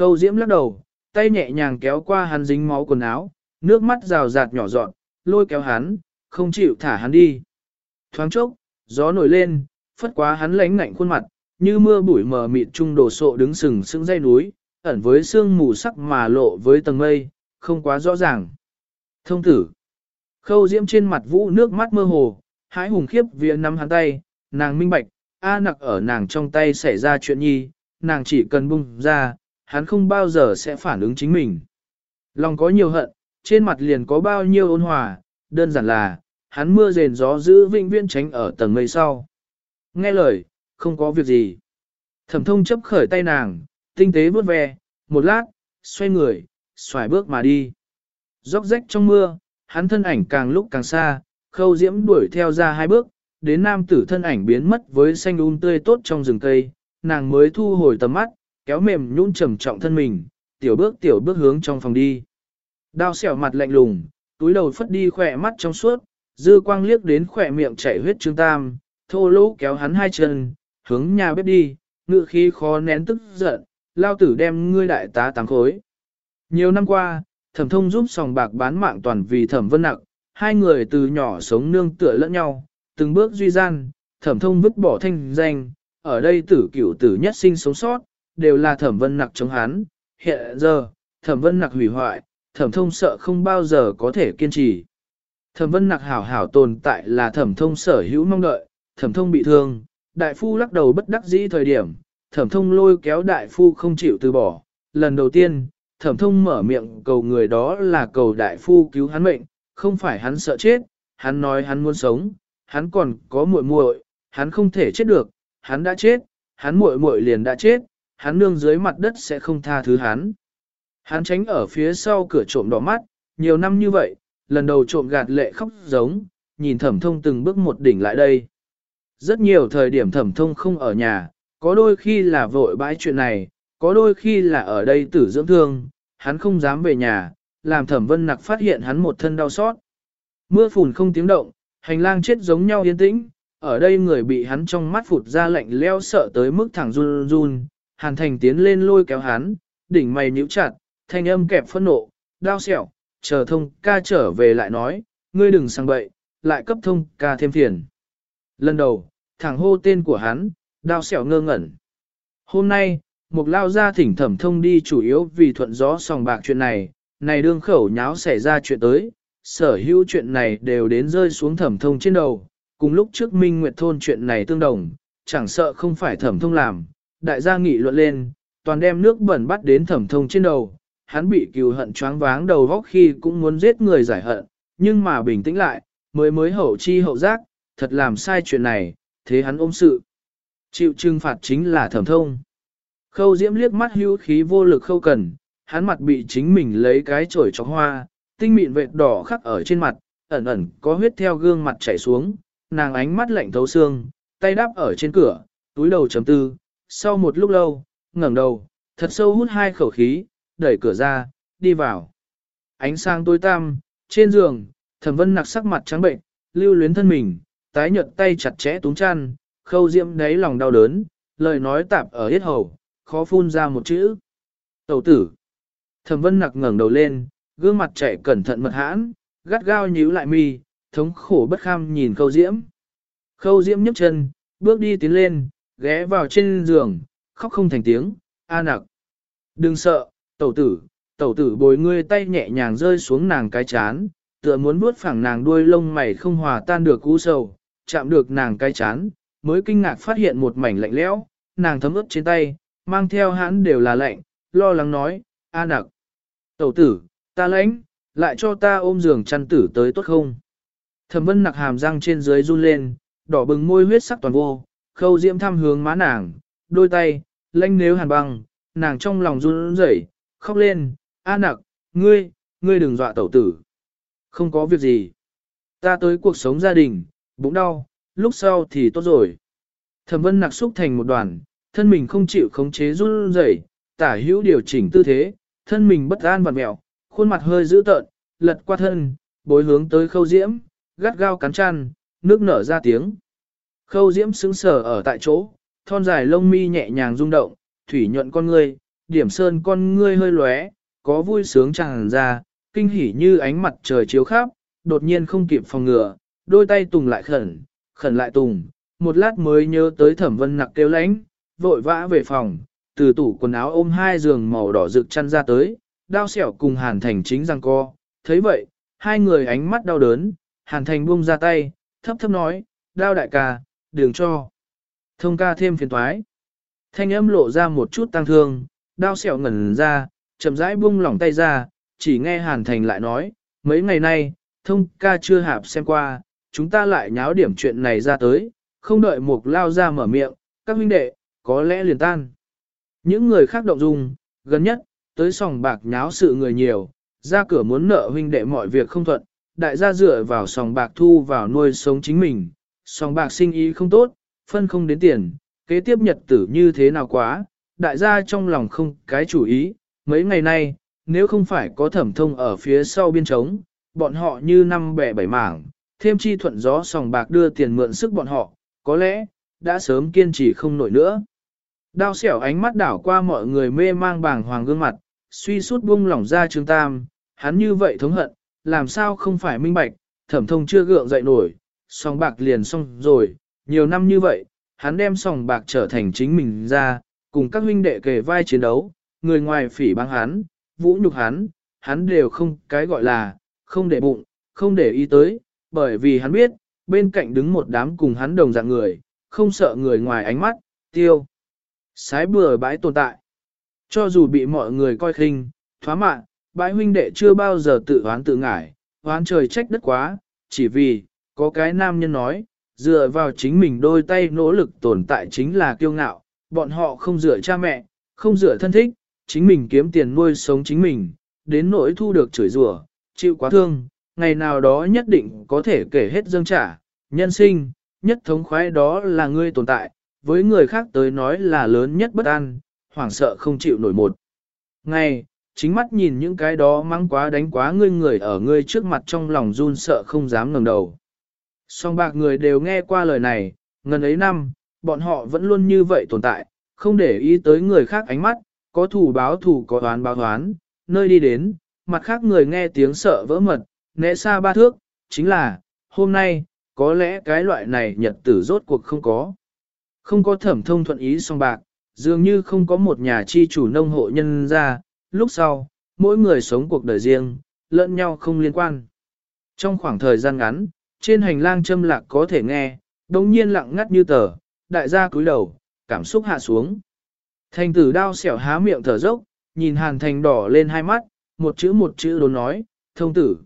Khâu diễm lắc đầu, tay nhẹ nhàng kéo qua hắn dính máu quần áo, nước mắt rào rạt nhỏ giọt, lôi kéo hắn, không chịu thả hắn đi. Thoáng chốc, gió nổi lên, phất quá hắn lánh ngạnh khuôn mặt, như mưa bụi mờ mịt trung đổ sộ đứng sừng sững dây núi, ẩn với sương mù sắc mà lộ với tầng mây, không quá rõ ràng. Thông tử. Khâu diễm trên mặt vũ nước mắt mơ hồ, hái hùng khiếp vía nắm hắn tay, nàng minh bạch, A nặc ở nàng trong tay xảy ra chuyện nhi, nàng chỉ cần bung ra, hắn không bao giờ sẽ phản ứng chính mình. Lòng có nhiều hận, trên mặt liền có bao nhiêu ôn hòa, đơn giản là, hắn mưa rền gió giữ vĩnh viễn tránh ở tầng mây sau. Nghe lời, không có việc gì. Thẩm thông chấp khởi tay nàng, tinh tế vuốt ve, một lát, xoay người, xoài bước mà đi. Róc rách trong mưa, hắn thân ảnh càng lúc càng xa, khâu diễm đuổi theo ra hai bước, đến nam tử thân ảnh biến mất với xanh um tươi tốt trong rừng cây, nàng mới thu hồi tầm mắt, kéo mềm nhũn trầm trọng thân mình, tiểu bước tiểu bước hướng trong phòng đi. Đao xẻo mặt lạnh lùng, túi đầu phất đi khỏe mắt trong suốt, dư quang liếc đến khỏe miệng chảy huyết trương tam, thô lỗ kéo hắn hai chân, hướng nhà bếp đi, ngự khí khó nén tức giận, lao tử đem ngươi đại tá tám khối. Nhiều năm qua, thẩm thông giúp sòng bạc bán mạng toàn vì thẩm vân nặng, hai người từ nhỏ sống nương tựa lẫn nhau, từng bước duy gian, thẩm thông vứt bỏ thanh danh, ở đây tử cửu tử nhất sinh sống sót, đều là thẩm vân nặc chống hắn, hiện giờ, thẩm vân nặc hủy hoại, thẩm thông sợ không bao giờ có thể kiên trì. Thẩm vân nặc hảo hảo tồn tại là thẩm thông sở hữu mong đợi, thẩm thông bị thương, đại phu lắc đầu bất đắc dĩ thời điểm, thẩm thông lôi kéo đại phu không chịu từ bỏ. Lần đầu tiên, thẩm thông mở miệng cầu người đó là cầu đại phu cứu hắn mệnh, không phải hắn sợ chết, hắn nói hắn muốn sống, hắn còn có muội muội, hắn không thể chết được, hắn đã chết, hắn muội muội liền đã chết, hắn nương dưới mặt đất sẽ không tha thứ hắn. Hắn tránh ở phía sau cửa trộm đỏ mắt, nhiều năm như vậy, lần đầu trộm gạt lệ khóc giống, nhìn thẩm thông từng bước một đỉnh lại đây. Rất nhiều thời điểm thẩm thông không ở nhà, có đôi khi là vội bãi chuyện này, có đôi khi là ở đây tử dưỡng thương, hắn không dám về nhà, làm thẩm vân nặc phát hiện hắn một thân đau xót. Mưa phùn không tiếng động, hành lang chết giống nhau yên tĩnh, ở đây người bị hắn trong mắt phụt ra lạnh leo sợ tới mức thẳng run run, hàn thành tiến lên lôi kéo hắn, đỉnh mày nhíu chặt, thanh âm kẹp phẫn nộ, đau xẻo, chờ thông ca trở về lại nói, ngươi đừng sang bậy, lại cấp thông ca thêm phiền. Lần đầu, thẳng hô tên của hắn, đao xẻo ngơ ngẩn. Hôm nay, một lao gia thỉnh thẩm thông đi chủ yếu vì thuận gió sòng bạc chuyện này, này đương khẩu nháo xảy ra chuyện tới, sở hữu chuyện này đều đến rơi xuống thẩm thông trên đầu, cùng lúc trước Minh Nguyệt Thôn chuyện này tương đồng, chẳng sợ không phải thẩm thông làm, đại gia nghị luận lên, toàn đem nước bẩn bắt đến thẩm thông trên đầu, hắn bị cừu hận choáng váng đầu góc khi cũng muốn giết người giải hận, nhưng mà bình tĩnh lại, mới mới hậu chi hậu giác, thật làm sai chuyện này, thế hắn ôm sự. Chịu trừng phạt chính là thẩm thông. Khâu diễm liếc mắt hữu khí vô lực khâu cần, hắn mặt bị chính mình lấy cái chổi chọc hoa, tinh mịn vệt đỏ khắc ở trên mặt, ẩn ẩn có huyết theo gương mặt chảy xuống, nàng ánh mắt lạnh thấu xương, tay đáp ở trên cửa, túi đầu chấm tư, sau một lúc lâu, ngẩng đầu, thật sâu hút hai khẩu khí, đẩy cửa ra, đi vào. Ánh sáng tối tăm, trên giường, thẩm vân nặc sắc mặt trắng bệnh, lưu luyến thân mình, tái nhợt tay chặt chẽ túng chăn, khâu diễm đáy lòng đau đớn, lời nói tạp ở hết hầu, khó phun ra một chữ. Tẩu tử. Thẩm vân nặc ngẩng đầu lên, gương mặt chạy cẩn thận mật hãn, gắt gao nhíu lại mi, thống khổ bất kham nhìn khâu diễm. Khâu diễm nhấc chân, bước đi tiến lên, ghé vào trên giường, khóc không thành tiếng, a nặc. Đừng sợ, tẩu tử, tẩu tử bồi ngươi tay nhẹ nhàng rơi xuống nàng cái chán, tựa muốn vuốt phẳng nàng đuôi lông mày không hòa tan được cú sầu, chạm được nàng cái chán, mới kinh ngạc phát hiện một mảnh lạnh lẽo, nàng thấm ướt trên tay, mang theo hắn đều là lạnh, lo lắng nói, a nặc. Tẩu tử, ta lãnh, lại cho ta ôm giường chăn tử tới tốt không? Thẩm vân nặc hàm răng trên dưới run lên, đỏ bừng môi huyết sắc toàn vô, khâu diễm thăm hướng má nàng, đôi tay, lanh nếu hàn băng, nàng trong lòng run rẩy, khóc lên, a nặc, ngươi, ngươi đừng dọa tẩu tử. Không có việc gì. Ta tới cuộc sống gia đình, bụng đau, lúc sau thì tốt rồi. Thẩm vân nặc xúc thành một đoàn, thân mình không chịu khống chế run rẩy, tả hữu điều chỉnh tư thế, thân mình bất an vặn mẹo, khuôn mặt hơi dữ tợn, lật qua thân, bối hướng tới khâu diễm, gắt gao cắn chăn, nước nở ra tiếng. Khâu diễm sững sờ ở tại chỗ, thon dài lông mi nhẹ nhàng rung động, thủy nhuận con ngươi, điểm sơn con ngươi hơi lóe, có vui sướng tràn ra, kinh hỉ như ánh mặt trời chiếu khắp, đột nhiên không kịp phòng ngừa, đôi tay tùng lại khẩn, khẩn lại tùng, một lát mới nhớ tới thẩm vân nặc kêu lánh, vội vã về phòng, từ tủ quần áo ôm hai giường màu đỏ rực chăn ra tới, đao xẻo cùng hàn thành chính răng co, thấy vậy, hai người ánh mắt đau đớn, hàn thành buông ra tay, thấp thấp nói, đao đại ca, đường cho. Thông ca thêm phiền toái, Thanh âm lộ ra một chút tăng thương, đao sẹo ngẩn ra, chậm rãi buông lỏng tay ra, chỉ nghe hàn thành lại nói, mấy ngày nay, thông ca chưa hạp xem qua, chúng ta lại nháo điểm chuyện này ra tới, không đợi mục lao ra mở miệng, các huynh đệ, có lẽ liền tan. Những người khác động dung, gần nhất, tới sòng bạc nháo sự người nhiều, ra cửa muốn nợ huynh đệ mọi việc không thuận, đại gia dựa vào sòng bạc thu vào nuôi sống chính mình, sòng bạc sinh ý không tốt, phân không đến tiền, kế tiếp nhật tử như thế nào quá, đại gia trong lòng không cái chủ ý, mấy ngày nay, nếu không phải có thẩm thông ở phía sau biên trống, bọn họ như năm bẻ bảy mảng, thêm chi thuận gió sòng bạc đưa tiền mượn sức bọn họ, có lẽ, đã sớm kiên trì không nổi nữa. Đao xẻo ánh mắt đảo qua mọi người mê mang bàng hoàng gương mặt, suy suốt buông lỏng ra trương tam, hắn như vậy thống hận, làm sao không phải minh bạch, thẩm thông chưa gượng dậy nổi, sòng bạc liền xong rồi, nhiều năm như vậy, hắn đem sòng bạc trở thành chính mình ra, cùng các huynh đệ kề vai chiến đấu, người ngoài phỉ báng hắn, vũ nhục hắn, hắn đều không cái gọi là, không để bụng, không để ý tới, bởi vì hắn biết, bên cạnh đứng một đám cùng hắn đồng dạng người, không sợ người ngoài ánh mắt, tiêu. Sái bừa bãi tồn tại. Cho dù bị mọi người coi khinh, thoá mạn bãi huynh đệ chưa bao giờ tự oán tự ngải, oán trời trách đất quá, chỉ vì, có cái nam nhân nói, dựa vào chính mình đôi tay nỗ lực tồn tại chính là kiêu ngạo, bọn họ không dựa cha mẹ, không dựa thân thích, chính mình kiếm tiền nuôi sống chính mình, đến nỗi thu được chửi rủa, chịu quá thương, ngày nào đó nhất định có thể kể hết dâng trả, nhân sinh, nhất thống khoái đó là ngươi tồn tại, với người khác tới nói là lớn nhất bất an, hoảng sợ không chịu nổi một. Ngày, chính mắt nhìn những cái đó mang quá đánh quá ngươi người ở ngươi trước mặt trong lòng run sợ không dám ngẩng đầu. Song bạc người đều nghe qua lời này, ngần ấy năm, bọn họ vẫn luôn như vậy tồn tại, không để ý tới người khác ánh mắt, có thủ báo thủ có đoán báo đoán, nơi đi đến, mặt khác người nghe tiếng sợ vỡ mật, né xa ba thước, chính là, hôm nay, có lẽ cái loại này nhật tử rốt cuộc không có. Không có thẩm thông thuận ý song bạc, dường như không có một nhà chi chủ nông hộ nhân ra, lúc sau, mỗi người sống cuộc đời riêng, lẫn nhau không liên quan. Trong khoảng thời gian ngắn, trên hành lang châm lạc có thể nghe, đồng nhiên lặng ngắt như tờ, đại gia cúi đầu, cảm xúc hạ xuống. Thành tử đao xẻo há miệng thở dốc, nhìn hàn thành đỏ lên hai mắt, một chữ một chữ đồn nói, thông tử.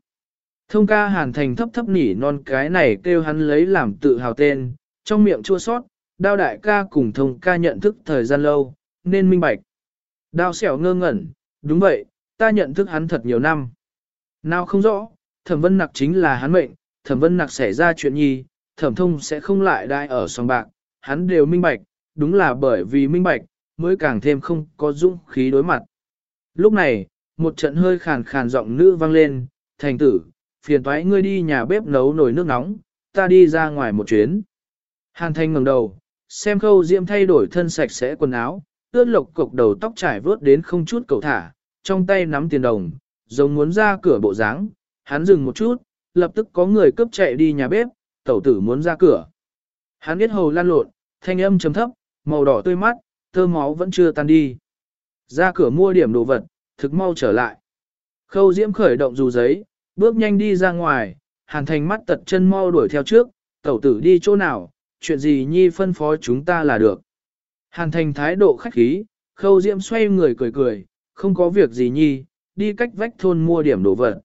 Thông ca hàn thành thấp thấp nỉ non cái này kêu hắn lấy làm tự hào tên, trong miệng chua sót, đao đại ca cùng thông ca nhận thức thời gian lâu, nên minh bạch. Đao xẻo ngơ ngẩn, đúng vậy, ta nhận thức hắn thật nhiều năm. Nào không rõ, thẩm vân nặc chính là hắn mệnh, thẩm vân nặc xảy ra chuyện nhi, thẩm thông sẽ không lại đai ở sòng bạc, hắn đều minh bạch, đúng là bởi vì minh bạch, mới càng thêm không có dũng khí đối mặt. Lúc này, một trận hơi khàn khàn giọng nữ vang lên, thành tử, phiền toái ngươi đi nhà bếp nấu nồi nước nóng, ta đi ra ngoài một chuyến. Hàn thanh ngẩng đầu, xem khâu diễm thay đổi thân sạch sẽ quần áo, ướt lộc cục đầu tóc trải vớt đến không chút cầu thả, trong tay nắm tiền đồng, giống muốn ra cửa bộ dáng. hắn dừng một chút, lập tức có người cướp chạy đi nhà bếp, tẩu tử muốn ra cửa. Hắn biết hầu lan lộn, thanh âm trầm thấp, màu đỏ tươi mắt, thơ máu vẫn chưa tan đi. Ra cửa mua điểm đồ vật, thực mau trở lại. Khâu diễm khởi động dù giấy, bước nhanh đi ra ngoài, hàn thành mắt tật chân mau đuổi theo trước, tẩu tử đi chỗ nào, chuyện gì nhi phân phó chúng ta là được. Hàn thành thái độ khách khí, khâu diễm xoay người cười cười, không có việc gì nhi, đi cách vách thôn mua điểm đồ vật.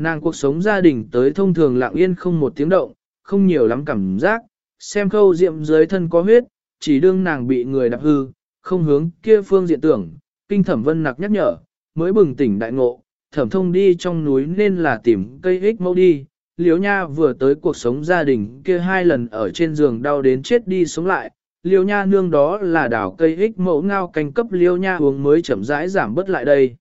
Nàng cuộc sống gia đình tới thông thường lặng yên không một tiếng động, không nhiều lắm cảm giác, xem khâu diệm dưới thân có huyết, chỉ đương nàng bị người đạp hư, không hướng kia phương diện tưởng, kinh thẩm vân nặc nhắc nhở, mới bừng tỉnh đại ngộ, thẩm thông đi trong núi nên là tìm cây ích mẫu đi. liếu Nha vừa tới cuộc sống gia đình kia hai lần ở trên giường đau đến chết đi sống lại, Liêu Nha nương đó là đảo cây ích mẫu ngao canh cấp Liêu Nha uống mới chậm rãi giảm bớt lại đây.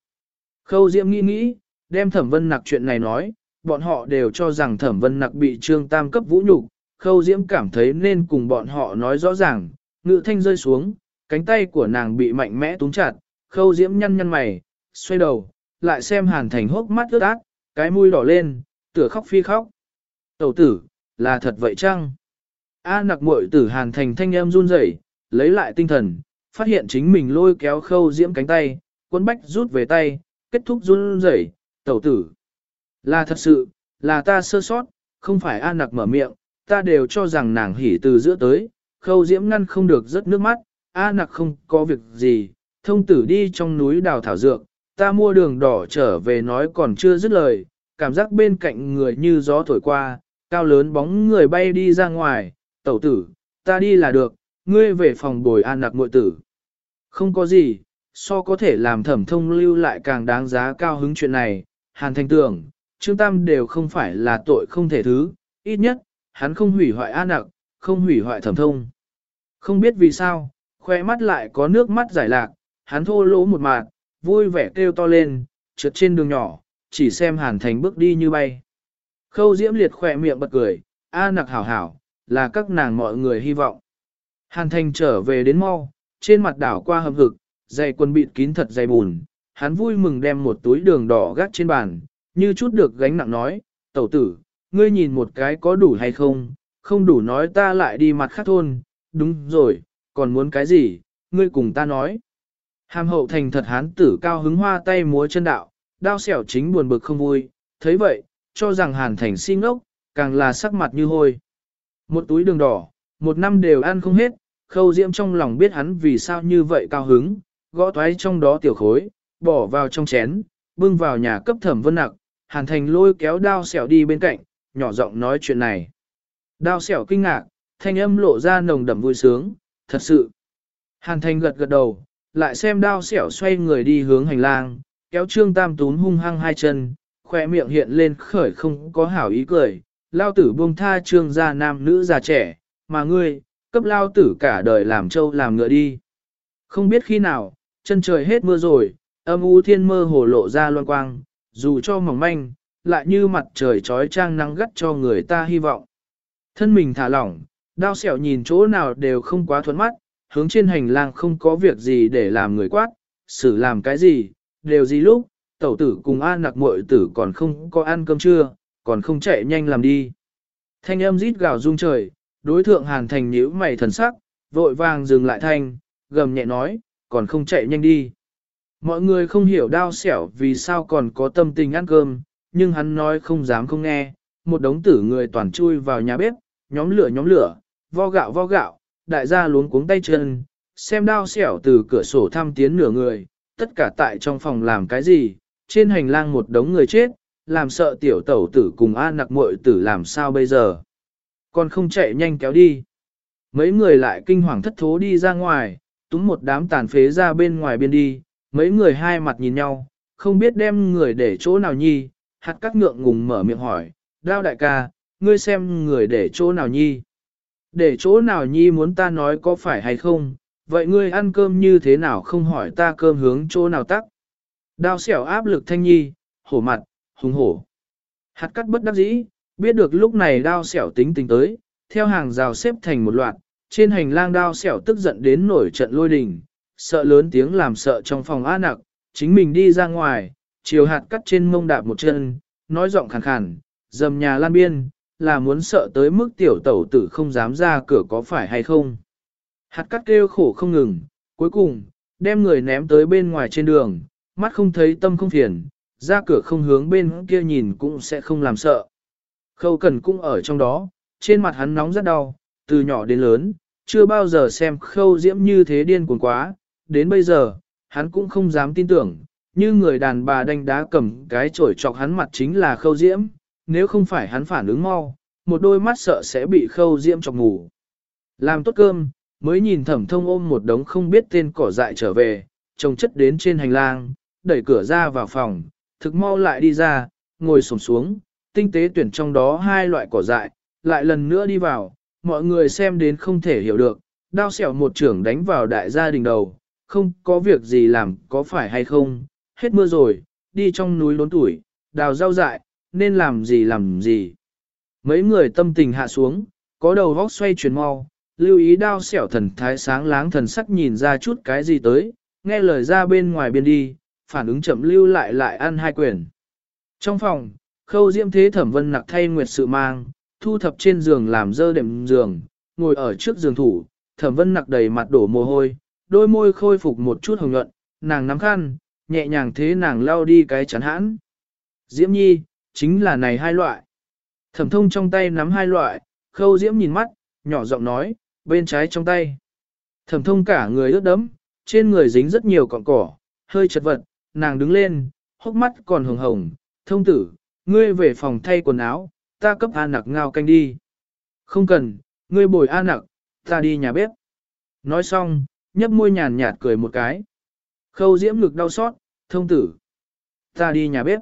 Khâu Diễm nghĩ nghĩ, đem thẩm vân nặc chuyện này nói, bọn họ đều cho rằng thẩm vân nặc bị trương tam cấp vũ nhục Khâu Diễm cảm thấy nên cùng bọn họ nói rõ ràng, ngự thanh rơi xuống, cánh tay của nàng bị mạnh mẽ túng chặt, khâu diễm nhăn nhăn mày, xoay đầu, lại xem hàn thành hốc mắt ướt át, cái mũi đỏ lên, tựa khóc phi khóc. Tẩu tử, là thật vậy chăng? A nặc muội tử hàn thành thanh em run rẩy, lấy lại tinh thần, phát hiện chính mình lôi kéo khâu diễm cánh tay, quân bách rút về tay, kết thúc run rẩy, tẩu tử. Là thật sự, là ta sơ sót, không phải An nặc mở miệng, ta đều cho rằng nàng hỉ từ giữa tới, khâu diễm ngăn không được rớt nước mắt, A nặc không có việc gì, thông tử đi trong núi đào thảo dược, ta mua đường đỏ trở về nói còn chưa dứt lời, cảm giác bên cạnh người như gió thổi qua, cao lớn bóng người bay đi ra ngoài, tẩu tử, ta đi là được, ngươi về phòng bồi an nặc muội tử. Không có gì, so có thể làm thẩm thông lưu lại càng đáng giá cao hứng chuyện này, hàn thành tưởng, Trương Tam đều không phải là tội không thể thứ, ít nhất, hắn không hủy hoại an nặc, không hủy hoại thẩm thông. Không biết vì sao, khoe mắt lại có nước mắt giải lạc, hắn thô lỗ một mạt, vui vẻ kêu to lên, trượt trên đường nhỏ, chỉ xem hàn thành bước đi như bay. Khâu diễm liệt khỏe miệng bật cười, a nặc hảo hảo, là các nàng mọi người hy vọng. Hàn thành trở về đến mau, trên mặt đảo qua hầm hực, dày quần bịt kín thật dày bùn, hắn vui mừng đem một túi đường đỏ gác trên bàn, như chút được gánh nặng nói, tẩu tử, ngươi nhìn một cái có đủ hay không, không đủ nói ta lại đi mặt khác thôn, đúng rồi, còn muốn cái gì, ngươi cùng ta nói. Hàm hậu thành thật hán tử cao hứng hoa tay múa chân đạo, đao xẻo chính buồn bực không vui, thấy vậy, cho rằng hàn thành si ngốc, càng là sắc mặt như hôi. Một túi đường đỏ, một năm đều ăn không hết, khâu diễm trong lòng biết hắn vì sao như vậy cao hứng, gõ toái trong đó tiểu khối, bỏ vào trong chén, bưng vào nhà cấp thẩm vân nặc, hàn thành lôi kéo đao xẻo đi bên cạnh, nhỏ giọng nói chuyện này. Đao xẻo kinh ngạc, thanh âm lộ ra nồng đậm vui sướng, thật sự. Hàn thành gật gật đầu, lại xem đao xẻo xoay người đi hướng hành lang, kéo trương tam tún hung hăng hai chân, khoe miệng hiện lên khởi không có hảo ý cười, lao tử buông tha trương gia nam nữ già trẻ, mà ngươi, cấp lao tử cả đời làm trâu làm ngựa đi. Không biết khi nào, chân trời hết mưa rồi, âm u thiên mơ hồ lộ ra loan quang, dù cho mỏng manh, lại như mặt trời trói trang nắng gắt cho người ta hy vọng. Thân mình thả lỏng, đao xẻo nhìn chỗ nào đều không quá thuận mắt, hướng trên hành lang không có việc gì để làm người quát, xử làm cái gì, đều gì lúc, tẩu tử cùng an nặc muội tử còn không có ăn cơm trưa, còn không chạy nhanh làm đi. Thanh âm rít gào rung trời, đối thượng hàn thành nhíu mày thần sắc, vội vàng dừng lại thanh, gầm nhẹ nói, còn không chạy nhanh đi. Mọi người không hiểu đau xẻo vì sao còn có tâm tình ăn cơm, nhưng hắn nói không dám không nghe, một đống tử người toàn chui vào nhà bếp, nhóm lửa nhóm lửa, vo gạo vo gạo, đại gia luống cuống tay chân, xem đao xẻo từ cửa sổ thăm tiến nửa người, tất cả tại trong phòng làm cái gì, trên hành lang một đống người chết, làm sợ tiểu tẩu tử cùng an nặc muội tử làm sao bây giờ. Còn không chạy nhanh kéo đi. Mấy người lại kinh hoàng thất thố đi ra ngoài, túm một đám tàn phế ra bên ngoài biên đi, mấy người hai mặt nhìn nhau, không biết đem người để chỗ nào nhi, hạt cắt ngượng ngùng mở miệng hỏi, đao đại ca, ngươi xem người để chỗ nào nhi. Để chỗ nào nhi muốn ta nói có phải hay không, vậy ngươi ăn cơm như thế nào không hỏi ta cơm hướng chỗ nào tắc. Đao xẻo áp lực thanh nhi, hổ mặt, hùng hổ. Hạt cắt bất đắc dĩ, biết được lúc này đao xẻo tính tình tới, theo hàng rào xếp thành một loạt, trên hành lang đao xẻo tức giận đến nổi trận lôi đình, sợ lớn tiếng làm sợ trong phòng á nặc, chính mình đi ra ngoài, chiều hạt cắt trên mông đạp một chân, nói giọng khàn khàn, dầm nhà lan biên, là muốn sợ tới mức tiểu tẩu tử không dám ra cửa có phải hay không. Hạt cắt kêu khổ không ngừng, cuối cùng, đem người ném tới bên ngoài trên đường, mắt không thấy tâm không phiền, ra cửa không hướng bên kia nhìn cũng sẽ không làm sợ. Khâu cần cũng ở trong đó, trên mặt hắn nóng rất đau, từ nhỏ đến lớn, chưa bao giờ xem khâu diễm như thế điên cuồng quá, đến bây giờ, hắn cũng không dám tin tưởng, như người đàn bà đánh đá cầm cái chổi chọc hắn mặt chính là khâu diễm, nếu không phải hắn phản ứng mau, một đôi mắt sợ sẽ bị khâu diễm chọc ngủ. Làm tốt cơm, mới nhìn thẩm thông ôm một đống không biết tên cỏ dại trở về, trồng chất đến trên hành lang, đẩy cửa ra vào phòng, thực mau lại đi ra, ngồi sổng xuống, tinh tế tuyển trong đó hai loại cỏ dại, lại lần nữa đi vào, mọi người xem đến không thể hiểu được, đao xẻo một trưởng đánh vào đại gia đình đầu, không có việc gì làm có phải hay không, hết mưa rồi, đi trong núi lốn tuổi, đào rau dại, nên làm gì làm gì. Mấy người tâm tình hạ xuống, có đầu vóc xoay chuyển mau, lưu ý đao xẻo thần thái sáng láng thần sắc nhìn ra chút cái gì tới, nghe lời ra bên ngoài biên đi, phản ứng chậm lưu lại lại ăn hai quyển. Trong phòng, khâu diễm thế thẩm vân nặc thay nguyệt sự mang, thu thập trên giường làm dơ đệm giường, ngồi ở trước giường thủ, thẩm vân nặc đầy mặt đổ mồ hôi, đôi môi khôi phục một chút hồng nhuận, nàng nắm khăn, nhẹ nhàng thế nàng lau đi cái chắn hãn. Diễm nhi, chính là này hai loại. Thẩm thông trong tay nắm hai loại, khâu diễm nhìn mắt, nhỏ giọng nói, bên trái trong tay. Thẩm thông cả người ướt đẫm, trên người dính rất nhiều cọng cỏ, hơi chật vật, nàng đứng lên, hốc mắt còn hồng hồng, thông tử, ngươi về phòng thay quần áo, ta cấp A nặc ngao canh đi. Không cần, ngươi bồi A nặc, ta đi nhà bếp. Nói xong, nhấp môi nhàn nhạt cười một cái. Khâu diễm ngực đau xót, thông tử. Ta đi nhà bếp.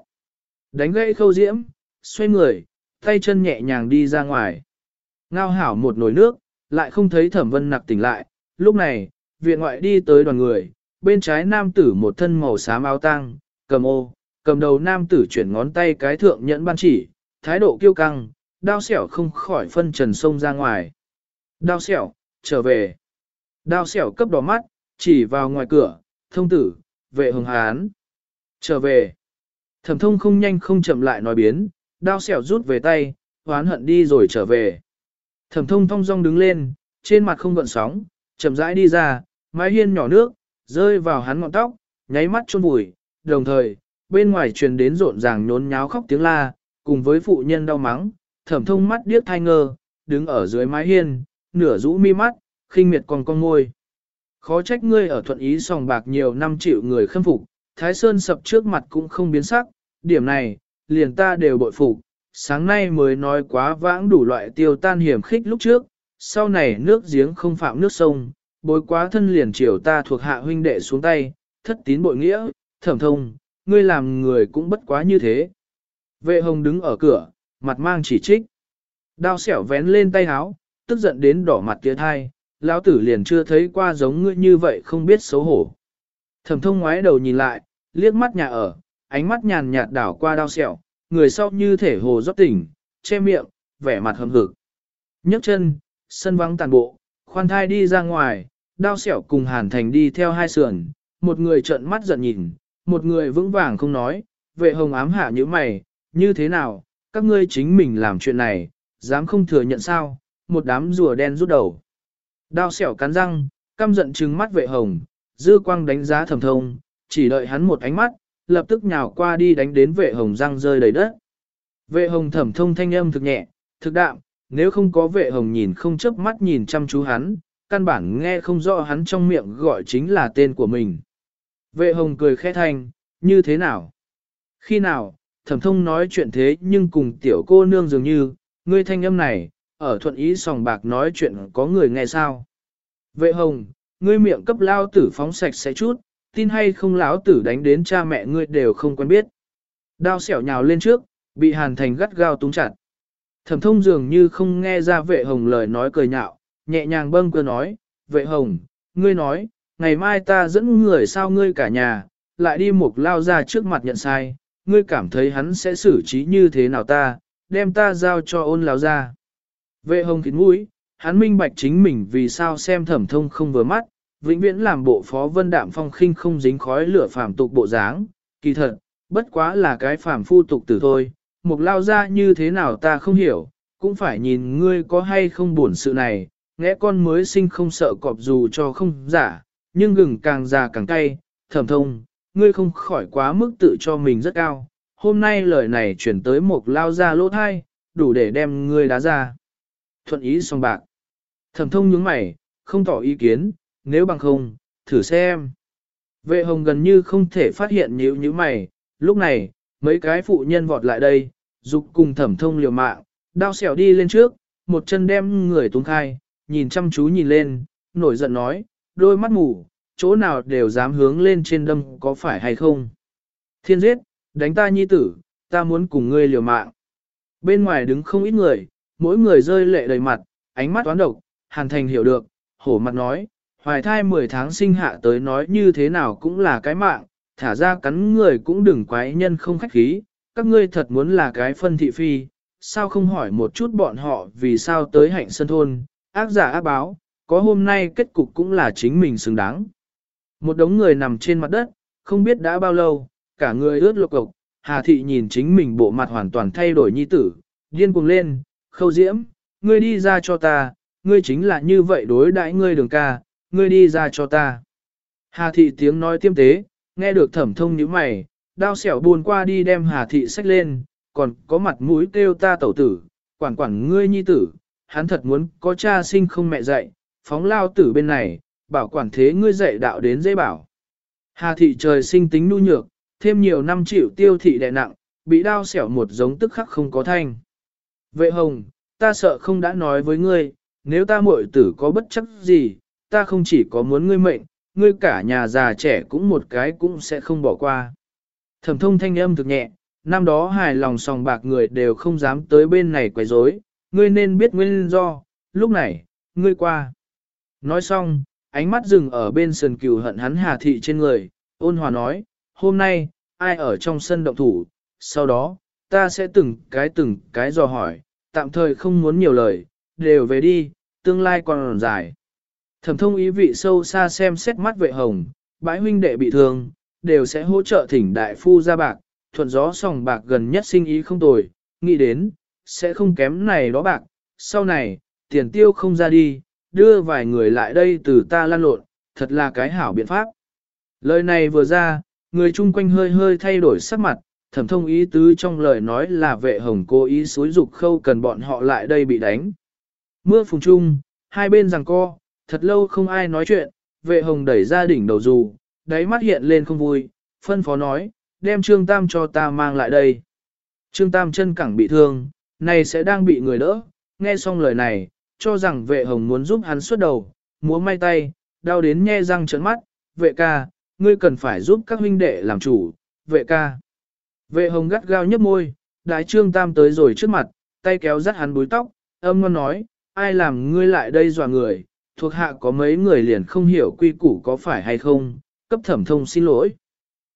Đánh gãy khâu diễm, xoay người, tay chân nhẹ nhàng đi ra ngoài. Ngao hảo một nồi nước, lại không thấy thẩm vân nặc tỉnh lại. Lúc này, viện ngoại đi tới đoàn người, bên trái nam tử một thân màu xám áo tang, cầm ô, cầm đầu nam tử chuyển ngón tay cái thượng nhẫn ban chỉ, thái độ kiêu căng, đao xẻo không khỏi phân trần sông ra ngoài. Đao xẻo, trở về. Đao xẻo cấp đỏ mắt, chỉ vào ngoài cửa, thông tử, vệ hồng hán. Trở về. Thẩm thông không nhanh không chậm lại nói biến, đao xẻo rút về tay, hoán hận đi rồi trở về. Thẩm thông thong dong đứng lên, trên mặt không gợn sóng, chậm rãi đi ra, mái hiên nhỏ nước, rơi vào hắn ngọn tóc, nháy mắt chôn vùi, đồng thời, bên ngoài truyền đến rộn ràng nhốn nháo khóc tiếng la, cùng với phụ nhân đau mắng, thẩm thông mắt điếc thai ngơ, đứng ở dưới mái hiên, nửa rũ mi mắt, khinh miệt còn con ngôi. Khó trách ngươi ở thuận ý sòng bạc nhiều năm chịu người khâm phục, Thái Sơn sập trước mặt cũng không biến sắc, điểm này, liền ta đều bội phục. Sáng nay mới nói quá vãng đủ loại tiêu tan hiểm khích lúc trước, sau này nước giếng không phạm nước sông, bối quá thân liền chiều ta thuộc hạ huynh đệ xuống tay, thất tín bội nghĩa, thẩm thông, ngươi làm người cũng bất quá như thế. Vệ hồng đứng ở cửa, mặt mang chỉ trích. Đao xẻo vén lên tay háo, tức giận đến đỏ mặt tía thai, lão tử liền chưa thấy qua giống ngươi như vậy không biết xấu hổ. Thẩm thông ngoái đầu nhìn lại, liếc mắt nhà ở, ánh mắt nhàn nhạt đảo qua đao sẹo, người sau như thể hồ rót tỉnh, che miệng, vẻ mặt hầm hực. nhấc chân, sân vắng tàn bộ, khoan thai đi ra ngoài, đao sẹo cùng hàn thành đi theo hai sườn, một người trợn mắt giận nhìn, một người vững vàng không nói, vệ hồng ám hạ như mày, như thế nào, các ngươi chính mình làm chuyện này, dám không thừa nhận sao, một đám rùa đen rút đầu. Đao xẻo cắn răng, căm giận trừng mắt vệ hồng, dư quang đánh giá thầm thông, chỉ đợi hắn một ánh mắt, lập tức nhào qua đi đánh đến vệ hồng răng rơi đầy đất. Vệ hồng thẩm thông thanh âm thực nhẹ, thực đạm, nếu không có vệ hồng nhìn không chớp mắt nhìn chăm chú hắn, căn bản nghe không rõ hắn trong miệng gọi chính là tên của mình. Vệ hồng cười khẽ thanh, như thế nào? Khi nào, thẩm thông nói chuyện thế nhưng cùng tiểu cô nương dường như, ngươi thanh âm này, ở thuận ý sòng bạc nói chuyện có người nghe sao? Vệ hồng, ngươi miệng cấp lao tử phóng sạch sẽ chút, tin hay không lão tử đánh đến cha mẹ ngươi đều không quen biết. Đao xẻo nhào lên trước, bị hàn thành gắt gao túng chặt. Thẩm thông dường như không nghe ra vệ hồng lời nói cười nhạo, nhẹ nhàng bâng cơ nói, vệ hồng, ngươi nói, ngày mai ta dẫn người sao ngươi cả nhà, lại đi một lao ra trước mặt nhận sai, ngươi cảm thấy hắn sẽ xử trí như thế nào ta, đem ta giao cho ôn lao ra. Vệ hồng khít mũi, hắn minh bạch chính mình vì sao xem thẩm thông không vừa mắt, vĩnh viễn làm bộ phó vân đạm phong khinh không dính khói lửa phàm tục bộ dáng, kỳ thật, bất quá là cái phàm phu tục tử thôi, Mục lao ra như thế nào ta không hiểu, cũng phải nhìn ngươi có hay không buồn sự này, ngẽ con mới sinh không sợ cọp dù cho không giả, nhưng gừng càng già càng cay, thẩm thông, ngươi không khỏi quá mức tự cho mình rất cao. Hôm nay lời này chuyển tới Mục lao ra lỗ thai, đủ để đem ngươi đá ra. Thuận ý song bạc. Thẩm thông nhướng mày, không tỏ ý kiến, nếu bằng không, thử xem. Vệ hồng gần như không thể phát hiện nhíu nhíu mày, lúc này, mấy cái phụ nhân vọt lại đây, dục cùng thẩm thông liều mạng, đao xẻo đi lên trước, một chân đem người tung khai, nhìn chăm chú nhìn lên, nổi giận nói, đôi mắt mù, chỗ nào đều dám hướng lên trên đâm có phải hay không. Thiên giết, đánh ta nhi tử, ta muốn cùng ngươi liều mạng. Bên ngoài đứng không ít người, mỗi người rơi lệ đầy mặt, ánh mắt toán độc, hàn thành hiểu được, hổ mặt nói, hoài thai 10 tháng sinh hạ tới nói như thế nào cũng là cái mạng, thả ra cắn người cũng đừng quái nhân không khách khí, các ngươi thật muốn là cái phân thị phi, sao không hỏi một chút bọn họ vì sao tới hạnh sân thôn, ác giả ác báo, có hôm nay kết cục cũng là chính mình xứng đáng. Một đống người nằm trên mặt đất, không biết đã bao lâu, cả người ướt lục cộc, Hà Thị nhìn chính mình bộ mặt hoàn toàn thay đổi nhi tử, điên cuồng lên, khâu diễm, ngươi đi ra cho ta, ngươi chính là như vậy đối đãi ngươi đường ca, ngươi đi ra cho ta. Hà Thị tiếng nói tiêm tế, nghe được thẩm thông như mày, đao xẻo buồn qua đi đem Hà Thị sách lên, còn có mặt mũi kêu ta tẩu tử, quản quản ngươi nhi tử, hắn thật muốn có cha sinh không mẹ dạy, phóng lao tử bên này, bảo quản thế ngươi dạy đạo đến dễ bảo. Hà thị trời sinh tính nu nhược, thêm nhiều năm chịu tiêu thị đè nặng, bị đao xẻo một giống tức khắc không có thanh. Vệ hồng, ta sợ không đã nói với ngươi, nếu ta muội tử có bất chấp gì, ta không chỉ có muốn ngươi mệnh, ngươi cả nhà già trẻ cũng một cái cũng sẽ không bỏ qua. Thẩm thông thanh âm thực nhẹ, năm đó hài lòng sòng bạc người đều không dám tới bên này quấy rối, ngươi nên biết nguyên do, lúc này, ngươi qua. Nói xong, ánh mắt dừng ở bên sườn cừu hận hắn hà thị trên người, ôn hòa nói, hôm nay, ai ở trong sân động thủ, sau đó, ta sẽ từng cái từng cái dò hỏi, tạm thời không muốn nhiều lời, đều về đi, tương lai còn dài. Thẩm thông ý vị sâu xa xem xét mắt vệ hồng, bãi huynh đệ bị thương, đều sẽ hỗ trợ thỉnh đại phu ra bạc, thuận gió sòng bạc gần nhất sinh ý không tồi, nghĩ đến, sẽ không kém này đó bạc, sau này, tiền tiêu không ra đi, đưa vài người lại đây từ ta lan lộn, thật là cái hảo biện pháp. Lời này vừa ra, người chung quanh hơi hơi thay đổi sắc mặt, thẩm thông ý tứ trong lời nói là vệ hồng cố ý xúi dục khâu cần bọn họ lại đây bị đánh. Mưa phùng trung, hai bên rằng co, thật lâu không ai nói chuyện, vệ hồng đẩy ra đỉnh đầu dù, đáy mắt hiện lên không vui, phân phó nói, đem Trương Tam cho ta mang lại đây. Trương Tam chân cẳng bị thương, này sẽ đang bị người đỡ, nghe xong lời này, cho rằng vệ hồng muốn giúp hắn xuất đầu, múa may tay, đau đến nhe răng trợn mắt, vệ ca, ngươi cần phải giúp các huynh đệ làm chủ, vệ ca. Vệ hồng gắt gao nhấp môi, Đái trương tam tới rồi trước mặt, tay kéo dắt hắn búi tóc, âm ngon nói, ai làm ngươi lại đây dọa người, thuộc hạ có mấy người liền không hiểu quy củ có phải hay không, cấp thẩm thông xin lỗi.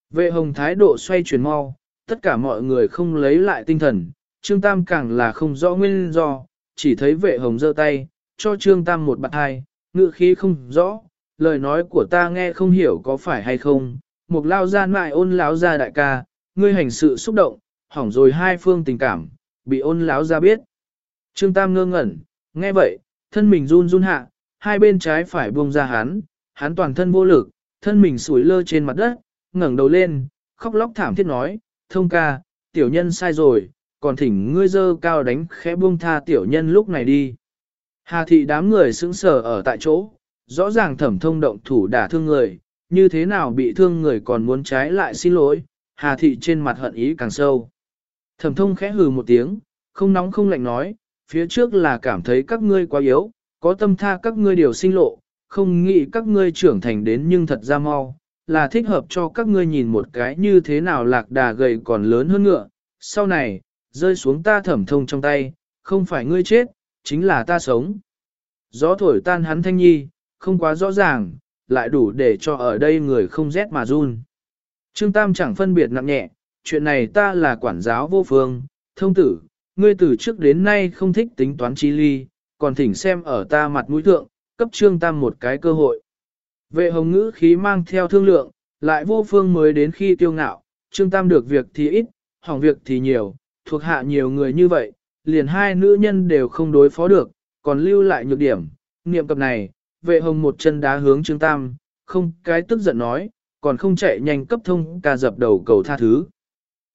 Vệ hồng thái độ xoay chuyển mau, tất cả mọi người không lấy lại tinh thần, trương tam càng là không rõ nguyên do, chỉ thấy vệ hồng giơ tay, cho trương tam một bạt hai, ngự khí không rõ, lời nói của ta nghe không hiểu có phải hay không, một lao gian mại ôn láo ra đại ca, ngươi hành sự xúc động, hỏng rồi hai phương tình cảm, bị ôn láo ra biết. Trương Tam ngơ ngẩn, nghe vậy, thân mình run run hạ, hai bên trái phải buông ra hắn, hắn toàn thân vô lực, thân mình sủi lơ trên mặt đất, ngẩng đầu lên, khóc lóc thảm thiết nói, thông ca, tiểu nhân sai rồi, còn thỉnh ngươi dơ cao đánh khẽ buông tha tiểu nhân lúc này đi. Hà thị đám người sững sờ ở tại chỗ, rõ ràng thẩm thông động thủ đả thương người, như thế nào bị thương người còn muốn trái lại xin lỗi, hà thị trên mặt hận ý càng sâu. Thẩm thông khẽ hừ một tiếng, không nóng không lạnh nói, phía trước là cảm thấy các ngươi quá yếu, có tâm tha các ngươi điều sinh lộ, không nghĩ các ngươi trưởng thành đến nhưng thật ra mau, là thích hợp cho các ngươi nhìn một cái như thế nào lạc đà gầy còn lớn hơn ngựa, sau này, rơi xuống ta thẩm thông trong tay, không phải ngươi chết, chính là ta sống. Gió thổi tan hắn thanh nhi, không quá rõ ràng, lại đủ để cho ở đây người không rét mà run. Trương Tam chẳng phân biệt nặng nhẹ, chuyện này ta là quản giáo vô phương, thông tử, ngươi từ trước đến nay không thích tính toán chi ly, còn thỉnh xem ở ta mặt mũi thượng, cấp Trương Tam một cái cơ hội. Vệ hồng ngữ khí mang theo thương lượng, lại vô phương mới đến khi tiêu ngạo, Trương Tam được việc thì ít, hỏng việc thì nhiều, thuộc hạ nhiều người như vậy, liền hai nữ nhân đều không đối phó được, còn lưu lại nhược điểm. Niệm cập này, vệ hồng một chân đá hướng Trương Tam, không cái tức giận nói, còn không chạy nhanh cấp thông ca dập đầu cầu tha thứ.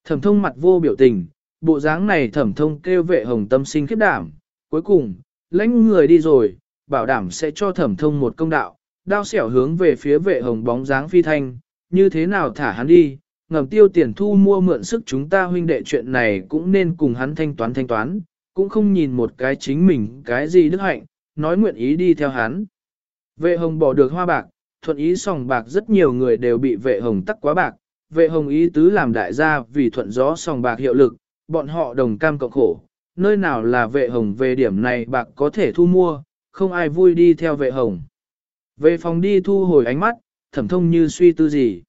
Thẩm thông mặt vô biểu tình, bộ dáng này thẩm thông kêu vệ hồng tâm sinh khiếp đảm, cuối cùng, lãnh người đi rồi, bảo đảm sẽ cho thẩm thông một công đạo, đao xẻo hướng về phía vệ hồng bóng dáng phi thanh, như thế nào thả hắn đi, ngầm tiêu tiền thu mua mượn sức chúng ta huynh đệ chuyện này cũng nên cùng hắn thanh toán thanh toán, cũng không nhìn một cái chính mình cái gì đức hạnh, nói nguyện ý đi theo hắn. Vệ hồng bỏ được hoa bạc, thuận ý sòng bạc rất nhiều người đều bị vệ hồng tắc quá bạc, vệ hồng ý tứ làm đại gia vì thuận gió sòng bạc hiệu lực, bọn họ đồng cam cộng khổ, nơi nào là vệ hồng về điểm này bạc có thể thu mua, không ai vui đi theo vệ hồng. Về phòng đi thu hồi ánh mắt, thẩm thông như suy tư gì.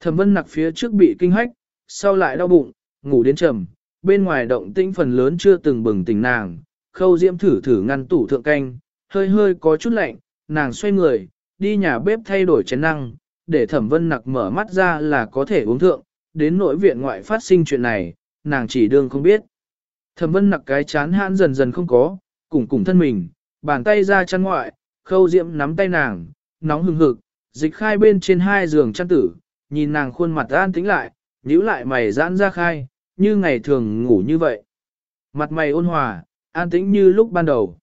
Thẩm vân nặc phía trước bị kinh hách, sau lại đau bụng, ngủ đến trầm, bên ngoài động tĩnh phần lớn chưa từng bừng tỉnh nàng, khâu diễm thử thử ngăn tủ thượng canh, hơi hơi có chút lạnh, nàng xoay người, đi nhà bếp thay đổi chén năng, để thẩm vân nặc mở mắt ra là có thể uống thượng, đến nội viện ngoại phát sinh chuyện này, nàng chỉ đương không biết. Thẩm vân nặc cái chán hãn dần dần không có, cùng cùng thân mình, bàn tay ra chăn ngoại, khâu diễm nắm tay nàng, nóng hừng hực, dịch khai bên trên hai giường chăn tử, nhìn nàng khuôn mặt an tĩnh lại, nhíu lại mày giãn ra khai, như ngày thường ngủ như vậy. Mặt mày ôn hòa, an tĩnh như lúc ban đầu.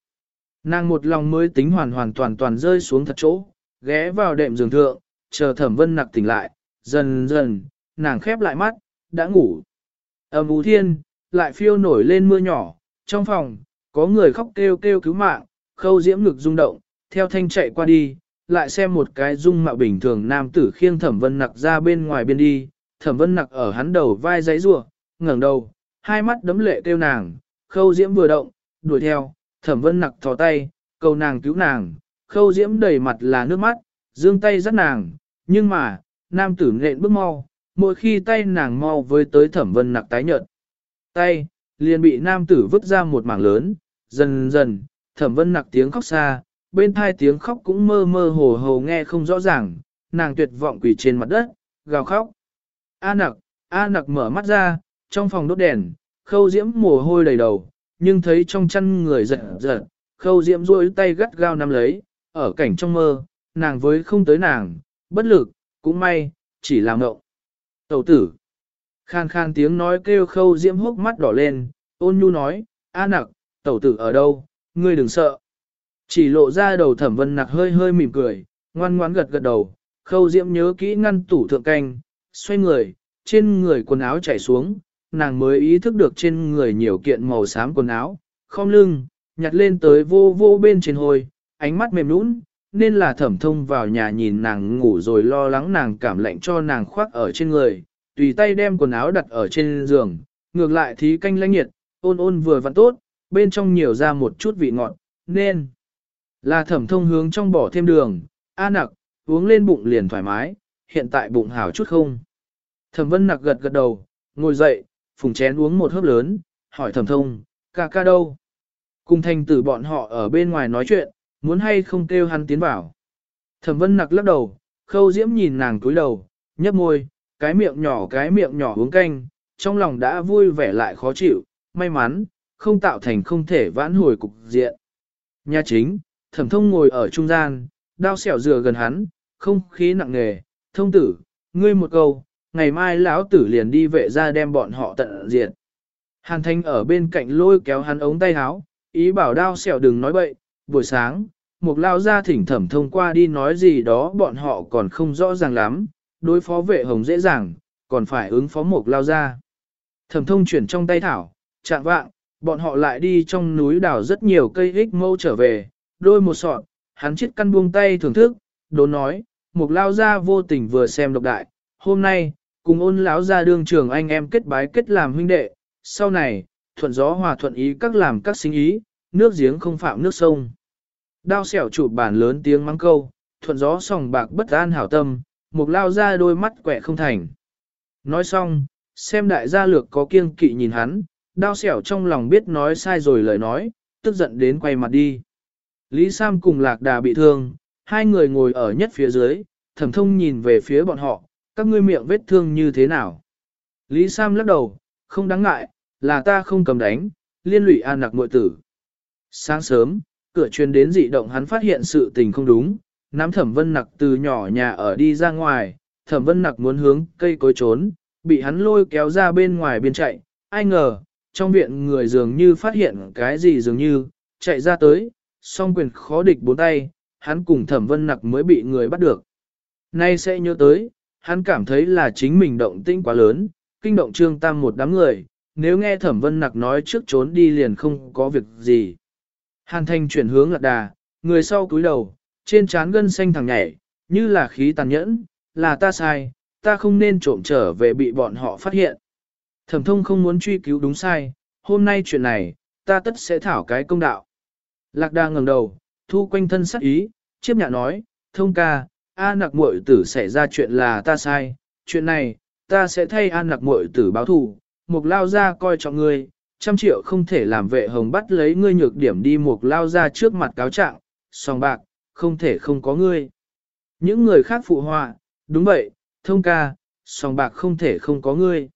Nàng một lòng mới tính hoàn hoàn toàn toàn rơi xuống thật chỗ, ghé vào đệm giường thượng, chờ thẩm vân nặc tỉnh lại, dần dần, nàng khép lại mắt, đã ngủ. âm ú thiên, lại phiêu nổi lên mưa nhỏ, trong phòng, có người khóc kêu kêu cứu mạng, khâu diễm ngực rung động, theo thanh chạy qua đi, lại xem một cái dung mạo bình thường nam tử khiêng thẩm vân nặc ra bên ngoài biên đi, thẩm vân nặc ở hắn đầu vai giấy rua, ngẩng đầu, hai mắt đấm lệ kêu nàng, khâu diễm vừa động, đuổi theo, thẩm vân nặc thò tay, cầu nàng cứu nàng, khâu diễm đầy mặt là nước mắt, dương tay dắt nàng, nhưng mà, nam tử nện bước mau, mỗi khi tay nàng mau với tới thẩm vân nặc tái nhợt. Tay, liền bị nam tử vứt ra một mảng lớn, dần dần, thẩm vân nặc tiếng khóc xa, bên thai tiếng khóc cũng mơ mơ hồ hồ nghe không rõ ràng, nàng tuyệt vọng quỳ trên mặt đất, gào khóc. A nặc, A nặc mở mắt ra, trong phòng đốt đèn, khâu diễm mồ hôi đầy đầu, nhưng thấy trong chăn người giật giật, khâu diễm duỗi tay gắt gao nắm lấy, ở cảnh trong mơ, nàng với không tới nàng, bất lực, cũng may, chỉ làm ngộng. Tẩu tử. Khan khan tiếng nói kêu khâu diễm hốc mắt đỏ lên, ôn nhu nói, A nặc, tẩu tử ở đâu, ngươi đừng sợ. Chỉ lộ ra đầu thẩm vân nặc hơi hơi mỉm cười, ngoan ngoãn gật gật đầu, khâu diễm nhớ kỹ ngăn tủ thượng canh, xoay người, trên người quần áo chảy xuống, nàng mới ý thức được trên người nhiều kiện màu xám quần áo, không lưng, nhặt lên tới vô vô bên trên hồi, ánh mắt mềm nũng, nên là thẩm thông vào nhà nhìn nàng ngủ rồi lo lắng nàng cảm lạnh cho nàng khoác ở trên người, tùy tay đem quần áo đặt ở trên giường, ngược lại thí canh lãnh nhiệt, ôn ôn vừa vặn tốt, bên trong nhiều ra một chút vị ngọt, nên là thẩm thông hướng trong bỏ thêm đường, a nặc, uống lên bụng liền thoải mái, hiện tại bụng hảo chút không. Thẩm vân nặc gật gật đầu, ngồi dậy, phùng chén uống một hớp lớn, hỏi thẩm thông, ca ca đâu? Cùng thành tử bọn họ ở bên ngoài nói chuyện, muốn hay không kêu hắn tiến vào. Thẩm vân nặc lắc đầu, khâu diễm nhìn nàng cúi đầu, nhấp môi, cái miệng nhỏ cái miệng nhỏ uống canh, trong lòng đã vui vẻ lại khó chịu, may mắn, không tạo thành không thể vãn hồi cục diện. Nhà chính, thẩm thông ngồi ở trung gian, đao xẻo dừa gần hắn, không khí nặng nề, thông tử, ngươi một câu, ngày mai lão tử liền đi vệ ra đem bọn họ tận diệt. Hàn thanh ở bên cạnh lôi kéo hắn ống tay áo, ý bảo đao xẻo đừng nói bậy, buổi sáng, một lao gia thỉnh thẩm thông qua đi nói gì đó bọn họ còn không rõ ràng lắm, đối phó vệ hồng dễ dàng, còn phải ứng phó một lao gia. Thẩm thông chuyển trong tay thảo, chạm vạng, bọn họ lại đi trong núi đào rất nhiều cây ích mâu trở về, đôi một sọt, hắn chiếc căn buông tay thưởng thức, đốn nói, một lao gia vô tình vừa xem độc đại, hôm nay, cùng ôn lão gia đương trường anh em kết bái kết làm huynh đệ, sau này, thuận gió hòa thuận ý các làm các sinh ý, nước giếng không phạm nước sông. Đao xẻo chụp bàn lớn tiếng mắng câu, thuận gió sòng bạc bất an hảo tâm, mục lao ra đôi mắt quẹ không thành. Nói xong, xem đại gia lược có kiêng kỵ nhìn hắn, đao xẻo trong lòng biết nói sai rồi lời nói, tức giận đến quay mặt đi. Lý Sam cùng lạc đà bị thương, hai người ngồi ở nhất phía dưới, thẩm thông nhìn về phía bọn họ, các ngươi miệng vết thương như thế nào. Lý Sam lắc đầu, không đáng ngại, là ta không cầm đánh, liên lụy an nặc muội tử. Sáng sớm, cửa truyền đến dị động hắn phát hiện sự tình không đúng, nắm thẩm vân nặc từ nhỏ nhà ở đi ra ngoài, thẩm vân nặc muốn hướng cây cối trốn, bị hắn lôi kéo ra bên ngoài biên chạy, ai ngờ, trong viện người dường như phát hiện cái gì dường như, chạy ra tới, song quyền khó địch bốn tay, hắn cùng thẩm vân nặc mới bị người bắt được. Nay sẽ nhớ tới, hắn cảm thấy là chính mình động tĩnh quá lớn, kinh động trương tam một đám người, nếu nghe thẩm vân nặc nói trước trốn đi liền không có việc gì. Hàn thành chuyển hướng lạc đà, người sau cúi đầu, trên trán gân xanh thẳng nhảy, như là khí tàn nhẫn, là ta sai, ta không nên trộm trở về bị bọn họ phát hiện. Thẩm thông không muốn truy cứu đúng sai, hôm nay chuyện này, ta tất sẽ thảo cái công đạo. Lạc đà ngẩng đầu, thu quanh thân sắc ý, chiếp nhạ nói, thông ca, A nặc muội tử xảy ra chuyện là ta sai, chuyện này, ta sẽ thay A nặc muội tử báo thù, mục lao ra coi trọng ngươi, trăm triệu không thể làm vệ hồng bắt lấy ngươi nhược điểm đi mục lao ra trước mặt cáo trạng, song bạc, không thể không có ngươi. Những người khác phụ họa, Đúng vậy, thông ca, sòng bạc không thể không có ngươi.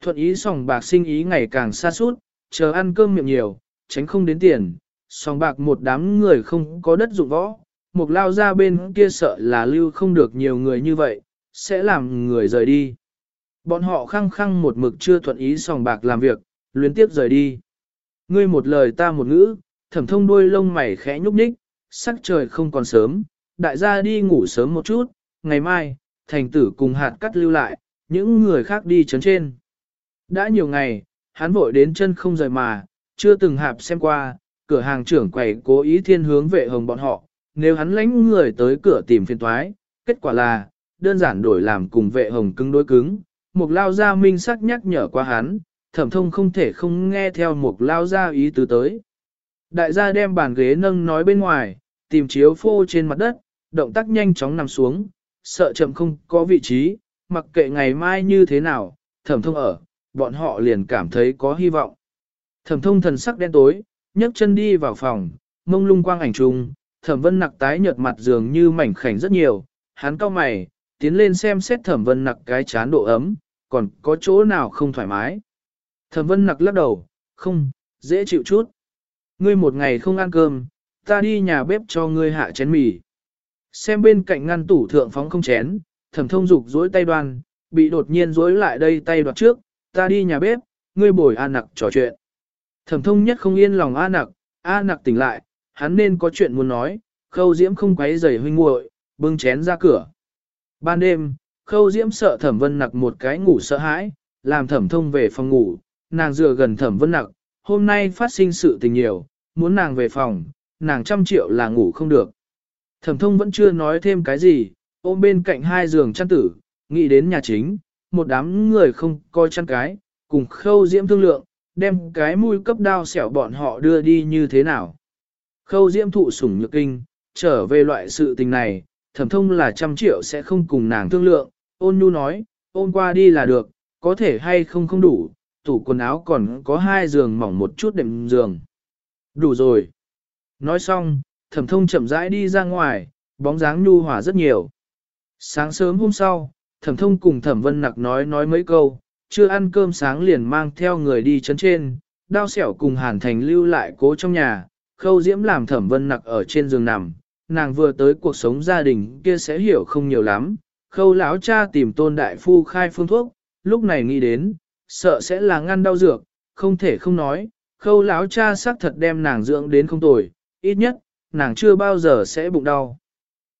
Thuận ý sòng bạc sinh ý ngày càng xa suốt, chờ ăn cơm miệng nhiều, tránh không đến tiền, sòng bạc một đám người không có đất dụng võ, một lao ra bên kia sợ là lưu không được nhiều người như vậy, sẽ làm người rời đi. Bọn họ khăng khăng một mực chưa thuận ý sòng bạc làm việc, luyến tiếp rời đi. Ngươi một lời ta một ngữ, thẩm thông đuôi lông mày khẽ nhúc nhích, sắc trời không còn sớm, đại gia đi ngủ sớm một chút, ngày mai, thành tử cùng hạt cắt lưu lại, những người khác đi chấn trên. Đã nhiều ngày, hắn vội đến chân không rời mà, chưa từng hạp xem qua, cửa hàng trưởng quầy cố ý thiên hướng vệ hồng bọn họ, nếu hắn lãnh người tới cửa tìm phiền toái, kết quả là, đơn giản đổi làm cùng vệ hồng cứng đối cứng, một lao gia minh sắc nhắc nhở qua hắn, thẩm thông không thể không nghe theo một lao ra ý tứ tới. Đại gia đem bàn ghế nâng nói bên ngoài, tìm chiếu phô trên mặt đất, động tác nhanh chóng nằm xuống, sợ chậm không có vị trí, mặc kệ ngày mai như thế nào, thẩm thông ở, bọn họ liền cảm thấy có hy vọng. Thẩm thông thần sắc đen tối, nhấc chân đi vào phòng, mông lung quang ảnh trùng, thẩm vân nặc tái nhợt mặt dường như mảnh khảnh rất nhiều, hắn cau mày, tiến lên xem xét thẩm vân nặc cái chán độ ấm, còn có chỗ nào không thoải mái. Thẩm vân nặc lắc đầu, không, dễ chịu chút. Ngươi một ngày không ăn cơm, ta đi nhà bếp cho ngươi hạ chén mì. Xem bên cạnh ngăn tủ thượng phóng không chén, thẩm thông dục dối tay đoan, bị đột nhiên dối lại đây tay đoạt trước, ta đi nhà bếp, ngươi bồi A nặc trò chuyện. Thẩm thông nhất không yên lòng A nặc, A nặc tỉnh lại, hắn nên có chuyện muốn nói, khâu diễm không quấy giày huynh muội, bưng chén ra cửa. Ban đêm, khâu diễm sợ thẩm vân nặc một cái ngủ sợ hãi, làm thẩm thông về phòng ngủ, nàng dựa gần thẩm vân nặc, hôm nay phát sinh sự tình nhiều, muốn nàng về phòng, nàng trăm triệu là ngủ không được. Thẩm thông vẫn chưa nói thêm cái gì, ôm bên cạnh hai giường chăn tử, nghĩ đến nhà chính, một đám người không coi chăn cái, cùng khâu diễm thương lượng, đem cái mũi cấp đao xẻo bọn họ đưa đi như thế nào. Khâu diễm thụ sủng nhược kinh, trở về loại sự tình này, thẩm thông là trăm triệu sẽ không cùng nàng thương lượng, ôn nhu nói, ôn qua đi là được, có thể hay không không đủ, tủ quần áo còn có hai giường mỏng một chút đệm giường. Đủ rồi. Nói xong, thẩm thông chậm rãi đi ra ngoài, bóng dáng nhu hòa rất nhiều. Sáng sớm hôm sau, thẩm thông cùng thẩm vân nặc nói nói mấy câu, chưa ăn cơm sáng liền mang theo người đi chấn trên, đao xẻo cùng hàn thành lưu lại cố trong nhà, khâu diễm làm thẩm vân nặc ở trên giường nằm, nàng vừa tới cuộc sống gia đình kia sẽ hiểu không nhiều lắm, khâu lão cha tìm tôn đại phu khai phương thuốc, lúc này nghĩ đến, sợ sẽ là ngăn đau dược, không thể không nói, khâu láo cha xác thật đem nàng dưỡng đến không tồi, ít nhất, nàng chưa bao giờ sẽ bụng đau.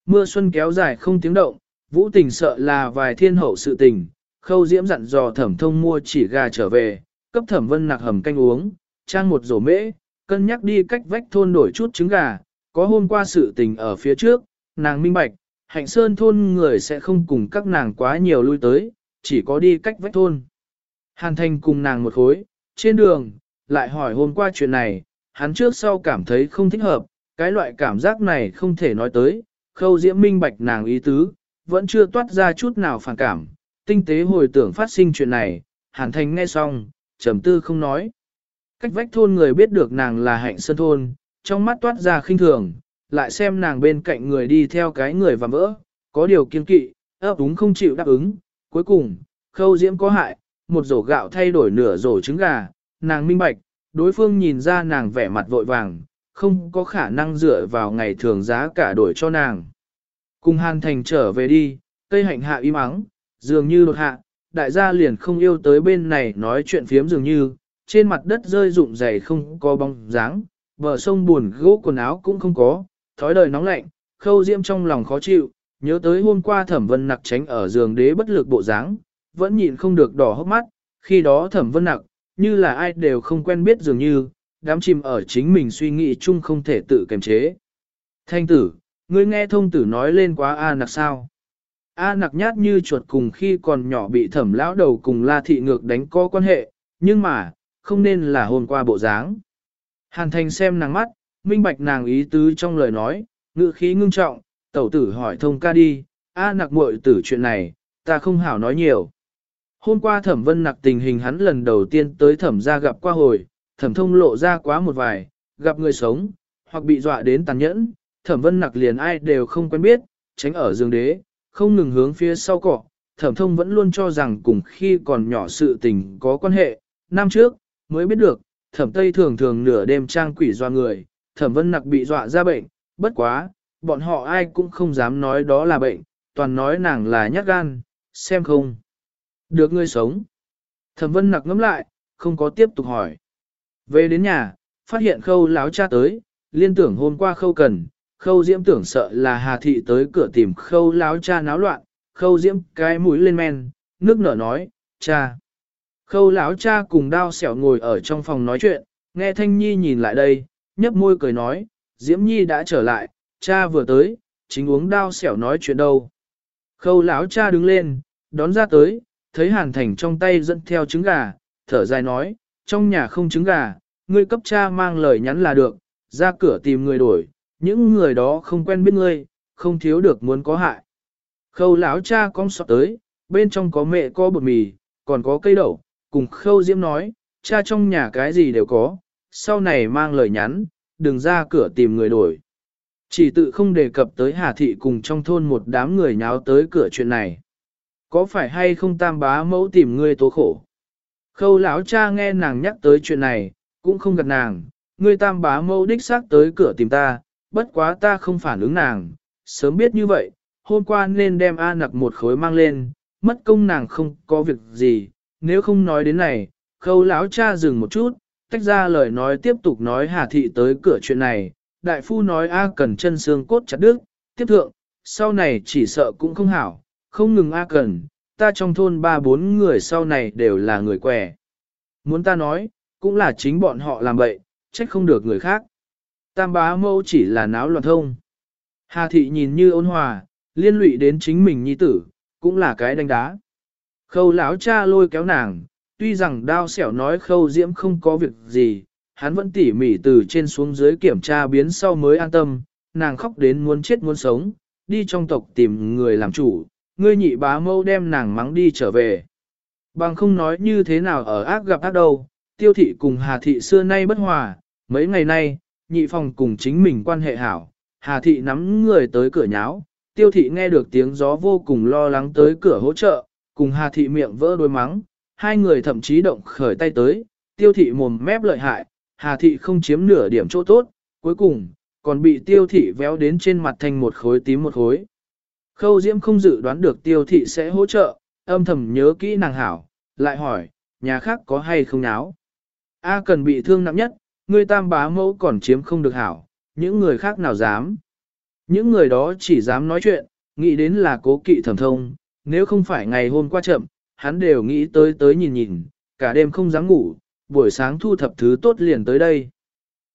Mưa xuân kéo dài không tiếng động, vũ tình sợ là vài thiên hậu sự tình, khâu diễm dặn dò thẩm thông mua chỉ gà trở về, cấp thẩm vân nạc hầm canh uống, trang một rổ mễ, cân nhắc đi cách vách thôn đổi chút trứng gà, có hôm qua sự tình ở phía trước, nàng minh bạch, hạnh sơn thôn người sẽ không cùng các nàng quá nhiều lui tới, chỉ có đi cách vách thôn. Hàn thành cùng nàng một khối, trên đường, lại hỏi hôm qua chuyện này, hắn trước sau cảm thấy không thích hợp, cái loại cảm giác này không thể nói tới, khâu diễm minh bạch nàng ý tứ, vẫn chưa toát ra chút nào phản cảm, tinh tế hồi tưởng phát sinh chuyện này, hàn thành nghe xong, trầm tư không nói. Cách vách thôn người biết được nàng là hạnh sơn thôn, trong mắt toát ra khinh thường, lại xem nàng bên cạnh người đi theo cái người và vỡ, có điều kiên kỵ, ấp úng không chịu đáp ứng, cuối cùng, khâu diễm có hại, một rổ gạo thay đổi nửa rổ trứng gà, nàng minh bạch, đối phương nhìn ra nàng vẻ mặt vội vàng, không có khả năng dựa vào ngày thường giá cả đổi cho nàng. Cùng hàn thành trở về đi, cây hạnh hạ im ắng, dường như đột hạ, đại gia liền không yêu tới bên này nói chuyện phiếm dường như, trên mặt đất rơi rụng dày không có bóng dáng, bờ sông buồn gỗ quần áo cũng không có, thói đời nóng lạnh, khâu diễm trong lòng khó chịu, nhớ tới hôm qua thẩm vân nặc tránh ở giường đế bất lực bộ dáng, vẫn nhịn không được đỏ hốc mắt, khi đó thẩm vân nặc, như là ai đều không quen biết dường như, đám chìm ở chính mình suy nghĩ chung không thể tự kiềm chế. Thanh tử, ngươi nghe thông tử nói lên quá A nặc sao? A nặc nhát như chuột cùng khi còn nhỏ bị thẩm lão đầu cùng la thị ngược đánh có quan hệ, nhưng mà, không nên là hôm qua bộ dáng. Hàn thành xem nàng mắt, minh bạch nàng ý tứ trong lời nói, ngữ khí ngưng trọng, tẩu tử hỏi thông ca đi, A nặc muội tử chuyện này, ta không hảo nói nhiều. Hôm qua thẩm vân nặc tình hình hắn lần đầu tiên tới thẩm ra gặp qua hồi, thẩm thông lộ ra quá một vài, gặp người sống, hoặc bị dọa đến tàn nhẫn, thẩm vân nặc liền ai đều không quen biết, tránh ở giường đế, không ngừng hướng phía sau cọ, thẩm thông vẫn luôn cho rằng cùng khi còn nhỏ sự tình có quan hệ. Năm trước, mới biết được, thẩm tây thường thường nửa đêm trang quỷ doa người, thẩm vân nặc bị dọa ra bệnh, bất quá, bọn họ ai cũng không dám nói đó là bệnh, toàn nói nàng là nhát gan, xem không. Được ngươi sống. Thẩm vân nặc ngắm lại, không có tiếp tục hỏi. Về đến nhà, phát hiện khâu láo cha tới, liên tưởng hôm qua khâu cần, khâu diễm tưởng sợ là hà thị tới cửa tìm khâu láo cha náo loạn, khâu diễm cái mũi lên men, nước nở nói, cha. Khâu láo cha cùng đao xẻo ngồi ở trong phòng nói chuyện, nghe thanh nhi nhìn lại đây, nhấp môi cười nói, diễm nhi đã trở lại, cha vừa tới, chính uống đao xẻo nói chuyện đâu. Khâu láo cha đứng lên, đón ra tới, thấy hàn thành trong tay dẫn theo trứng gà, thở dài nói, trong nhà không trứng gà, ngươi cấp cha mang lời nhắn là được, ra cửa tìm người đổi, những người đó không quen biết ngươi, không thiếu được muốn có hại. Khâu lão cha con sọt tới, bên trong có mẹ có bột mì, còn có cây đậu, cùng khâu diễm nói, cha trong nhà cái gì đều có, sau này mang lời nhắn, đừng ra cửa tìm người đổi. Chỉ tự không đề cập tới Hà Thị cùng trong thôn một đám người nháo tới cửa chuyện này. Có phải hay không tam bá mẫu tìm ngươi tố khổ? Khâu lão cha nghe nàng nhắc tới chuyện này, cũng không gật nàng, ngươi tam bá mẫu đích xác tới cửa tìm ta, bất quá ta không phản ứng nàng, sớm biết như vậy, hôm qua nên đem A nặc một khối mang lên, mất công nàng không có việc gì, nếu không nói đến này, khâu lão cha dừng một chút, tách ra lời nói tiếp tục nói Hà Thị tới cửa chuyện này, đại phu nói A cần chân xương cốt chặt đứt, tiếp thượng, sau này chỉ sợ cũng không hảo, không ngừng A cần, ta trong thôn ba bốn người sau này đều là người quẻ. Muốn ta nói, cũng là chính bọn họ làm bậy, trách không được người khác. Tam bá mâu chỉ là náo loạn thông. Hà thị nhìn như ôn hòa, liên lụy đến chính mình nhi tử, cũng là cái đánh đá. Khâu lão cha lôi kéo nàng, tuy rằng đao xẻo nói khâu diễm không có việc gì, hắn vẫn tỉ mỉ từ trên xuống dưới kiểm tra biến sau mới an tâm, nàng khóc đến muốn chết muốn sống, đi trong tộc tìm người làm chủ, ngươi nhị bá mâu đem nàng mắng đi trở về. Bằng không nói như thế nào ở ác gặp ác đâu, tiêu thị cùng Hà thị xưa nay bất hòa, mấy ngày nay, nhị phòng cùng chính mình quan hệ hảo, Hà thị nắm người tới cửa nháo, tiêu thị nghe được tiếng gió vô cùng lo lắng tới cửa hỗ trợ, cùng Hà thị miệng vỡ đôi mắng, hai người thậm chí động khởi tay tới, tiêu thị mồm mép lợi hại, Hà thị không chiếm nửa điểm chỗ tốt, cuối cùng, còn bị tiêu thị véo đến trên mặt thành một khối tím một khối. Khâu Diễm không dự đoán được tiêu thị sẽ hỗ trợ, âm thầm nhớ kỹ nàng hảo, lại hỏi, nhà khác có hay không náo. A cần bị thương nặng nhất, người tam bá mẫu còn chiếm không được hảo, những người khác nào dám. Những người đó chỉ dám nói chuyện, nghĩ đến là cố kỵ thẩm thông, nếu không phải ngày hôm qua chậm, hắn đều nghĩ tới tới nhìn nhìn, cả đêm không dám ngủ, buổi sáng thu thập thứ tốt liền tới đây.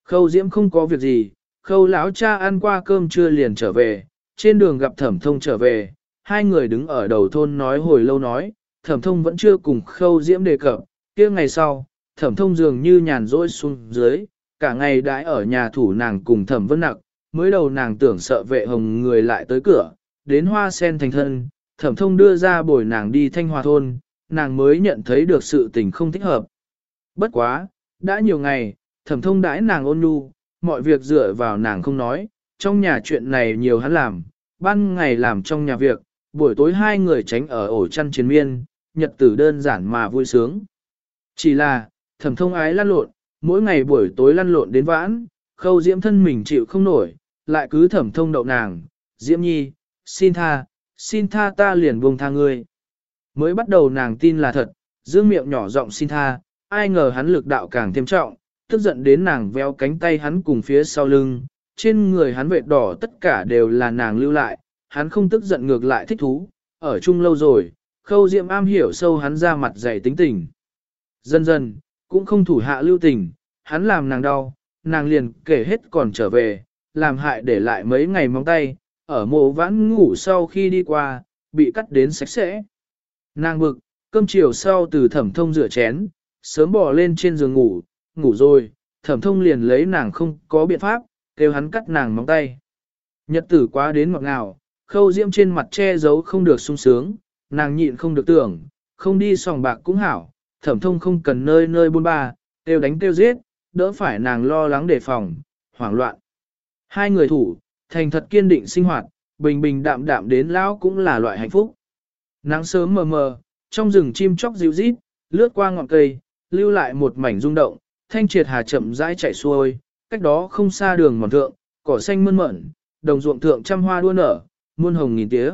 Khâu Diễm không có việc gì, khâu lão cha ăn qua cơm trưa liền trở về, trên đường gặp thẩm thông trở về, hai người đứng ở đầu thôn nói hồi lâu nói, thẩm thông vẫn chưa cùng khâu Diễm đề cập, kia ngày sau, thẩm thông dường như nhàn rỗi xuống dưới, cả ngày đãi ở nhà thủ nàng cùng thẩm vân nặc, mới đầu nàng tưởng sợ vệ hồng người lại tới cửa, đến hoa sen thành thân, thẩm thông đưa ra bồi nàng đi thanh hòa thôn, nàng mới nhận thấy được sự tình không thích hợp. Bất quá, đã nhiều ngày, thẩm thông đãi nàng ôn nhu, mọi việc dựa vào nàng không nói, trong nhà chuyện này nhiều hắn làm, ban ngày làm trong nhà việc, buổi tối hai người tránh ở ổ chăn chiến miên, nhật tử đơn giản mà vui sướng. Chỉ là, thẩm thông ái lăn lộn, mỗi ngày buổi tối lăn lộn đến vãn, khâu diễm thân mình chịu không nổi, lại cứ thẩm thông đậu nàng, diễm nhi, xin tha, xin tha ta liền buông tha ngươi. Mới bắt đầu nàng tin là thật, dương miệng nhỏ giọng xin tha, ai ngờ hắn lực đạo càng thêm trọng, tức giận đến nàng véo cánh tay hắn cùng phía sau lưng, trên người hắn vệt đỏ tất cả đều là nàng lưu lại, hắn không tức giận ngược lại thích thú, ở chung lâu rồi, khâu diệm am hiểu sâu hắn ra mặt dày tính tình. Dần dần, cũng không thủ hạ lưu tình, hắn làm nàng đau, nàng liền kể hết còn trở về, làm hại để lại mấy ngày móng tay, ở mộ vãn ngủ sau khi đi qua, bị cắt đến sạch sẽ. Nàng bực, cơm chiều sau từ thẩm thông rửa chén, sớm bỏ lên trên giường ngủ, ngủ rồi, thẩm thông liền lấy nàng không có biện pháp, kêu hắn cắt nàng móng tay. Nhật tử quá đến ngọt ngào, khâu diễm trên mặt che giấu không được sung sướng, nàng nhịn không được tưởng, không đi sòng bạc cũng hảo, thẩm thông không cần nơi nơi buôn ba, tiêu đánh tiêu giết, đỡ phải nàng lo lắng đề phòng, hoảng loạn. Hai người thủ, thành thật kiên định sinh hoạt, bình bình đạm đạm đến lão cũng là loại hạnh phúc. Nắng sớm mờ mờ, trong rừng chim chóc dịu rít, lướt qua ngọn cây, lưu lại một mảnh rung động, thanh triệt hà chậm rãi chạy xuôi, cách đó không xa đường mòn thượng, cỏ xanh mơn mởn, đồng ruộng thượng trăm hoa đua nở, muôn hồng nghìn tía.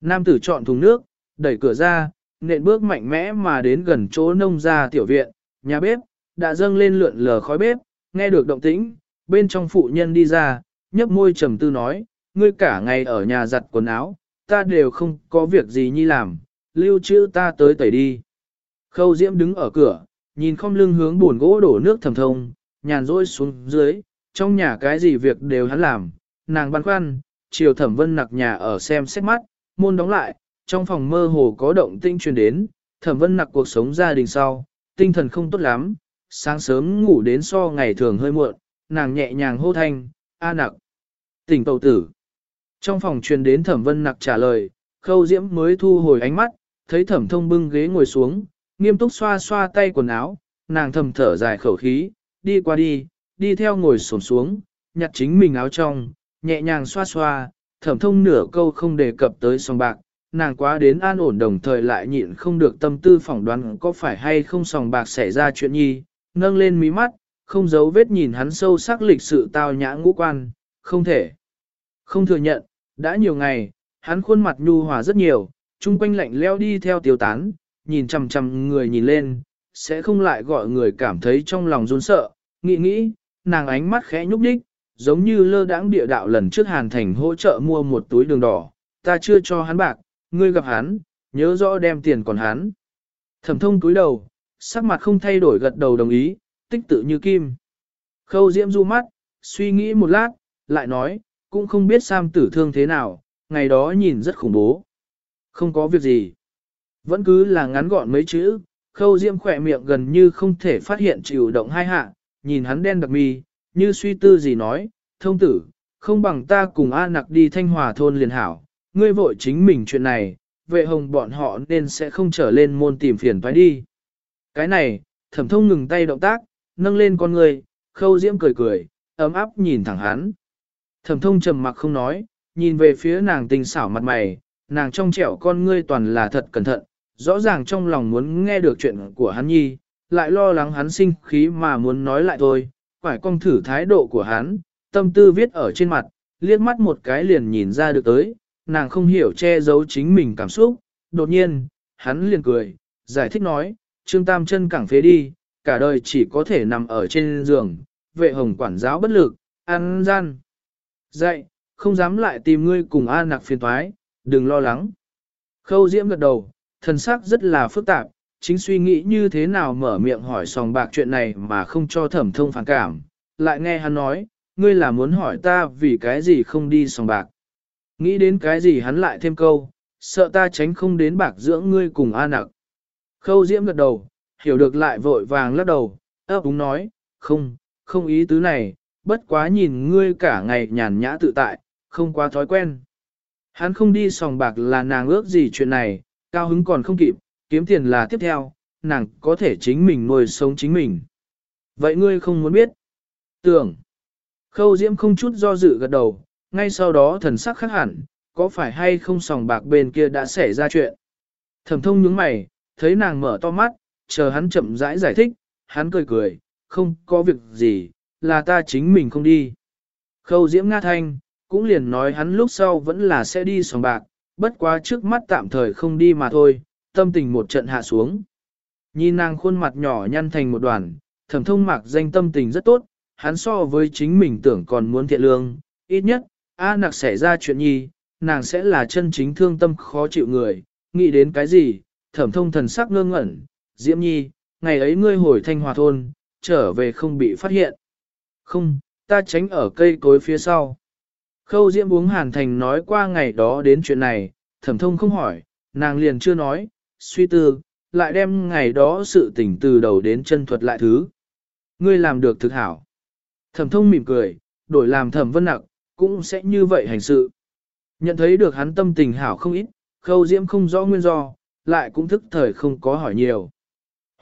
Nam tử chọn thùng nước, đẩy cửa ra, nện bước mạnh mẽ mà đến gần chỗ nông gia tiểu viện, nhà bếp, đã dâng lên lượn lờ khói bếp, nghe được động tĩnh, bên trong phụ nhân đi ra, nhấp môi trầm tư nói, ngươi cả ngày ở nhà giặt quần áo, ta đều không có việc gì nhi làm, lưu trữ ta tới tẩy đi. Khâu Diễm đứng ở cửa, nhìn không lưng hướng buồn gỗ đổ nước thầm thông, nhàn rỗi xuống dưới, trong nhà cái gì việc đều hắn làm, nàng băn khoăn, chiều thẩm vân nặc nhà ở xem xét mắt, môn đóng lại, trong phòng mơ hồ có động tinh truyền đến, thẩm vân nặc cuộc sống gia đình sau, tinh thần không tốt lắm, sáng sớm ngủ đến so ngày thường hơi muộn, nàng nhẹ nhàng hô thanh, a nặc, tỉnh tàu tử. Trong phòng truyền đến thẩm vân nặc trả lời, khâu diễm mới thu hồi ánh mắt, thấy thẩm thông bưng ghế ngồi xuống, nghiêm túc xoa xoa tay quần áo, nàng thầm thở dài khẩu khí, đi qua đi, đi theo ngồi xổm xuống, nhặt chính mình áo trong, nhẹ nhàng xoa xoa, thẩm thông nửa câu không đề cập tới sòng bạc, nàng quá đến an ổn đồng thời lại nhịn không được tâm tư phỏng đoán có phải hay không sòng bạc xảy ra chuyện nhi, nâng lên mí mắt, không giấu vết nhìn hắn sâu sắc lịch sự tao nhã ngũ quan, không thể. Không thừa nhận, đã nhiều ngày, hắn khuôn mặt nhu hòa rất nhiều, chung quanh lạnh leo đi theo tiêu tán, nhìn chằm chằm người nhìn lên, sẽ không lại gọi người cảm thấy trong lòng run sợ, nghĩ nghĩ, nàng ánh mắt khẽ nhúc nhích, giống như lơ đãng địa đạo lần trước Hàn Thành hỗ trợ mua một túi đường đỏ, ta chưa cho hắn bạc, ngươi gặp hắn, nhớ rõ đem tiền còn hắn. Thẩm thông túi đầu, sắc mặt không thay đổi gật đầu đồng ý, tích tự như kim. Khâu diễm du mắt, suy nghĩ một lát, lại nói, cũng không biết Sam tử thương thế nào, ngày đó nhìn rất khủng bố. Không có việc gì. Vẫn cứ là ngắn gọn mấy chữ, khâu diễm khỏe miệng gần như không thể phát hiện chịu động hai hạ, nhìn hắn đen đặc mi, như suy tư gì nói, thông tử, không bằng ta cùng A nặc đi thanh hòa thôn liền hảo, ngươi vội chính mình chuyện này, vệ hồng bọn họ nên sẽ không trở lên môn tìm phiền phải đi. Cái này, thẩm thông ngừng tay động tác, nâng lên con người, khâu diễm cười cười, ấm áp nhìn thẳng hắn. Thẩm thông trầm mặc không nói, nhìn về phía nàng tình xảo mặt mày, nàng trong trẻo con ngươi toàn là thật cẩn thận, rõ ràng trong lòng muốn nghe được chuyện của hắn nhi, lại lo lắng hắn sinh khí mà muốn nói lại thôi, phải con thử thái độ của hắn, tâm tư viết ở trên mặt, liếc mắt một cái liền nhìn ra được tới, nàng không hiểu che giấu chính mình cảm xúc, đột nhiên, hắn liền cười, giải thích nói, Trương Tam chân cẳng phế đi, cả đời chỉ có thể nằm ở trên giường, vệ hồng quản giáo bất lực, ăn gian. Dậy, không dám lại tìm ngươi cùng A nặc phiền thoái, đừng lo lắng. Khâu diễm gật đầu, thần sắc rất là phức tạp, chính suy nghĩ như thế nào mở miệng hỏi sòng bạc chuyện này mà không cho thẩm thông phản cảm, lại nghe hắn nói, ngươi là muốn hỏi ta vì cái gì không đi sòng bạc. Nghĩ đến cái gì hắn lại thêm câu, sợ ta tránh không đến bạc dưỡng ngươi cùng A nặc. Khâu diễm gật đầu, hiểu được lại vội vàng lắc đầu, ấp úng nói, không, không ý tứ này, bất quá nhìn ngươi cả ngày nhàn nhã tự tại, không quá thói quen. Hắn không đi sòng bạc là nàng ước gì chuyện này, cao hứng còn không kịp, kiếm tiền là tiếp theo, nàng có thể chính mình nuôi sống chính mình. Vậy ngươi không muốn biết? Tưởng. Khâu Diễm không chút do dự gật đầu, ngay sau đó thần sắc khác hẳn, có phải hay không sòng bạc bên kia đã xảy ra chuyện. Thẩm thông nhướng mày, thấy nàng mở to mắt, chờ hắn chậm rãi giải, giải thích, hắn cười cười, không có việc gì, là ta chính mình không đi. Khâu Diễm Nga Thanh, cũng liền nói hắn lúc sau vẫn là sẽ đi sòng bạc, bất quá trước mắt tạm thời không đi mà thôi, tâm tình một trận hạ xuống. Nhìn nàng khuôn mặt nhỏ nhăn thành một đoàn, thẩm thông mạc danh tâm tình rất tốt, hắn so với chính mình tưởng còn muốn thiện lương, ít nhất, A nặc xảy ra chuyện nhi, nàng sẽ là chân chính thương tâm khó chịu người, nghĩ đến cái gì, thẩm thông thần sắc ngơ ngẩn, diễm nhi, ngày ấy ngươi hồi thanh hòa thôn, trở về không bị phát hiện. Không, ta tránh ở cây cối phía sau. Khâu diễm uống hàn thành nói qua ngày đó đến chuyện này, thẩm thông không hỏi, nàng liền chưa nói, suy tư, lại đem ngày đó sự tình từ đầu đến chân thuật lại thứ. Ngươi làm được thực hảo. Thẩm thông mỉm cười, đổi làm thẩm vân nặc, cũng sẽ như vậy hành sự. Nhận thấy được hắn tâm tình hảo không ít, khâu diễm không rõ nguyên do, lại cũng thức thời không có hỏi nhiều.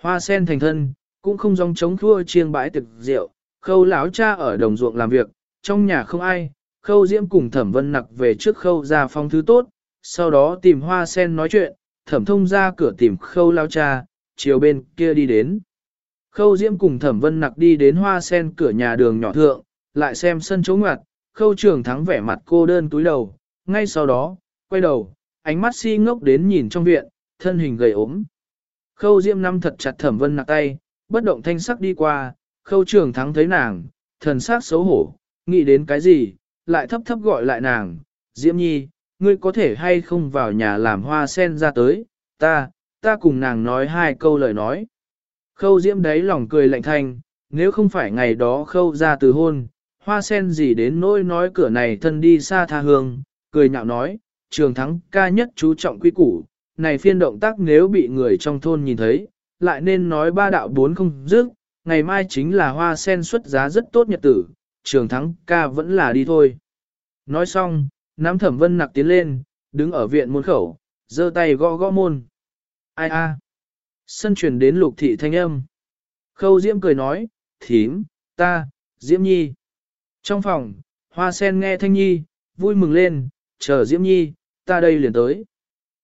Hoa sen thành thân, cũng không dòng chống thua chiêng bãi thực rượu, khâu lão cha ở đồng ruộng làm việc, trong nhà không ai, khâu diễm cùng thẩm vân nặc về trước khâu ra phong thứ tốt, sau đó tìm hoa sen nói chuyện, thẩm thông ra cửa tìm khâu lao cha, chiều bên kia đi đến. Khâu diễm cùng thẩm vân nặc đi đến hoa sen cửa nhà đường nhỏ thượng, lại xem sân chỗ ngoặt, khâu trường thắng vẻ mặt cô đơn túi đầu, ngay sau đó, quay đầu, ánh mắt si ngốc đến nhìn trong viện, thân hình gầy ốm. Khâu diễm nắm thật chặt thẩm vân nặc tay, bất động thanh sắc đi qua, khâu trường thắng thấy nàng, thần sắc xấu hổ, nghĩ đến cái gì, lại thấp thấp gọi lại nàng, diễm nhi, ngươi có thể hay không vào nhà làm hoa sen ra tới, ta, ta cùng nàng nói hai câu lời nói. Khâu diễm đấy lòng cười lạnh thanh, nếu không phải ngày đó khâu ra từ hôn, hoa sen gì đến nỗi nói cửa này thân đi xa tha hương, cười nhạo nói, trường thắng ca nhất chú trọng quy củ, này phiên động tác nếu bị người trong thôn nhìn thấy, lại nên nói ba đạo bốn không dứt, ngày mai chính là hoa sen xuất giá rất tốt nhật tử, trường thắng ca vẫn là đi thôi. Nói xong, nắm thẩm vân nặc tiến lên, đứng ở viện môn khẩu, giơ tay gõ gõ môn. Ai a? Sân truyền đến lục thị thanh âm. Khâu Diễm cười nói, thím, ta, Diễm Nhi. Trong phòng, hoa sen nghe thanh nhi, vui mừng lên, chờ Diễm Nhi, ta đây liền tới.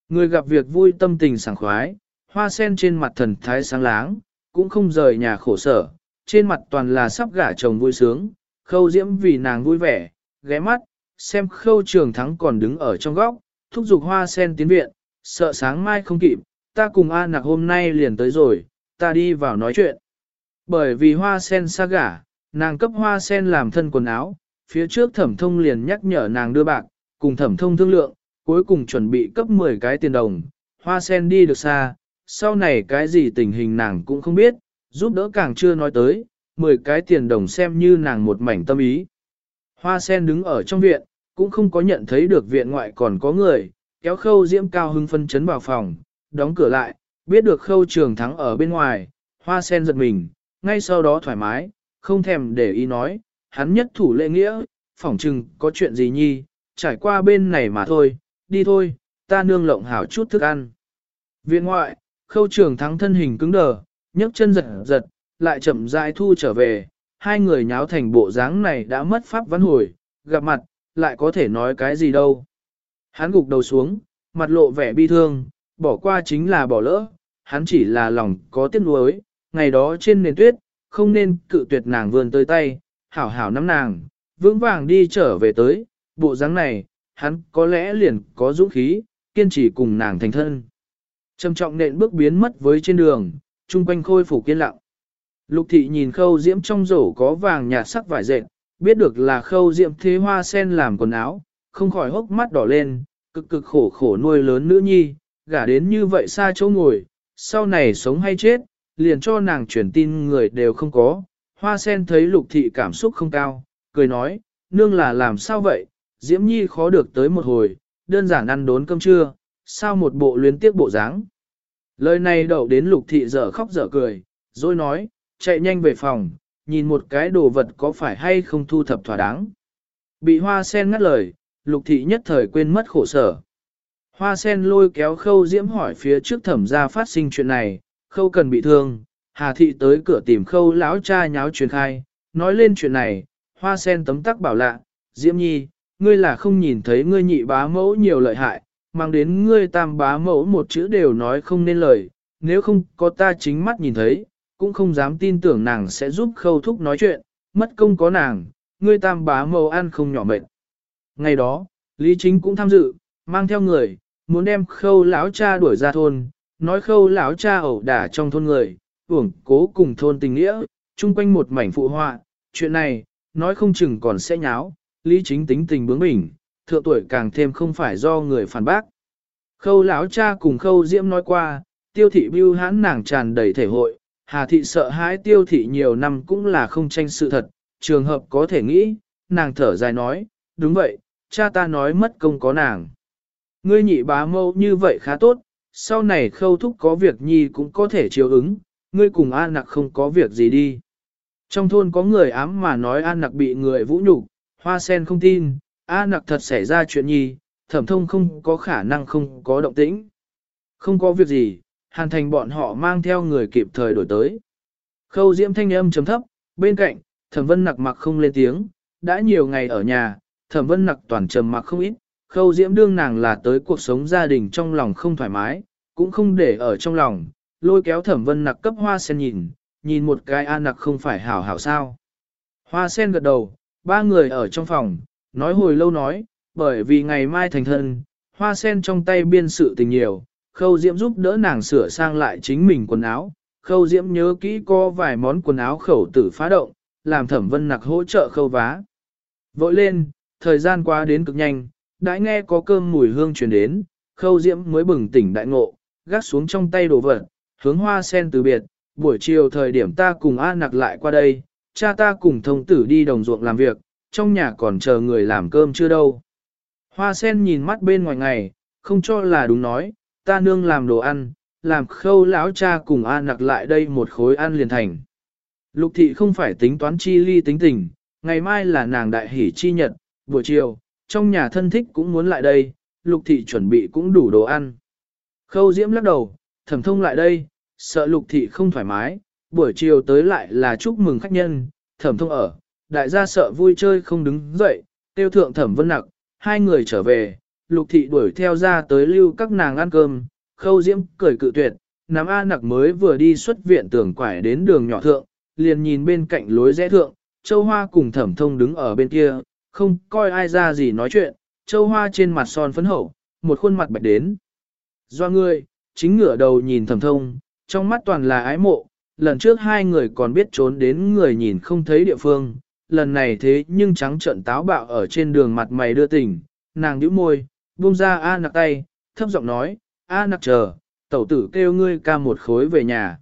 Người gặp việc vui tâm tình sảng khoái, hoa sen trên mặt thần thái sáng láng, cũng không rời nhà khổ sở, trên mặt toàn là sắp gả chồng vui sướng, khâu diễm vì nàng vui vẻ, ghé mắt, xem khâu trường thắng còn đứng ở trong góc, thúc giục hoa sen tiến viện, sợ sáng mai không kịp, ta cùng A nặc hôm nay liền tới rồi, ta đi vào nói chuyện. Bởi vì hoa sen xa gả, nàng cấp hoa sen làm thân quần áo, phía trước thẩm thông liền nhắc nhở nàng đưa bạc, cùng thẩm thông thương lượng, cuối cùng chuẩn bị cấp 10 cái tiền đồng, hoa sen đi được xa, sau này cái gì tình hình nàng cũng không biết, giúp đỡ càng chưa nói tới, 10 cái tiền đồng xem như nàng một mảnh tâm ý. Hoa sen đứng ở trong viện, cũng không có nhận thấy được viện ngoại còn có người, kéo khâu diễm cao hưng phân chấn vào phòng, đóng cửa lại, biết được khâu trường thắng ở bên ngoài, hoa sen giật mình, ngay sau đó thoải mái, không thèm để ý nói, hắn nhất thủ lệ nghĩa, phỏng chừng có chuyện gì nhi, trải qua bên này mà thôi, đi thôi, ta nương lộng hảo chút thức ăn. Viện ngoại, khâu trường thắng thân hình cứng đờ, nhấc chân giật giật, lại chậm rãi thu trở về, hai người nháo thành bộ dáng này đã mất pháp văn hồi, gặp mặt, lại có thể nói cái gì đâu. Hắn gục đầu xuống, mặt lộ vẻ bi thương, bỏ qua chính là bỏ lỡ, hắn chỉ là lòng có tiếc nuối, ngày đó trên nền tuyết, không nên cự tuyệt nàng vươn tới tay, hảo hảo nắm nàng, vững vàng đi trở về tới, bộ dáng này, hắn có lẽ liền có dũng khí, kiên trì cùng nàng thành thân. Trầm trọng nện bước biến mất với trên đường, chung quanh khôi phục kiên lặng. Lục thị nhìn khâu diễm trong rổ có vàng nhạt sắc vải dệt, biết được là khâu diễm thế hoa sen làm quần áo, không khỏi hốc mắt đỏ lên, cực cực khổ khổ nuôi lớn nữ nhi, gả đến như vậy xa chỗ ngồi, sau này sống hay chết, liền cho nàng truyền tin người đều không có. Hoa sen thấy lục thị cảm xúc không cao, cười nói, nương là làm sao vậy, diễm nhi khó được tới một hồi, đơn giản ăn đốn cơm trưa, sao một bộ luyến tiếc bộ dáng. Lời này đậu đến lục thị dở khóc dở cười, rồi nói, chạy nhanh về phòng, nhìn một cái đồ vật có phải hay không thu thập thỏa đáng. Bị hoa sen ngắt lời, lục thị nhất thời quên mất khổ sở. Hoa sen lôi kéo khâu diễm hỏi phía trước thẩm gia phát sinh chuyện này, khâu cần bị thương, hà thị tới cửa tìm khâu lão cha nháo truyền khai, nói lên chuyện này, hoa sen tấm tắc bảo lạ, diễm nhi, ngươi là không nhìn thấy ngươi nhị bá mẫu nhiều lợi hại, mang đến ngươi tam bá mẫu một chữ đều nói không nên lời, nếu không có ta chính mắt nhìn thấy, cũng không dám tin tưởng nàng sẽ giúp khâu thúc nói chuyện, mất công có nàng, ngươi tam bá mẫu ăn không nhỏ mệt. Ngày đó, Lý Chính cũng tham dự, mang theo người, muốn đem khâu lão cha đuổi ra thôn, nói khâu lão cha ẩu đả trong thôn người, uổng cố cùng thôn tình nghĩa, chung quanh một mảnh phụ họa, chuyện này, nói không chừng còn sẽ nháo, Lý Chính tính tình bướng bỉnh, thượng tuổi càng thêm không phải do người phản bác. Khâu lão cha cùng khâu diễm nói qua, tiêu thị bưu hãn nàng tràn đầy thể hội, hà thị sợ hãi tiêu thị nhiều năm cũng là không tranh sự thật, trường hợp có thể nghĩ, nàng thở dài nói, đúng vậy, cha ta nói mất công có nàng. Ngươi nhị bá mâu như vậy khá tốt, sau này khâu thúc có việc nhi cũng có thể chiều ứng, ngươi cùng an nặc không có việc gì đi. Trong thôn có người ám mà nói an nặc bị người vũ nhục, hoa sen không tin, An nặc thật xảy ra chuyện nhi, thẩm thông không có khả năng không có động tĩnh. Không có việc gì, hàn thành bọn họ mang theo người kịp thời đổi tới. Khâu diễm thanh âm chấm thấp, bên cạnh, thẩm vân nặc mặc không lên tiếng, đã nhiều ngày ở nhà, thẩm vân nặc toàn trầm mặc không ít, khâu diễm đương nàng là tới cuộc sống gia đình trong lòng không thoải mái, cũng không để ở trong lòng, lôi kéo thẩm vân nặc cấp hoa sen nhìn, nhìn một cái a nặc không phải hảo hảo sao. Hoa sen gật đầu, ba người ở trong phòng, nói hồi lâu nói, bởi vì ngày mai thành thân, hoa sen trong tay biên sự tình nhiều, khâu diễm giúp đỡ nàng sửa sang lại chính mình quần áo, khâu diễm nhớ kỹ có vài món quần áo khẩu tử phá động, làm thẩm vân nặc hỗ trợ khâu vá. Vội lên, thời gian qua đến cực nhanh, đã nghe có cơm mùi hương truyền đến, khâu diễm mới bừng tỉnh đại ngộ, gác xuống trong tay đồ vật, hướng hoa sen từ biệt, buổi chiều thời điểm ta cùng A nặc lại qua đây, cha ta cùng thông tử đi đồng ruộng làm việc, trong nhà còn chờ người làm cơm chưa đâu. Hoa sen nhìn mắt bên ngoài ngày, không cho là đúng nói, ta nương làm đồ ăn, làm khâu lão cha cùng A nặc lại đây một khối ăn liền thành. Lục thị không phải tính toán chi ly tính tình, ngày mai là nàng đại hỷ chi nhật, buổi chiều, trong nhà thân thích cũng muốn lại đây, lục thị chuẩn bị cũng đủ đồ ăn. Khâu diễm lắc đầu, thẩm thông lại đây, sợ lục thị không thoải mái, buổi chiều tới lại là chúc mừng khách nhân, thẩm thông ở, đại gia sợ vui chơi không đứng dậy, tiêu thượng thẩm vân nặc, hai người trở về, lục thị đuổi theo ra tới lưu các nàng ăn cơm, khâu diễm cười cự tuyệt, nắm A nặc mới vừa đi xuất viện tưởng quải đến đường nhỏ thượng, liền nhìn bên cạnh lối rẽ thượng, châu hoa cùng thẩm thông đứng ở bên kia, không coi ai ra gì nói chuyện, châu hoa trên mặt son phấn hậu, một khuôn mặt bạch đến. Do ngươi, chính ngửa đầu nhìn thẩm thông, trong mắt toàn là ái mộ, lần trước hai người còn biết trốn đến người nhìn không thấy địa phương, lần này thế nhưng trắng trợn táo bạo ở trên đường mặt mày đưa tình, nàng nhíu môi, buông ra A nặc tay, thấp giọng nói, A nặc chờ, tẩu tử kêu ngươi ca một khối về nhà.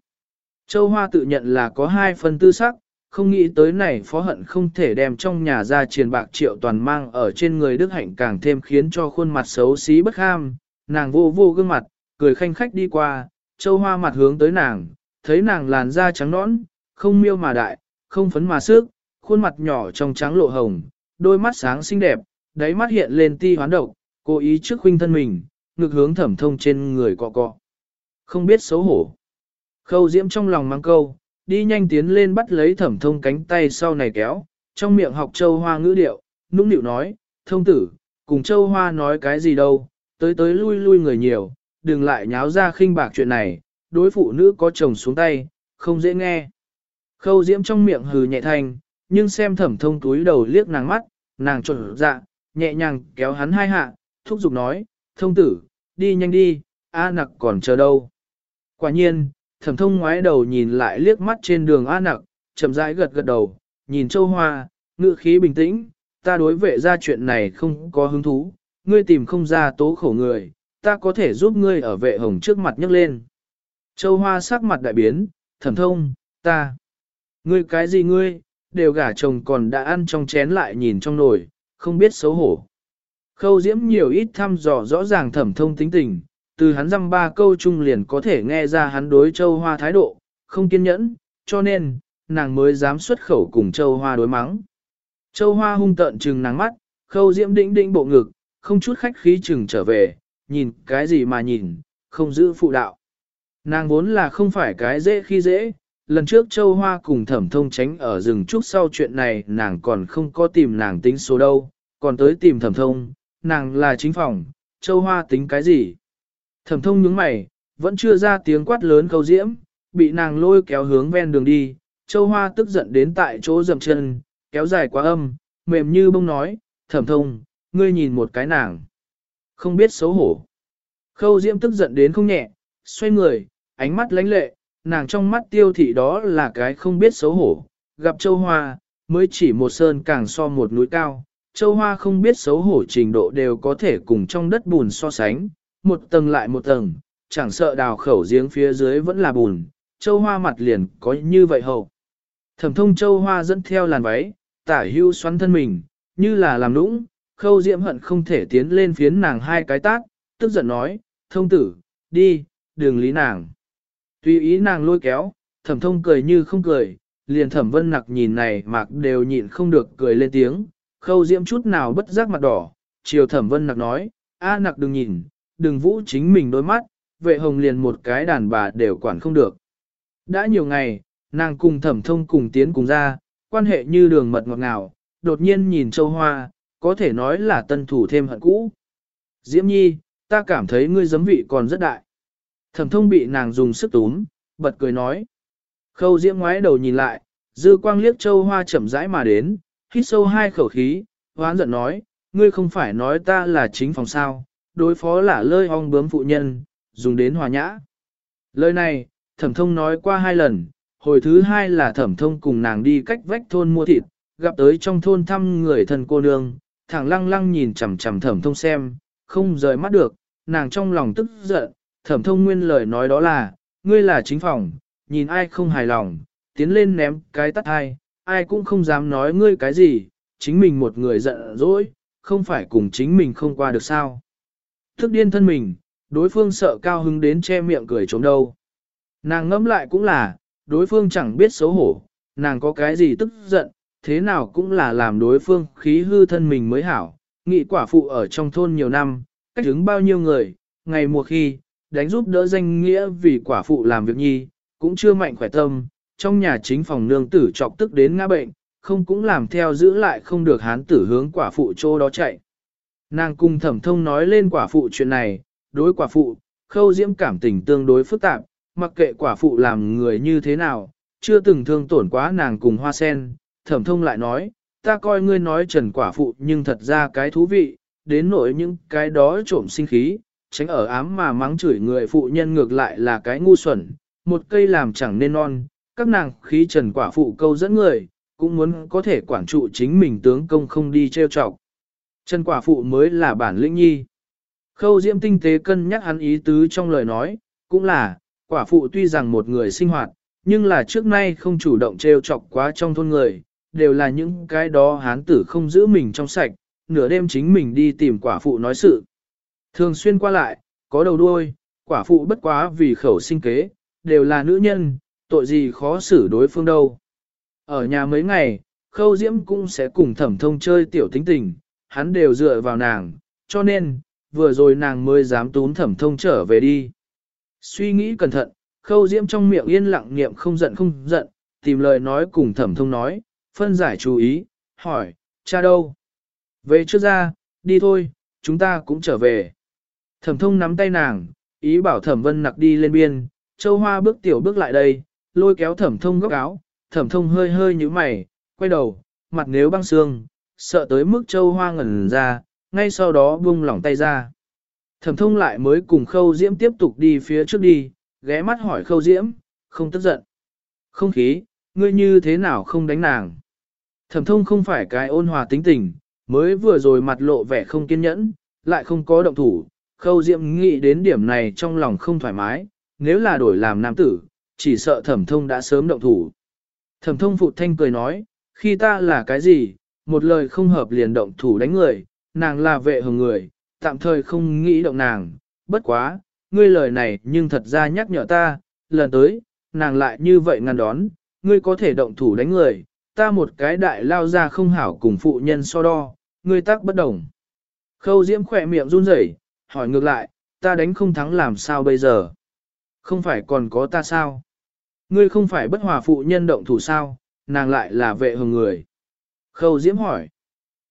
Châu Hoa tự nhận là có hai phần tư sắc, không nghĩ tới này phó hận không thể đem trong nhà ra triền bạc triệu toàn mang ở trên người Đức Hạnh càng thêm khiến cho khuôn mặt xấu xí bất ham, nàng vô vô gương mặt, cười khanh khách đi qua, Châu Hoa mặt hướng tới nàng, thấy nàng làn da trắng nõn, không miêu mà đại, không phấn mà sức, khuôn mặt nhỏ trong trắng lộ hồng, đôi mắt sáng xinh đẹp, đáy mắt hiện lên ti hoán độc, cố ý trước huynh thân mình, ngực hướng thẩm thông trên người cọ cọ. Không biết xấu hổ. Khâu diễm trong lòng mang câu, đi nhanh tiến lên bắt lấy thẩm thông cánh tay sau này kéo, trong miệng học châu hoa ngữ điệu, nũng nịu nói, thông tử, cùng châu hoa nói cái gì đâu, tới tới lui lui người nhiều, đừng lại nháo ra khinh bạc chuyện này, đối phụ nữ có chồng xuống tay, không dễ nghe. Khâu diễm trong miệng hừ nhẹ thanh, nhưng xem thẩm thông túi đầu liếc nàng mắt, nàng trộn dạ, nhẹ nhàng kéo hắn hai hạ, thúc giục nói, thông tử, đi nhanh đi, A nặc còn chờ đâu. Quả nhiên, thẩm thông ngoái đầu nhìn lại liếc mắt trên đường A nặc, chậm rãi gật gật đầu, nhìn châu hoa, ngự khí bình tĩnh, ta đối vệ ra chuyện này không có hứng thú, ngươi tìm không ra tố khổ người, ta có thể giúp ngươi ở vệ hồng trước mặt nhấc lên. Châu hoa sắc mặt đại biến, thẩm thông, ta, ngươi cái gì ngươi, đều gả chồng còn đã ăn trong chén lại nhìn trong nồi, không biết xấu hổ. Khâu diễm nhiều ít thăm dò rõ ràng thẩm thông tính tình, từ hắn dăm ba câu chung liền có thể nghe ra hắn đối châu hoa thái độ, không kiên nhẫn, cho nên, nàng mới dám xuất khẩu cùng châu hoa đối mắng. Châu hoa hung tợn trừng nàng mắt, khâu diễm đĩnh đĩnh bộ ngực, không chút khách khí chừng trở về, nhìn cái gì mà nhìn, không giữ phụ đạo. Nàng vốn là không phải cái dễ khi dễ, lần trước châu hoa cùng thẩm thông tránh ở rừng trúc sau chuyện này nàng còn không có tìm nàng tính số đâu, còn tới tìm thẩm thông, nàng là chính phòng, châu hoa tính cái gì. Thẩm thông nhướng mày, vẫn chưa ra tiếng quát lớn Câu diễm, bị nàng lôi kéo hướng ven đường đi, châu hoa tức giận đến tại chỗ dầm chân, kéo dài quá âm, mềm như bông nói, thẩm thông, ngươi nhìn một cái nàng. Không biết xấu hổ. Khâu diễm tức giận đến không nhẹ, xoay người, ánh mắt lánh lệ, nàng trong mắt tiêu thị đó là cái không biết xấu hổ. Gặp châu hoa, mới chỉ một sơn càng so một núi cao, châu hoa không biết xấu hổ trình độ đều có thể cùng trong đất bùn so sánh, một tầng lại một tầng, chẳng sợ đào khẩu giếng phía dưới vẫn là bùn, châu hoa mặt liền có như vậy hậu. Thẩm thông châu hoa dẫn theo làn váy, tả hưu xoắn thân mình, như là làm nũng, khâu diễm hận không thể tiến lên phiến nàng hai cái tát, tức giận nói, thông tử, đi, đường lý nàng. Tùy ý nàng lôi kéo, thẩm thông cười như không cười, liền thẩm vân nặc nhìn này mạc đều nhịn không được cười lên tiếng, khâu diễm chút nào bất giác mặt đỏ, chiều thẩm vân nặc nói, a nặc đừng nhìn, đừng vũ chính mình đôi mắt, vệ hồng liền một cái đàn bà đều quản không được. Đã nhiều ngày, nàng cùng thẩm thông cùng tiến cùng ra, quan hệ như đường mật ngọt ngào, đột nhiên nhìn châu hoa, có thể nói là tân thủ thêm hận cũ. Diễm Nhi, ta cảm thấy ngươi giấm vị còn rất đại. Thẩm thông bị nàng dùng sức túm, bật cười nói. Khâu Diễm ngoái đầu nhìn lại, dư quang liếc châu hoa chậm rãi mà đến, hít sâu hai khẩu khí, hoán giận nói, ngươi không phải nói ta là chính phòng sao, đối phó là lơi ong bướm phụ nhân, dùng đến hòa nhã. Lời này, thẩm thông nói qua hai lần, hồi thứ hai là thẩm thông cùng nàng đi cách vách thôn mua thịt, gặp tới trong thôn thăm người thân cô nương, thẳng lăng lăng nhìn chằm chằm thẩm thông xem, không rời mắt được, nàng trong lòng tức giận, thẩm thông nguyên lời nói đó là, ngươi là chính phòng, nhìn ai không hài lòng, tiến lên ném cái tắt hai, ai cũng không dám nói ngươi cái gì, chính mình một người giận dỗi, không phải cùng chính mình không qua được sao. Thức điên thân mình, đối phương sợ cao hứng đến che miệng cười trống đâu. Nàng ngẫm lại cũng là, đối phương chẳng biết xấu hổ, nàng có cái gì tức giận, thế nào cũng là làm đối phương khí hư thân mình mới hảo. Nghị quả phụ ở trong thôn nhiều năm, cách đứng bao nhiêu người, ngày mùa khi, đánh giúp đỡ danh nghĩa vì quả phụ làm việc nhi, cũng chưa mạnh khỏe tâm, trong nhà chính phòng nương tử chọc tức đến ngã bệnh, không cũng làm theo giữ lại không được hán tử hướng quả phụ chỗ đó chạy. Nàng cùng thẩm thông nói lên quả phụ chuyện này, đối quả phụ, khâu diễm cảm tình tương đối phức tạp, mặc kệ quả phụ làm người như thế nào, chưa từng thương tổn quá nàng cùng hoa sen, thẩm thông lại nói, ta coi ngươi nói trần quả phụ nhưng thật ra cái thú vị, đến nỗi những cái đó trộm sinh khí, tránh ở ám mà mắng chửi người phụ nhân ngược lại là cái ngu xuẩn, một cây làm chẳng nên non, các nàng khí trần quả phụ câu dẫn người, cũng muốn có thể quản trụ chính mình tướng công không đi trêu chọc. Trần quả phụ mới là bản lĩnh nhi. Khâu diễm tinh tế cân nhắc hắn ý tứ trong lời nói, cũng là, quả phụ tuy rằng một người sinh hoạt, nhưng là trước nay không chủ động trêu chọc quá trong thôn người, đều là những cái đó hán tử không giữ mình trong sạch, nửa đêm chính mình đi tìm quả phụ nói sự. Thường xuyên qua lại, có đầu đuôi, quả phụ bất quá vì khẩu sinh kế, đều là nữ nhân, tội gì khó xử đối phương đâu. Ở nhà mấy ngày, khâu diễm cũng sẽ cùng thẩm thông chơi tiểu tính tình, hắn đều dựa vào nàng, cho nên, vừa rồi nàng mới dám tún thẩm thông trở về đi. Suy nghĩ cẩn thận, khâu diễm trong miệng yên lặng niệm không giận không giận, tìm lời nói cùng thẩm thông nói, phân giải chú ý, hỏi, cha đâu? Về trước ra, đi thôi, chúng ta cũng trở về. Thẩm thông nắm tay nàng, ý bảo thẩm vân nặc đi lên biên, châu hoa bước tiểu bước lại đây, lôi kéo thẩm thông góc áo, thẩm thông hơi hơi như mày, quay đầu, mặt nếu băng xương, sợ tới mức châu hoa ngẩn ra, ngay sau đó buông lỏng tay ra. Thẩm thông lại mới cùng khâu diễm tiếp tục đi phía trước đi, ghé mắt hỏi khâu diễm, không tức giận. Không khí, ngươi như thế nào không đánh nàng? Thẩm thông không phải cái ôn hòa tính tình, mới vừa rồi mặt lộ vẻ không kiên nhẫn, lại không có động thủ, khâu diễm nghĩ đến điểm này trong lòng không thoải mái, nếu là đổi làm nam tử, chỉ sợ thẩm thông đã sớm động thủ. Thẩm thông phụ thanh cười nói, khi ta là cái gì, một lời không hợp liền động thủ đánh người, nàng là vệ hồng người, tạm thời không nghĩ động nàng, bất quá, ngươi lời này nhưng thật ra nhắc nhở ta, lần tới, nàng lại như vậy ngăn đón, ngươi có thể động thủ đánh người, ta một cái đại lao ra không hảo cùng phụ nhân so đo, ngươi tác bất đồng. Khâu diễm khỏe miệng run rẩy, hỏi ngược lại, ta đánh không thắng làm sao bây giờ? Không phải còn có ta sao? Ngươi không phải bất hòa phụ nhân động thủ sao, nàng lại là vệ hồng người. Khâu diễm hỏi.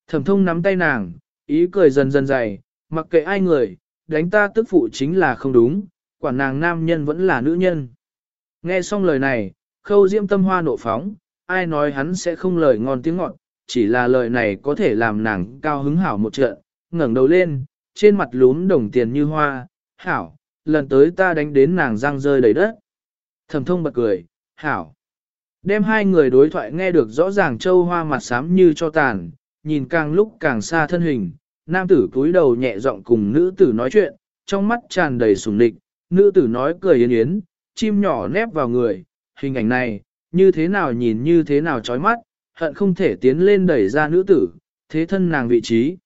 Thẩm thông nắm tay nàng, ý cười dần dần dày, mặc kệ ai người, đánh ta tức phụ chính là không đúng, quả nàng nam nhân vẫn là nữ nhân. Nghe xong lời này, khâu diễm tâm hoa nộ phóng, ai nói hắn sẽ không lời ngon tiếng ngọt, chỉ là lời này có thể làm nàng cao hứng hảo một trận, ngẩng đầu lên, trên mặt lún đồng tiền như hoa, hảo, lần tới ta đánh đến nàng răng rơi đầy đất. Thẩm thông bật cười, hảo. Đem hai người đối thoại nghe được rõ ràng châu hoa mặt xám như cho tàn, nhìn càng lúc càng xa thân hình, nam tử cúi đầu nhẹ giọng cùng nữ tử nói chuyện, trong mắt tràn đầy sùng địch, nữ tử nói cười yến yến, chim nhỏ nép vào người, hình ảnh này, như thế nào nhìn như thế nào chói mắt, hận không thể tiến lên đẩy ra nữ tử, thế thân nàng vị trí.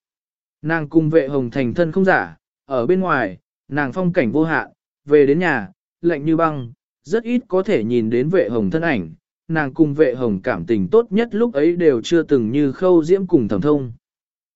Nàng cùng vệ hồng thành thân không giả, ở bên ngoài, nàng phong cảnh vô hạn, về đến nhà, lạnh như băng, rất ít có thể nhìn đến vệ hồng thân ảnh, nàng cùng vệ hồng cảm tình tốt nhất lúc ấy đều chưa từng như khâu diễm cùng thẩm thông.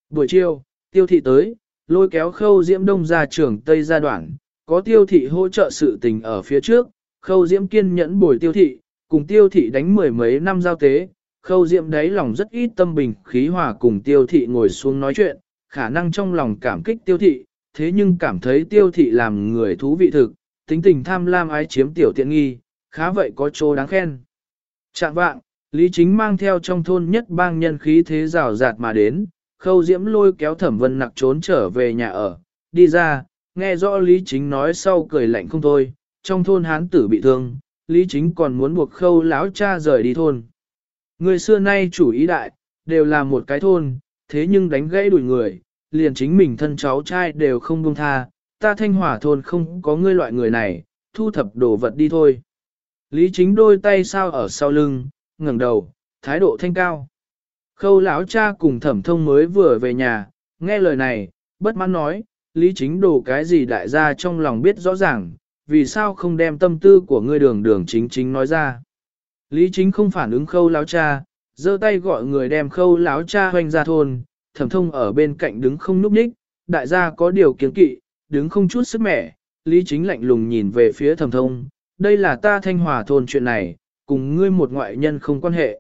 Buổi chiều, tiêu thị tới, lôi kéo khâu diễm đông ra trường Tây gia đoạn, có tiêu thị hỗ trợ sự tình ở phía trước, khâu diễm kiên nhẫn bồi tiêu thị, cùng tiêu thị đánh mười mấy năm giao tế, khâu diễm đấy lòng rất ít tâm bình khí hòa cùng tiêu thị ngồi xuống nói chuyện, khả năng trong lòng cảm kích tiêu thị, thế nhưng cảm thấy tiêu thị làm người thú vị thực, tính tình tham lam ái chiếm tiểu tiện nghi, khá vậy có chỗ đáng khen. Trạng vạng, Lý Chính mang theo trong thôn nhất bang nhân khí thế rào rạt mà đến, khâu diễm lôi kéo thẩm vân nặc trốn trở về nhà ở, đi ra, nghe rõ Lý Chính nói sau cười lạnh không thôi, trong thôn hán tử bị thương, Lý Chính còn muốn buộc khâu láo cha rời đi thôn. Người xưa nay chủ ý đại, đều là một cái thôn, thế nhưng đánh gãy đuổi người, liền chính mình thân cháu trai đều không buông tha, ta thanh hỏa thôn không có ngươi loại người này, thu thập đồ vật đi thôi. Lý chính đôi tay sao ở sau lưng, ngẩng đầu, thái độ thanh cao. Khâu lão cha cùng thẩm thông mới vừa về nhà, nghe lời này, bất mãn nói, lý chính đồ cái gì đại gia trong lòng biết rõ ràng, vì sao không đem tâm tư của ngươi đường đường chính chính nói ra. Lý chính không phản ứng khâu lão cha, giơ tay gọi người đem khâu lão cha hoành ra thôn, thẩm thông ở bên cạnh đứng không núp ních, đại gia có điều kiến kỵ, đứng không chút sức mẻ, lý chính lạnh lùng nhìn về phía thẩm thông, đây là ta thanh hòa thôn chuyện này, cùng ngươi một ngoại nhân không quan hệ.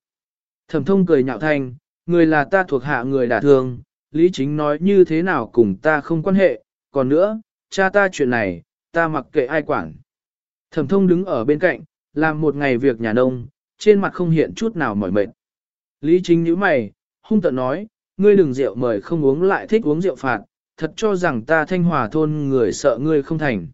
Thẩm thông cười nhạo thanh, người là ta thuộc hạ người đả thương, lý chính nói như thế nào cùng ta không quan hệ, còn nữa, cha ta chuyện này, ta mặc kệ ai quản. Thẩm thông đứng ở bên cạnh, làm một ngày việc nhà nông, trên mặt không hiện chút nào mỏi mệt. Lý chính nhíu mày, hung tợn nói, ngươi đừng rượu mời không uống lại thích uống rượu phạt, thật cho rằng ta thanh hòa thôn người sợ ngươi không thành.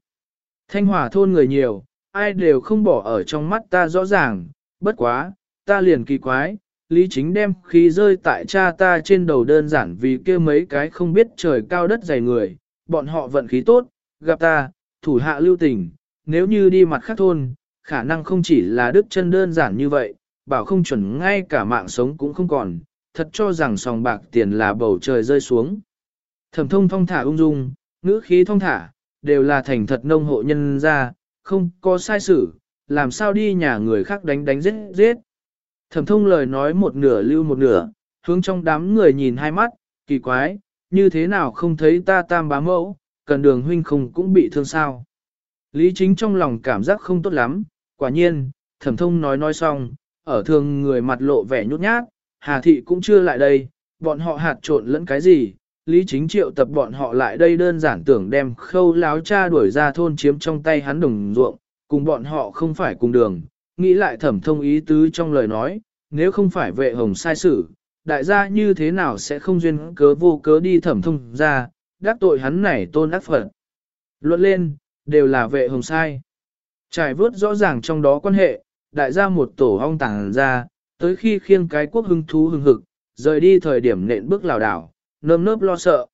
Thanh hòa thôn người nhiều, ai đều không bỏ ở trong mắt ta rõ ràng, bất quá, ta liền kỳ quái, lý chính đem khí rơi tại cha ta trên đầu đơn giản vì kia mấy cái không biết trời cao đất dày người, bọn họ vận khí tốt, gặp ta, thủ hạ lưu tình, nếu như đi mặt khác thôn, khả năng không chỉ là đức chân đơn giản như vậy, bảo không chuẩn ngay cả mạng sống cũng không còn, thật cho rằng sòng bạc tiền là bầu trời rơi xuống. Thẩm thông thong thả ung dung, ngữ khí thong thả, đều là thành thật nông hộ nhân ra, không có sai sự, làm sao đi nhà người khác đánh đánh giết giết. Thẩm thông lời nói một nửa lưu một nửa, hướng trong đám người nhìn hai mắt, kỳ quái, như thế nào không thấy ta tam bá mẫu, cần đường huynh không cũng bị thương sao. Lý chính trong lòng cảm giác không tốt lắm, quả nhiên, thẩm thông nói nói xong, ở thường người mặt lộ vẻ nhút nhát, Hà Thị cũng chưa lại đây, bọn họ hạt trộn lẫn cái gì, Lý Chính Triệu tập bọn họ lại đây đơn giản tưởng đem khâu láo cha đuổi ra thôn chiếm trong tay hắn đồng ruộng, cùng bọn họ không phải cùng đường, nghĩ lại thẩm thông ý tứ trong lời nói, nếu không phải vệ hồng sai sự, đại gia như thế nào sẽ không duyên cớ vô cớ đi thẩm thông ra, đắc tội hắn này tôn ác phật. Luận lên, đều là vệ hồng sai. Trải vớt rõ ràng trong đó quan hệ, đại gia một tổ hong tàng ra, tới khi khiêng cái quốc hưng thú hưng hực, rời đi thời điểm nện bước lào đảo, nơm nớp lo sợ.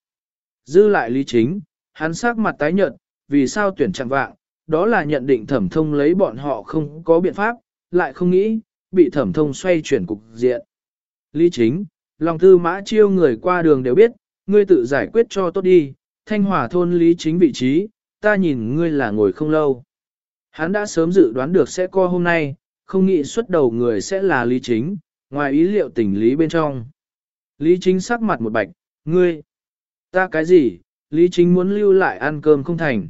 Dư lại lý chính, hắn sắc mặt tái nhợt, vì sao tuyển chẳng vạng, đó là nhận định thẩm thông lấy bọn họ không có biện pháp, lại không nghĩ, bị thẩm thông xoay chuyển cục diện. Lý chính, lòng tư mã chiêu người qua đường đều biết, ngươi tự giải quyết cho tốt đi, thanh hòa thôn lý chính vị trí, ta nhìn ngươi là ngồi không lâu. Hắn đã sớm dự đoán được sẽ co hôm nay, không nghĩ xuất đầu người sẽ là lý chính, ngoài ý liệu tình lý bên trong. Lý chính sắc mặt một bạch, ngươi, ta cái gì, lý chính muốn lưu lại ăn cơm không thành.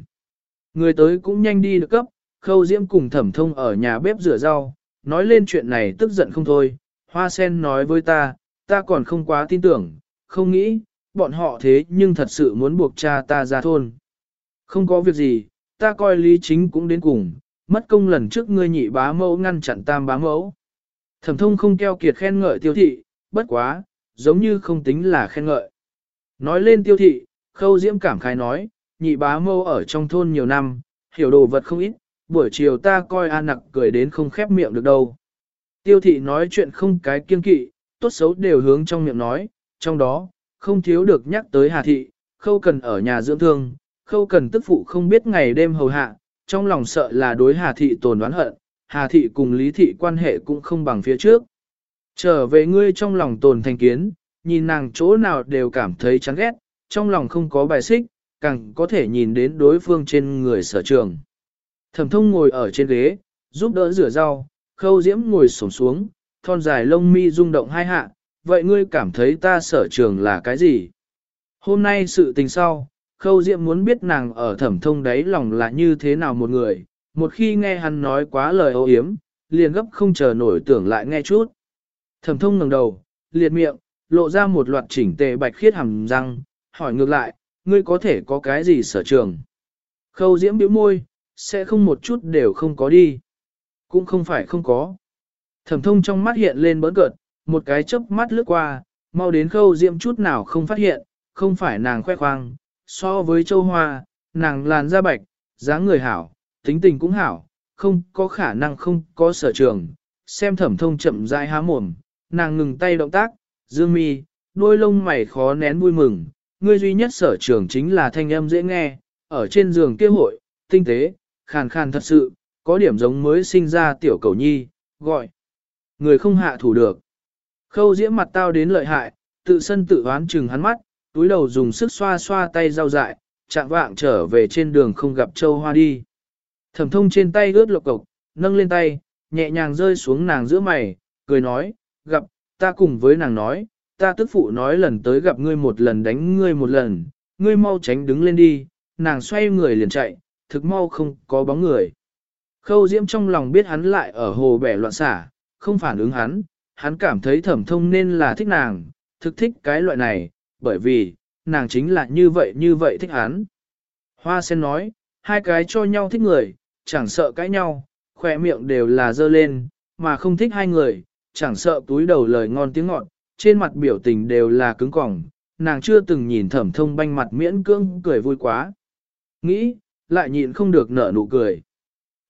Người tới cũng nhanh đi được cấp, khâu diễm cùng thẩm thông ở nhà bếp rửa rau, nói lên chuyện này tức giận không thôi, hoa sen nói với ta, ta còn không quá tin tưởng, không nghĩ, bọn họ thế nhưng thật sự muốn buộc cha ta ra thôn. Không có việc gì, ta coi lý chính cũng đến cùng, mất công lần trước ngươi nhị bá mẫu ngăn chặn tam bá mẫu. Thẩm thông không keo kiệt khen ngợi tiêu thị, bất quá, giống như không tính là khen ngợi. Nói lên tiêu thị, khâu diễm cảm khái nói, nhị bá mâu ở trong thôn nhiều năm, hiểu đồ vật không ít, buổi chiều ta coi an nặc cười đến không khép miệng được đâu. Tiêu thị nói chuyện không cái kiên kỵ, tốt xấu đều hướng trong miệng nói, trong đó, không thiếu được nhắc tới Hà thị, khâu cần ở nhà dưỡng thương, khâu cần tức phụ không biết ngày đêm hầu hạ, trong lòng sợ là đối Hà Thị tồn đoán hận, Hà Thị cùng Lý Thị quan hệ cũng không bằng phía trước. Trở về ngươi trong lòng tồn thành kiến, nhìn nàng chỗ nào đều cảm thấy chán ghét, trong lòng không có bài xích, càng có thể nhìn đến đối phương trên người sở trường. Thẩm thông ngồi ở trên ghế, giúp đỡ rửa rau, khâu diễm ngồi sổng xuống, thon dài lông mi rung động hai hạ, vậy ngươi cảm thấy ta sở trường là cái gì? Hôm nay sự tình sau, khâu diễm muốn biết nàng ở thẩm thông đấy lòng là như thế nào một người, một khi nghe hắn nói quá lời ô hiếm, liền gấp không chờ nổi tưởng lại nghe chút. Thẩm thông ngẩng đầu, liệt miệng, lộ ra một loạt chỉnh tề bạch khiết hàm răng, hỏi ngược lại, ngươi có thể có cái gì sở trường? Khâu diễm biểu môi, sẽ không một chút đều không có đi. Cũng không phải không có. Thẩm thông trong mắt hiện lên bỡn cợt, một cái chớp mắt lướt qua, mau đến khâu diễm chút nào không phát hiện, không phải nàng khoe khoang, so với châu hoa, nàng làn da bạch, dáng người hảo, tính tình cũng hảo, không có khả năng không có sở trường. Xem thẩm thông chậm rãi há mồm, nàng ngừng tay động tác, dương mi, đôi lông mày khó nén vui mừng, ngươi duy nhất sở trường chính là thanh âm dễ nghe, ở trên giường kia hội, tinh tế, khàn khàn thật sự, có điểm giống mới sinh ra tiểu cầu nhi, gọi. Người không hạ thủ được. Khâu diễm mặt tao đến lợi hại, tự sân tự oán chừng hắn mắt, túi đầu dùng sức xoa xoa tay rau dại, chạm vạng trở về trên đường không gặp châu hoa đi. Thẩm thông trên tay ướt lộc cộc, nâng lên tay, nhẹ nhàng rơi xuống nàng giữa mày, cười nói, gặp, ta cùng với nàng nói, ta tức phụ nói lần tới gặp ngươi một lần đánh ngươi một lần, ngươi mau tránh đứng lên đi, nàng xoay người liền chạy, thực mau không có bóng người. Khâu diễm trong lòng biết hắn lại ở hồ bẻ loạn xả, không phản ứng hắn, hắn cảm thấy thẩm thông nên là thích nàng, thực thích cái loại này, bởi vì, nàng chính là như vậy như vậy thích hắn. Hoa sen nói, hai cái cho nhau thích người, chẳng sợ cãi nhau, khỏe miệng đều là dơ lên, mà không thích hai người, chẳng sợ túi đầu lời ngon tiếng ngọt, trên mặt biểu tình đều là cứng cỏng, nàng chưa từng nhìn thẩm thông banh mặt miễn cưỡng cười vui quá. Nghĩ, lại nhịn không được nở nụ cười.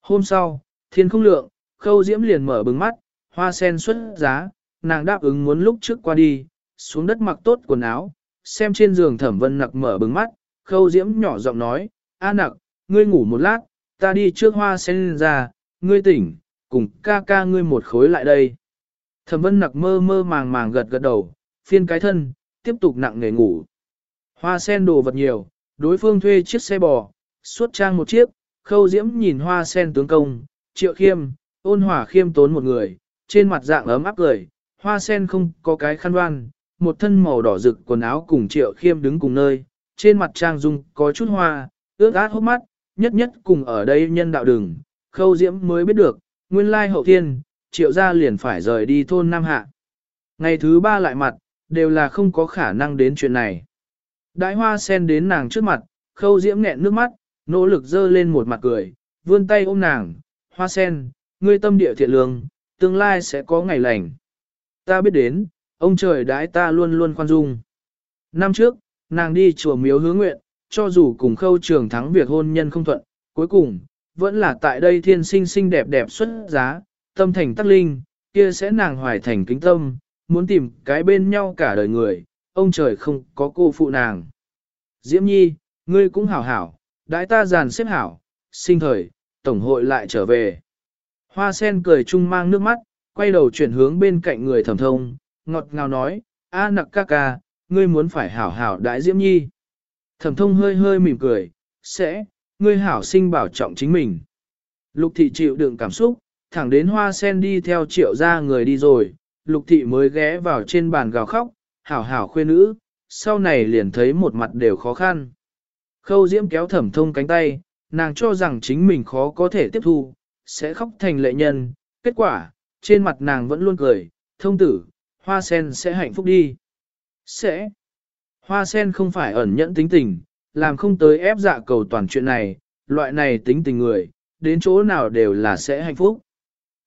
Hôm sau, thiên không lượng, khâu diễm liền mở bừng mắt, hoa sen xuất giá, nàng đáp ứng muốn lúc trước qua đi, xuống đất mặc tốt quần áo, xem trên giường thẩm vân nặc mở bừng mắt, khâu diễm nhỏ giọng nói, A nặc, ngươi ngủ một lát, ta đi trước hoa sen ra, ngươi tỉnh, cùng ca ca ngươi một khối lại đây. Thẩm vân nặc mơ mơ màng màng gật gật đầu, phiên cái thân, tiếp tục nặng nghề ngủ. Hoa sen đồ vật nhiều, đối phương thuê chiếc xe bò, suốt trang một chiếc, khâu diễm nhìn hoa sen tướng công, triệu khiêm, ôn hỏa khiêm tốn một người, trên mặt dạng ấm áp cười, hoa sen không có cái khăn đoan, một thân màu đỏ rực quần áo cùng triệu khiêm đứng cùng nơi, trên mặt trang dung có chút hoa, ướt át hốc mắt, nhất nhất cùng ở đây nhân đạo đường, khâu diễm mới biết được, nguyên lai hậu thiên, triệu gia liền phải rời đi thôn Nam Hạ. Ngày thứ ba lại mặt, đều là không có khả năng đến chuyện này. Đại hoa sen đến nàng trước mặt, khâu diễm nghẹn nước mắt, nỗ lực dơ lên một mặt cười, vươn tay ôm nàng, hoa sen, ngươi tâm địa thiện lương, tương lai sẽ có ngày lành. Ta biết đến, ông trời đãi ta luôn luôn khoan dung. Năm trước, nàng đi chùa miếu hứa nguyện, cho dù cùng khâu trường thắng việc hôn nhân không thuận, cuối cùng, vẫn là tại đây thiên sinh xinh đẹp đẹp xuất giá, tâm thành tắc linh, kia sẽ nàng hoài thành kính tâm, muốn tìm cái bên nhau cả đời người, ông trời không có cô phụ nàng. Diễm Nhi, ngươi cũng hảo hảo, đại ta giàn xếp hảo, sinh thời, tổng hội lại trở về. Hoa sen cười chung mang nước mắt, quay đầu chuyển hướng bên cạnh người thẩm thông, ngọt ngào nói, a nặc ca ca, ngươi muốn phải hảo hảo đại Diễm Nhi. Thẩm thông hơi hơi mỉm cười, sẽ, ngươi hảo sinh bảo trọng chính mình. Lục thị chịu đựng cảm xúc, thẳng đến hoa sen đi theo triệu ra người đi rồi, lục thị mới ghé vào trên bàn gào khóc, hảo hảo khuê nữ, sau này liền thấy một mặt đều khó khăn. Khâu diễm kéo thẩm thông cánh tay, nàng cho rằng chính mình khó có thể tiếp thu, sẽ khóc thành lệ nhân, kết quả, trên mặt nàng vẫn luôn cười, thông tử, hoa sen sẽ hạnh phúc đi. Sẽ. Hoa sen không phải ẩn nhẫn tính tình, làm không tới ép dạ cầu toàn chuyện này, loại này tính tình người, đến chỗ nào đều là sẽ hạnh phúc.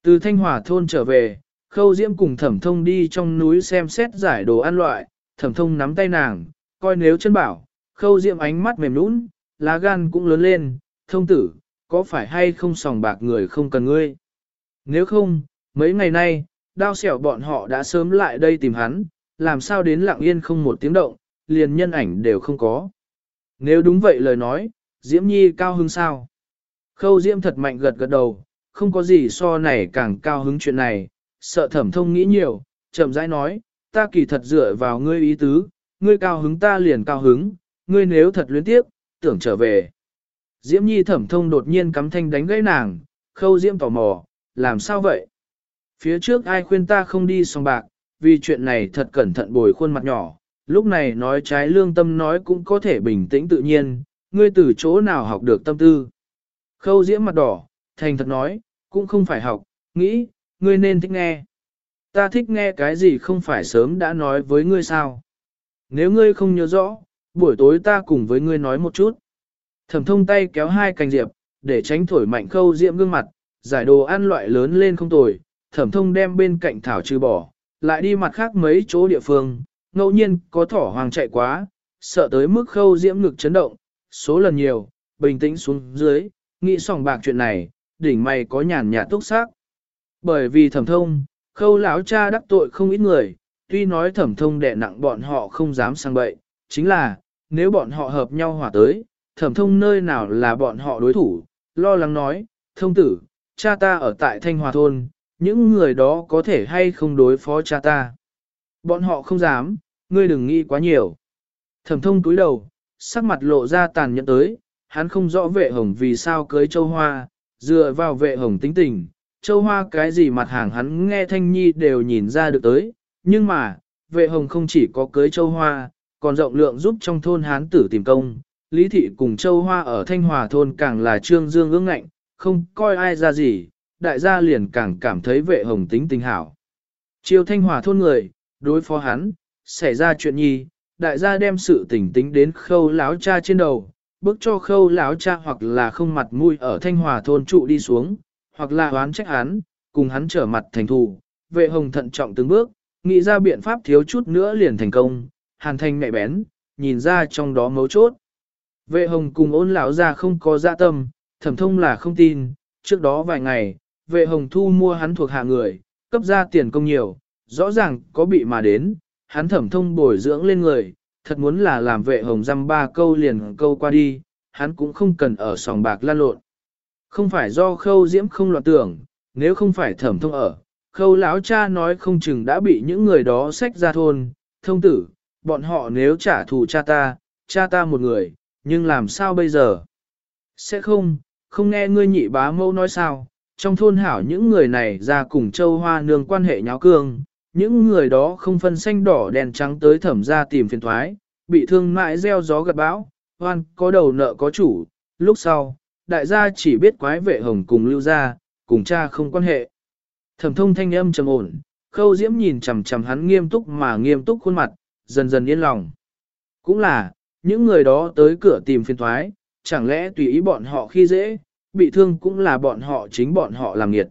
Từ Thanh Hòa thôn trở về, Khâu Diễm cùng Thẩm Thông đi trong núi xem xét giải đồ ăn loại, Thẩm Thông nắm tay nàng, coi nếu chân bảo, Khâu Diễm ánh mắt mềm nũng, lá gan cũng lớn lên, thông tử, có phải hay không sòng bạc người không cần ngươi? Nếu không, mấy ngày nay, đao xẻo bọn họ đã sớm lại đây tìm hắn, làm sao đến lặng yên không một tiếng động, liền nhân ảnh đều không có. Nếu đúng vậy lời nói, Diễm Nhi cao hứng sao? Khâu Diễm thật mạnh gật gật đầu, không có gì so này càng cao hứng chuyện này, sợ thẩm thông nghĩ nhiều, chậm rãi nói, ta kỳ thật dựa vào ngươi ý tứ, ngươi cao hứng ta liền cao hứng, ngươi nếu thật luyến tiếp, tưởng trở về. Diễm Nhi thẩm thông đột nhiên cắm thanh đánh gãy nàng, khâu Diễm tò mò, làm sao vậy? Phía trước ai khuyên ta không đi song bạc, vì chuyện này thật cẩn thận bồi khuôn mặt nhỏ, lúc này nói trái lương tâm nói cũng có thể bình tĩnh tự nhiên, ngươi từ chỗ nào học được tâm tư. Khâu Diễm mặt đỏ, thành thật nói, cũng không phải học, nghĩ, ngươi nên thích nghe. Ta thích nghe cái gì không phải sớm đã nói với ngươi sao. Nếu ngươi không nhớ rõ, buổi tối ta cùng với ngươi nói một chút. Thẩm thông tay kéo hai cành diệp, để tránh thổi mạnh khâu diệm gương mặt, giải đồ ăn loại lớn lên không tồi, thẩm thông đem bên cạnh thảo trừ bỏ, lại đi mặt khác mấy chỗ địa phương, ngẫu nhiên có thỏ hoàng chạy quá, sợ tới mức khâu diễm ngực chấn động, số lần nhiều, bình tĩnh xuống dưới, nghĩ sòng bạc chuyện này, đỉnh mày có nhàn nhạt túc xác. Bởi vì thẩm thông, khâu lão cha đắc tội không ít người, tuy nói thẩm thông đè nặng bọn họ không dám sang bậy, chính là, nếu bọn họ hợp nhau hỏa tới, thẩm thông nơi nào là bọn họ đối thủ, lo lắng nói, thông tử, cha ta ở tại Thanh Hòa Thôn, những người đó có thể hay không đối phó cha ta. Bọn họ không dám, ngươi đừng nghĩ quá nhiều. Thẩm thông túi đầu, sắc mặt lộ ra tàn nhẫn tới, hắn không rõ vệ hồng vì sao cưới châu hoa, dựa vào vệ hồng tính tình, châu hoa cái gì mặt hàng hắn nghe thanh nhi đều nhìn ra được tới, nhưng mà, vệ hồng không chỉ có cưới châu hoa, còn rộng lượng giúp trong thôn hán tử tìm công, lý thị cùng châu hoa ở thanh hòa thôn càng là trương dương ương ngạnh, không coi ai ra gì, đại gia liền càng cảm thấy vệ hồng tính tình hảo. Chiêu thanh hòa thôn người, đối phó hắn, xảy ra chuyện nhi, đại gia đem sự tình tính đến khâu láo cha trên đầu, bước cho khâu lão cha hoặc là không mặt mũi ở thanh hòa thôn trụ đi xuống, hoặc là oán trách hắn, cùng hắn trở mặt thành thù, vệ hồng thận trọng từng bước, nghĩ ra biện pháp thiếu chút nữa liền thành công, hàn thanh nhạy bén, nhìn ra trong đó mấu chốt. Vệ hồng cùng ôn lão ra không có dạ tâm, thẩm thông là không tin, trước đó vài ngày, vệ hồng thu mua hắn thuộc hạ người, cấp ra tiền công nhiều, rõ ràng có bị mà đến, hắn thẩm thông bồi dưỡng lên người, thật muốn là làm vệ hồng dăm ba câu liền câu qua đi, hắn cũng không cần ở sòng bạc lan lộn. Không phải do khâu diễm không loạn tưởng, nếu không phải thẩm thông ở, khâu lão cha nói không chừng đã bị những người đó xách ra thôn, thông tử, bọn họ nếu trả thù cha ta, cha ta một người, nhưng làm sao bây giờ? Sẽ không, không nghe ngươi nhị bá mâu nói sao, trong thôn hảo những người này ra cùng châu hoa nương quan hệ nháo cương, những người đó không phân xanh đỏ đèn trắng tới thẩm ra tìm phiền thoái, bị thương mãi gieo gió gặt bão, hoan có đầu nợ có chủ, lúc sau, đại gia chỉ biết quái vệ hồng cùng lưu gia, cùng cha không quan hệ. Thẩm thông thanh âm trầm ổn, khâu diễm nhìn chằm chằm hắn nghiêm túc mà nghiêm túc khuôn mặt, dần dần yên lòng. Cũng là, những người đó tới cửa tìm phiền thoái, chẳng lẽ tùy ý bọn họ khi dễ, bị thương cũng là bọn họ chính bọn họ làm nghiệt.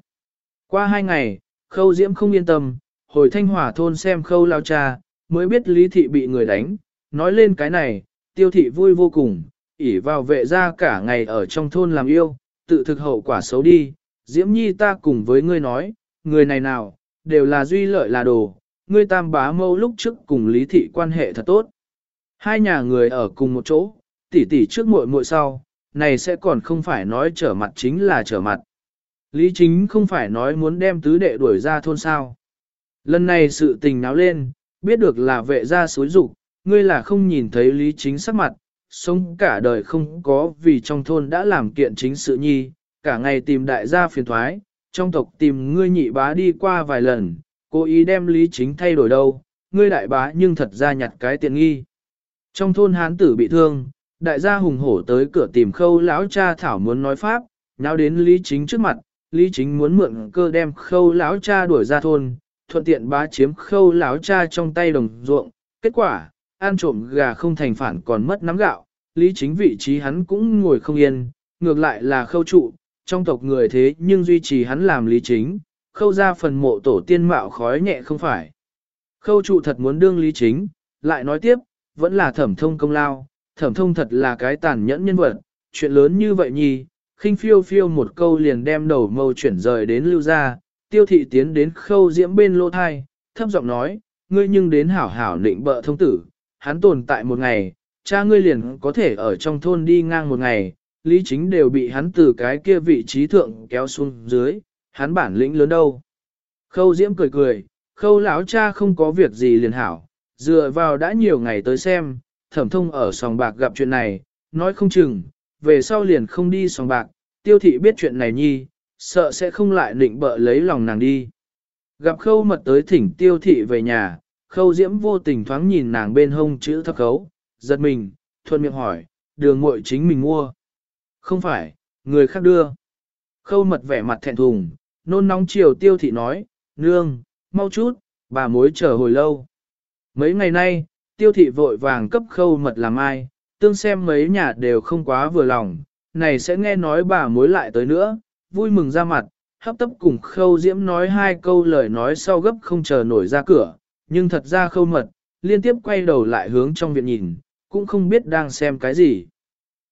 Qua hai ngày, khâu diễm không yên tâm, hồi thanh hòa thôn xem khâu lao cha, mới biết lý thị bị người đánh, nói lên cái này, tiêu thị vui vô cùng, ỉ vào vệ ra cả ngày ở trong thôn làm yêu, tự thực hậu quả xấu đi, diễm nhi ta cùng với ngươi nói, người này nào, đều là duy lợi là đồ, ngươi tam bá mâu lúc trước cùng lý thị quan hệ thật tốt. Hai nhà người ở cùng một chỗ, tỷ tỷ trước muội muội sau, này sẽ còn không phải nói trở mặt chính là trở mặt. Lý chính không phải nói muốn đem tứ đệ đuổi ra thôn sao. Lần này sự tình náo lên, biết được là vệ gia xối rục, ngươi là không nhìn thấy lý chính sắc mặt, sống cả đời không có vì trong thôn đã làm kiện chính sự nhi, cả ngày tìm đại gia phiền thoái, trong tộc tìm ngươi nhị bá đi qua vài lần, cố ý đem lý chính thay đổi đâu, ngươi đại bá nhưng thật ra nhặt cái tiện nghi. Trong thôn hán tử bị thương, đại gia hùng hổ tới cửa tìm khâu lão cha thảo muốn nói pháp, nháo đến lý chính trước mặt, lý chính muốn mượn cơ đem khâu lão cha đuổi ra thôn, thuận tiện bá chiếm khâu láo cha trong tay đồng ruộng, kết quả, ăn trộm gà không thành phản còn mất nắm gạo, lý chính vị trí hắn cũng ngồi không yên, ngược lại là khâu trụ, trong tộc người thế nhưng duy trì hắn làm lý chính, khâu ra phần mộ tổ tiên mạo khói nhẹ không phải. Khâu trụ thật muốn đương lý chính, lại nói tiếp, vẫn là thẩm thông công lao, thẩm thông thật là cái tàn nhẫn nhân vật, chuyện lớn như vậy nhi, khinh phiêu phiêu một câu liền đem đầu mâu chuyển rời đến lưu ra, tiêu thị tiến đến khâu diễm bên lô thai, thấp giọng nói, ngươi nhưng đến hảo hảo định bợ thông tử, hắn tồn tại một ngày, cha ngươi liền có thể ở trong thôn đi ngang một ngày, lý chính đều bị hắn từ cái kia vị trí thượng kéo xuống dưới, hắn bản lĩnh lớn đâu. Khâu diễm cười cười, khâu lão cha không có việc gì liền hảo, dựa vào đã nhiều ngày tới xem, thẩm thông ở sòng bạc gặp chuyện này, nói không chừng, về sau liền không đi sòng bạc, tiêu thị biết chuyện này nhi, sợ sẽ không lại định bợ lấy lòng nàng đi. Gặp khâu mật tới thỉnh tiêu thị về nhà, khâu diễm vô tình thoáng nhìn nàng bên hông chữ thấp khấu, giật mình, thuận miệng hỏi, đường muội chính mình mua. Không phải, người khác đưa. Khâu mật vẻ mặt thẹn thùng, nôn nóng chiều tiêu thị nói, nương, mau chút, bà mối chờ hồi lâu. Mấy ngày nay, tiêu thị vội vàng cấp khâu mật làm ai, tương xem mấy nhà đều không quá vừa lòng, này sẽ nghe nói bà mối lại tới nữa, vui mừng ra mặt, hấp tấp cùng khâu diễm nói hai câu lời nói sau gấp không chờ nổi ra cửa, nhưng thật ra khâu mật, liên tiếp quay đầu lại hướng trong viện nhìn, cũng không biết đang xem cái gì.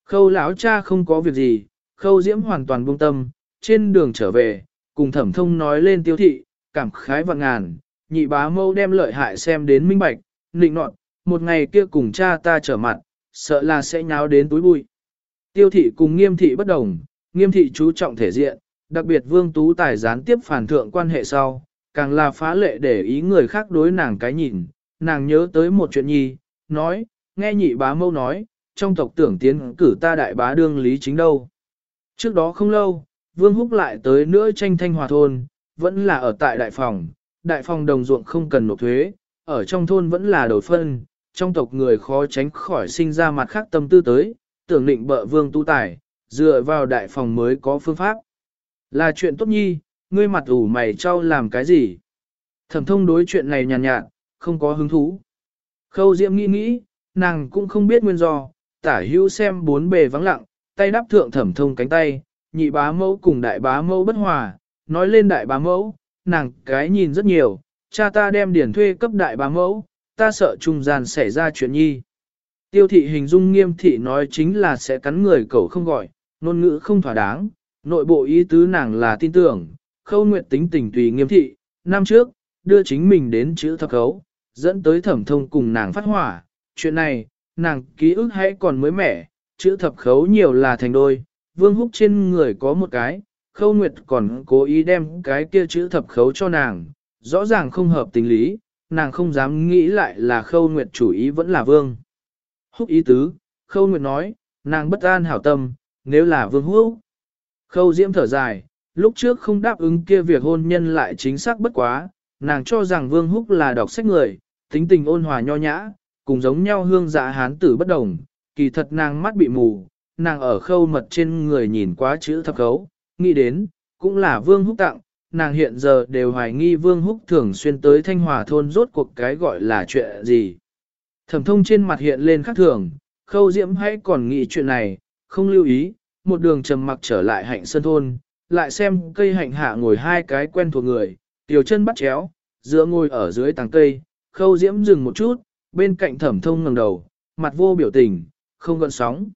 Khâu lão cha không có việc gì, khâu diễm hoàn toàn buông tâm, trên đường trở về, cùng thẩm thông nói lên tiêu thị, cảm khái vạn ngàn, nhị bá mâu đem lợi hại xem đến minh bạch, nịnh nọt, một ngày kia cùng cha ta trở mặt, sợ là sẽ nháo đến túi bụi. Tiêu thị cùng nghiêm thị bất đồng, nghiêm thị chú trọng thể diện, đặc biệt vương tú tài gián tiếp phản thượng quan hệ sau, càng là phá lệ để ý người khác đối nàng cái nhìn, nàng nhớ tới một chuyện nhi, nói, nghe nhị bá mâu nói, trong tộc tưởng tiến cử ta đại bá đương lý chính đâu. Trước đó không lâu, vương húc lại tới nữa tranh thanh hòa thôn, vẫn là ở tại đại phòng, đại phòng đồng ruộng không cần nộp thuế, ở trong thôn vẫn là đổi phân, trong tộc người khó tránh khỏi sinh ra mặt khác tâm tư tới, tưởng định bợ vương tu tài, dựa vào đại phòng mới có phương pháp. Là chuyện tốt nhi, ngươi mặt ủ mày trao làm cái gì? Thẩm thông đối chuyện này nhàn nhạt, nhạt, không có hứng thú. Khâu Diễm nghĩ nghĩ, nàng cũng không biết nguyên do, tả hữu xem bốn bề vắng lặng, tay đắp thượng thẩm thông cánh tay, nhị bá mẫu cùng đại bá mẫu bất hòa, nói lên đại bá mẫu, nàng cái nhìn rất nhiều, cha ta đem điển thuê cấp đại bá mẫu, ta sợ trung gian xảy ra chuyện nhi. Tiêu thị hình dung nghiêm thị nói chính là sẽ cắn người cậu không gọi, ngôn ngữ không thỏa đáng, nội bộ ý tứ nàng là tin tưởng, khâu nguyện tính tình tùy nghiêm thị, năm trước, đưa chính mình đến chữ thập khấu, dẫn tới thẩm thông cùng nàng phát hỏa, chuyện này, nàng ký ức hãy còn mới mẻ, chữ thập khấu nhiều là thành đôi, vương húc trên người có một cái, khâu nguyệt còn cố ý đem cái kia chữ thập khấu cho nàng, rõ ràng không hợp tình lý, nàng không dám nghĩ lại là khâu nguyệt chủ ý vẫn là vương. Húc ý tứ, khâu nguyệt nói, nàng bất an hảo tâm, nếu là vương húc. Khâu diễm thở dài, lúc trước không đáp ứng kia việc hôn nhân lại chính xác bất quá, nàng cho rằng vương húc là đọc sách người, tính tình ôn hòa nho nhã, cùng giống nhau hương dạ hán tử bất đồng, kỳ thật nàng mắt bị mù, nàng ở khâu mật trên người nhìn quá chữ thập khấu, nghĩ đến, cũng là vương húc tặng, nàng hiện giờ đều hoài nghi vương húc thường xuyên tới thanh hòa thôn rốt cuộc cái gọi là chuyện gì. Thẩm thông trên mặt hiện lên khắc thường, khâu diễm hãy còn nghĩ chuyện này, không lưu ý, một đường trầm mặc trở lại hạnh sân thôn, lại xem cây hạnh hạ ngồi hai cái quen thuộc người, tiểu chân bắt chéo, giữa ngồi ở dưới tàng cây, khâu diễm dừng một chút, bên cạnh thẩm thông ngẩng đầu, mặt vô biểu tình, không gợn sóng.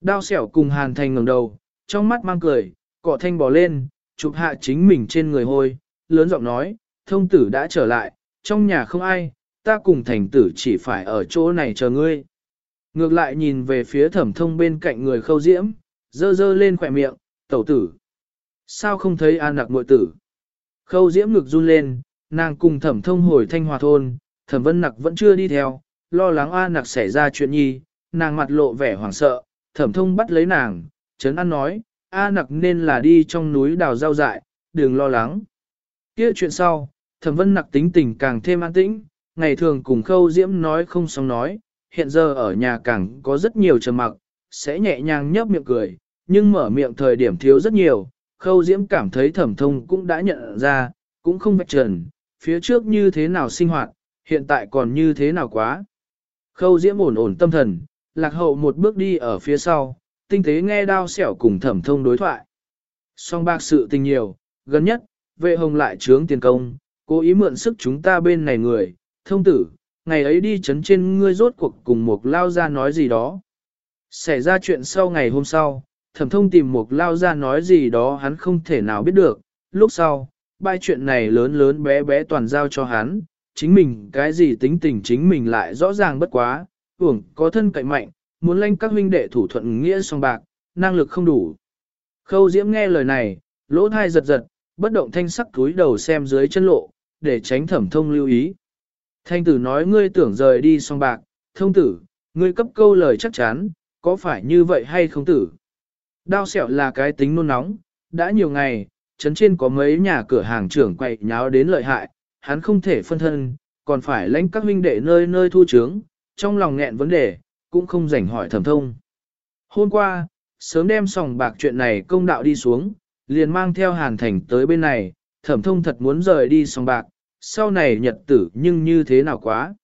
Đao xẻo cùng hàn thành ngẩng đầu, trong mắt mang cười, cọ thanh bò lên, chụp hạ chính mình trên người hôi, lớn giọng nói, thông tử đã trở lại, trong nhà không ai, ta cùng thành tử chỉ phải ở chỗ này chờ ngươi. Ngược lại nhìn về phía thẩm thông bên cạnh người khâu diễm, dơ dơ lên khỏe miệng, tẩu tử. Sao không thấy an nặc muội tử? Khâu diễm ngực run lên, nàng cùng thẩm thông hồi thanh hòa thôn, thẩm vân nặc vẫn chưa đi theo, lo lắng an nặc xảy ra chuyện nhi, nàng mặt lộ vẻ hoảng sợ, thẩm thông bắt lấy nàng, chấn an nói, A nặc nên là đi trong núi đào rau dại, đừng lo lắng. Kia chuyện sau, thẩm vân nặc tính tình càng thêm an tĩnh, ngày thường cùng khâu diễm nói không xong nói, hiện giờ ở nhà càng có rất nhiều trầm mặc, sẽ nhẹ nhàng nhấp miệng cười, nhưng mở miệng thời điểm thiếu rất nhiều, khâu diễm cảm thấy thẩm thông cũng đã nhận ra, cũng không vạch trần, phía trước như thế nào sinh hoạt, hiện tại còn như thế nào quá. Khâu diễm ổn ổn tâm thần, lạc hậu một bước đi ở phía sau, tinh tế nghe đao xẻo cùng thẩm thông đối thoại. Song bạc sự tình nhiều, gần nhất, vệ hồng lại trướng tiền công, cố ý mượn sức chúng ta bên này người, thông tử, ngày ấy đi chấn trên ngươi rốt cuộc cùng một lao ra nói gì đó. Xảy ra chuyện sau ngày hôm sau, thẩm thông tìm một lao ra nói gì đó hắn không thể nào biết được, lúc sau, bài chuyện này lớn lớn bé bé toàn giao cho hắn, chính mình cái gì tính tình chính mình lại rõ ràng bất quá, uổng có thân cậy mạnh, muốn lanh các huynh đệ thủ thuận nghĩa song bạc, năng lực không đủ. Khâu Diễm nghe lời này, lỗ thai giật giật, bất động thanh sắc túi đầu xem dưới chân lộ, để tránh thẩm thông lưu ý. Thanh tử nói ngươi tưởng rời đi song bạc, thông tử, ngươi cấp câu lời chắc chắn, có phải như vậy hay không tử? Đao sẹo là cái tính nôn nóng, đã nhiều ngày, trấn trên có mấy nhà cửa hàng trưởng quậy nháo đến lợi hại, hắn không thể phân thân, còn phải lãnh các huynh đệ nơi nơi thu trướng, trong lòng nghẹn vấn đề, cũng không rảnh hỏi thẩm thông. Hôm qua, sớm đem sòng bạc chuyện này công đạo đi xuống, liền mang theo hàn thành tới bên này, thẩm thông thật muốn rời đi sòng bạc, sau này nhật tử nhưng như thế nào quá.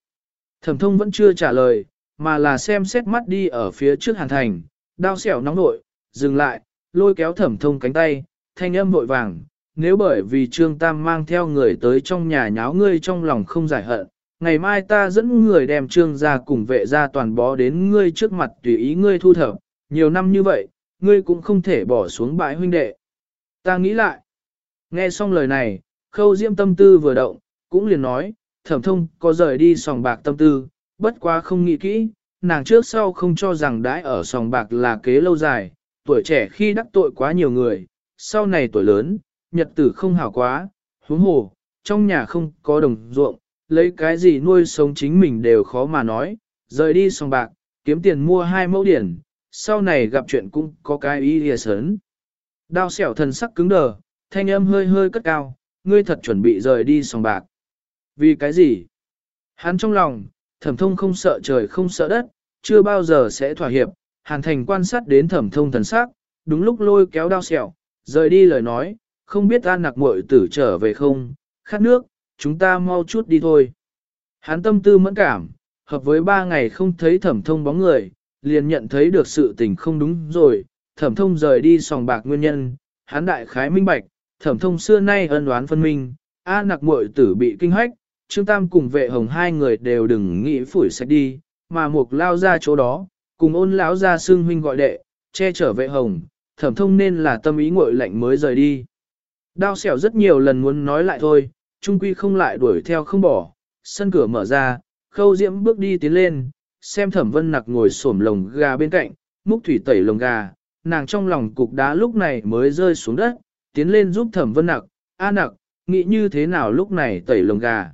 Thẩm thông vẫn chưa trả lời, mà là xem xét mắt đi ở phía trước hàn thành, đao xẻo nóng nội, dừng lại, lôi kéo thẩm thông cánh tay, thanh âm vội vàng, nếu bởi vì Trương Tam mang theo người tới trong nhà nháo ngươi trong lòng không giải hận, ngày mai ta dẫn người đem Trương ra cùng vệ ra toàn bó đến ngươi trước mặt tùy ý ngươi thu thập, nhiều năm như vậy, ngươi cũng không thể bỏ xuống bãi huynh đệ. Ta nghĩ lại, nghe xong lời này, khâu diễm tâm tư vừa động, cũng liền nói, thẩm thông có rời đi sòng bạc tâm tư, bất quá không nghĩ kỹ, nàng trước sau không cho rằng đãi ở sòng bạc là kế lâu dài, tuổi trẻ khi đắc tội quá nhiều người, sau này tuổi lớn, nhật tử không hảo quá, huống hồ, trong nhà không có đồng ruộng, lấy cái gì nuôi sống chính mình đều khó mà nói, rời đi sòng bạc, kiếm tiền mua hai mẫu điển, sau này gặp chuyện cũng có cái ý lìa sớn. Đao xẻo thần sắc cứng đờ, thanh âm hơi hơi cất cao, ngươi thật chuẩn bị rời đi sòng bạc. Vì cái gì? Hắn trong lòng, thẩm thông không sợ trời không sợ đất, chưa bao giờ sẽ thỏa hiệp, hàn thành quan sát đến thẩm thông thần sắc, đúng lúc lôi kéo đao sẹo rời đi lời nói, không biết an nặc muội tử trở về không, khát nước, chúng ta mau chút đi thôi. Hắn tâm tư mẫn cảm, hợp với ba ngày không thấy thẩm thông bóng người, liền nhận thấy được sự tình không đúng rồi, thẩm thông rời đi sòng bạc nguyên nhân, hắn đại khái minh bạch, thẩm thông xưa nay ân oán phân minh, A nặc muội tử bị kinh hách, Trương Tam cùng vệ hồng hai người đều đừng nghĩ phủi sạch đi, mà mục lao ra chỗ đó, cùng ôn lão ra xương huynh gọi đệ, che chở vệ hồng, thẩm thông nên là tâm ý ngội lạnh mới rời đi. Đao xẻo rất nhiều lần muốn nói lại thôi, trung quy không lại đuổi theo không bỏ, sân cửa mở ra, khâu diễm bước đi tiến lên, xem thẩm vân nặc ngồi xổm lồng gà bên cạnh, múc thủy tẩy lồng gà, nàng trong lòng cục đá lúc này mới rơi xuống đất, tiến lên giúp thẩm vân nặc, a nặc, nghĩ như thế nào lúc này tẩy lồng gà.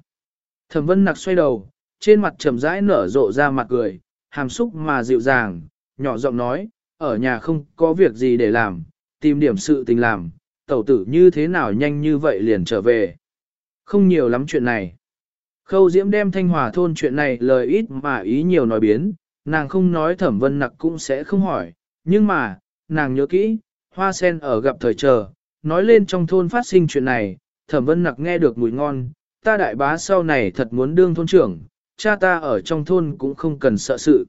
Thẩm vân nặc xoay đầu, trên mặt trầm rãi nở rộ ra mặt cười, hàm xúc mà dịu dàng, nhỏ giọng nói, ở nhà không có việc gì để làm, tìm điểm sự tình làm, tẩu tử như thế nào nhanh như vậy liền trở về. Không nhiều lắm chuyện này. Khâu Diễm đem thanh hòa thôn chuyện này lời ít mà ý nhiều nói biến, nàng không nói thẩm vân nặc cũng sẽ không hỏi, nhưng mà, nàng nhớ kỹ, hoa sen ở gặp thời chờ, nói lên trong thôn phát sinh chuyện này, thẩm vân nặc nghe được mùi ngon, ta đại bá sau này thật muốn đương thôn trưởng, cha ta ở trong thôn cũng không cần sợ sự.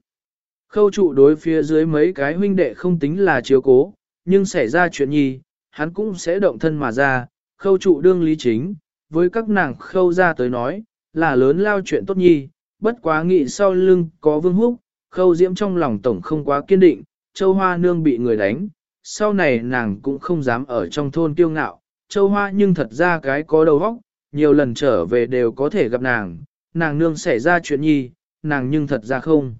Khâu trụ đối phía dưới mấy cái huynh đệ không tính là chiếu cố, nhưng xảy ra chuyện nhi, hắn cũng sẽ động thân mà ra, khâu trụ đương lý chính, với các nàng khâu ra tới nói, là lớn lao chuyện tốt nhi, bất quá nghị sau lưng có vương húc, khâu diễm trong lòng tổng không quá kiên định, châu hoa nương bị người đánh, sau này nàng cũng không dám ở trong thôn kiêu ngạo, châu hoa nhưng thật ra cái có đầu óc, nhiều lần trở về đều có thể gặp nàng, nàng nương xảy ra chuyện nhi, nàng nhưng thật ra không.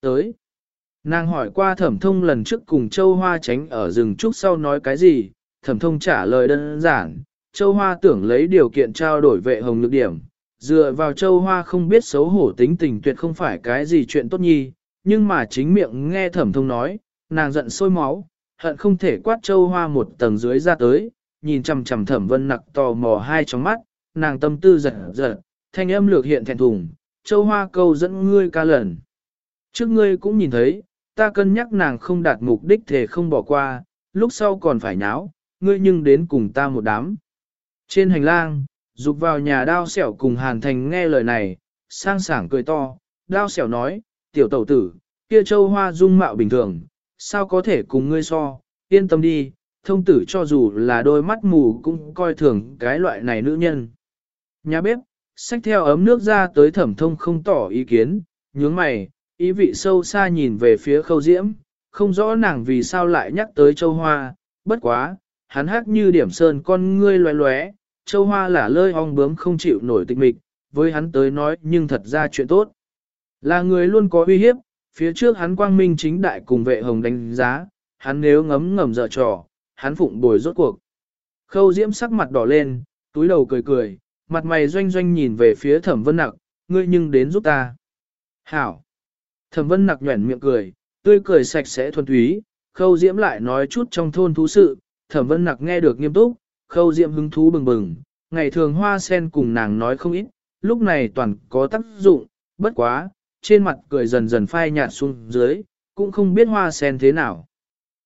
Tới, nàng hỏi qua thẩm thông lần trước cùng châu hoa tránh ở rừng trúc sau nói cái gì, thẩm thông trả lời đơn giản, châu hoa tưởng lấy điều kiện trao đổi vệ hồng lực điểm, dựa vào châu hoa không biết xấu hổ tính tình tuyệt không phải cái gì chuyện tốt nhi, nhưng mà chính miệng nghe thẩm thông nói, nàng giận sôi máu, hận không thể quát châu hoa một tầng dưới ra tới, nhìn chằm chằm thẩm vân nặc tò mò hai trong mắt, nàng tâm tư giật giật, thanh âm lược hiện thẹn thùng, châu hoa câu dẫn ngươi ca lần. Trước ngươi cũng nhìn thấy, ta cân nhắc nàng không đạt mục đích thể không bỏ qua, lúc sau còn phải nháo, ngươi nhưng đến cùng ta một đám. Trên hành lang, dục vào nhà đao xẻo cùng hàn thành nghe lời này, sang sảng cười to, đao xẻo nói, tiểu tẩu tử, kia châu hoa dung mạo bình thường, sao có thể cùng ngươi so, yên tâm đi, thông tử cho dù là đôi mắt mù cũng coi thường cái loại này nữ nhân. Nhà bếp, xách theo ấm nước ra tới thẩm thông không tỏ ý kiến, nhướng mày, ý vị sâu xa nhìn về phía khâu diễm, không rõ nàng vì sao lại nhắc tới châu hoa, bất quá, hắn hát như điểm sơn con ngươi loé loé, châu hoa là lơi ong bướm không chịu nổi tịch mịch, với hắn tới nói nhưng thật ra chuyện tốt. Là người luôn có uy hiếp, phía trước hắn quang minh chính đại cùng vệ hồng đánh giá, hắn nếu ngấm ngầm dở trò, hắn phụng bồi rốt cuộc. Khâu diễm sắc mặt đỏ lên, túi đầu cười cười, mặt mày doanh doanh nhìn về phía thẩm vân nặc, ngươi nhưng đến giúp ta. Hảo! Thẩm vân nặc nhuẩn miệng cười, tươi cười sạch sẽ thuần túy, khâu diễm lại nói chút trong thôn thú sự, thẩm vân nặc nghe được nghiêm túc, khâu diễm hứng thú bừng bừng, ngày thường hoa sen cùng nàng nói không ít, lúc này toàn có tác dụng, bất quá, trên mặt cười dần dần phai nhạt xuống dưới, cũng không biết hoa sen thế nào.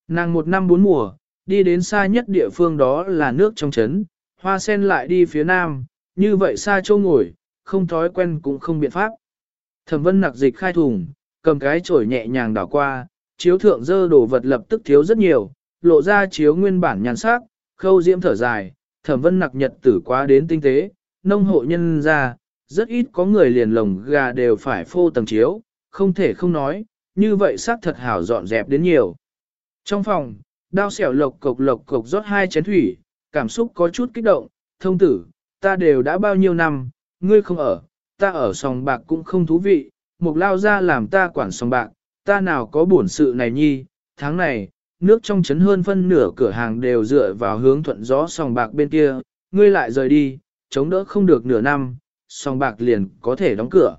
Nàng một năm bốn mùa, đi đến xa nhất địa phương đó là nước trong trấn, hoa sen lại đi phía nam, như vậy xa châu ngồi, không thói quen cũng không biện pháp. Thẩm vân nặc dịch khai thùng, cầm cái chổi nhẹ nhàng đảo qua, chiếu thượng dơ đồ vật lập tức thiếu rất nhiều, lộ ra chiếu nguyên bản nhàn sắc, khâu diễm thở dài, thẩm vân nặc nhật tử quá đến tinh tế, nông hộ nhân ra, rất ít có người liền lồng gà đều phải phô tầng chiếu, không thể không nói, như vậy xác thật hảo dọn dẹp đến nhiều. Trong phòng, đao xẻo lộc cộc lộc cộc rót hai chén thủy, cảm xúc có chút kích động, thông tử, ta đều đã bao nhiêu năm, ngươi không ở, ta ở sòng bạc cũng không thú vị, mục lao ra làm ta quản sòng bạc, ta nào có buồn sự này nhi, tháng này, nước trong chấn hơn phân nửa cửa hàng đều dựa vào hướng thuận gió sòng bạc bên kia, ngươi lại rời đi, chống đỡ không được nửa năm, sòng bạc liền có thể đóng cửa.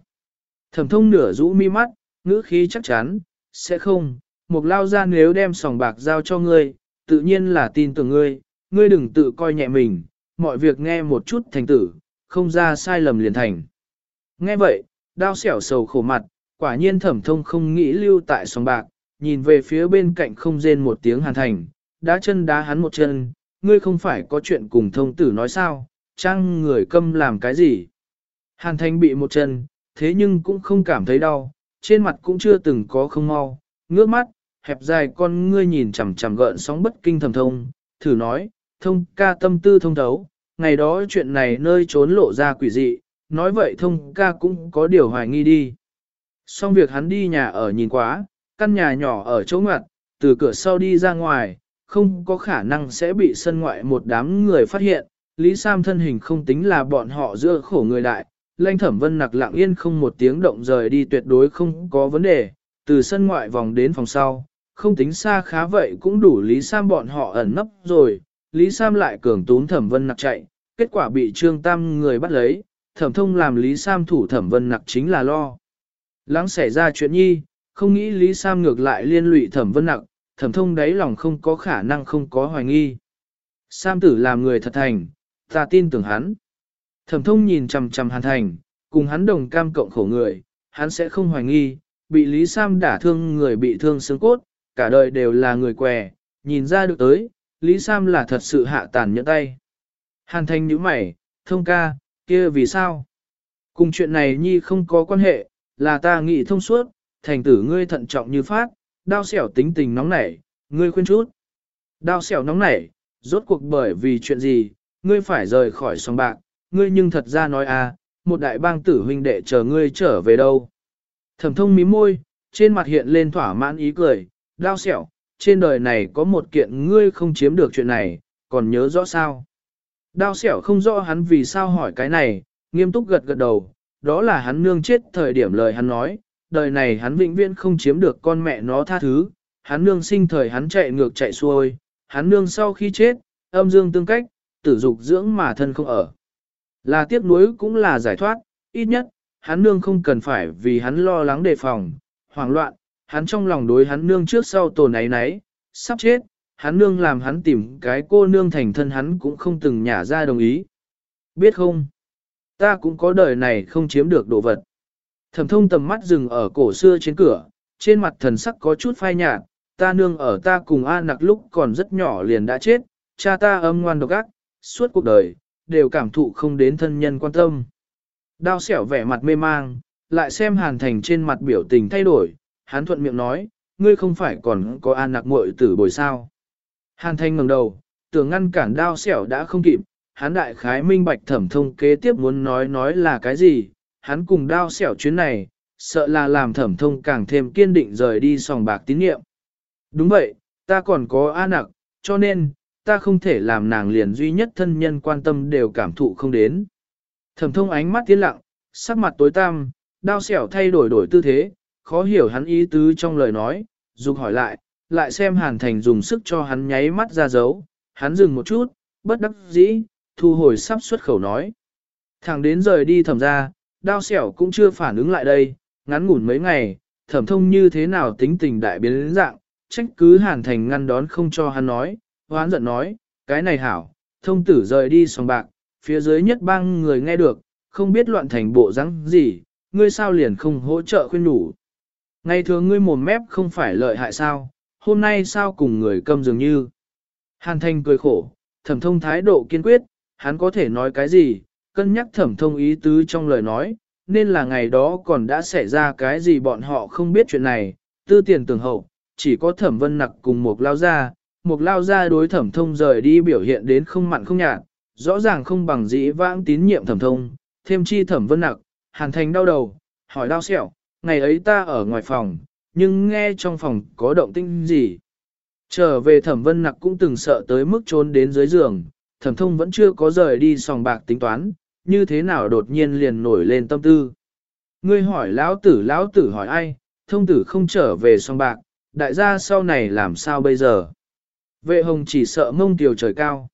Thẩm thông nửa rũ mi mắt, ngữ khí chắc chắn, sẽ không, mục lao ra nếu đem sòng bạc giao cho ngươi, tự nhiên là tin tưởng ngươi, ngươi đừng tự coi nhẹ mình, mọi việc nghe một chút thành tử, không ra sai lầm liền thành. Nghe vậy, đao xẻo sầu khổ mặt, quả nhiên thẩm thông không nghĩ lưu tại sòng bạc, nhìn về phía bên cạnh không rên một tiếng hàn thành, đá chân đá hắn một chân, ngươi không phải có chuyện cùng thông tử nói sao, chăng người câm làm cái gì. Hàn thành bị một chân, thế nhưng cũng không cảm thấy đau, trên mặt cũng chưa từng có không mau, ngước mắt, hẹp dài con ngươi nhìn chằm chằm gợn sóng bất kinh thẩm thông, thử nói, thông ca tâm tư thông thấu, ngày đó chuyện này nơi trốn lộ ra quỷ dị, nói vậy thông ca cũng có điều hoài nghi đi. Xong việc hắn đi nhà ở nhìn quá, căn nhà nhỏ ở chỗ ngoặt, từ cửa sau đi ra ngoài, không có khả năng sẽ bị sân ngoại một đám người phát hiện. Lý Sam thân hình không tính là bọn họ giữa khổ người đại, lanh thẩm vân nặc lặng yên không một tiếng động rời đi tuyệt đối không có vấn đề, từ sân ngoại vòng đến phòng sau, không tính xa khá vậy cũng đủ Lý Sam bọn họ ẩn nấp rồi, Lý Sam lại cường tún thẩm vân nặc chạy, kết quả bị trương tam người bắt lấy, thẩm thông làm Lý Sam thủ thẩm vân nặc chính là lo. Lắng xảy ra chuyện nhi, không nghĩ Lý Sam ngược lại liên lụy thẩm vân nặc, thẩm thông đáy lòng không có khả năng không có hoài nghi. Sam tử làm người thật thành, ta tin tưởng hắn. Thẩm thông nhìn chằm chằm hàn thành, cùng hắn đồng cam cộng khổ người, hắn sẽ không hoài nghi, bị Lý Sam đả thương người bị thương xương cốt, cả đời đều là người què, nhìn ra được tới, Lý Sam là thật sự hạ tàn nhẫn tay. Hàn Thanh nhíu mày, thông ca, kia vì sao? Cùng chuyện này nhi không có quan hệ, là ta nghĩ thông suốt, thành tử ngươi thận trọng như phát, đao xẻo tính tình nóng nảy, ngươi khuyên chút. Đao xẻo nóng nảy, rốt cuộc bởi vì chuyện gì, ngươi phải rời khỏi sòng bạc, ngươi nhưng thật ra nói à, một đại bang tử huynh đệ chờ ngươi trở về đâu. Thẩm thông mí môi, trên mặt hiện lên thỏa mãn ý cười, đao xẻo, trên đời này có một kiện ngươi không chiếm được chuyện này, còn nhớ rõ sao. Đao xẻo không rõ hắn vì sao hỏi cái này, nghiêm túc gật gật đầu, đó là hắn nương chết thời điểm lời hắn nói, đời này hắn vĩnh viễn không chiếm được con mẹ nó tha thứ, hắn nương sinh thời hắn chạy ngược chạy xuôi, hắn nương sau khi chết, âm dương tương cách, tử dục dưỡng mà thân không ở. Là tiếc nuối cũng là giải thoát, ít nhất, hắn nương không cần phải vì hắn lo lắng đề phòng, hoảng loạn, hắn trong lòng đối hắn nương trước sau tổ náy nấy, sắp chết, hắn nương làm hắn tìm cái cô nương thành thân hắn cũng không từng nhả ra đồng ý. Biết không? Ta cũng có đời này không chiếm được đồ vật. Thẩm thông tầm mắt dừng ở cổ xưa trên cửa, trên mặt thần sắc có chút phai nhạt, ta nương ở ta cùng A nặc lúc còn rất nhỏ liền đã chết, cha ta âm ngoan độc ác, suốt cuộc đời, đều cảm thụ không đến thân nhân quan tâm. Đao xẻo vẻ mặt mê mang, lại xem hàn thành trên mặt biểu tình thay đổi, hắn thuận miệng nói, ngươi không phải còn có an nặc muội tử bồi sao. Hàn Thanh ngẩng đầu, tưởng ngăn cản đao xẻo đã không kịp, hắn đại khái minh bạch thẩm thông kế tiếp muốn nói nói là cái gì, hắn cùng đao xẻo chuyến này, sợ là làm thẩm thông càng thêm kiên định rời đi sòng bạc tín nhiệm. Đúng vậy, ta còn có an nặc, cho nên, ta không thể làm nàng liền duy nhất thân nhân quan tâm đều cảm thụ không đến. Thẩm thông ánh mắt tiến lặng, sắc mặt tối tăm, đao xẻo thay đổi đổi tư thế, khó hiểu hắn ý tứ trong lời nói, dục hỏi lại, lại xem hàn thành dùng sức cho hắn nháy mắt ra dấu, hắn dừng một chút, bất đắc dĩ, thu hồi sắp xuất khẩu nói. Thẳng đến rời đi thẩm ra, đao xẻo cũng chưa phản ứng lại đây, ngắn ngủn mấy ngày, thẩm thông như thế nào tính tình đại biến đến dạng, trách cứ hàn thành ngăn đón không cho hắn nói, hoán giận nói, cái này hảo, thông tử rời đi sòng bạc, phía dưới nhất bang người nghe được, không biết loạn thành bộ rắn gì, ngươi sao liền không hỗ trợ khuyên đủ. Ngày thường ngươi mồm mép không phải lợi hại sao, hôm nay sao cùng người câm dường như. Hàn Thanh cười khổ, thẩm thông thái độ kiên quyết, hắn có thể nói cái gì, cân nhắc thẩm thông ý tứ trong lời nói, nên là ngày đó còn đã xảy ra cái gì bọn họ không biết chuyện này, tư tiền tường hậu, chỉ có thẩm vân nặc cùng một lao ra, một lao ra đối thẩm thông rời đi biểu hiện đến không mặn không nhạt, rõ ràng không bằng dĩ vãng tín nhiệm thẩm thông, thêm chi thẩm vân nặc, hàn thành đau đầu, hỏi đau sẹo, ngày ấy ta ở ngoài phòng, nhưng nghe trong phòng có động tinh gì. Trở về thẩm vân nặc cũng từng sợ tới mức trốn đến dưới giường, thẩm thông vẫn chưa có rời đi sòng bạc tính toán, như thế nào đột nhiên liền nổi lên tâm tư. Ngươi hỏi lão tử lão tử hỏi ai, thông tử không trở về sòng bạc, đại gia sau này làm sao bây giờ. Vệ hồng chỉ sợ mông tiểu trời cao.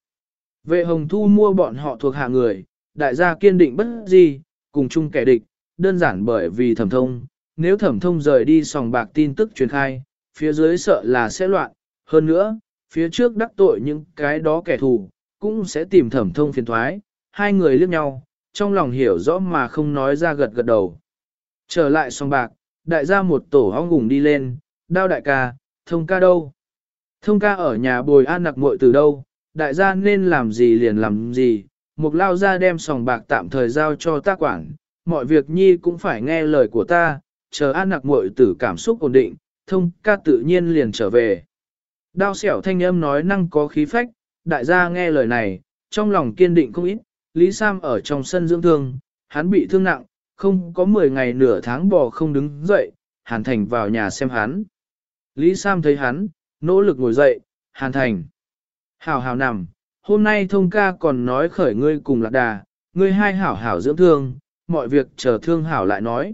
Vệ hồng thu mua bọn họ thuộc hạ người, đại gia kiên định bất gì, cùng chung kẻ địch, đơn giản bởi vì thẩm thông, nếu thẩm thông rời đi sòng bạc tin tức truyền khai, phía dưới sợ là sẽ loạn, hơn nữa, phía trước đắc tội những cái đó kẻ thù, cũng sẽ tìm thẩm thông phiền thoái, hai người liếc nhau, trong lòng hiểu rõ mà không nói ra gật gật đầu. Trở lại sòng bạc, đại gia một tổ hong gùng đi lên, đao đại ca, thông ca đâu? Thông ca ở nhà bồi an nặc muội từ đâu, đại gia nên làm gì liền làm gì, mục lao ra đem sòng bạc tạm thời giao cho ta quản, mọi việc nhi cũng phải nghe lời của ta, chờ an nặc muội tử cảm xúc ổn định, thông ca tự nhiên liền trở về. Đao xẻo thanh âm nói năng có khí phách, đại gia nghe lời này, trong lòng kiên định không ít, Lý Sam ở trong sân dưỡng thương, hắn bị thương nặng, không có 10 ngày nửa tháng bò không đứng dậy, Hàn Thành vào nhà xem hắn. Lý Sam thấy hắn, nỗ lực ngồi dậy, Hàn Thành. Hảo hảo nằm, hôm nay thông ca còn nói khởi ngươi cùng lạc đà, ngươi hai hảo hảo dưỡng thương, mọi việc chờ thương hảo lại nói.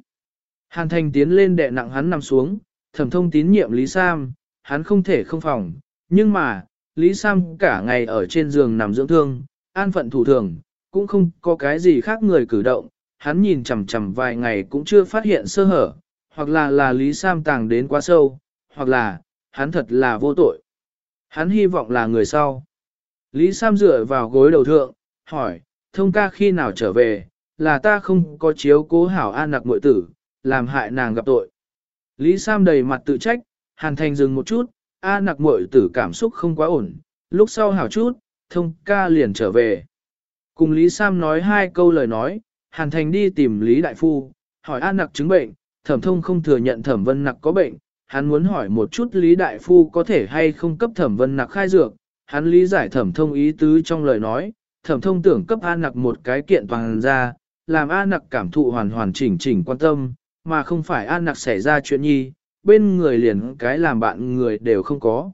Hàn Thành tiến lên đè nặng hắn nằm xuống, thẩm thông tín nhiệm Lý Sam, hắn không thể không phòng, nhưng mà, Lý Sam cả ngày ở trên giường nằm dưỡng thương, an phận thủ thường, cũng không có cái gì khác người cử động, hắn nhìn chằm chằm vài ngày cũng chưa phát hiện sơ hở, hoặc là là Lý Sam tàng đến quá sâu, hoặc là, hắn thật là vô tội. Hắn hy vọng là người sau. Lý Sam dựa vào gối đầu thượng, hỏi, thông ca khi nào trở về, là ta không có chiếu cố hảo an nặc muội tử, làm hại nàng gặp tội. Lý Sam đầy mặt tự trách, hàn thành dừng một chút, an nặc muội tử cảm xúc không quá ổn, lúc sau hảo chút, thông ca liền trở về. Cùng Lý Sam nói hai câu lời nói, hàn thành đi tìm Lý Đại Phu, hỏi an nặc chứng bệnh, thẩm thông không thừa nhận thẩm vân nặc có bệnh, hắn muốn hỏi một chút Lý Đại Phu có thể hay không cấp thẩm vân nặc khai dược, hắn lý giải thẩm thông ý tứ trong lời nói, thẩm thông tưởng cấp an nặc một cái kiện toàn ra, làm an nặc cảm thụ hoàn hoàn chỉnh chỉnh quan tâm, mà không phải an nặc xảy ra chuyện nhi, bên người liền cái làm bạn người đều không có.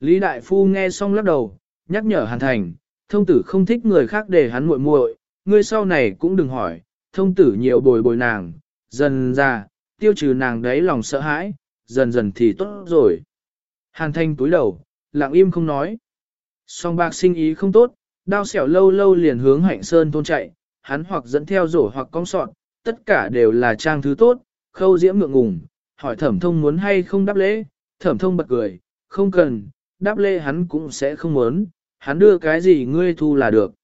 Lý Đại Phu nghe xong lắc đầu, nhắc nhở Hàn Thành, thông tử không thích người khác để hắn muội muội, ngươi sau này cũng đừng hỏi, thông tử nhiều bồi bồi nàng, dần ra, tiêu trừ nàng đấy lòng sợ hãi, dần dần thì tốt rồi. Hàn Thành túi đầu, lặng im không nói. Song bạc sinh ý không tốt, đao xẻo lâu lâu liền hướng hạnh sơn thôn chạy, hắn hoặc dẫn theo rổ hoặc cong sọn, tất cả đều là trang thứ tốt, khâu diễm ngượng ngùng, hỏi thẩm thông muốn hay không đáp lễ, thẩm thông bật cười, không cần, đáp lễ hắn cũng sẽ không muốn, hắn đưa cái gì ngươi thu là được.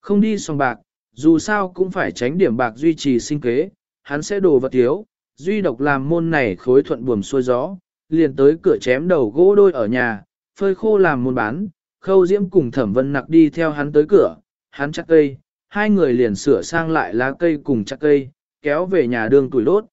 Không đi sòng bạc, dù sao cũng phải tránh điểm bạc duy trì sinh kế, hắn sẽ đồ vật thiếu, duy độc làm môn này khối thuận buồm xuôi gió, liền tới cửa chém đầu gỗ đôi ở nhà, phơi khô làm môn bán, khâu diễm cùng thẩm vân nặc đi theo hắn tới cửa, hắn chặt cây, hai người liền sửa sang lại lá cây cùng chặt cây, kéo về nhà đường tuổi đốt.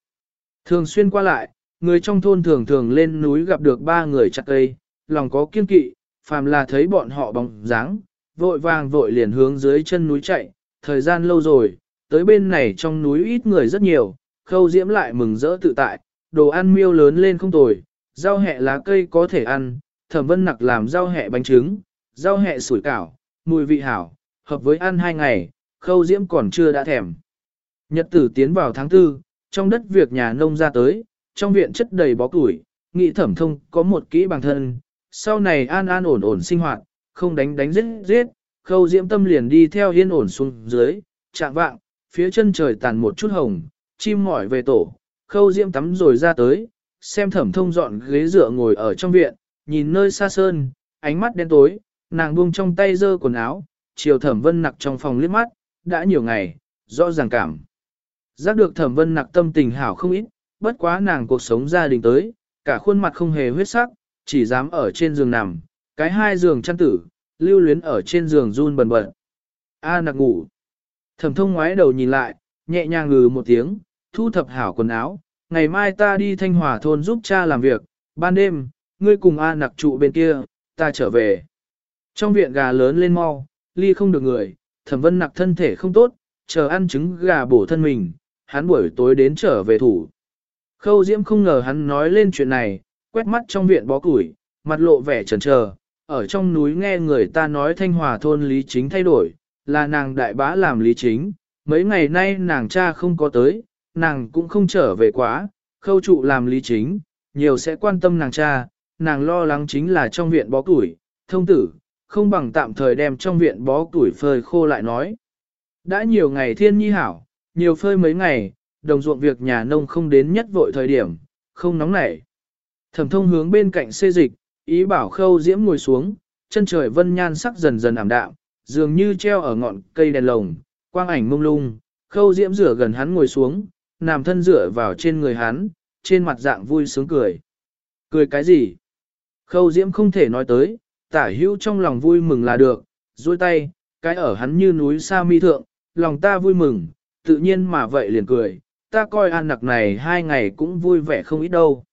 Thường xuyên qua lại, người trong thôn thường thường lên núi gặp được ba người chặt cây, lòng có kiên kỵ, phàm là thấy bọn họ bóng dáng, vội vàng vội liền hướng dưới chân núi chạy, thời gian lâu rồi, tới bên này trong núi ít người rất nhiều, khâu diễm lại mừng rỡ tự tại, đồ ăn miêu lớn lên không tồi, rau hẹ lá cây có thể ăn, thẩm vân nặc làm rau hẹ bánh trứng, rau hẹ sủi cảo, mùi vị hảo, hợp với ăn hai ngày, khâu diễm còn chưa đã thèm. Nhật tử tiến vào tháng tư, trong đất việc nhà nông ra tới, trong viện chất đầy bó củi, nghị thẩm thông có một kỹ bằng thân, sau này an an ổn ổn sinh hoạt, không đánh đánh giết giết, khâu diễm tâm liền đi theo yên ổn xuống dưới, chạm vạng, phía chân trời tàn một chút hồng, chim mỏi về tổ, khâu diễm tắm rồi ra tới, xem thẩm thông dọn ghế dựa ngồi ở trong viện, nhìn nơi xa sơn, ánh mắt đen tối, nàng buông trong tay dơ quần áo, chiều thẩm vân nặc trong phòng liếc mắt, đã nhiều ngày, rõ ràng cảm. Giác được thẩm vân nặc tâm tình hảo không ít, bất quá nàng cuộc sống gia đình tới, cả khuôn mặt không hề huyết sắc, chỉ dám ở trên giường nằm, cái hai giường chăn tử, lưu luyến ở trên giường run bần bật. A nặc ngủ. Thẩm thông ngoái đầu nhìn lại, nhẹ nhàng ngừ một tiếng, thu thập hảo quần áo, ngày mai ta đi thanh hòa thôn giúp cha làm việc, ban đêm, ngươi cùng A nặc trụ bên kia, ta trở về. Trong viện gà lớn lên mau, ly không được người, thẩm vân nặc thân thể không tốt, chờ ăn trứng gà bổ thân mình, hắn buổi tối đến trở về thủ. Khâu Diễm không ngờ hắn nói lên chuyện này, quét mắt trong viện bó củi, mặt lộ vẻ chần chờ, ở trong núi nghe người ta nói thanh hòa thôn lý chính thay đổi, là nàng đại bá làm lý chính, mấy ngày nay nàng cha không có tới, nàng cũng không trở về quá, khâu trụ làm lý chính, nhiều sẽ quan tâm nàng cha, nàng lo lắng chính là trong viện bó củi, thông tử, không bằng tạm thời đem trong viện bó củi phơi khô lại nói. Đã nhiều ngày thiên nhi hảo, nhiều phơi mấy ngày, đồng ruộng việc nhà nông không đến nhất vội thời điểm, không nóng nảy. Thẩm thông hướng bên cạnh xê dịch, ý bảo khâu diễm ngồi xuống, chân trời vân nhan sắc dần dần ảm đạm, dường như treo ở ngọn cây đèn lồng, quang ảnh mông lung, khâu diễm rửa gần hắn ngồi xuống, nằm thân dựa vào trên người hắn, trên mặt dạng vui sướng cười. Cười cái gì? Khâu diễm không thể nói tới, tả hữu trong lòng vui mừng là được, duỗi tay, cái ở hắn như núi sa mi thượng, lòng ta vui mừng, tự nhiên mà vậy liền cười, ta coi an nặc này hai ngày cũng vui vẻ không ít đâu.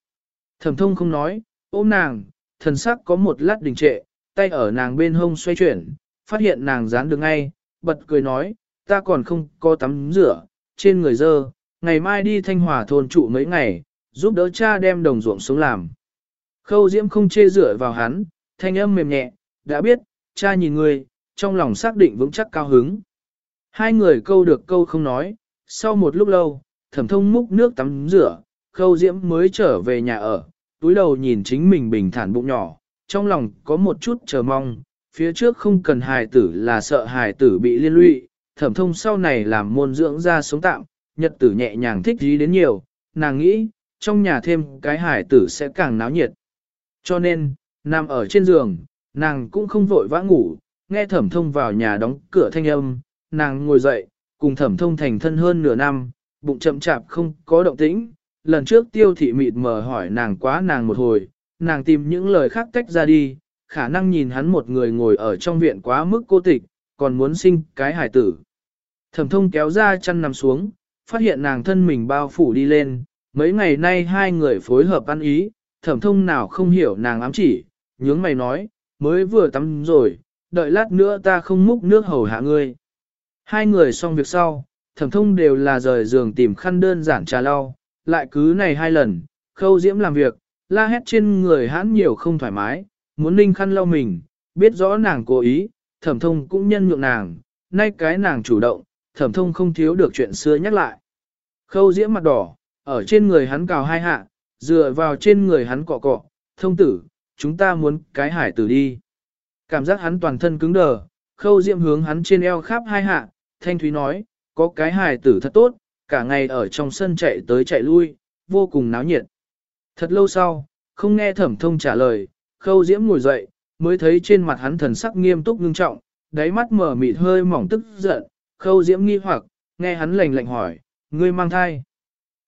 Thẩm thông không nói, ôm nàng, thần sắc có một lát đình trệ, tay ở nàng bên hông xoay chuyển, phát hiện nàng dán được ngay, bật cười nói, ta còn không có tắm rửa, trên người dơ, ngày mai đi thanh hòa thôn trụ mấy ngày, giúp đỡ cha đem đồng ruộng xuống làm. Khâu diễm không chê rửa vào hắn, thanh âm mềm nhẹ, đã biết, cha nhìn người, trong lòng xác định vững chắc cao hứng. Hai người câu được câu không nói, sau một lúc lâu, thẩm thông múc nước tắm rửa, khâu diễm mới trở về nhà ở, túi đầu nhìn chính mình bình thản bụng nhỏ, trong lòng có một chút chờ mong, phía trước không cần hài tử là sợ hài tử bị liên lụy, thẩm thông sau này làm môn dưỡng ra sống tạm, nhật tử nhẹ nhàng thích gì đến nhiều, nàng nghĩ, trong nhà thêm cái hài tử sẽ càng náo nhiệt. Cho nên, nằm ở trên giường, nàng cũng không vội vã ngủ, nghe thẩm thông vào nhà đóng cửa thanh âm, nàng ngồi dậy, cùng thẩm thông thành thân hơn nửa năm, bụng chậm chạp không có động tĩnh. Lần trước tiêu thị mịt mờ hỏi nàng quá nàng một hồi, nàng tìm những lời khác tách ra đi, khả năng nhìn hắn một người ngồi ở trong viện quá mức cô tịch, còn muốn sinh cái hải tử. Thẩm thông kéo ra chăn nằm xuống, phát hiện nàng thân mình bao phủ đi lên, mấy ngày nay hai người phối hợp ăn ý, thẩm thông nào không hiểu nàng ám chỉ, nhướng mày nói, mới vừa tắm rồi, đợi lát nữa ta không múc nước hầu hạ ngươi. Hai người xong việc sau, thẩm thông đều là rời giường tìm khăn đơn giản trà lau, lại cứ này hai lần, khâu diễm làm việc, la hét trên người hắn nhiều không thoải mái, muốn ninh khăn lau mình, biết rõ nàng cố ý, thẩm thông cũng nhân nhượng nàng, nay cái nàng chủ động, thẩm thông không thiếu được chuyện xưa nhắc lại. Khâu diễm mặt đỏ, ở trên người hắn cào hai hạ, dựa vào trên người hắn cọ cọ, thông tử, chúng ta muốn cái hải tử đi. Cảm giác hắn toàn thân cứng đờ, khâu diễm hướng hắn trên eo khắp hai hạ, thanh thúy nói, có cái hải tử thật tốt, cả ngày ở trong sân chạy tới chạy lui, vô cùng náo nhiệt. Thật lâu sau, không nghe thẩm thông trả lời, khâu diễm ngồi dậy, mới thấy trên mặt hắn thần sắc nghiêm túc ngưng trọng, đáy mắt mở mịt hơi mỏng tức giận, khâu diễm nghi hoặc, nghe hắn lạnh lạnh hỏi, ngươi mang thai.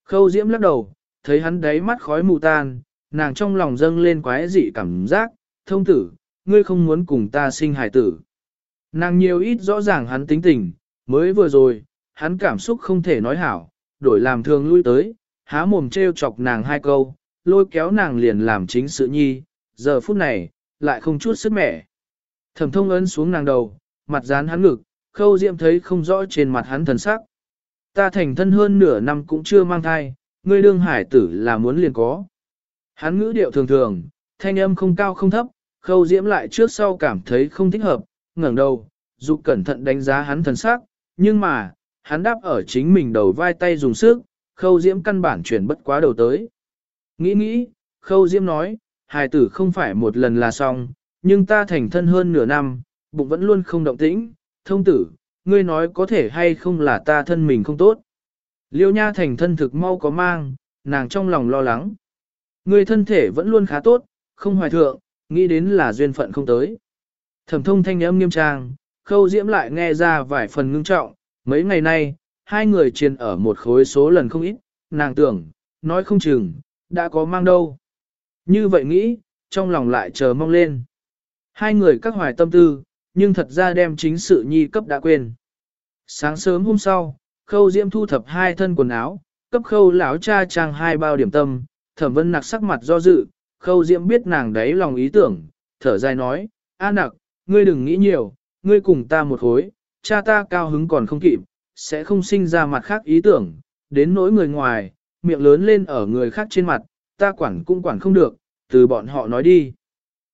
Khâu diễm lắc đầu, thấy hắn đáy mắt khói mù tan, nàng trong lòng dâng lên quái dị cảm giác, thông tử, ngươi không muốn cùng ta sinh hài tử. Nàng nhiều ít rõ ràng hắn tính tình, mới vừa rồi, hắn cảm xúc không thể nói hảo, đổi làm thường lui tới, há mồm treo chọc nàng hai câu, lôi kéo nàng liền làm chính sự nhi, giờ phút này, lại không chút sức mẻ. Thẩm thông ấn xuống nàng đầu, mặt dán hắn ngực, khâu diệm thấy không rõ trên mặt hắn thần sắc. Ta thành thân hơn nửa năm cũng chưa mang thai, ngươi đương hải tử là muốn liền có. Hắn ngữ điệu thường thường, thanh âm không cao không thấp, khâu diễm lại trước sau cảm thấy không thích hợp, ngẩng đầu, dục cẩn thận đánh giá hắn thần sắc, nhưng mà, hắn đáp ở chính mình đầu vai tay dùng sức, khâu diễm căn bản chuyển bất quá đầu tới. Nghĩ nghĩ, khâu diễm nói, hài tử không phải một lần là xong, nhưng ta thành thân hơn nửa năm, bụng vẫn luôn không động tĩnh, thông tử, ngươi nói có thể hay không là ta thân mình không tốt. Liêu nha thành thân thực mau có mang, nàng trong lòng lo lắng. Ngươi thân thể vẫn luôn khá tốt, không hoài thượng, nghĩ đến là duyên phận không tới. Thẩm thông thanh âm nghiêm trang, khâu diễm lại nghe ra vài phần ngưng trọng, mấy ngày nay, hai người chiến ở một khối số lần không ít, nàng tưởng, nói không chừng, đã có mang đâu. Như vậy nghĩ, trong lòng lại chờ mong lên. Hai người các hoài tâm tư, nhưng thật ra đem chính sự nhi cấp đã quên. Sáng sớm hôm sau, khâu diễm thu thập hai thân quần áo, cấp khâu lão cha trang hai bao điểm tâm, thẩm vân nặc sắc mặt do dự, khâu diễm biết nàng đấy lòng ý tưởng, thở dài nói, a nặc, ngươi đừng nghĩ nhiều, ngươi cùng ta một hối, cha ta cao hứng còn không kịp, sẽ không sinh ra mặt khác ý tưởng, đến nỗi người ngoài, miệng lớn lên ở người khác trên mặt, ta quản cũng quản không được, từ bọn họ nói đi.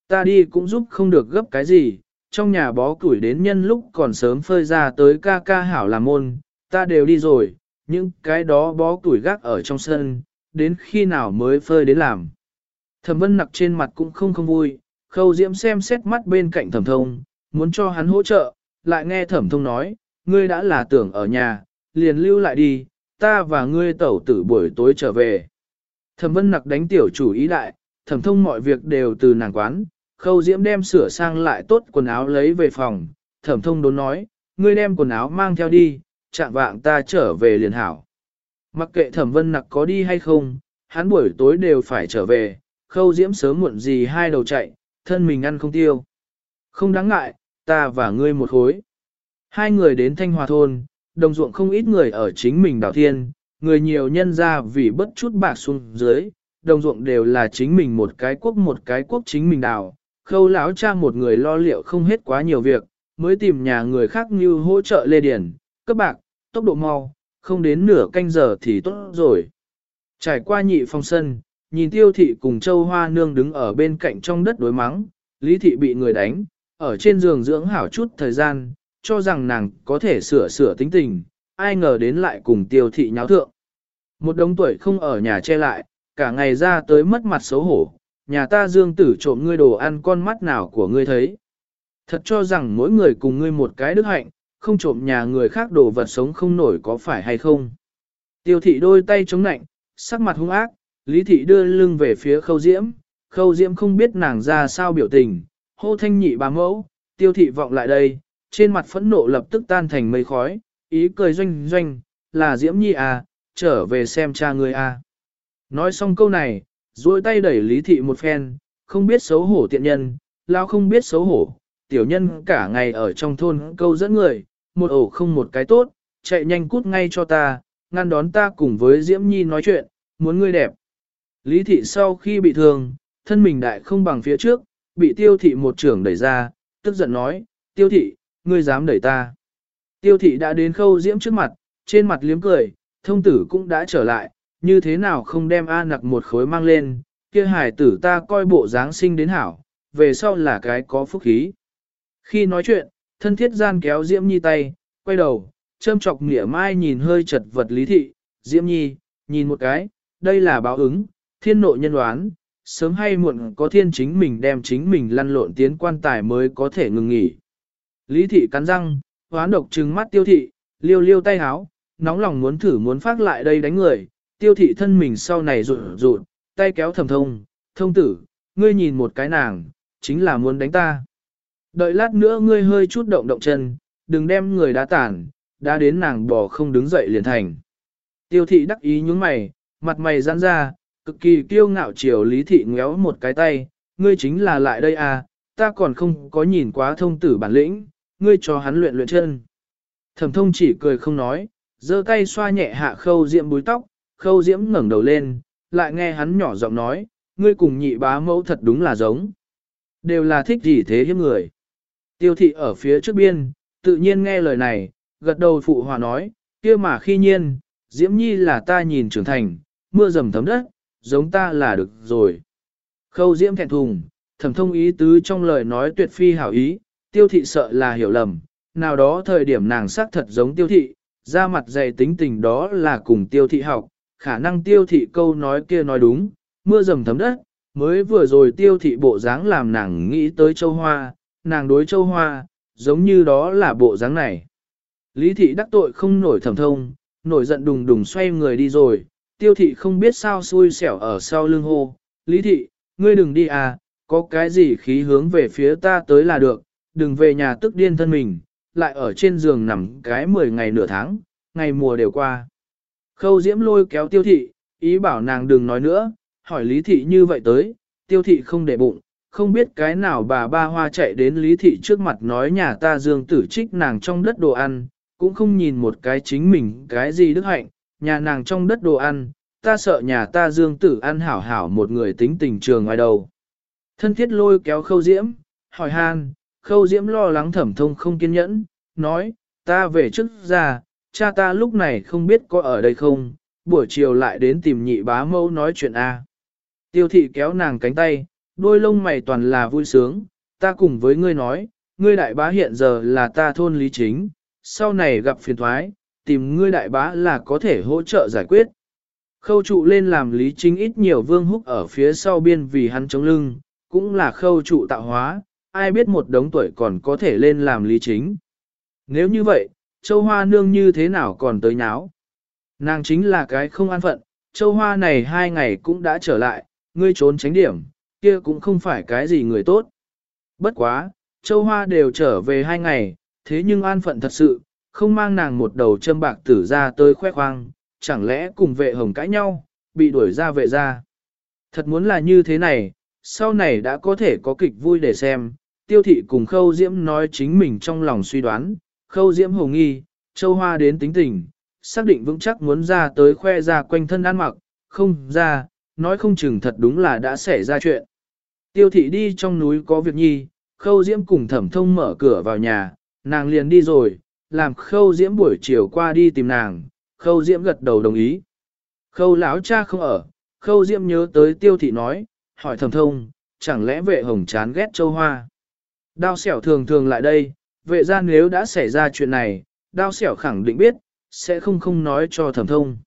Ta đi cũng giúp không được gấp cái gì, trong nhà bó củi đến nhân lúc còn sớm phơi ra tới ca ca hảo làm môn, ta đều đi rồi, những cái đó bó củi gác ở trong sân, đến khi nào mới phơi đến làm. Thẩm vân nặc trên mặt cũng không không vui, khâu diễm xem xét mắt bên cạnh thẩm thông, muốn cho hắn hỗ trợ, lại nghe thẩm thông nói, ngươi đã là tưởng ở nhà, liền lưu lại đi, ta và ngươi tẩu tử buổi tối trở về. Thẩm vân nặc đánh tiểu chủ ý đại, thẩm thông mọi việc đều từ nàng quán, khâu diễm đem sửa sang lại tốt quần áo lấy về phòng, thẩm thông đốn nói, ngươi đem quần áo mang theo đi, chạm vạng ta trở về liền hảo. Mặc kệ thẩm vân nặc có đi hay không, hắn buổi tối đều phải trở về, khâu diễm sớm muộn gì hai đầu chạy, thân mình ăn không tiêu. Không đáng ngại, ta và ngươi một khối. Hai người đến Thanh Hòa Thôn, đồng ruộng không ít người ở chính mình đảo thiên, người nhiều nhân ra vì bất chút bạc xuống dưới, đồng ruộng đều là chính mình một cái quốc một cái quốc chính mình đào. Khâu lão cha một người lo liệu không hết quá nhiều việc, mới tìm nhà người khác như hỗ trợ lê điển, cấp bạc, tốc độ mau, không đến nửa canh giờ thì tốt rồi. Trải qua nhị phong sân, nhìn tiêu thị cùng châu hoa nương đứng ở bên cạnh trong đất đối mắng, lý thị bị người đánh, ở trên giường dưỡng hảo chút thời gian, cho rằng nàng có thể sửa sửa tính tình, ai ngờ đến lại cùng tiêu thị nháo thượng. Một đống tuổi không ở nhà che lại, cả ngày ra tới mất mặt xấu hổ, nhà ta dương tử trộm ngươi đồ ăn con mắt nào của ngươi thấy. Thật cho rằng mỗi người cùng ngươi một cái đức hạnh, không trộm nhà người khác đồ vật sống không nổi có phải hay không. Tiêu thị đôi tay chống nạnh, sắc mặt hung ác, lý thị đưa lưng về phía khâu diễm, khâu diễm không biết nàng ra sao biểu tình, hô thanh nhị bà mẫu, tiêu thị vọng lại đây, trên mặt phẫn nộ lập tức tan thành mây khói, ý cười doanh doanh, là diễm nhi à, trở về xem cha người à. Nói xong câu này, duỗi tay đẩy lý thị một phen, không biết xấu hổ tiện nhân, lao không biết xấu hổ, tiểu nhân cả ngày ở trong thôn câu dẫn người, một ổ không một cái tốt, chạy nhanh cút ngay cho ta, ngăn đón ta cùng với Diễm Nhi nói chuyện, muốn ngươi đẹp. Lý thị sau khi bị thương, thân mình đại không bằng phía trước, bị tiêu thị một trưởng đẩy ra, tức giận nói, tiêu thị, ngươi dám đẩy ta. Tiêu thị đã đến khâu Diễm trước mặt, trên mặt liếm cười, thông tử cũng đã trở lại, như thế nào không đem A nặc một khối mang lên, kia hải tử ta coi bộ dáng sinh đến hảo, về sau là cái có phúc khí. Khi nói chuyện, thân thiết gian kéo Diễm Nhi tay, quay đầu, châm chọc nghĩa mai nhìn hơi chật vật lý thị, Diễm Nhi, nhìn một cái, đây là báo ứng, thiên nội nhân đoán, sớm hay muộn có thiên chính mình đem chính mình lăn lộn tiến quan tài mới có thể ngừng nghỉ. Lý thị cắn răng, hoán độc trừng mắt tiêu thị, liêu liêu tay háo, nóng lòng muốn thử muốn phát lại đây đánh người, tiêu thị thân mình sau này rụt rụt, tay kéo thầm thông, thông tử, ngươi nhìn một cái nàng, chính là muốn đánh ta. Đợi lát nữa ngươi hơi chút động động chân, đừng đem người đá tàn, đã đến nàng bỏ không đứng dậy liền thành. Tiêu thị đắc ý nhướng mày, mặt mày giãn ra, cực kỳ kiêu ngạo chiều lý thị ngéo một cái tay, ngươi chính là lại đây à, ta còn không có nhìn quá thông tử bản lĩnh, ngươi cho hắn luyện luyện chân. Thẩm thông chỉ cười không nói, giơ tay xoa nhẹ hạ khâu diễm búi tóc, khâu diễm ngẩng đầu lên, lại nghe hắn nhỏ giọng nói, ngươi cùng nhị bá mẫu thật đúng là giống. Đều là thích gì thế hiếp người. Tiêu thị ở phía trước biên, tự nhiên nghe lời này, gật đầu phụ hòa nói, kia mà khi nhiên, Diễm Nhi là ta nhìn trưởng thành, mưa dầm thấm đất, giống ta là được rồi. Khâu Diễm thẹn thùng, thẩm thông ý tứ trong lời nói tuyệt phi hảo ý, tiêu thị sợ là hiểu lầm, nào đó thời điểm nàng xác thật giống tiêu thị, ra mặt dày tính tình đó là cùng tiêu thị học, khả năng tiêu thị câu nói kia nói đúng, mưa dầm thấm đất, mới vừa rồi tiêu thị bộ dáng làm nàng nghĩ tới châu hoa, nàng đối châu hoa, giống như đó là bộ dáng này. Lý thị đắc tội không nổi thẩm thông, nổi giận đùng đùng xoay người đi rồi, tiêu thị không biết sao xui xẻo ở sau lưng hô. Lý thị, ngươi đừng đi à, có cái gì khí hướng về phía ta tới là được, đừng về nhà tức điên thân mình, lại ở trên giường nằm cái 10 ngày nửa tháng, ngày mùa đều qua. Khâu diễm lôi kéo tiêu thị, ý bảo nàng đừng nói nữa, hỏi lý thị như vậy tới, tiêu thị không để bụng, không biết cái nào bà ba hoa chạy đến lý thị trước mặt nói nhà ta dương tử trích nàng trong đất đồ ăn, cũng không nhìn một cái chính mình cái gì đức hạnh, nhà nàng trong đất đồ ăn, ta sợ nhà ta dương tử ăn hảo hảo một người tính tình trường ngoài đầu. Thân thiết lôi kéo khâu diễm, hỏi han, khâu diễm lo lắng thẩm thông không kiên nhẫn, nói, ta về trước ra, cha ta lúc này không biết có ở đây không, buổi chiều lại đến tìm nhị bá mâu nói chuyện A. Tiêu thị kéo nàng cánh tay, đôi lông mày toàn là vui sướng, ta cùng với ngươi nói, ngươi đại bá hiện giờ là ta thôn lý chính, sau này gặp phiền thoái, tìm ngươi đại bá là có thể hỗ trợ giải quyết. Khâu trụ lên làm lý chính ít nhiều vương húc ở phía sau biên vì hắn chống lưng, cũng là khâu trụ tạo hóa, ai biết một đống tuổi còn có thể lên làm lý chính. Nếu như vậy, châu hoa nương như thế nào còn tới nháo? Nàng chính là cái không an phận, châu hoa này hai ngày cũng đã trở lại, ngươi trốn tránh điểm, kia cũng không phải cái gì người tốt. Bất quá, châu hoa đều trở về hai ngày, thế nhưng an phận thật sự, không mang nàng một đầu châm bạc tử ra tới khoe khoang, chẳng lẽ cùng vệ hồng cãi nhau, bị đuổi ra vệ ra. Thật muốn là như thế này, sau này đã có thể có kịch vui để xem, tiêu thị cùng khâu diễm nói chính mình trong lòng suy đoán, khâu diễm hồ nghi, châu hoa đến tính tình, xác định vững chắc muốn ra tới khoe ra quanh thân ăn mặc, không ra, nói không chừng thật đúng là đã xảy ra chuyện. Tiêu thị đi trong núi có việc nhi, khâu diễm cùng thẩm thông mở cửa vào nhà, nàng liền đi rồi, làm khâu diễm buổi chiều qua đi tìm nàng, khâu diễm gật đầu đồng ý. Khâu lão cha không ở, khâu diễm nhớ tới tiêu thị nói, hỏi thẩm thông, chẳng lẽ vệ hồng chán ghét châu hoa. Đao xẻo thường thường lại đây, vệ ra nếu đã xảy ra chuyện này, đao xẻo khẳng định biết, sẽ không không nói cho thẩm thông.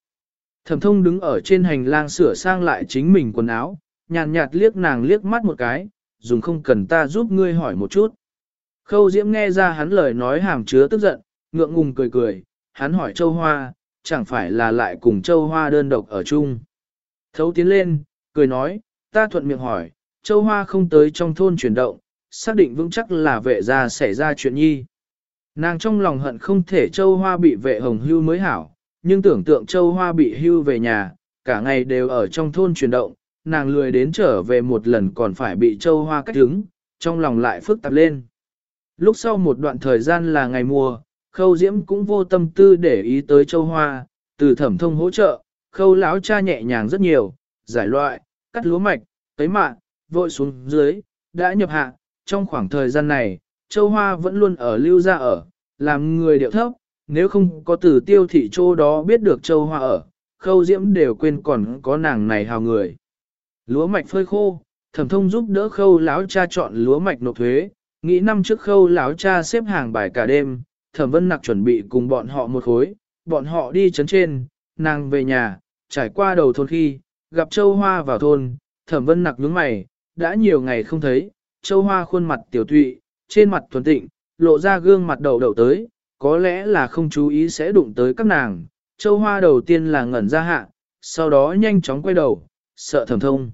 Thẩm thông đứng ở trên hành lang sửa sang lại chính mình quần áo, nhàn nhạt liếc nàng liếc mắt một cái, dùng không cần ta giúp ngươi hỏi một chút. Khâu Diễm nghe ra hắn lời nói hàm chứa tức giận, ngượng ngùng cười cười, hắn hỏi Châu Hoa, chẳng phải là lại cùng Châu Hoa đơn độc ở chung. Thấu tiến lên, cười nói, ta thuận miệng hỏi, Châu Hoa không tới trong thôn chuyển động, xác định vững chắc là vệ gia xảy ra chuyện nhi. Nàng trong lòng hận không thể Châu Hoa bị vệ hồng hưu mới hảo, nhưng tưởng tượng Châu Hoa bị hưu về nhà, cả ngày đều ở trong thôn chuyển động, nàng lười đến trở về một lần còn phải bị Châu Hoa cách đứng, trong lòng lại phức tạp lên. Lúc sau một đoạn thời gian là ngày mùa, Khâu Diễm cũng vô tâm tư để ý tới Châu Hoa, từ thẩm thông hỗ trợ, Khâu lão cha nhẹ nhàng rất nhiều, giải loại, cắt lúa mạch, tấy mạng, vội xuống dưới, đã nhập hạ, trong khoảng thời gian này, Châu Hoa vẫn luôn ở lưu ra ở, làm người điệu thấp, nếu không có từ tiêu thị châu đó biết được Châu Hoa ở, khâu diễm đều quên còn có nàng này hào người. Lúa mạch phơi khô, thẩm thông giúp đỡ khâu láo cha chọn lúa mạch nộp thuế, nghĩ năm trước khâu láo cha xếp hàng bài cả đêm, thẩm vân nặc chuẩn bị cùng bọn họ một khối, bọn họ đi chấn trên, nàng về nhà, trải qua đầu thôn khi, gặp Châu Hoa vào thôn, thẩm vân nặc nhướng mày, đã nhiều ngày không thấy, Châu Hoa khuôn mặt tiểu tụy, trên mặt thuần tịnh, lộ ra gương mặt đầu đầu tới, có lẽ là không chú ý sẽ đụng tới các nàng. Châu Hoa đầu tiên là ngẩn ra hạ, sau đó nhanh chóng quay đầu, sợ thẩm thông.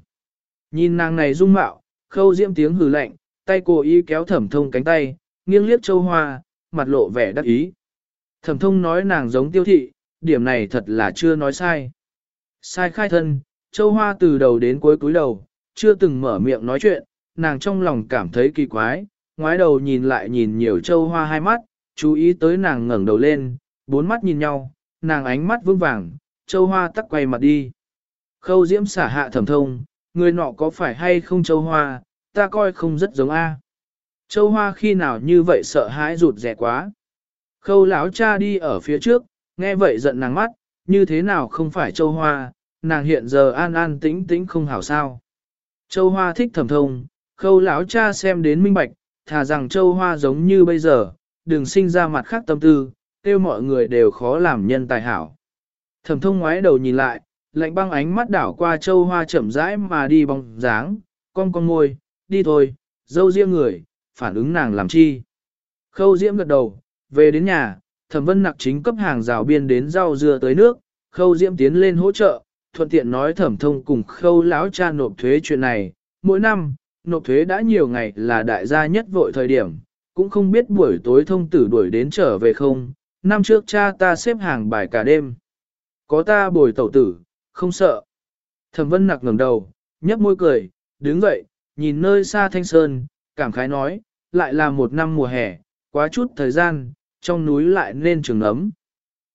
Nhìn nàng này dung mạo, khâu diễm tiếng hừ lạnh, tay cô ý kéo thẩm thông cánh tay, nghiêng liếc Châu Hoa, mặt lộ vẻ đắc ý. Thẩm thông nói nàng giống tiêu thị, điểm này thật là chưa nói sai. Sai khai thân, Châu Hoa từ đầu đến cuối cúi đầu, chưa từng mở miệng nói chuyện, nàng trong lòng cảm thấy kỳ quái, ngoái đầu nhìn lại nhìn nhiều châu hoa hai mắt, chú ý tới nàng ngẩng đầu lên, bốn mắt nhìn nhau, nàng ánh mắt vững vàng, châu hoa tắc quay mặt đi. Khâu diễm xả hạ thẩm thông, người nọ có phải hay không châu hoa, ta coi không rất giống A. Châu hoa khi nào như vậy sợ hãi rụt rẻ quá. Khâu lão cha đi ở phía trước, nghe vậy giận nàng mắt, như thế nào không phải châu hoa, nàng hiện giờ an an tĩnh tĩnh không hảo sao. Châu hoa thích thẩm thông, khâu lão cha xem đến minh bạch, thà rằng châu hoa giống như bây giờ, đừng sinh ra mặt khác tâm tư, tiêu mọi người đều khó làm nhân tài hảo. Thẩm thông ngoái đầu nhìn lại, lạnh băng ánh mắt đảo qua châu hoa chậm rãi mà đi bóng dáng, con con môi, đi thôi, dâu riêng người, phản ứng nàng làm chi. Khâu diễm gật đầu, về đến nhà, thẩm vân nặc chính cấp hàng rào biên đến rau dưa tới nước, khâu diễm tiến lên hỗ trợ, thuận tiện nói thẩm thông cùng khâu lão cha nộp thuế chuyện này, mỗi năm, nộp thuế đã nhiều ngày là đại gia nhất vội thời điểm, cũng không biết buổi tối thông tử đuổi đến trở về không, năm trước cha ta xếp hàng bài cả đêm. Có ta bồi tẩu tử, không sợ. Thẩm vân nặc ngẩng đầu, nhấp môi cười, đứng dậy, nhìn nơi xa thanh sơn, cảm khái nói, lại là một năm mùa hè, quá chút thời gian, trong núi lại nên trường ấm.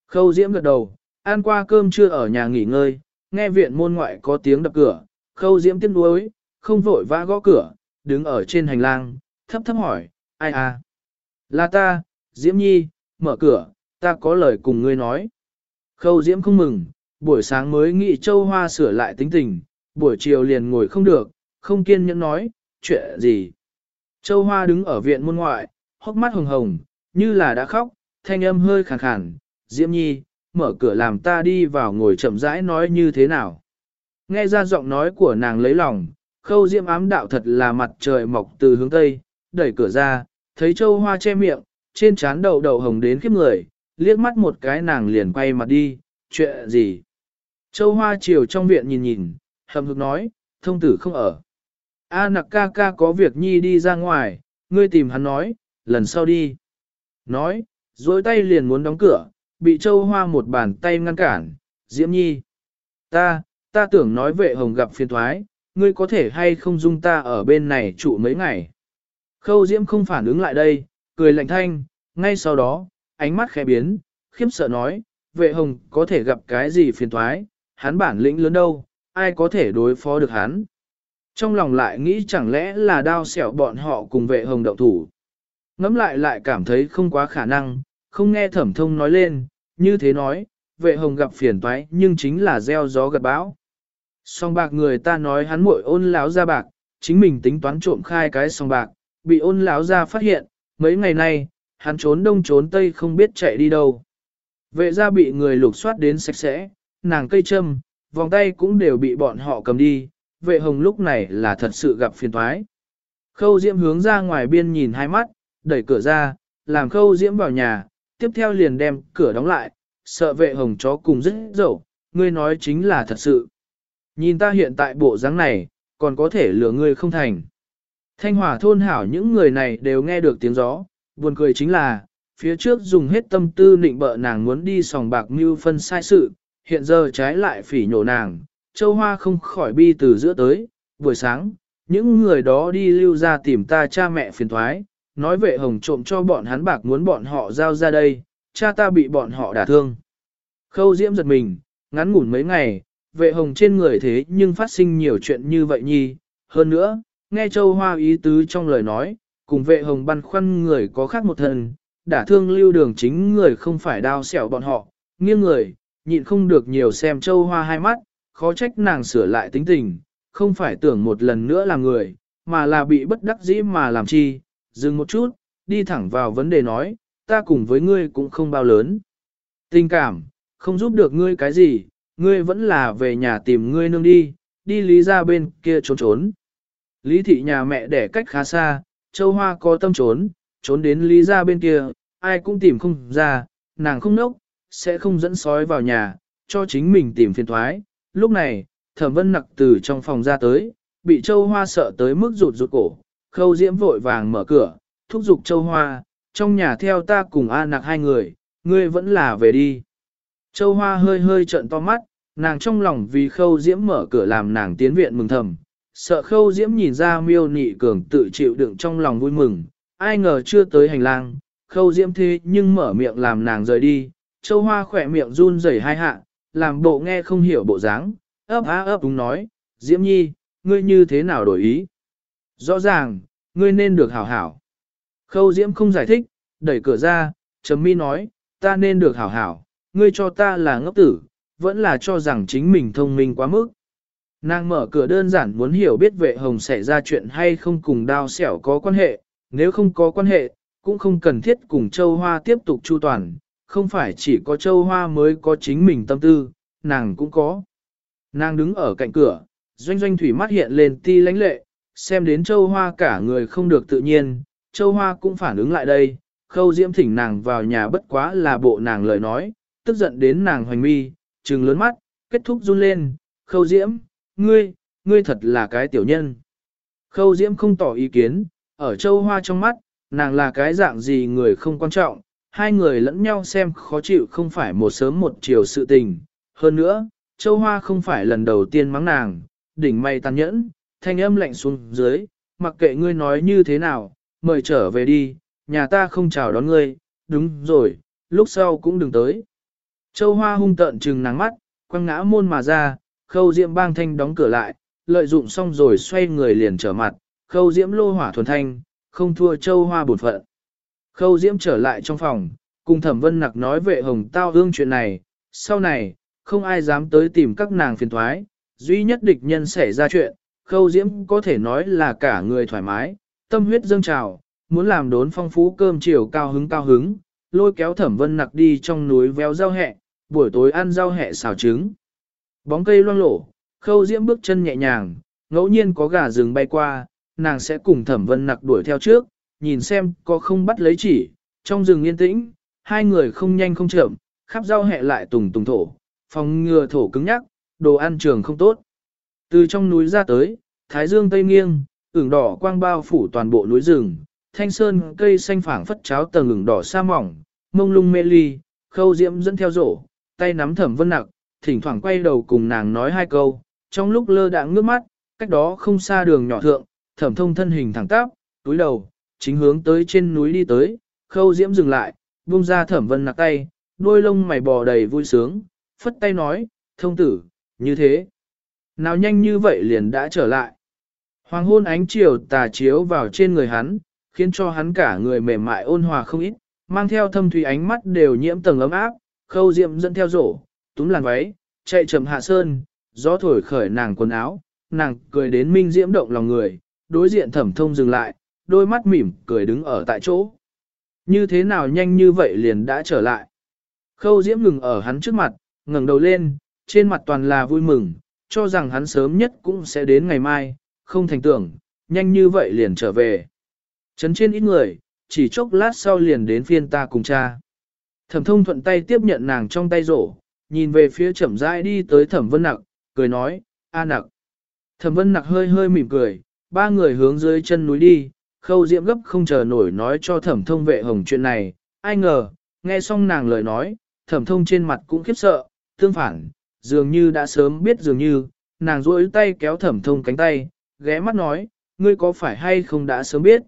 Khâu diễm gật đầu, ăn qua cơm trưa ở nhà nghỉ ngơi, nghe viện môn ngoại có tiếng đập cửa, khâu diễm tiếc nuối, không vội vã gõ cửa, đứng ở trên hành lang, thấp thấp hỏi, ai à? Là ta, Diễm Nhi, mở cửa, ta có lời cùng ngươi nói. Khâu Diễm không mừng, buổi sáng mới nghị châu hoa sửa lại tính tình, buổi chiều liền ngồi không được, không kiên nhẫn nói, chuyện gì. Châu hoa đứng ở viện môn ngoại, hốc mắt hồng hồng, như là đã khóc, thanh âm hơi khàn khàn, Diễm Nhi, mở cửa làm ta đi vào ngồi chậm rãi nói như thế nào. Nghe ra giọng nói của nàng lấy lòng, khâu Diễm ám đạo thật là mặt trời mọc từ hướng Tây, đẩy cửa ra, thấy châu hoa che miệng, trên trán đầu đầu hồng đến khiếp người, liếc mắt một cái nàng liền quay mặt đi, chuyện gì? Châu hoa chiều trong viện nhìn nhìn, hầm hực nói, thông tử không ở. A nặc ca ca có việc nhi đi ra ngoài, ngươi tìm hắn nói, lần sau đi. Nói, dối tay liền muốn đóng cửa, bị châu hoa một bàn tay ngăn cản, diễm nhi. Ta, ta tưởng nói vệ hồng gặp phiền thoái, ngươi có thể hay không dung ta ở bên này trụ mấy ngày. Khâu diễm không phản ứng lại đây, cười lạnh thanh, ngay sau đó, ánh mắt khẽ biến, khiếp sợ nói, vệ hồng có thể gặp cái gì phiền thoái, hắn bản lĩnh lớn đâu, ai có thể đối phó được hắn. Trong lòng lại nghĩ chẳng lẽ là đao xẻo bọn họ cùng vệ hồng động thủ. Ngắm lại lại cảm thấy không quá khả năng, không nghe thẩm thông nói lên, như thế nói, vệ hồng gặp phiền toái nhưng chính là gieo gió gật bão. Song bạc người ta nói hắn muội ôn láo ra bạc, chính mình tính toán trộm khai cái song bạc, bị ôn láo ra phát hiện, mấy ngày nay, hắn trốn đông trốn tây không biết chạy đi đâu. Vệ ra bị người lục soát đến sạch sẽ, nàng cây châm, vòng tay cũng đều bị bọn họ cầm đi, vệ hồng lúc này là thật sự gặp phiền thoái. Khâu diễm hướng ra ngoài biên nhìn hai mắt, đẩy cửa ra, làm khâu diễm vào nhà, tiếp theo liền đem cửa đóng lại, sợ vệ hồng chó cùng rất dẫu, ngươi nói chính là thật sự. Nhìn ta hiện tại bộ dáng này, còn có thể lừa ngươi không thành. Thanh hỏa thôn hảo những người này đều nghe được tiếng gió, buồn cười chính là, phía trước dùng hết tâm tư nịnh bợ nàng muốn đi sòng bạc mưu phân sai sự, hiện giờ trái lại phỉ nhổ nàng, châu hoa không khỏi bi từ giữa tới, buổi sáng, những người đó đi lưu ra tìm ta cha mẹ phiền thoái, nói vệ hồng trộm cho bọn hắn bạc muốn bọn họ giao ra đây, cha ta bị bọn họ đả thương. Khâu diễm giật mình, ngắn ngủn mấy ngày, vệ hồng trên người thế nhưng phát sinh nhiều chuyện như vậy nhi, hơn nữa, nghe châu hoa ý tứ trong lời nói, cùng vệ hồng băn khoăn người có khác một thần, đả thương lưu đường chính người không phải đao xẻo bọn họ, nghiêng người, nhịn không được nhiều xem châu hoa hai mắt, khó trách nàng sửa lại tính tình, không phải tưởng một lần nữa là người, mà là bị bất đắc dĩ mà làm chi, dừng một chút, đi thẳng vào vấn đề nói, ta cùng với ngươi cũng không bao lớn. Tình cảm, không giúp được ngươi cái gì, ngươi vẫn là về nhà tìm ngươi nương đi, đi lý ra bên kia trốn trốn. Lý thị nhà mẹ đẻ cách khá xa, châu hoa có tâm trốn, trốn đến lý ra bên kia, ai cũng tìm không ra, nàng không nốc, sẽ không dẫn sói vào nhà, cho chính mình tìm phiền thoái. Lúc này, thẩm vân nặc từ trong phòng ra tới, bị châu hoa sợ tới mức rụt rụt cổ, khâu diễm vội vàng mở cửa, thúc giục châu hoa, trong nhà theo ta cùng A nặc hai người, ngươi vẫn là về đi. Châu hoa hơi hơi trợn to mắt, nàng trong lòng vì khâu diễm mở cửa làm nàng tiến viện mừng thầm, sợ khâu diễm nhìn ra miêu nị cường tự chịu đựng trong lòng vui mừng, ai ngờ chưa tới hành lang, khâu diễm thế nhưng mở miệng làm nàng rời đi, châu hoa khỏe miệng run rẩy hai hạ, làm bộ nghe không hiểu bộ dáng, ấp á ấp đúng nói, diễm nhi, ngươi như thế nào đổi ý? Rõ ràng, ngươi nên được hảo hảo. Khâu diễm không giải thích, đẩy cửa ra, chấm mi nói, ta nên được hảo hảo, ngươi cho ta là ngốc tử, vẫn là cho rằng chính mình thông minh quá mức. Nàng mở cửa đơn giản muốn hiểu biết vệ hồng xảy ra chuyện hay không cùng đao xẻo có quan hệ, nếu không có quan hệ, cũng không cần thiết cùng châu hoa tiếp tục chu toàn, không phải chỉ có châu hoa mới có chính mình tâm tư, nàng cũng có. Nàng đứng ở cạnh cửa, doanh doanh thủy mắt hiện lên ti lãnh lệ, xem đến châu hoa cả người không được tự nhiên, châu hoa cũng phản ứng lại đây, khâu diễm thỉnh nàng vào nhà bất quá là bộ nàng lời nói, tức giận đến nàng hoành mi, trừng lớn mắt, kết thúc run lên, khâu diễm, ngươi, ngươi thật là cái tiểu nhân. Khâu diễm không tỏ ý kiến, ở châu hoa trong mắt, nàng là cái dạng gì người không quan trọng, hai người lẫn nhau xem khó chịu không phải một sớm một chiều sự tình. Hơn nữa, châu hoa không phải lần đầu tiên mắng nàng, đỉnh mày tàn nhẫn, thanh âm lạnh xuống dưới, mặc kệ ngươi nói như thế nào, mời trở về đi, nhà ta không chào đón ngươi, đúng rồi, lúc sau cũng đừng tới. Châu Hoa hung tợn trừng nắng mắt, quăng ngã môn mà ra, khâu diễm bang thanh đóng cửa lại, lợi dụng xong rồi xoay người liền trở mặt, khâu diễm lô hỏa thuần thanh, không thua Châu Hoa bột phận. Khâu diễm trở lại trong phòng, cùng thẩm vân nặc nói vệ hồng tao hương chuyện này, sau này, không ai dám tới tìm các nàng phiền thoái, duy nhất địch nhân xảy ra chuyện, khâu diễm có thể nói là cả người thoải mái, tâm huyết dâng trào, muốn làm đốn phong phú cơm chiều cao hứng cao hứng, lôi kéo thẩm vân nặc đi trong núi véo rau hẹ, buổi tối ăn rau hẹ xào trứng. Bóng cây loang lổ, khâu diễm bước chân nhẹ nhàng, ngẫu nhiên có gà rừng bay qua, nàng sẽ cùng thẩm vân nặc đuổi theo trước, nhìn xem có không bắt lấy chỉ, trong rừng yên tĩnh, hai người không nhanh không chậm, khắp rau hẹ lại tùng tùng thổ, phòng ngừa thổ cứng nhắc, đồ ăn trường không tốt. Từ trong núi ra tới, thái dương tây nghiêng, ửng đỏ quang bao phủ toàn bộ núi rừng, thanh sơn cây xanh phảng phất cháo tầng ửng đỏ sa mỏng, mông lung mê ly, khâu diễm dẫn theo rổ, tay nắm thẩm vân nặc, thỉnh thoảng quay đầu cùng nàng nói hai câu, trong lúc lơ đãng ngước mắt, cách đó không xa đường nhỏ thượng, thẩm thông thân hình thẳng tắp, túi đầu, chính hướng tới trên núi đi tới, khâu diễm dừng lại, buông ra thẩm vân nạc tay, đôi lông mày bò đầy vui sướng, phất tay nói, thông tử, như thế. Nào nhanh như vậy liền đã trở lại. Hoàng hôn ánh chiều tà chiếu vào trên người hắn, khiến cho hắn cả người mềm mại ôn hòa không ít, mang theo thâm thủy ánh mắt đều nhiễm tầng ấm áp, khâu diệm dẫn theo rổ, túm làn váy, chạy chậm hạ sơn, gió thổi khởi nàng quần áo, nàng cười đến minh diễm động lòng người, đối diện thẩm thông dừng lại, đôi mắt mỉm cười đứng ở tại chỗ. Như thế nào nhanh như vậy liền đã trở lại. Khâu diễm ngừng ở hắn trước mặt, ngẩng đầu lên, trên mặt toàn là vui mừng, cho rằng hắn sớm nhất cũng sẽ đến ngày mai, không thành tưởng, nhanh như vậy liền trở về. Trấn trên ít người, chỉ chốc lát sau liền đến phiên ta cùng cha. Thẩm thông thuận tay tiếp nhận nàng trong tay rổ, nhìn về phía chậm rãi đi tới thẩm vân nặc, cười nói, a nặc. Thẩm vân nặc hơi hơi mỉm cười, ba người hướng dưới chân núi đi, khâu diễm gấp không chờ nổi nói cho thẩm thông vệ hồng chuyện này, ai ngờ, nghe xong nàng lời nói, thẩm thông trên mặt cũng khiếp sợ, tương phản, dường như đã sớm biết dường như, nàng duỗi tay kéo thẩm thông cánh tay, ghé mắt nói, ngươi có phải hay không đã sớm biết?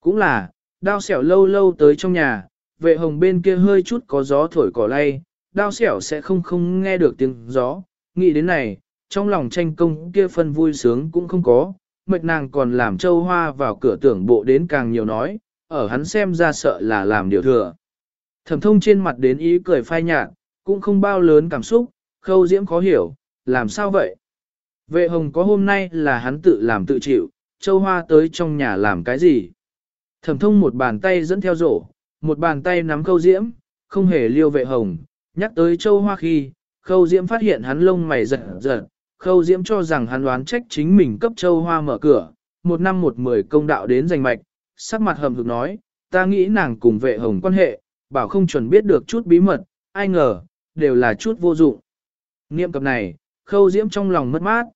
Cũng là, đao xẻo lâu lâu tới trong nhà, vệ hồng bên kia hơi chút có gió thổi cỏ lay, đao xẻo sẽ không không nghe được tiếng gió, nghĩ đến này, trong lòng tranh công kia phân vui sướng cũng không có, mệt nàng còn làm châu hoa vào cửa tưởng bộ đến càng nhiều nói, ở hắn xem ra sợ là làm điều thừa. Thẩm thông trên mặt đến ý cười phai nhạt, cũng không bao lớn cảm xúc, khâu diễm khó hiểu, làm sao vậy? Vệ hồng có hôm nay là hắn tự làm tự chịu, châu hoa tới trong nhà làm cái gì? Thẩm thông một bàn tay dẫn theo rổ, một bàn tay nắm khâu diễm, không hề liêu vệ hồng, nhắc tới châu hoa khi, khâu diễm phát hiện hắn lông mày giật giật, khâu diễm cho rằng hắn đoán trách chính mình cấp châu hoa mở cửa, một năm một mười công đạo đến giành mạch, sắc mặt hầm hực nói, ta nghĩ nàng cùng vệ hồng quan hệ, bảo không chuẩn biết được chút bí mật, ai ngờ, đều là chút vô dụng. Niệm cập này, khâu diễm trong lòng mất mát.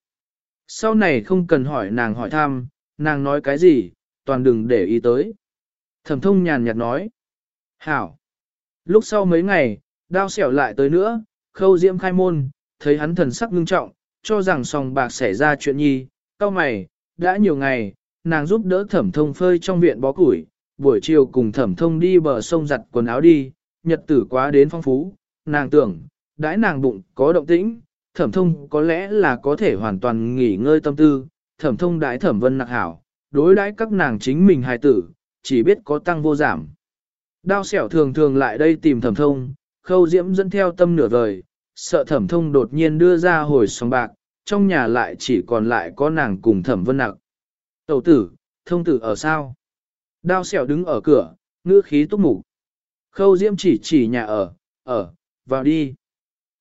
Sau này không cần hỏi nàng hỏi thăm, nàng nói cái gì, toàn đừng để ý tới. Thẩm thông nhàn nhạt nói. Hảo. Lúc sau mấy ngày, đao xẻo lại tới nữa, khâu diễm khai môn, thấy hắn thần sắc ngưng trọng, cho rằng sòng bạc xảy ra chuyện nhi, cao mày, đã nhiều ngày, nàng giúp đỡ thẩm thông phơi trong viện bó củi, buổi chiều cùng thẩm thông đi bờ sông giặt quần áo đi, nhật tử quá đến phong phú, nàng tưởng, đãi nàng bụng có động tĩnh, thẩm thông có lẽ là có thể hoàn toàn nghỉ ngơi tâm tư, thẩm thông đãi thẩm vân nặc hảo, đối đãi các nàng chính mình hài tử, chỉ biết có tăng vô giảm. Đao xẻo thường thường lại đây tìm thẩm thông, khâu diễm dẫn theo tâm nửa vời, sợ thẩm thông đột nhiên đưa ra hồi sóng bạc, trong nhà lại chỉ còn lại có nàng cùng thẩm vân nặc. Tẩu tử, thông tử ở sao? Đao xẻo đứng ở cửa, ngữ khí túc mục. Khâu diễm chỉ chỉ nhà ở, ở, vào đi.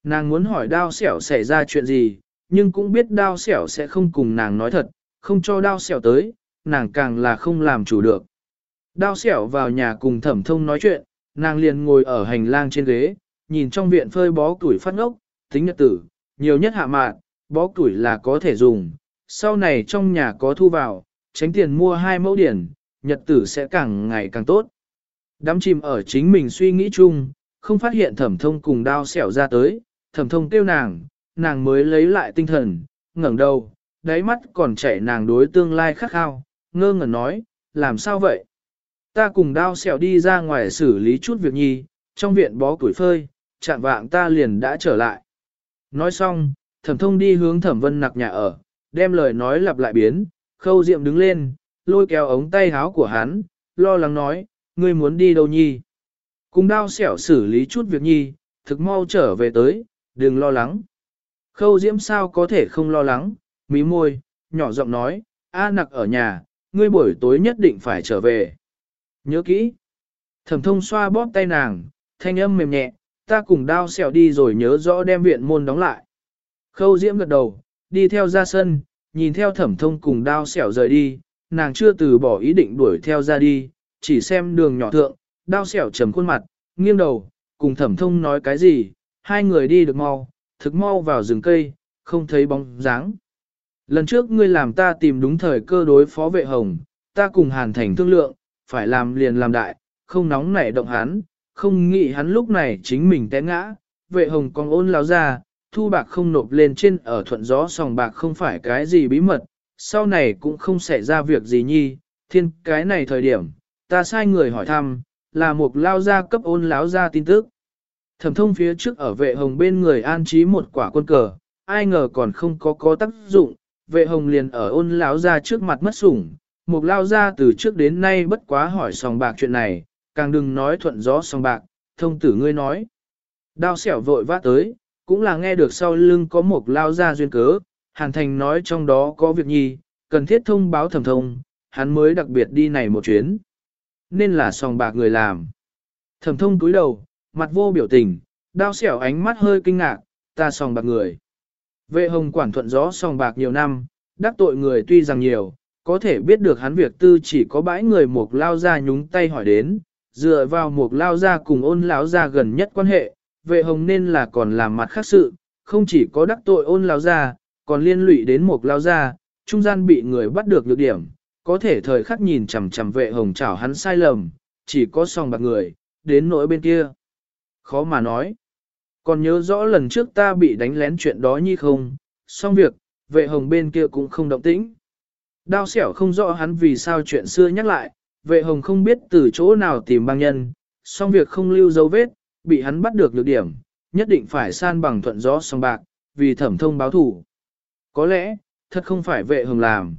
Nàng muốn hỏi đao xẻo xảy ra chuyện gì, nhưng cũng biết đao xẻo sẽ không cùng nàng nói thật, không cho đao xẻo tới, nàng càng là không làm chủ được. Đao xẻo vào nhà cùng thẩm thông nói chuyện, nàng liền ngồi ở hành lang trên ghế, nhìn trong viện phơi bó tuổi phát ngốc, tính nhật tử, nhiều nhất hạ mạn, bó tuổi là có thể dùng, sau này trong nhà có thu vào, tránh tiền mua hai mẫu điển, nhật tử sẽ càng ngày càng tốt. Đắm chìm ở chính mình suy nghĩ chung, không phát hiện thẩm thông cùng đao xẻo ra tới, thẩm thông kêu nàng, nàng mới lấy lại tinh thần, ngẩng đầu, đáy mắt còn chảy nàng đối tương lai khắc khao, ngơ ngẩn nói, làm sao vậy? ta cùng đao xẻo đi ra ngoài xử lý chút việc nhi, trong viện bó củi phơi, chạm vạng ta liền đã trở lại. Nói xong, thẩm thông đi hướng thẩm vân nặc nhà ở, đem lời nói lặp lại biến, khâu diệm đứng lên, lôi kéo ống tay háo của hắn, lo lắng nói, ngươi muốn đi đâu nhi. Cùng đao xẻo xử lý chút việc nhi, thực mau trở về tới, đừng lo lắng. Khâu diễm sao có thể không lo lắng, mí môi, nhỏ giọng nói, A nặc ở nhà, ngươi buổi tối nhất định phải trở về. Nhớ kỹ. Thẩm thông xoa bóp tay nàng, thanh âm mềm nhẹ, ta cùng đao xẻo đi rồi nhớ rõ đem viện môn đóng lại. Khâu diễm gật đầu, đi theo ra sân, nhìn theo thẩm thông cùng đao xẻo rời đi, nàng chưa từ bỏ ý định đuổi theo ra đi, chỉ xem đường nhỏ thượng, đao xẻo trầm khuôn mặt, nghiêng đầu, cùng thẩm thông nói cái gì, hai người đi được mau, thực mau vào rừng cây, không thấy bóng dáng. Lần trước ngươi làm ta tìm đúng thời cơ đối phó vệ hồng, ta cùng hàn thành thương lượng, phải làm liền làm đại, không nóng nảy động hắn, không nghĩ hắn lúc này chính mình té ngã, vệ hồng còn ôn lao ra, thu bạc không nộp lên trên ở thuận gió sòng bạc không phải cái gì bí mật, sau này cũng không xảy ra việc gì nhi, thiên cái này thời điểm, ta sai người hỏi thăm, là một lao gia cấp ôn láo ra tin tức. Thẩm thông phía trước ở vệ hồng bên người an trí một quả quân cờ, ai ngờ còn không có có tác dụng, vệ hồng liền ở ôn láo ra trước mặt mất sủng, một lao ra từ trước đến nay bất quá hỏi sòng bạc chuyện này, càng đừng nói thuận gió sòng bạc, thông tử ngươi nói. Đao xẻo vội vã tới, cũng là nghe được sau lưng có một lao ra duyên cớ, Hàn Thành nói trong đó có việc nhi, cần thiết thông báo thẩm thông, hắn mới đặc biệt đi này một chuyến. Nên là sòng bạc người làm. Thẩm thông cúi đầu, mặt vô biểu tình, đao xẻo ánh mắt hơi kinh ngạc, ta sòng bạc người. Vệ hồng quản thuận gió sòng bạc nhiều năm, đắc tội người tuy rằng nhiều, có thể biết được hắn việc tư chỉ có bãi người một lao ra nhúng tay hỏi đến, dựa vào một lao ra cùng ôn lão ra gần nhất quan hệ, vệ hồng nên là còn làm mặt khác sự, không chỉ có đắc tội ôn lao ra, còn liên lụy đến một lao ra, trung gian bị người bắt được nhược điểm, có thể thời khắc nhìn chằm chằm vệ hồng chảo hắn sai lầm, chỉ có song bạc người, đến nỗi bên kia. Khó mà nói. Còn nhớ rõ lần trước ta bị đánh lén chuyện đó như không, xong việc, vệ hồng bên kia cũng không động tĩnh. Đao xẻo không rõ hắn vì sao chuyện xưa nhắc lại, vệ hồng không biết từ chỗ nào tìm băng nhân, xong việc không lưu dấu vết, bị hắn bắt được nhược điểm, nhất định phải san bằng thuận gió song bạc, vì thẩm thông báo thủ. Có lẽ, thật không phải vệ hồng làm.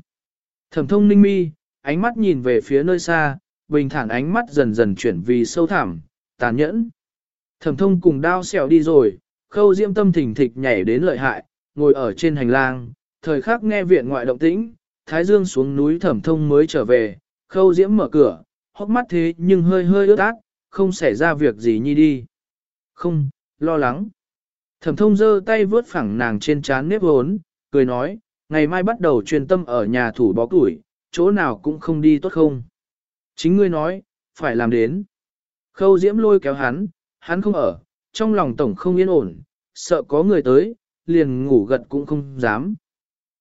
Thẩm thông ninh mi, ánh mắt nhìn về phía nơi xa, bình thản ánh mắt dần dần chuyển vì sâu thẳm, tàn nhẫn. Thẩm thông cùng đao xẻo đi rồi, khâu diễm tâm thỉnh thịch nhảy đến lợi hại, ngồi ở trên hành lang, thời khắc nghe viện ngoại động tĩnh, thái dương xuống núi thẩm thông mới trở về, khâu diễm mở cửa, hốc mắt thế nhưng hơi hơi ướt át, không xảy ra việc gì nhi đi. Không, lo lắng. Thẩm thông giơ tay vướt phẳng nàng trên trán nếp hốn, cười nói, ngày mai bắt đầu truyền tâm ở nhà thủ bó củi, chỗ nào cũng không đi tốt không. Chính ngươi nói, phải làm đến. Khâu diễm lôi kéo hắn, hắn không ở, trong lòng tổng không yên ổn, sợ có người tới, liền ngủ gật cũng không dám.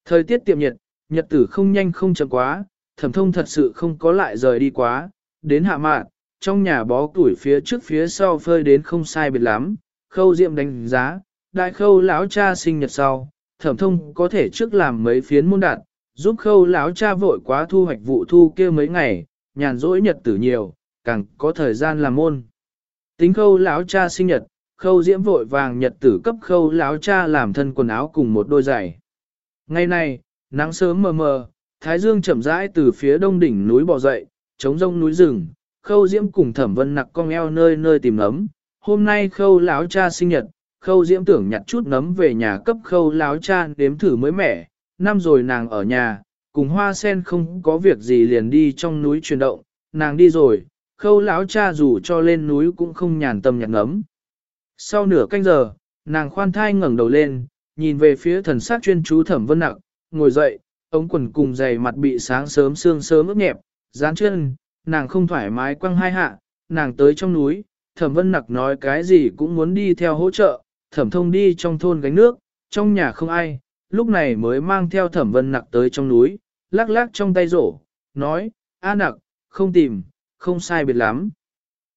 Thời tiết tiệm nhiệt, nhật tử không nhanh không chậm quá, thẩm thông thật sự không có lại rời đi quá, đến hạ mạn, trong nhà bó tuổi phía trước phía sau phơi đến không sai biệt lắm, khâu diệm đánh giá, đại khâu lão cha sinh nhật sau, thẩm thông có thể trước làm mấy phiến môn đạt, giúp khâu lão cha vội quá thu hoạch vụ thu kia mấy ngày, nhàn rỗi nhật tử nhiều, càng có thời gian làm môn. Tính khâu lão cha sinh nhật, khâu diễm vội vàng nhật tử cấp khâu lão cha làm thân quần áo cùng một đôi giày. Ngày nay, nắng sớm mờ mờ, thái dương chậm rãi từ phía đông đỉnh núi bò dậy, chống rông núi rừng, khâu diễm cùng thẩm vân nặc cong eo nơi nơi tìm nấm. Hôm nay khâu lão cha sinh nhật, khâu diễm tưởng nhặt chút nấm về nhà cấp khâu lão cha đếm thử mới mẻ, năm rồi nàng ở nhà, cùng hoa sen không có việc gì liền đi trong núi chuyển động, nàng đi rồi, khâu lão cha dù cho lên núi cũng không nhàn tâm nhặt nấm. Sau nửa canh giờ, nàng khoan thai ngẩng đầu lên, nhìn về phía thần sắc chuyên chú thẩm vân nặc, ngồi dậy, ống quần cùng giày mặt bị sáng sớm sương sớm ướt nhẹp, dán chân, nàng không thoải mái quăng hai hạ, nàng tới trong núi, thẩm vân nặc nói cái gì cũng muốn đi theo hỗ trợ, thẩm thông đi trong thôn gánh nước, trong nhà không ai, lúc này mới mang theo thẩm vân nặc tới trong núi, lắc lắc trong tay rổ, nói, a nặc, không tìm, không sai biệt lắm.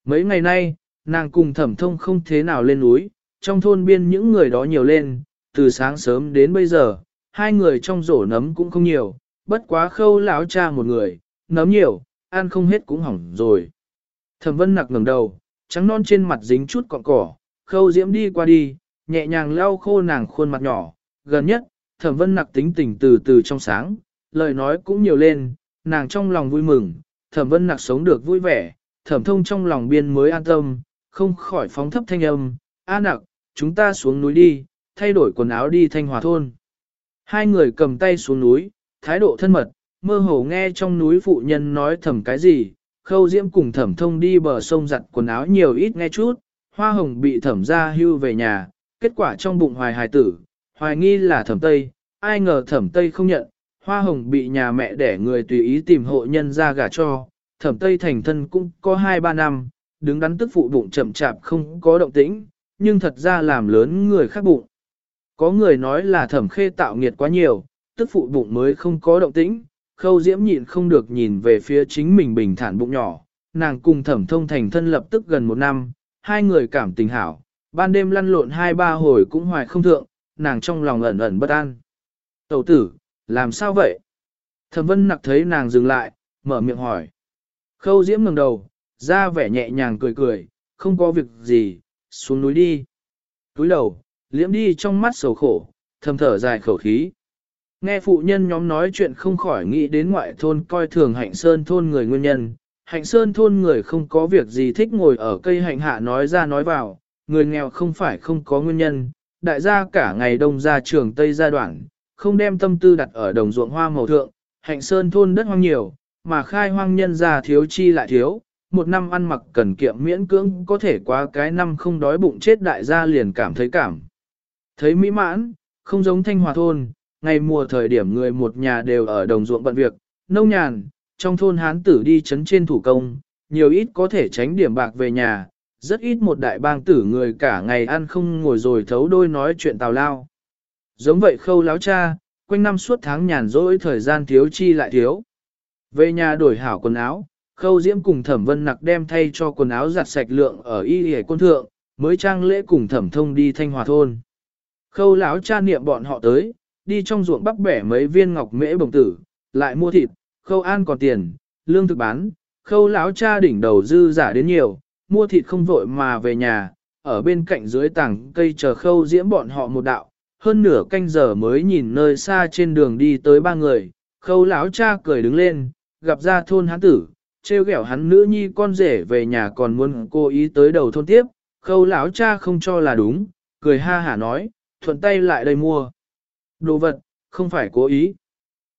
Mấy ngày nay, nàng cùng thẩm thông không thế nào lên núi, trong thôn biên những người đó nhiều lên, từ sáng sớm đến bây giờ, hai người trong rổ nấm cũng không nhiều, bất quá khâu lão cha một người, nấm nhiều, ăn không hết cũng hỏng rồi. Thẩm vân nặc ngẩng đầu, trắng non trên mặt dính chút cọng cỏ, khâu diễm đi qua đi, nhẹ nhàng lau khô nàng khuôn mặt nhỏ, gần nhất, thẩm vân nặc tính tình từ từ trong sáng, lời nói cũng nhiều lên, nàng trong lòng vui mừng, thẩm vân nặc sống được vui vẻ, thẩm thông trong lòng biên mới an tâm, không khỏi phóng thấp thanh âm, a nặc, chúng ta xuống núi đi, thay đổi quần áo đi thanh hòa thôn. Hai người cầm tay xuống núi, thái độ thân mật, mơ hồ nghe trong núi phụ nhân nói thầm cái gì, khâu diễm cùng thẩm thông đi bờ sông giặt quần áo nhiều ít nghe chút, hoa hồng bị thẩm ra hưu về nhà, kết quả trong bụng hoài hài tử, hoài nghi là thẩm tây, ai ngờ thẩm tây không nhận, hoa hồng bị nhà mẹ đẻ người tùy ý tìm hộ nhân ra gả cho, thẩm tây thành thân cũng có 2-3 năm, đứng đắn tức phụ bụng chậm chạp không có động tĩnh, nhưng thật ra làm lớn người khác bụng. Có người nói là thẩm khê tạo nghiệt quá nhiều, tức phụ bụng mới không có động tĩnh, khâu diễm nhịn không được nhìn về phía chính mình bình thản bụng nhỏ, nàng cùng thẩm thông thành thân lập tức gần một năm, hai người cảm tình hảo, ban đêm lăn lộn hai ba hồi cũng hoài không thượng, nàng trong lòng ẩn ẩn bất an. Tẩu tử, làm sao vậy? Thẩm vân nặc thấy nàng dừng lại, mở miệng hỏi. Khâu diễm ngẩng đầu, ra vẻ nhẹ nhàng cười cười, không có việc gì, xuống núi đi. Túi đầu, liễm đi trong mắt sầu khổ, thầm thở dài khẩu khí. Nghe phụ nhân nhóm nói chuyện không khỏi nghĩ đến ngoại thôn coi thường hạnh sơn thôn người nguyên nhân. Hạnh sơn thôn người không có việc gì thích ngồi ở cây hạnh hạ nói ra nói vào, người nghèo không phải không có nguyên nhân. Đại gia cả ngày đông ra trường Tây gia đoạn, không đem tâm tư đặt ở đồng ruộng hoa màu thượng. Hạnh sơn thôn đất hoang nhiều, mà khai hoang nhân ra thiếu chi lại thiếu. Một năm ăn mặc cần kiệm miễn cưỡng có thể qua cái năm không đói bụng chết đại gia liền cảm thấy cảm. Thấy mỹ mãn, không giống thanh hòa thôn, ngày mùa thời điểm người một nhà đều ở đồng ruộng bận việc, nông nhàn, trong thôn hán tử đi chấn trên thủ công, nhiều ít có thể tránh điểm bạc về nhà, rất ít một đại bang tử người cả ngày ăn không ngồi rồi thấu đôi nói chuyện tào lao. Giống vậy khâu láo cha, quanh năm suốt tháng nhàn rỗi thời gian thiếu chi lại thiếu. Về nhà đổi hảo quần áo, khâu diễm cùng thẩm vân nặc đem thay cho quần áo giặt sạch lượng ở y hề côn thượng, mới trang lễ cùng thẩm thông đi thanh hòa thôn. Khâu lão cha niệm bọn họ tới, đi trong ruộng bắp bẻ mấy viên ngọc mễ bồng tử, lại mua thịt, khâu an còn tiền, lương thực bán, khâu lão cha đỉnh đầu dư giả đến nhiều, mua thịt không vội mà về nhà, ở bên cạnh dưới tảng cây chờ khâu diễm bọn họ một đạo, hơn nửa canh giờ mới nhìn nơi xa trên đường đi tới ba người, khâu lão cha cười đứng lên, gặp ra thôn hán tử, treo ghẹo hắn nữ nhi con rể về nhà còn muốn cố ý tới đầu thôn tiếp, khâu lão cha không cho là đúng, cười ha hả nói, thuận tay lại đây mua. Đồ vật, không phải cố ý.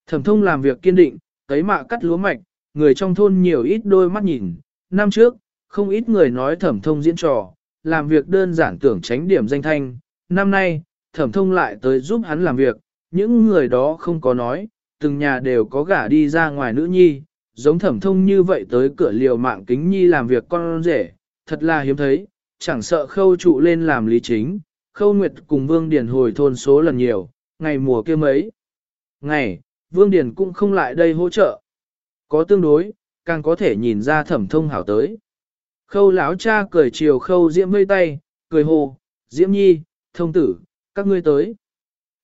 Thẩm thông làm việc kiên định, cấy mạ cắt lúa mạch, người trong thôn nhiều ít đôi mắt nhìn. Năm trước, không ít người nói thẩm thông diễn trò, làm việc đơn giản tưởng tránh điểm danh thanh. Năm nay, thẩm thông lại tới giúp hắn làm việc, những người đó không có nói, từng nhà đều có gả đi ra ngoài nữ nhi, giống thẩm thông như vậy tới cửa liều mạng kính nhi làm việc con rể, thật là hiếm thấy, chẳng sợ khâu trụ lên làm lý chính, khâu nguyệt cùng vương điền hồi thôn số lần nhiều, ngày mùa kia mấy. Ngày, Vương Điền cũng không lại đây hỗ trợ. Có tương đối, càng có thể nhìn ra thẩm thông hảo tới. Khâu lão cha cười chiều khâu diễm mây tay, cười hồ, diễm nhi, thông tử, các ngươi tới.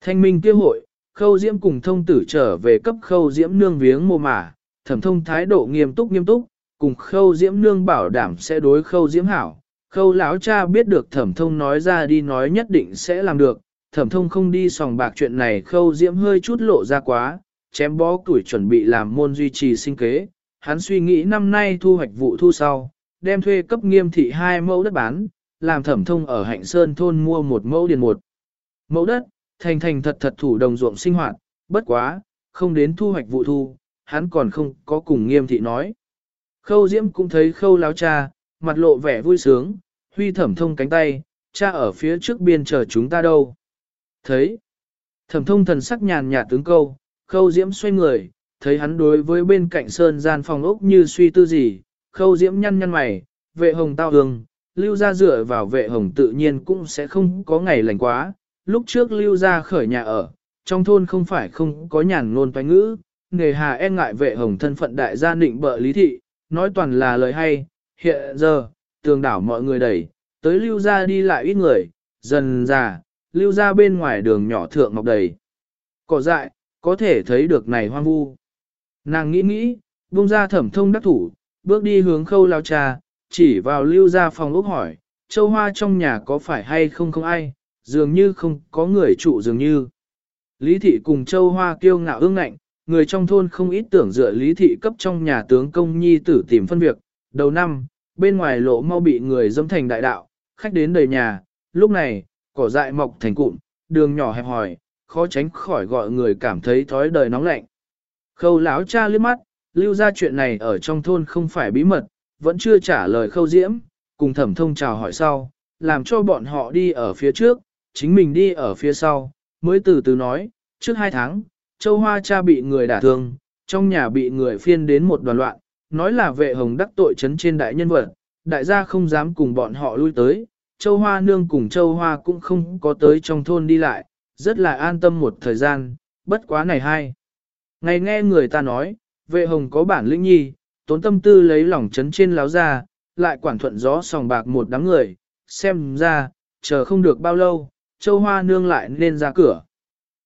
Thanh minh kia hội, khâu diễm cùng thông tử trở về cấp khâu diễm nương viếng mồ mả, thẩm thông thái độ nghiêm túc nghiêm túc, cùng khâu diễm nương bảo đảm sẽ đối khâu diễm hảo. Khâu lão cha biết được thẩm thông nói ra đi nói nhất định sẽ làm được, thẩm thông không đi sòng bạc chuyện này khâu diễm hơi chút lộ ra quá, chém bó tuổi chuẩn bị làm môn duy trì sinh kế. Hắn suy nghĩ năm nay thu hoạch vụ thu sau, đem thuê cấp nghiêm thị hai mẫu đất bán, làm thẩm thông ở hạnh sơn thôn mua một mẫu điền một. Mẫu đất, thành thành thật thật thủ đồng ruộng sinh hoạt, bất quá, không đến thu hoạch vụ thu, hắn còn không có cùng nghiêm thị nói. Khâu diễm cũng thấy khâu láo cha, mặt lộ vẻ vui sướng, huy thẩm thông cánh tay, cha ở phía trước biên chờ chúng ta đâu. Thấy, thẩm thông thần sắc nhàn nhạt tướng câu, khâu diễm xoay người, thấy hắn đối với bên cạnh sơn gian phòng ốc như suy tư gì, khâu diễm nhăn nhăn mày, vệ hồng tao hương, lưu ra dựa vào vệ hồng tự nhiên cũng sẽ không có ngày lành quá, lúc trước lưu ra khởi nhà ở, trong thôn không phải không có nhàn ngôn toán ngữ, nghề hà e ngại vệ hồng thân phận đại gia định bợ lý thị, nói toàn là lời hay, hiện giờ, tường đảo mọi người đẩy, tới lưu ra đi lại ít người, dần già, lưu ra bên ngoài đường nhỏ thượng ngọc đầy. Cỏ dại, có thể thấy được này hoang vu. Nàng nghĩ nghĩ, buông ra thẩm thông đắc thủ, bước đi hướng khâu lao trà chỉ vào lưu ra phòng ốc hỏi, châu hoa trong nhà có phải hay không không ai, dường như không có người trụ dường như. Lý thị cùng châu hoa kiêu ngạo ương ngạnh, người trong thôn không ít tưởng dựa lý thị cấp trong nhà tướng công nhi tử tìm phân việc. Đầu năm, bên ngoài lộ mau bị người dâm thành đại đạo, khách đến đầy nhà, lúc này, cỏ dại mọc thành cụm, đường nhỏ hẹp hòi, khó tránh khỏi gọi người cảm thấy thói đời nóng lạnh. Khâu láo cha liếc mắt, lưu ra chuyện này ở trong thôn không phải bí mật, vẫn chưa trả lời khâu diễm, cùng thẩm thông chào hỏi sau, làm cho bọn họ đi ở phía trước, chính mình đi ở phía sau, mới từ từ nói, trước hai tháng, châu hoa cha bị người đả thương, trong nhà bị người phiên đến một đoàn loạn, nói là vệ hồng đắc tội chấn trên đại nhân vật, đại gia không dám cùng bọn họ lui tới, châu hoa nương cùng châu hoa cũng không có tới trong thôn đi lại, rất là an tâm một thời gian, bất quá này hay. Ngày nghe người ta nói, vệ hồng có bản lĩnh nhi, tốn tâm tư lấy lòng chấn trên láo ra, lại quản thuận gió sòng bạc một đám người, xem ra, chờ không được bao lâu, châu hoa nương lại nên ra cửa.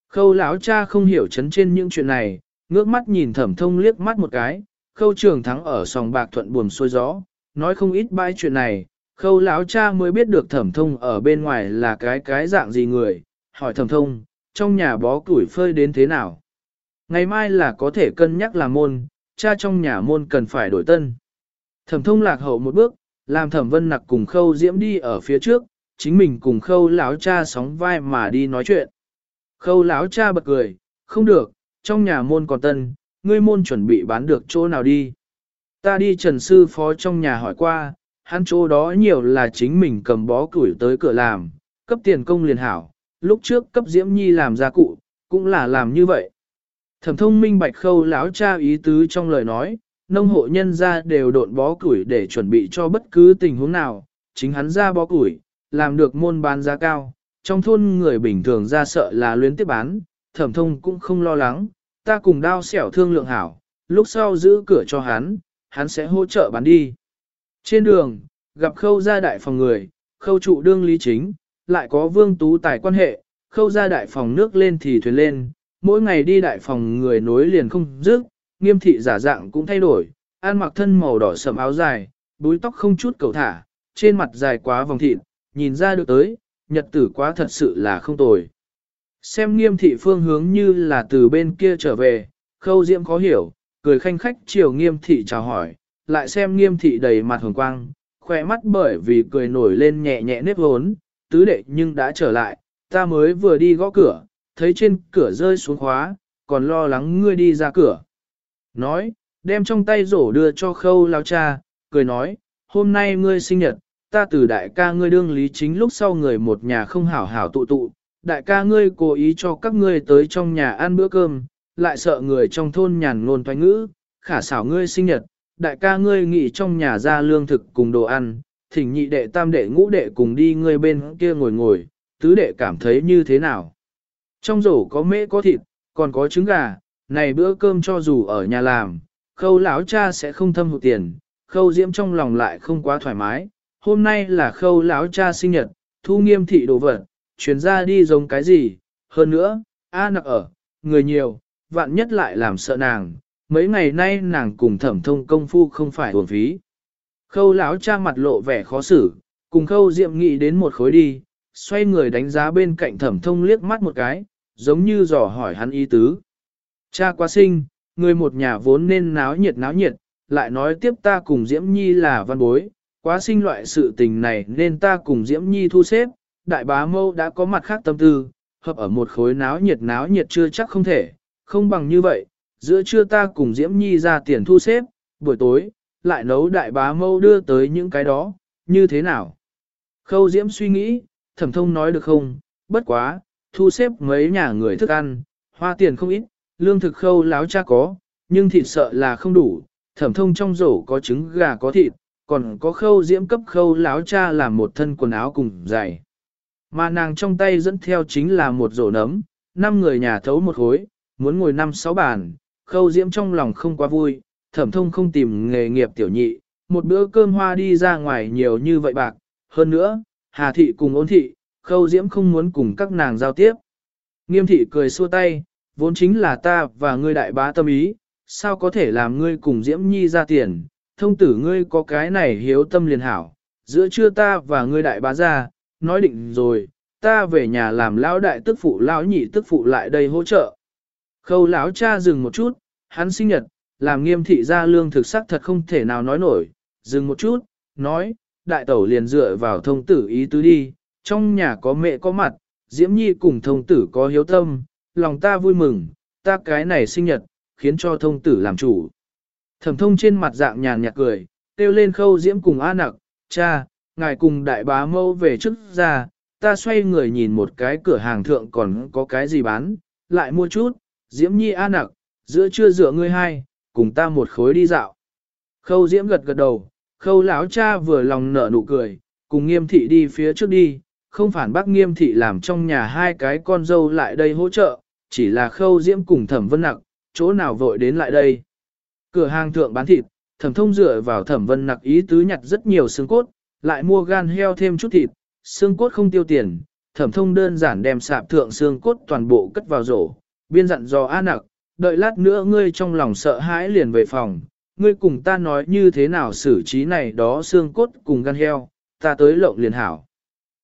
Khâu lão cha không hiểu chấn trên những chuyện này, ngước mắt nhìn thẩm thông liếc mắt một cái, khâu trường thắng ở sòng bạc thuận buồm xuôi gió, nói không ít bãi chuyện này, khâu lão cha mới biết được thẩm thông ở bên ngoài là cái cái dạng gì người, hỏi thẩm thông, trong nhà bó củi phơi đến thế nào. Ngày mai là có thể cân nhắc làm môn, cha trong nhà môn cần phải đổi tân. Thẩm thông lạc hậu một bước, làm thẩm vân nặc cùng khâu diễm đi ở phía trước, chính mình cùng khâu lão cha sóng vai mà đi nói chuyện. Khâu lão cha bật cười, không được, trong nhà môn còn tân, ngươi môn chuẩn bị bán được chỗ nào đi. Ta đi trần sư phó trong nhà hỏi qua, hắn chỗ đó nhiều là chính mình cầm bó củi tới cửa làm, cấp tiền công liền hảo, lúc trước cấp diễm nhi làm gia cụ, cũng là làm như vậy. Thẩm thông minh bạch khâu lão cha ý tứ trong lời nói, nông hộ nhân ra đều độn bó củi để chuẩn bị cho bất cứ tình huống nào, chính hắn ra bó củi, làm được môn bán giá cao, trong thôn người bình thường ra sợ là luyến tiếp bán, thẩm thông cũng không lo lắng, ta cùng đao xẻo thương lượng hảo, lúc sau giữ cửa cho hắn, hắn sẽ hỗ trợ bán đi. Trên đường, gặp khâu gia đại phòng người, khâu trụ đương lý chính, lại có vương tú tài quan hệ, khâu gia đại phòng nước lên thì thuyền lên, mỗi ngày đi đại phòng người nối liền không dứt, nghiêm thị giả dạng cũng thay đổi, an mặc thân màu đỏ sầm áo dài, búi tóc không chút cầu thả, trên mặt dài quá vòng thịt, nhìn ra được tới, nhật tử quá thật sự là không tồi. Xem nghiêm thị phương hướng như là từ bên kia trở về, khâu diễm khó hiểu, cười khanh khách chiều nghiêm thị chào hỏi, lại xem nghiêm thị đầy mặt hồng quang, khỏe mắt bởi vì cười nổi lên nhẹ nhẹ nếp hốn, tứ đệ nhưng đã trở lại, ta mới vừa đi gõ cửa, thấy trên cửa rơi xuống khóa, còn lo lắng ngươi đi ra cửa. Nói, đem trong tay rổ đưa cho khâu lao cha, cười nói, hôm nay ngươi sinh nhật, ta từ đại ca ngươi đương lý chính lúc sau người một nhà không hảo hảo tụ tụ, đại ca ngươi cố ý cho các ngươi tới trong nhà ăn bữa cơm, lại sợ người trong thôn nhàn ngôn thoái ngữ, khả xảo ngươi sinh nhật, đại ca ngươi nghỉ trong nhà ra lương thực cùng đồ ăn, thỉnh nhị đệ tam đệ ngũ đệ cùng đi ngươi bên kia ngồi ngồi, tứ đệ cảm thấy như thế nào. Trong rổ có mễ có thịt, còn có trứng gà, này bữa cơm cho dù ở nhà làm, khâu lão cha sẽ không thâm hụt tiền, khâu diễm trong lòng lại không quá thoải mái, hôm nay là khâu lão cha sinh nhật, thu nghiêm thị đồ vật, chuyển ra đi giống cái gì, hơn nữa, A nặc ở, người nhiều, vạn nhất lại làm sợ nàng, mấy ngày nay nàng cùng thẩm thông công phu không phải uổng phí. Khâu lão cha mặt lộ vẻ khó xử, cùng khâu diệm nghị đến một khối đi, xoay người đánh giá bên cạnh thẩm thông liếc mắt một cái, giống như dò hỏi hắn ý tứ. Cha quá sinh, người một nhà vốn nên náo nhiệt náo nhiệt, lại nói tiếp ta cùng Diễm Nhi là văn bối, quá sinh loại sự tình này nên ta cùng Diễm Nhi thu xếp, đại bá mâu đã có mặt khác tâm tư, hợp ở một khối náo nhiệt náo nhiệt chưa chắc không thể, không bằng như vậy, giữa trưa ta cùng Diễm Nhi ra tiền thu xếp, buổi tối, lại nấu đại bá mâu đưa tới những cái đó, như thế nào? Khâu Diễm suy nghĩ, thẩm thông nói được không, bất quá, thu xếp mấy nhà người thức ăn, hoa tiền không ít, lương thực khâu láo cha có, nhưng thịt sợ là không đủ, thẩm thông trong rổ có trứng gà có thịt, còn có khâu diễm cấp khâu láo cha làm một thân quần áo cùng giày. Mà nàng trong tay dẫn theo chính là một rổ nấm, năm người nhà thấu một khối, muốn ngồi năm sáu bàn, khâu diễm trong lòng không quá vui, thẩm thông không tìm nghề nghiệp tiểu nhị, một bữa cơm hoa đi ra ngoài nhiều như vậy bạc, hơn nữa, hà thị cùng ôn thị, khâu diễm không muốn cùng các nàng giao tiếp. Nghiêm thị cười xua tay, vốn chính là ta và ngươi đại bá tâm ý, sao có thể làm ngươi cùng Diễm Nhi ra tiền, thông tử ngươi có cái này hiếu tâm liền hảo, giữa trưa ta và ngươi đại bá ra, nói định rồi, ta về nhà làm lão đại tức phụ lão nhị tức phụ lại đây hỗ trợ. Khâu lão cha dừng một chút, hắn sinh nhật, làm nghiêm thị gia lương thực sắc thật không thể nào nói nổi, dừng một chút, nói, đại tẩu liền dựa vào thông tử ý tứ đi, trong nhà có mẹ có mặt, Diễm Nhi cùng thông tử có hiếu tâm, lòng ta vui mừng, ta cái này sinh nhật, khiến cho thông tử làm chủ. Thẩm thông trên mặt dạng nhàn nhạt cười, kêu lên khâu Diễm cùng A nặc, cha, ngài cùng đại bá mâu về trước ra, ta xoay người nhìn một cái cửa hàng thượng còn có cái gì bán, lại mua chút, Diễm Nhi A nặc, giữa trưa dựa ngươi hai, cùng ta một khối đi dạo. Khâu Diễm gật gật đầu, khâu lão cha vừa lòng nở nụ cười, cùng nghiêm thị đi phía trước đi, không phản bác nghiêm thị làm trong nhà hai cái con dâu lại đây hỗ trợ, chỉ là khâu Diễm cùng thẩm vân nặc, chỗ nào vội đến lại đây. Cửa hàng thượng bán thịt, thẩm thông dựa vào thẩm vân nặc ý tứ nhặt rất nhiều xương cốt, lại mua gan heo thêm chút thịt, xương cốt không tiêu tiền, thẩm thông đơn giản đem sạp thượng xương cốt toàn bộ cất vào rổ, biên dặn dò A nặc, đợi lát nữa ngươi trong lòng sợ hãi liền về phòng, ngươi cùng ta nói như thế nào xử trí này đó xương cốt cùng gan heo, ta tới lộng liền hảo.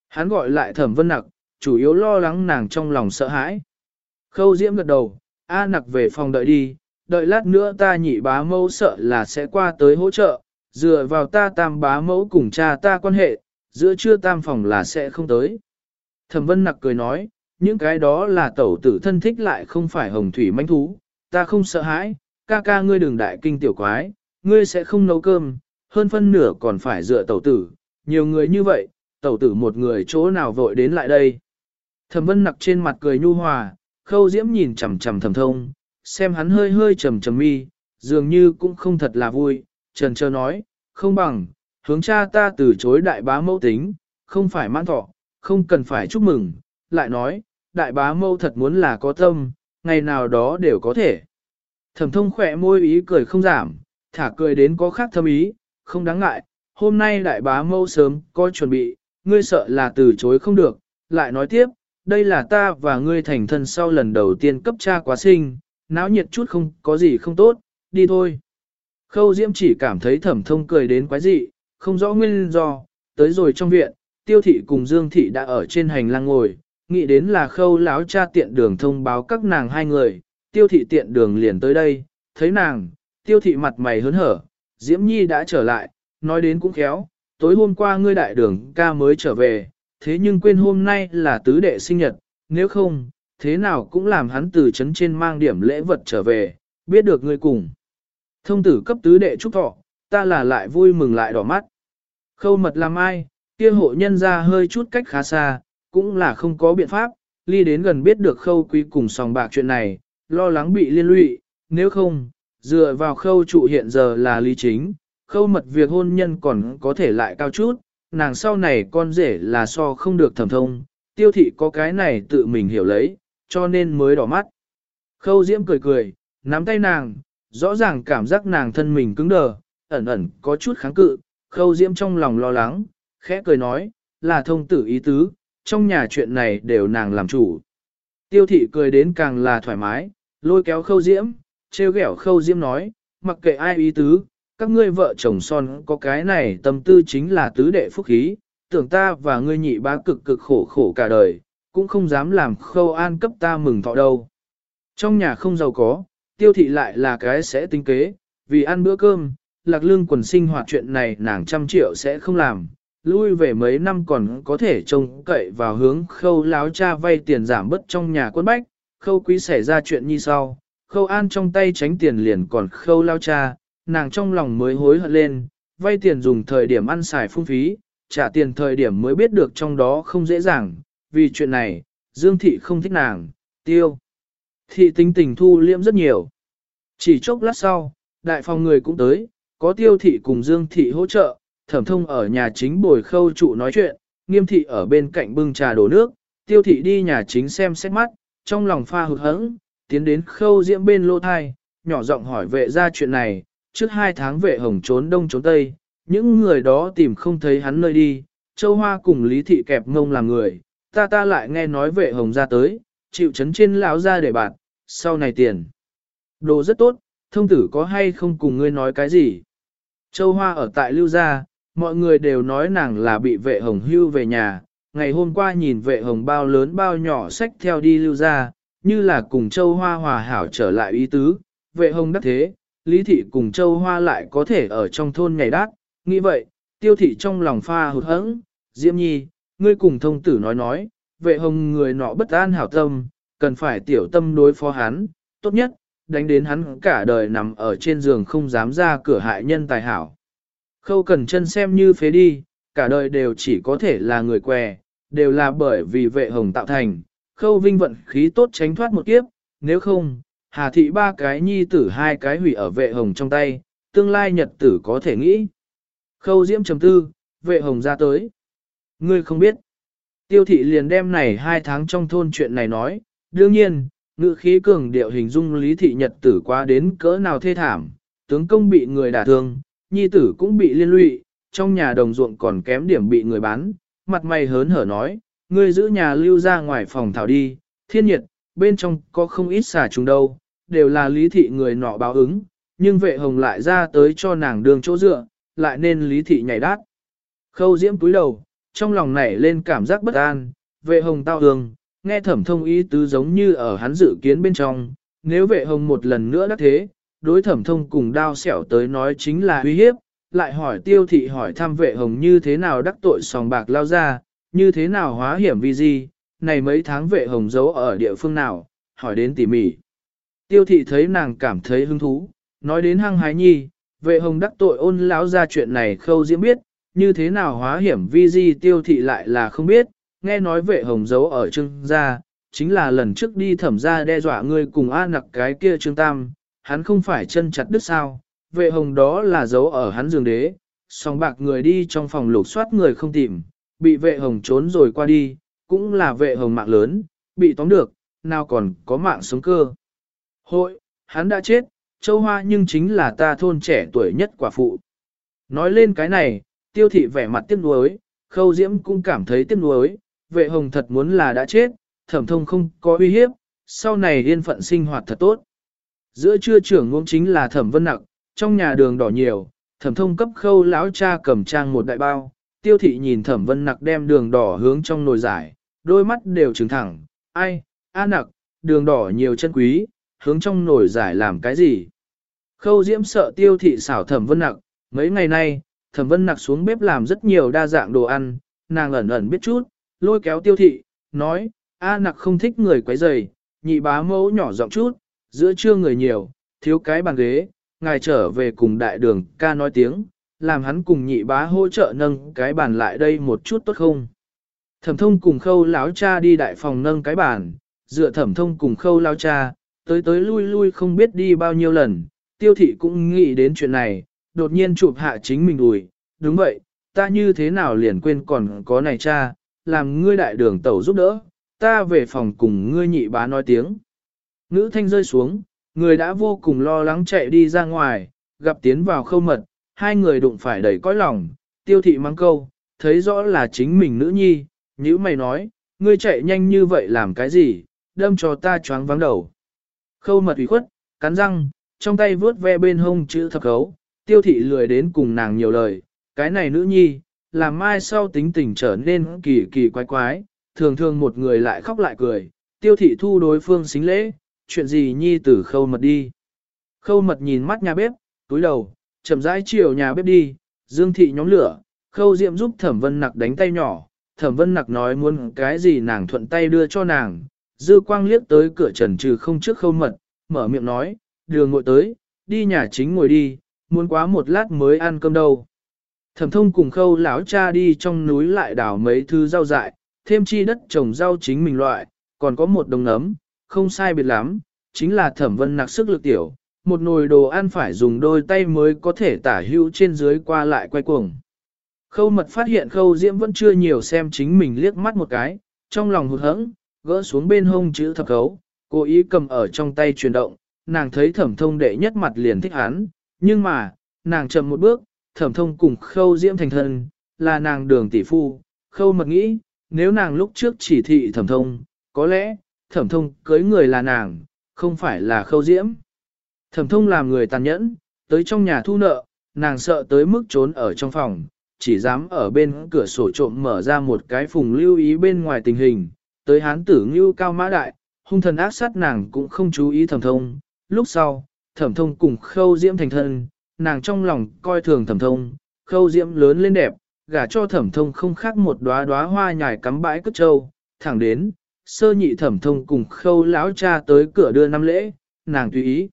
Hắn gọi lại thẩm vân nặc, chủ yếu lo lắng nàng trong lòng sợ hãi. Khâu diễm gật đầu, A nặc về phòng đợi đi, đợi lát nữa ta nhị bá mâu sợ là sẽ qua tới hỗ trợ, dựa vào ta tam bá mẫu cùng cha ta quan hệ, giữa trưa tam phòng là sẽ không tới. Thẩm vân nặc cười nói, những cái đó là tẩu tử thân thích lại không phải hồng thủy manh thú, ta không sợ hãi, ca ca ngươi đừng đại kinh tiểu quái, ngươi sẽ không nấu cơm, hơn phân nửa còn phải dựa tẩu tử, nhiều người như vậy, tẩu tử một người chỗ nào vội đến lại đây. Thẩm vân nặc trên mặt cười nhu hòa, khâu diễm nhìn chằm chằm thẩm thông, xem hắn hơi hơi trầm trầm mi, dường như cũng không thật là vui, trần trơ nói, không bằng, hướng cha ta từ chối đại bá mẫu tính, không phải mãn thọ, không cần phải chúc mừng, lại nói, đại bá mẫu thật muốn là có tâm, ngày nào đó đều có thể. Thẩm thông khỏe môi ý cười không giảm, thả cười đến có khác thâm ý, không đáng ngại, hôm nay đại bá mẫu sớm có chuẩn bị, ngươi sợ là từ chối không được, lại nói tiếp, đây là ta và ngươi thành thân sau lần đầu tiên cấp cha quá sinh, náo nhiệt chút không có gì không tốt, đi thôi. Khâu Diễm chỉ cảm thấy thẩm thông cười đến quái dị, không rõ nguyên do, tới rồi trong viện, tiêu thị cùng Dương thị đã ở trên hành lang ngồi, nghĩ đến là khâu láo cha tiện đường thông báo các nàng hai người, tiêu thị tiện đường liền tới đây, thấy nàng, tiêu thị mặt mày hớn hở, Diễm Nhi đã trở lại, nói đến cũng khéo, tối hôm qua ngươi đại đường ca mới trở về, thế nhưng quên hôm nay là tứ đệ sinh nhật, nếu không, thế nào cũng làm hắn từ chấn trên mang điểm lễ vật trở về, biết được ngươi cùng. Thông tử cấp tứ đệ chúc thọ, ta là lại vui mừng lại đỏ mắt. Khâu mật làm ai, kia hộ nhân ra hơi chút cách khá xa, cũng là không có biện pháp, ly đến gần biết được khâu quý cùng sòng bạc chuyện này, lo lắng bị liên lụy, nếu không, dựa vào khâu trụ hiện giờ là lý chính, khâu mật việc hôn nhân còn có thể lại cao chút, nàng sau này con rể là so không được thẩm thông, tiêu thị có cái này tự mình hiểu lấy, cho nên mới đỏ mắt. Khâu diễm cười cười, nắm tay nàng, rõ ràng cảm giác nàng thân mình cứng đờ, ẩn ẩn có chút kháng cự, khâu diễm trong lòng lo lắng, khẽ cười nói, là thông tử ý tứ, trong nhà chuyện này đều nàng làm chủ. Tiêu thị cười đến càng là thoải mái, lôi kéo khâu diễm, treo ghẹo khâu diễm nói, mặc kệ ai ý tứ, các ngươi vợ chồng son có cái này tâm tư chính là tứ đệ phúc khí, tưởng ta và ngươi nhị bá cực cực khổ khổ cả đời, cũng không dám làm khâu an cấp ta mừng thọ đâu. Trong nhà không giàu có, tiêu thị lại là cái sẽ tính kế, vì ăn bữa cơm, lạc lương quần sinh hoạt chuyện này nàng trăm triệu sẽ không làm, lui về mấy năm còn có thể trông cậy vào hướng khâu láo cha vay tiền giảm bớt trong nhà quân bách, khâu quý xảy ra chuyện như sau, khâu an trong tay tránh tiền liền còn khâu lao cha, nàng trong lòng mới hối hận lên, vay tiền dùng thời điểm ăn xài phung phí, trả tiền thời điểm mới biết được trong đó không dễ dàng, vì chuyện này, Dương Thị không thích nàng, tiêu. Thị tính tình thu liễm rất nhiều. Chỉ chốc lát sau, đại phòng người cũng tới, có tiêu thị cùng Dương Thị hỗ trợ, thẩm thông ở nhà chính bồi khâu trụ nói chuyện, nghiêm thị ở bên cạnh bưng trà đổ nước, tiêu thị đi nhà chính xem xét mắt, trong lòng pha hụt hẫng, tiến đến khâu diễm bên lô thai, nhỏ giọng hỏi vệ ra chuyện này, trước hai tháng vệ hồng trốn đông trốn tây, những người đó tìm không thấy hắn nơi đi, châu hoa cùng lý thị kẹp ngông làm người, ta ta lại nghe nói vệ hồng ra tới, chịu chấn trên lão ra để bạn, sau này tiền. Đồ rất tốt, thông tử có hay không cùng ngươi nói cái gì? Châu Hoa ở tại Lưu Gia, mọi người đều nói nàng là bị vệ hồng hưu về nhà, ngày hôm qua nhìn vệ hồng bao lớn bao nhỏ sách theo đi Lưu Gia, như là cùng Châu Hoa hòa hảo trở lại ý tứ, vệ hồng đắc thế, Lý Thị cùng Châu Hoa lại có thể ở trong thôn ngày đát, nghĩ vậy, tiêu thị trong lòng pha hụt hẫng, Diễm Nhi, ngươi cùng thông tử nói nói, vệ hồng người nọ bất an hảo tâm, cần phải tiểu tâm đối phó hắn, tốt nhất, đánh đến hắn cả đời nằm ở trên giường không dám ra cửa hại nhân tài hảo. Khâu cần chân xem như phế đi, cả đời đều chỉ có thể là người què, đều là bởi vì vệ hồng tạo thành, khâu vinh vận khí tốt tránh thoát một kiếp, nếu không, hà thị ba cái nhi tử hai cái hủy ở vệ hồng trong tay, tương lai nhật tử có thể nghĩ. Khâu diễm chấm tư, vệ hồng ra tới. Ngươi không biết. Tiêu thị liền đem này hai tháng trong thôn chuyện này nói, đương nhiên, ngự khí cường điệu hình dung lý thị nhật tử quá đến cỡ nào thê thảm, tướng công bị người đả thương, nhi tử cũng bị liên lụy, trong nhà đồng ruộng còn kém điểm bị người bán, mặt mày hớn hở nói, ngươi giữ nhà lưu ra ngoài phòng thảo đi, thiên nhiệt, bên trong có không ít xả trùng đâu, đều là lý thị người nọ báo ứng, nhưng vệ hồng lại ra tới cho nàng đường chỗ dựa, lại nên lý thị nhảy đát. Khâu diễm túi đầu, trong lòng nảy lên cảm giác bất an, vệ hồng tao hương, nghe thẩm thông ý tứ giống như ở hắn dự kiến bên trong, nếu vệ hồng một lần nữa đắc thế, đối thẩm thông cùng đao xẻo tới nói chính là uy hiếp, lại hỏi tiêu thị hỏi thăm vệ hồng như thế nào đắc tội sòng bạc lao ra, như thế nào hóa hiểm vi gì, này mấy tháng vệ hồng giấu ở địa phương nào, hỏi đến tỉ mỉ. Tiêu thị thấy nàng cảm thấy hứng thú, nói đến hăng hái nhi, vệ hồng đắc tội ôn lão ra chuyện này khâu diễm biết, như thế nào hóa hiểm vi di tiêu thị lại là không biết, nghe nói vệ hồng giấu ở trương gia, chính là lần trước đi thẩm gia đe dọa ngươi cùng A nặc cái kia trương tam, hắn không phải chân chặt đứt sao, vệ hồng đó là giấu ở hắn giường đế, song bạc người đi trong phòng lục soát người không tìm, bị vệ hồng trốn rồi qua đi, cũng là vệ hồng mạng lớn, bị tóm được, nào còn có mạng sống cơ. Hội, hắn đã chết, châu hoa nhưng chính là ta thôn trẻ tuổi nhất quả phụ. Nói lên cái này, tiêu thị vẻ mặt tiếc nuối, khâu diễm cũng cảm thấy tiếc nuối, vệ hồng thật muốn là đã chết, thẩm thông không có uy hiếp, sau này yên phận sinh hoạt thật tốt. Giữa trưa trưởng ngôn chính là thẩm vân nặc, trong nhà đường đỏ nhiều, thẩm thông cấp khâu lão cha cầm trang một đại bao, tiêu thị nhìn thẩm vân nặc đem đường đỏ hướng trong nồi giải, đôi mắt đều trừng thẳng, ai, a nặc, đường đỏ nhiều chân quý, hướng trong nồi giải làm cái gì. Khâu diễm sợ tiêu thị xảo thẩm vân nặc, mấy ngày nay, thẩm vân nặc xuống bếp làm rất nhiều đa dạng đồ ăn, nàng ẩn ẩn biết chút, lôi kéo tiêu thị, nói, A nặc không thích người quấy rầy, nhị bá mẫu nhỏ giọng chút, giữa trưa người nhiều, thiếu cái bàn ghế, ngài trở về cùng đại đường ca nói tiếng, làm hắn cùng nhị bá hỗ trợ nâng cái bàn lại đây một chút tốt không. Thẩm thông cùng khâu láo cha đi đại phòng nâng cái bàn, dựa thẩm thông cùng khâu lao cha, tới tới lui lui không biết đi bao nhiêu lần, tiêu thị cũng nghĩ đến chuyện này, đột nhiên chụp hạ chính mình đùi, đúng vậy, ta như thế nào liền quên còn có này cha, làm ngươi đại đường tẩu giúp đỡ, ta về phòng cùng ngươi nhị bá nói tiếng. Ngữ thanh rơi xuống, người đã vô cùng lo lắng chạy đi ra ngoài, gặp tiến vào khâu mật, hai người đụng phải đầy cõi lòng, tiêu thị mang câu, thấy rõ là chính mình nữ nhi, nữ mày nói, ngươi chạy nhanh như vậy làm cái gì, đâm cho ta choáng vắng đầu. Khâu mật ủy khuất, cắn răng, trong tay vướt ve bên hông chữ thập khấu, tiêu thị lười đến cùng nàng nhiều lời, cái này nữ nhi, làm mai sau tính tình trở nên kỳ kỳ quái quái, thường thường một người lại khóc lại cười, tiêu thị thu đối phương xính lễ, chuyện gì nhi tử khâu mật đi. Khâu mật nhìn mắt nhà bếp, túi đầu, chậm rãi chiều nhà bếp đi, dương thị nhóm lửa, khâu diệm giúp thẩm vân nặc đánh tay nhỏ, thẩm vân nặc nói muốn cái gì nàng thuận tay đưa cho nàng, dư quang liếc tới cửa trần trừ không trước khâu mật, mở miệng nói, đường ngồi tới, đi nhà chính ngồi đi, muốn quá một lát mới ăn cơm đâu. Thẩm thông cùng khâu lão cha đi trong núi lại đào mấy thứ rau dại, thêm chi đất trồng rau chính mình loại, còn có một đồng nấm, không sai biệt lắm, chính là thẩm vân nặc sức lực tiểu, một nồi đồ ăn phải dùng đôi tay mới có thể tả hữu trên dưới qua lại quay cuồng. Khâu mật phát hiện khâu diễm vẫn chưa nhiều xem chính mình liếc mắt một cái, trong lòng hụt hẫng, gỡ xuống bên hông chữ thập khấu, cố ý cầm ở trong tay chuyển động, nàng thấy thẩm thông đệ nhất mặt liền thích hắn, nhưng mà, nàng chậm một bước, thẩm thông cùng khâu diễm thành thân, là nàng đường tỷ phu, khâu mật nghĩ, nếu nàng lúc trước chỉ thị thẩm thông, có lẽ, thẩm thông cưới người là nàng, không phải là khâu diễm. Thẩm thông làm người tàn nhẫn, tới trong nhà thu nợ, nàng sợ tới mức trốn ở trong phòng, chỉ dám ở bên cửa sổ trộm mở ra một cái phùng lưu ý bên ngoài tình hình, tới hán tử ngưu cao mã đại, hung thần ác sát nàng cũng không chú ý thẩm thông. Lúc sau, thẩm thông cùng khâu diễm thành thân, nàng trong lòng coi thường thẩm thông, khâu diễm lớn lên đẹp, gả cho thẩm thông không khác một đóa đóa hoa nhài cắm bãi cất trâu, thẳng đến, sơ nhị thẩm thông cùng khâu lão cha tới cửa đưa năm lễ, nàng tùy ý.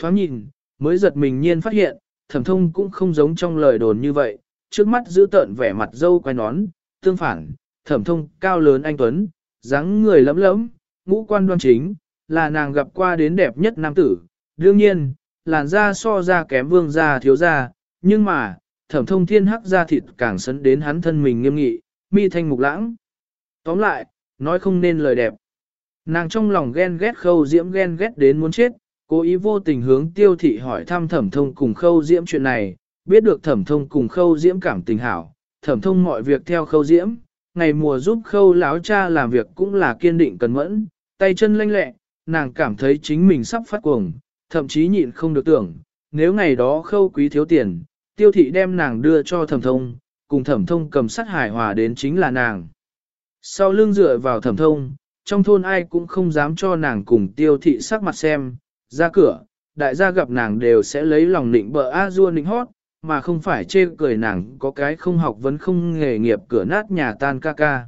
Thoáng nhìn, mới giật mình nhiên phát hiện, thẩm thông cũng không giống trong lời đồn như vậy, trước mắt giữ tợn vẻ mặt dâu quay nón, tương phản, thẩm thông cao lớn anh Tuấn, dáng người lấm lẫm, ngũ quan đoan chính, là nàng gặp qua đến đẹp nhất nam tử, đương nhiên, làn da so ra kém vương da thiếu da, nhưng mà, thẩm thông thiên hắc da thịt càng sấn đến hắn thân mình nghiêm nghị, mi thanh mục lãng. Tóm lại, nói không nên lời đẹp. Nàng trong lòng ghen ghét khâu diễm ghen ghét đến muốn chết, cố ý vô tình hướng tiêu thị hỏi thăm thẩm thông cùng khâu diễm chuyện này, biết được thẩm thông cùng khâu diễm cảm tình hảo, thẩm thông mọi việc theo khâu diễm, ngày mùa giúp khâu láo cha làm việc cũng là kiên định cần mẫn, tay chân lanh lẹ, nàng cảm thấy chính mình sắp phát cuồng, thậm chí nhịn không được tưởng, nếu ngày đó khâu quý thiếu tiền, tiêu thị đem nàng đưa cho thẩm thông, cùng thẩm thông cầm sắt hải hòa đến chính là nàng. Sau lưng dựa vào thẩm thông, trong thôn ai cũng không dám cho nàng cùng tiêu thị sắc mặt xem, ra cửa, đại gia gặp nàng đều sẽ lấy lòng nịnh bợ a dua nịnh hót, mà không phải chê cười nàng có cái không học vấn không nghề nghiệp cửa nát nhà tan ca ca.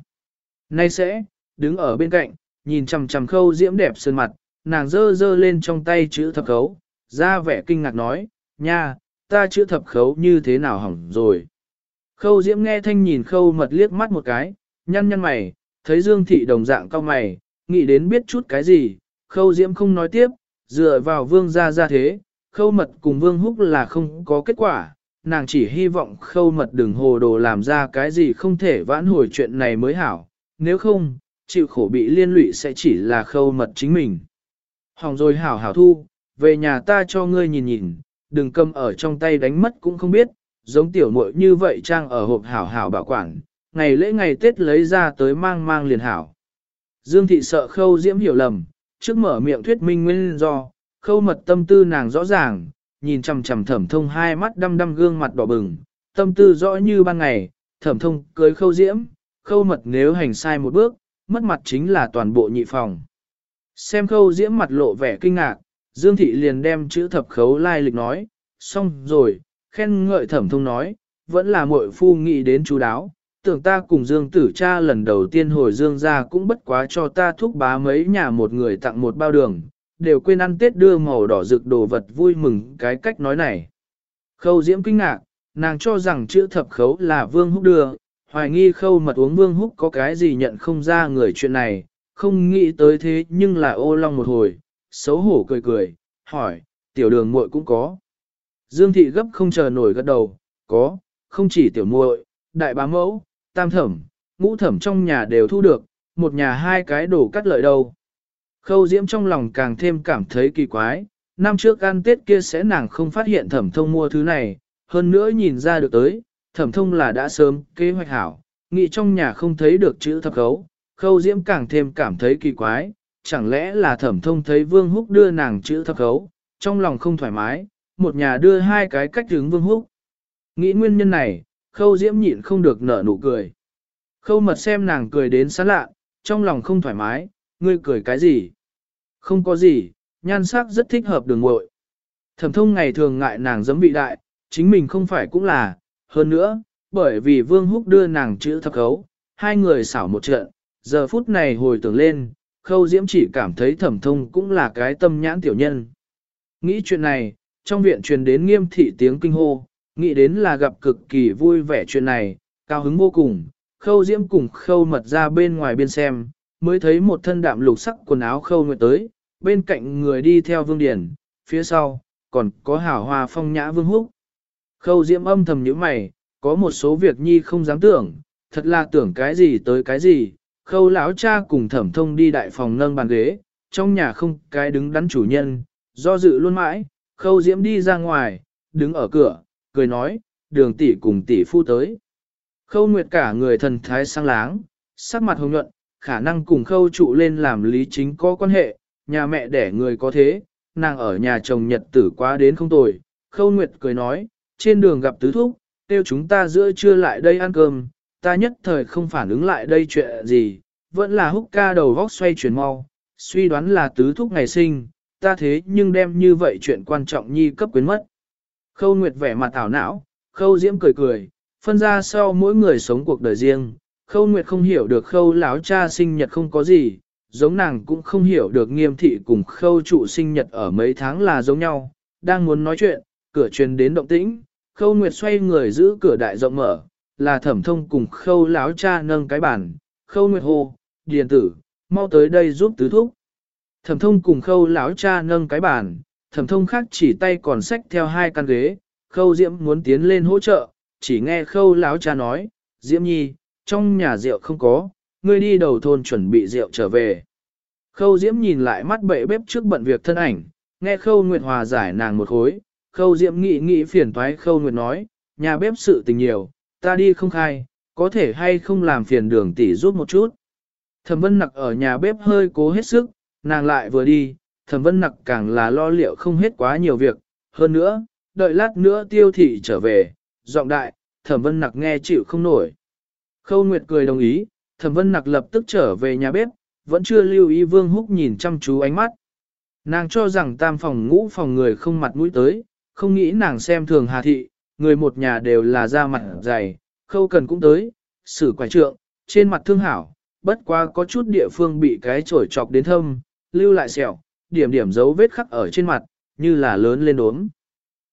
Nay sẽ, đứng ở bên cạnh, nhìn chằm chằm khâu diễm đẹp sơn mặt, nàng dơ dơ lên trong tay chữ thập khấu, ra vẻ kinh ngạc nói, nha, ta chữ thập khấu như thế nào hỏng rồi. Khâu diễm nghe thanh nhìn khâu mật liếc mắt một cái, nhăn nhăn mày, thấy dương thị đồng dạng cao mày, nghĩ đến biết chút cái gì, khâu diễm không nói tiếp, dựa vào vương gia gia thế, khâu mật cùng vương húc là không có kết quả, nàng chỉ hy vọng khâu mật đừng hồ đồ làm ra cái gì không thể vãn hồi chuyện này mới hảo, nếu không, chịu khổ bị liên lụy sẽ chỉ là khâu mật chính mình. Hỏng rồi hảo hảo thu, về nhà ta cho ngươi nhìn nhìn, đừng cầm ở trong tay đánh mất cũng không biết, giống tiểu muội như vậy trang ở hộp hảo hảo bảo quản, ngày lễ ngày Tết lấy ra tới mang mang liền hảo. Dương thị sợ khâu diễm hiểu lầm, trước mở miệng thuyết minh nguyên do, khâu mật tâm tư nàng rõ ràng, nhìn chằm chằm thẩm thông hai mắt đăm đăm gương mặt đỏ bừng, tâm tư rõ như ban ngày, thẩm thông cưới khâu diễm, khâu mật nếu hành sai một bước, mất mặt chính là toàn bộ nhị phòng. Xem khâu diễm mặt lộ vẻ kinh ngạc, Dương Thị liền đem chữ thập khấu lai lịch nói, xong rồi, khen ngợi thẩm thông nói, vẫn là muội phu nghĩ đến chú đáo, tưởng ta cùng Dương tử cha lần đầu tiên hồi Dương ra cũng bất quá cho ta thúc bá mấy nhà một người tặng một bao đường, đều quên ăn Tết đưa màu đỏ rực đồ vật vui mừng cái cách nói này. Khâu diễm kinh ngạc, nàng cho rằng chữ thập khấu là Vương Húc đưa, hoài nghi khâu mật uống Vương Húc có cái gì nhận không ra người chuyện này, không nghĩ tới thế nhưng là ô long một hồi, xấu hổ cười cười, hỏi, tiểu đường muội cũng có. Dương thị gấp không chờ nổi gật đầu, có, không chỉ tiểu muội, đại bá mẫu, tam thẩm, ngũ thẩm trong nhà đều thu được, một nhà hai cái đổ cắt lợi đâu. Khâu Diễm trong lòng càng thêm cảm thấy kỳ quái, năm trước ăn Tết kia sẽ nàng không phát hiện thẩm thông mua thứ này, hơn nữa nhìn ra được tới, thẩm thông là đã sớm kế hoạch hảo, nghĩ trong nhà không thấy được chữ thập khấu, Khâu Diễm càng thêm cảm thấy kỳ quái, chẳng lẽ là thẩm thông thấy Vương Húc đưa nàng chữ thập khấu, trong lòng không thoải mái, một nhà đưa hai cái cách hướng Vương Húc. Nghĩ nguyên nhân này, Khâu Diễm nhịn không được nở nụ cười. Khâu mật xem nàng cười đến sán lạ, trong lòng không thoải mái, ngươi cười cái gì? Không có gì, nhan sắc rất thích hợp đường muội. Thẩm thông ngày thường ngại nàng giấm vị đại, chính mình không phải cũng là, hơn nữa, bởi vì Vương Húc đưa nàng chữ thập khấu, hai người xảo một trận, giờ phút này hồi tưởng lên, khâu diễm chỉ cảm thấy thẩm thông cũng là cái tâm nhãn tiểu nhân. Nghĩ chuyện này, trong viện truyền đến nghiêm thị tiếng kinh hô, nghĩ đến là gặp cực kỳ vui vẻ chuyện này, cao hứng vô cùng, khâu diễm cùng khâu mật ra bên ngoài biên xem, mới thấy một thân đạm lục sắc quần áo khâu nguyệt tới, bên cạnh người đi theo vương điển, phía sau, còn có hảo hoa phong nhã vương húc. Khâu diễm âm thầm nhíu mày, có một số việc nhi không dám tưởng, thật là tưởng cái gì tới cái gì, khâu lão cha cùng thẩm thông đi đại phòng nâng bàn ghế, trong nhà không cái đứng đắn chủ nhân, do dự luôn mãi, khâu diễm đi ra ngoài, đứng ở cửa, cười nói, đường tỷ cùng tỷ phu tới. Khâu nguyệt cả người thần thái sang láng, sắc mặt hồng nhuận, khả năng cùng khâu trụ lên làm lý chính có quan hệ, nhà mẹ đẻ người có thế, nàng ở nhà chồng nhật tử quá đến không tồi, khâu nguyệt cười nói, trên đường gặp tứ thúc, tiêu chúng ta giữa trưa lại đây ăn cơm, ta nhất thời không phản ứng lại đây chuyện gì, vẫn là húc ca đầu vóc xoay chuyển mau, suy đoán là tứ thúc ngày sinh, ta thế nhưng đem như vậy chuyện quan trọng nhi cấp quyến mất. Khâu Nguyệt vẻ mặt ảo não, Khâu Diễm cười cười, phân ra sau mỗi người sống cuộc đời riêng, Khâu Nguyệt không hiểu được Khâu lão cha sinh nhật không có gì, giống nàng cũng không hiểu được nghiêm thị cùng Khâu trụ sinh nhật ở mấy tháng là giống nhau, đang muốn nói chuyện, cửa truyền đến động tĩnh, Khâu Nguyệt xoay người giữ cửa đại rộng mở, là thẩm thông cùng Khâu lão cha nâng cái bàn, Khâu Nguyệt hô, điền tử, mau tới đây giúp tứ thúc. Thẩm thông cùng khâu lão cha nâng cái bàn, thẩm thông khác chỉ tay còn xách theo hai căn ghế, khâu diễm muốn tiến lên hỗ trợ, chỉ nghe khâu lão cha nói, diễm nhi, trong nhà rượu không có, ngươi đi đầu thôn chuẩn bị rượu trở về. Khâu diễm nhìn lại mắt bệ bếp trước bận việc thân ảnh, nghe khâu nguyệt hòa giải nàng một khối, khâu diễm nghĩ nghĩ phiền toái khâu nguyệt nói, nhà bếp sự tình nhiều, ta đi không khai, có thể hay không làm phiền đường tỷ giúp một chút. Thẩm vân nặc ở nhà bếp hơi cố hết sức, nàng lại vừa đi, thẩm vân nặc càng là lo liệu không hết quá nhiều việc. Hơn nữa, đợi lát nữa tiêu thị trở về, giọng đại, thẩm vân nặc nghe chịu không nổi. Khâu Nguyệt cười đồng ý, thẩm vân nặc lập tức trở về nhà bếp, vẫn chưa lưu ý vương húc nhìn chăm chú ánh mắt. Nàng cho rằng tam phòng ngũ phòng người không mặt mũi tới, không nghĩ nàng xem thường hà thị, người một nhà đều là da mặt dày, khâu cần cũng tới, xử quải trượng, trên mặt thương hảo, bất qua có chút địa phương bị cái chổi chọc đến thâm, lưu lại sẹo, điểm điểm dấu vết khắc ở trên mặt, như là lớn lên đốm.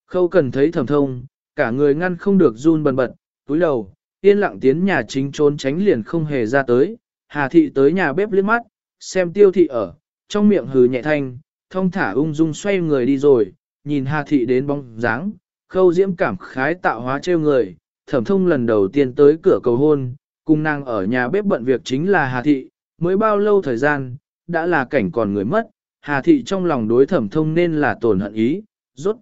Khâu cần thấy thầm thông, cả người ngăn không được run bần bật, túi đầu, yên lặng tiến nhà chính trốn tránh liền không hề ra tới, hà thị tới nhà bếp liếc mắt, xem tiêu thị ở, trong miệng hừ nhẹ thanh, thông thả ung dung xoay người đi rồi, nhìn hà thị đến bóng dáng, khâu diễm cảm khái tạo hóa trêu người, thẩm thông lần đầu tiên tới cửa cầu hôn, cùng nàng ở nhà bếp bận việc chính là hà thị, mới bao lâu thời gian, đã là cảnh còn người mất, Hà Thị trong lòng đối thẩm thông nên là tổn hận ý, rốt.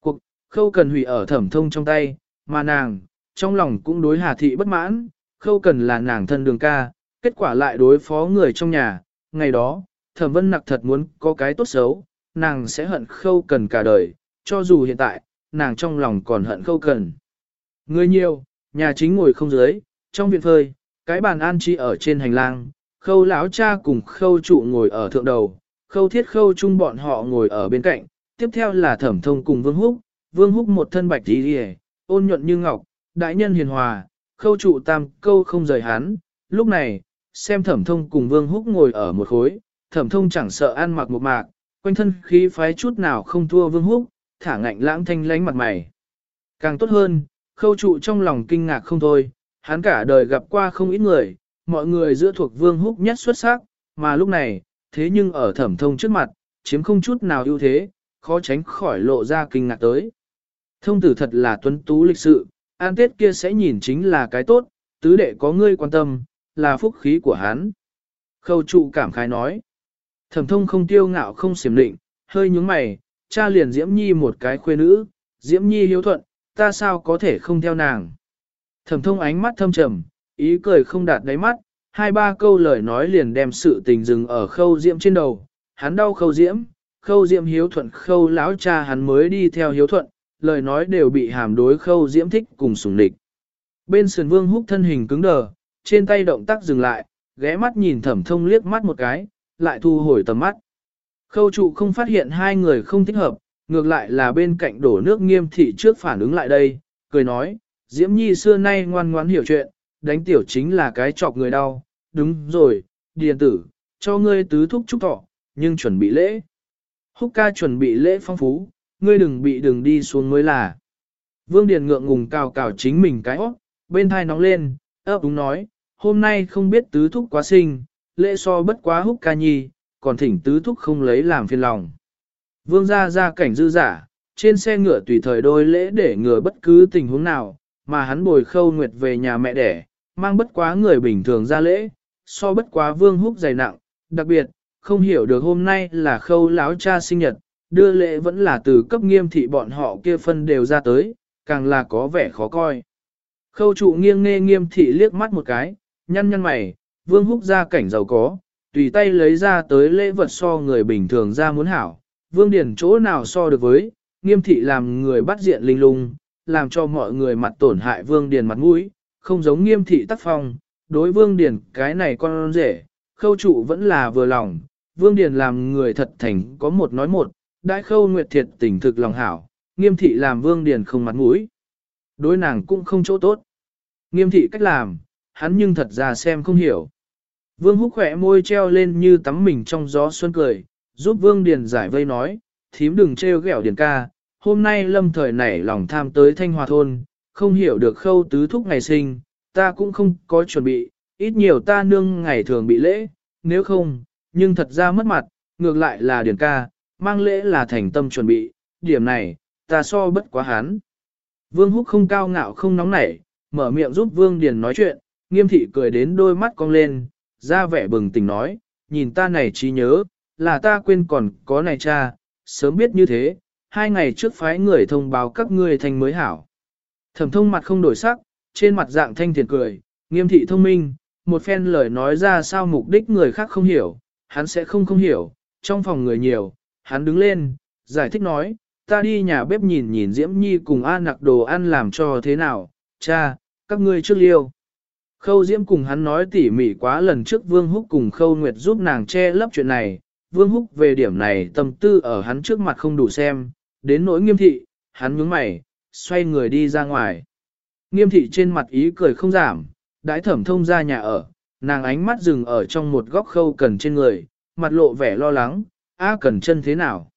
Cuộc, khâu cần hủy ở thẩm thông trong tay, mà nàng, trong lòng cũng đối Hà Thị bất mãn, khâu cần là nàng thân đường ca, kết quả lại đối phó người trong nhà, ngày đó, thẩm vân nặc thật muốn có cái tốt xấu, nàng sẽ hận khâu cần cả đời, cho dù hiện tại, nàng trong lòng còn hận khâu cần. Người nhiều, nhà chính ngồi không dưới, trong viện phơi, cái bàn an chi ở trên hành lang, khâu lão cha cùng khâu trụ ngồi ở thượng đầu, khâu thiết khâu chung bọn họ ngồi ở bên cạnh, tiếp theo là thẩm thông cùng vương húc, vương húc một thân bạch tí đi ôn nhuận như ngọc, đại nhân hiền hòa, khâu trụ tam câu không rời hắn, lúc này, xem thẩm thông cùng vương húc ngồi ở một khối, thẩm thông chẳng sợ ăn mặc một mạc, quanh thân khí phái chút nào không thua vương húc, thả ngạnh lãng thanh lánh mặt mày. Càng tốt hơn, khâu trụ trong lòng kinh ngạc không thôi, hắn cả đời gặp qua không ít người, mọi người giữa thuộc vương húc nhất xuất sắc, mà lúc này, thế nhưng ở thẩm thông trước mặt, chiếm không chút nào ưu thế, khó tránh khỏi lộ ra kinh ngạc tới. Thông tử thật là tuấn tú lịch sự, an tết kia sẽ nhìn chính là cái tốt, tứ đệ có ngươi quan tâm, là phúc khí của hắn. Khâu trụ cảm khái nói. Thẩm thông không tiêu ngạo không xiểm định, hơi nhúng mày, cha liền Diễm Nhi một cái khuê nữ, Diễm Nhi hiếu thuận, ta sao có thể không theo nàng. Thẩm thông ánh mắt thâm trầm, ý cười không đạt đáy mắt, hai ba câu lời nói liền đem sự tình dừng ở khâu diễm trên đầu, hắn đau khâu diễm, khâu diễm hiếu thuận khâu lão cha hắn mới đi theo hiếu thuận, lời nói đều bị hàm đối khâu diễm thích cùng sủng địch. Bên sườn vương húc thân hình cứng đờ, trên tay động tác dừng lại, ghé mắt nhìn thẩm thông liếc mắt một cái, lại thu hồi tầm mắt. Khâu trụ không phát hiện hai người không thích hợp, ngược lại là bên cạnh đổ nước nghiêm thị trước phản ứng lại đây, cười nói, Diễm Nhi xưa nay ngoan ngoãn hiểu chuyện, đánh tiểu chính là cái chọc người đau, đúng rồi, điền tử, cho ngươi tứ thúc chúc thọ, nhưng chuẩn bị lễ. Húc ca chuẩn bị lễ phong phú, ngươi đừng bị đừng đi xuống mới là. Vương Điền ngượng ngùng cào cào chính mình cái óc, bên thai nóng lên, ấp đúng nói, hôm nay không biết tứ thúc quá sinh, lễ so bất quá húc ca nhi, còn thỉnh tứ thúc không lấy làm phiền lòng. Vương gia ra cảnh dư giả, trên xe ngựa tùy thời đôi lễ để ngừa bất cứ tình huống nào, mà hắn bồi khâu nguyệt về nhà mẹ đẻ, mang bất quá người bình thường ra lễ, so bất quá vương húc dày nặng, đặc biệt, không hiểu được hôm nay là khâu láo cha sinh nhật, đưa lễ vẫn là từ cấp nghiêm thị bọn họ kia phân đều ra tới, càng là có vẻ khó coi. Khâu trụ nghiêng nghe nghiêm thị liếc mắt một cái, nhăn nhăn mày, vương húc ra cảnh giàu có, tùy tay lấy ra tới lễ vật so người bình thường ra muốn hảo, Vương Điển chỗ nào so được với, nghiêm thị làm người bắt diện linh lung, làm cho mọi người mặt tổn hại Vương điển mặt mũi, không giống nghiêm thị tác phong, đối Vương điển cái này con rể, khâu trụ vẫn là vừa lòng, Vương điển làm người thật thành có một nói một, đại khâu nguyệt thiệt tình thực lòng hảo, nghiêm thị làm Vương điển không mặt mũi. Đối nàng cũng không chỗ tốt. Nghiêm thị cách làm, hắn nhưng thật ra xem không hiểu. Vương húc khỏe môi treo lên như tắm mình trong gió xuân cười, giúp Vương Điền giải vây nói, thím đừng trêu ghẹo Điền ca, hôm nay lâm thời nảy lòng tham tới Thanh Hòa Thôn, không hiểu được khâu tứ thúc ngày sinh, ta cũng không có chuẩn bị, ít nhiều ta nương ngày thường bị lễ, nếu không, nhưng thật ra mất mặt, ngược lại là Điền ca, mang lễ là thành tâm chuẩn bị, điểm này, ta so bất quá hắn. Vương Húc không cao ngạo không nóng nảy, mở miệng giúp Vương Điền nói chuyện, nghiêm thị cười đến đôi mắt cong lên, ra vẻ bừng tỉnh nói, nhìn ta này trí nhớ, là ta quên còn có này cha, sớm biết như thế, hai ngày trước phái người thông báo các ngươi thành mới hảo. Thẩm thông mặt không đổi sắc, trên mặt dạng thanh thiền cười, nghiêm thị thông minh, một phen lời nói ra sao mục đích người khác không hiểu, hắn sẽ không không hiểu, trong phòng người nhiều, hắn đứng lên, giải thích nói, ta đi nhà bếp nhìn nhìn Diễm Nhi cùng A nặc đồ ăn làm cho thế nào, cha, các ngươi trước liêu. Khâu Diễm cùng hắn nói tỉ mỉ quá lần trước Vương Húc cùng Khâu Nguyệt giúp nàng che lấp chuyện này, Vương Húc về điểm này tâm tư ở hắn trước mặt không đủ xem, đến nỗi nghiêm thị, hắn nhướng mày, xoay người đi ra ngoài. Nghiêm thị trên mặt ý cười không giảm, đãi thẩm thông ra nhà ở, nàng ánh mắt dừng ở trong một góc khâu cần trên người, mặt lộ vẻ lo lắng, a cần chân thế nào.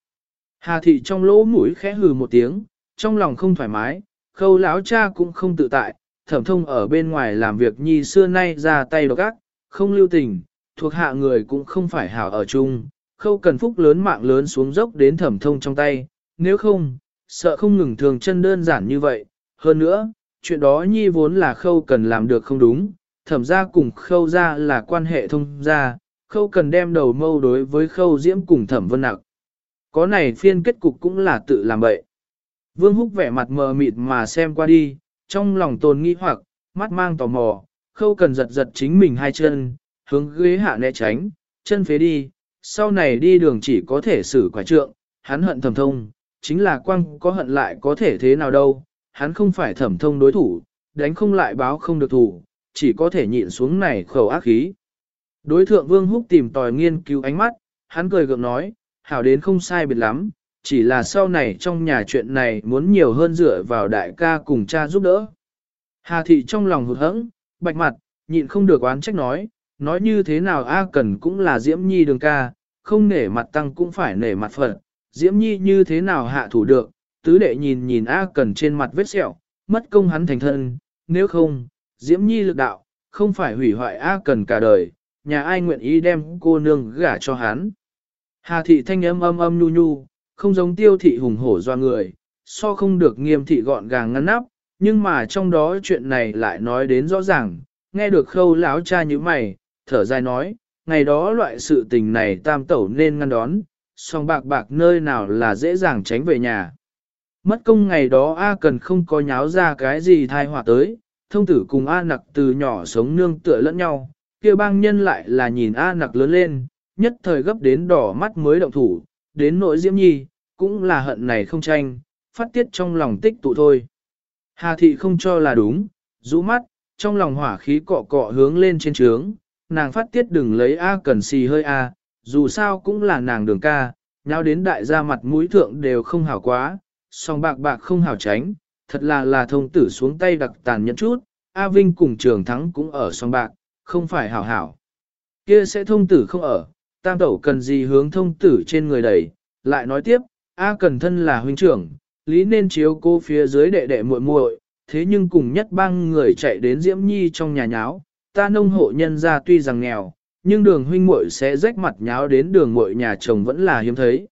Hà thị trong lỗ mũi khẽ hừ một tiếng, trong lòng không thoải mái, khâu láo cha cũng không tự tại, thẩm thông ở bên ngoài làm việc nhi xưa nay ra tay độc ác, không lưu tình, thuộc hạ người cũng không phải hảo ở chung, khâu cần phúc lớn mạng lớn xuống dốc đến thẩm thông trong tay, nếu không, sợ không ngừng thường chân đơn giản như vậy. Hơn nữa, chuyện đó nhi vốn là khâu cần làm được không đúng, thẩm ra cùng khâu ra là quan hệ thông ra, khâu cần đem đầu mâu đối với khâu diễm cùng thẩm vân nặc. Có này phiên kết cục cũng là tự làm bậy. Vương húc vẻ mặt mờ mịt mà xem qua đi, trong lòng tồn nghi hoặc, mắt mang tò mò, khâu cần giật giật chính mình hai chân, hướng ghế hạ né tránh, chân phế đi, sau này đi đường chỉ có thể xử quả trượng, hắn hận thẩm thông, chính là quăng có hận lại có thể thế nào đâu, hắn không phải thẩm thông đối thủ, đánh không lại báo không được thủ, chỉ có thể nhịn xuống này khẩu ác khí. Đối thượng Vương Húc tìm tòi nghiên cứu ánh mắt, hắn cười gượng nói, hảo đến không sai biệt lắm, chỉ là sau này trong nhà chuyện này muốn nhiều hơn dựa vào đại ca cùng cha giúp đỡ. Hà thị trong lòng hụt hẫng, bạch mặt, nhịn không được oán trách nói, nói như thế nào A Cần cũng là Diễm Nhi đường ca, không nể mặt tăng cũng phải nể mặt Phật, Diễm Nhi như thế nào hạ thủ được, tứ đệ nhìn nhìn A Cần trên mặt vết sẹo, mất công hắn thành thân, nếu không, Diễm Nhi lực đạo, không phải hủy hoại A Cần cả đời, nhà ai nguyện ý đem cô nương gả cho hắn. Hà thị thanh âm âm âm nhu nhu, không giống tiêu thị hùng hổ doa người, so không được nghiêm thị gọn gàng ngăn nắp, nhưng mà trong đó chuyện này lại nói đến rõ ràng, nghe được khâu láo cha như mày, thở dài nói, ngày đó loại sự tình này tam tẩu nên ngăn đón, song bạc bạc nơi nào là dễ dàng tránh về nhà. Mất công ngày đó A cần không có nháo ra cái gì thai họa tới, thông tử cùng A nặc từ nhỏ sống nương tựa lẫn nhau, kia bang nhân lại là nhìn A nặc lớn lên, nhất thời gấp đến đỏ mắt mới động thủ, đến nỗi diễm nhi, cũng là hận này không tranh, phát tiết trong lòng tích tụ thôi. Hà thị không cho là đúng, rũ mắt, trong lòng hỏa khí cọ cọ hướng lên trên trướng, nàng phát tiết đừng lấy A cần xì hơi A, dù sao cũng là nàng đường ca, nhau đến đại gia mặt mũi thượng đều không hảo quá, song bạc bạc không hảo tránh, thật là là thông tử xuống tay đặc tàn nhẫn chút, A Vinh cùng trường thắng cũng ở song bạc, không phải hảo hảo. Kia sẽ thông tử không ở, tam tẩu cần gì hướng thông tử trên người đẩy, lại nói tiếp, A cần thân là huynh trưởng, lý nên chiếu cô phía dưới đệ đệ muội muội, thế nhưng cùng nhất bang người chạy đến Diễm Nhi trong nhà nháo, ta nông hộ nhân ra tuy rằng nghèo, nhưng đường huynh muội sẽ rách mặt nháo đến đường muội nhà chồng vẫn là hiếm thấy.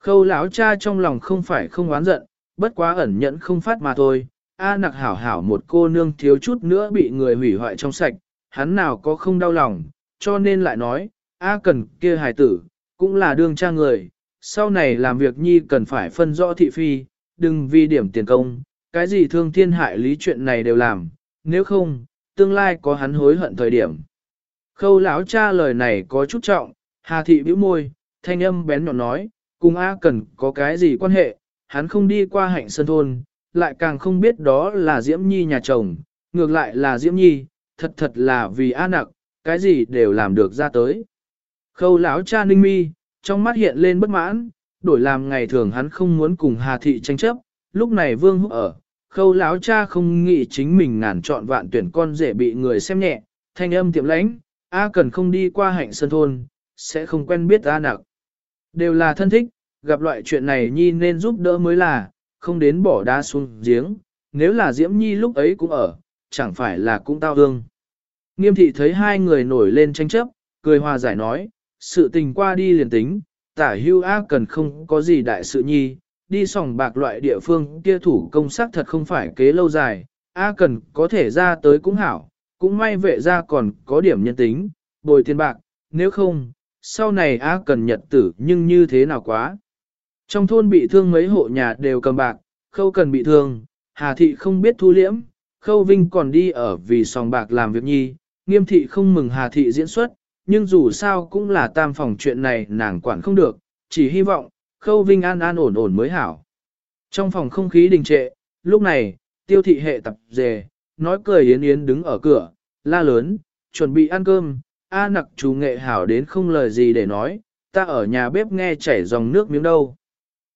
Khâu lão cha trong lòng không phải không oán giận, bất quá ẩn nhẫn không phát mà thôi. A nặc hảo hảo một cô nương thiếu chút nữa bị người hủy hoại trong sạch, hắn nào có không đau lòng, cho nên lại nói, A cần kia hài tử, cũng là đương cha người, sau này làm việc nhi cần phải phân rõ thị phi, đừng vì điểm tiền công, cái gì thương thiên hại lý chuyện này đều làm, nếu không, tương lai có hắn hối hận thời điểm. Khâu lão cha lời này có chút trọng, Hà thị bĩu môi, thanh âm bén nhọn nói, Cùng A Cần có cái gì quan hệ, hắn không đi qua hạnh sơn thôn, lại càng không biết đó là Diễm Nhi nhà chồng, ngược lại là Diễm Nhi, thật thật là vì A nặc, cái gì đều làm được ra tới. Khâu lão cha ninh mi, trong mắt hiện lên bất mãn, đổi làm ngày thường hắn không muốn cùng Hà Thị tranh chấp, lúc này Vương Húc ở, khâu lão cha không nghĩ chính mình ngàn chọn vạn tuyển con rể bị người xem nhẹ, thanh âm tiệm lãnh, A cần không đi qua hạnh sơn thôn, sẽ không quen biết A nặc. Đều là thân thích, gặp loại chuyện này Nhi nên giúp đỡ mới là, không đến bỏ đá xuống giếng, nếu là Diễm Nhi lúc ấy cũng ở, chẳng phải là cũng tao hương. Nghiêm thị thấy hai người nổi lên tranh chấp, cười hòa giải nói, sự tình qua đi liền tính, tả hưu A cần không có gì đại sự nhi, đi sòng bạc loại địa phương kia thủ công sắc thật không phải kế lâu dài, A cần có thể ra tới cũng hảo, cũng may vệ ra còn có điểm nhân tính, bồi tiền bạc, nếu không, sau này A cần nhật tử nhưng như thế nào quá. Trong thôn bị thương mấy hộ nhà đều cầm bạc, khâu cần bị thương, Hà Thị không biết thu liễm, khâu Vinh còn đi ở vì sòng bạc làm việc nhi, nghiêm thị không mừng Hà Thị diễn xuất, nhưng dù sao cũng là tam phòng chuyện này nàng quản không được, chỉ hy vọng, khâu Vinh an an ổn ổn mới hảo. Trong phòng không khí đình trệ, lúc này, tiêu thị hệ tập dề, nói cười yến yến đứng ở cửa, la lớn, chuẩn bị ăn cơm, A nặc chú nghệ hảo đến không lời gì để nói, ta ở nhà bếp nghe chảy dòng nước miếng đâu.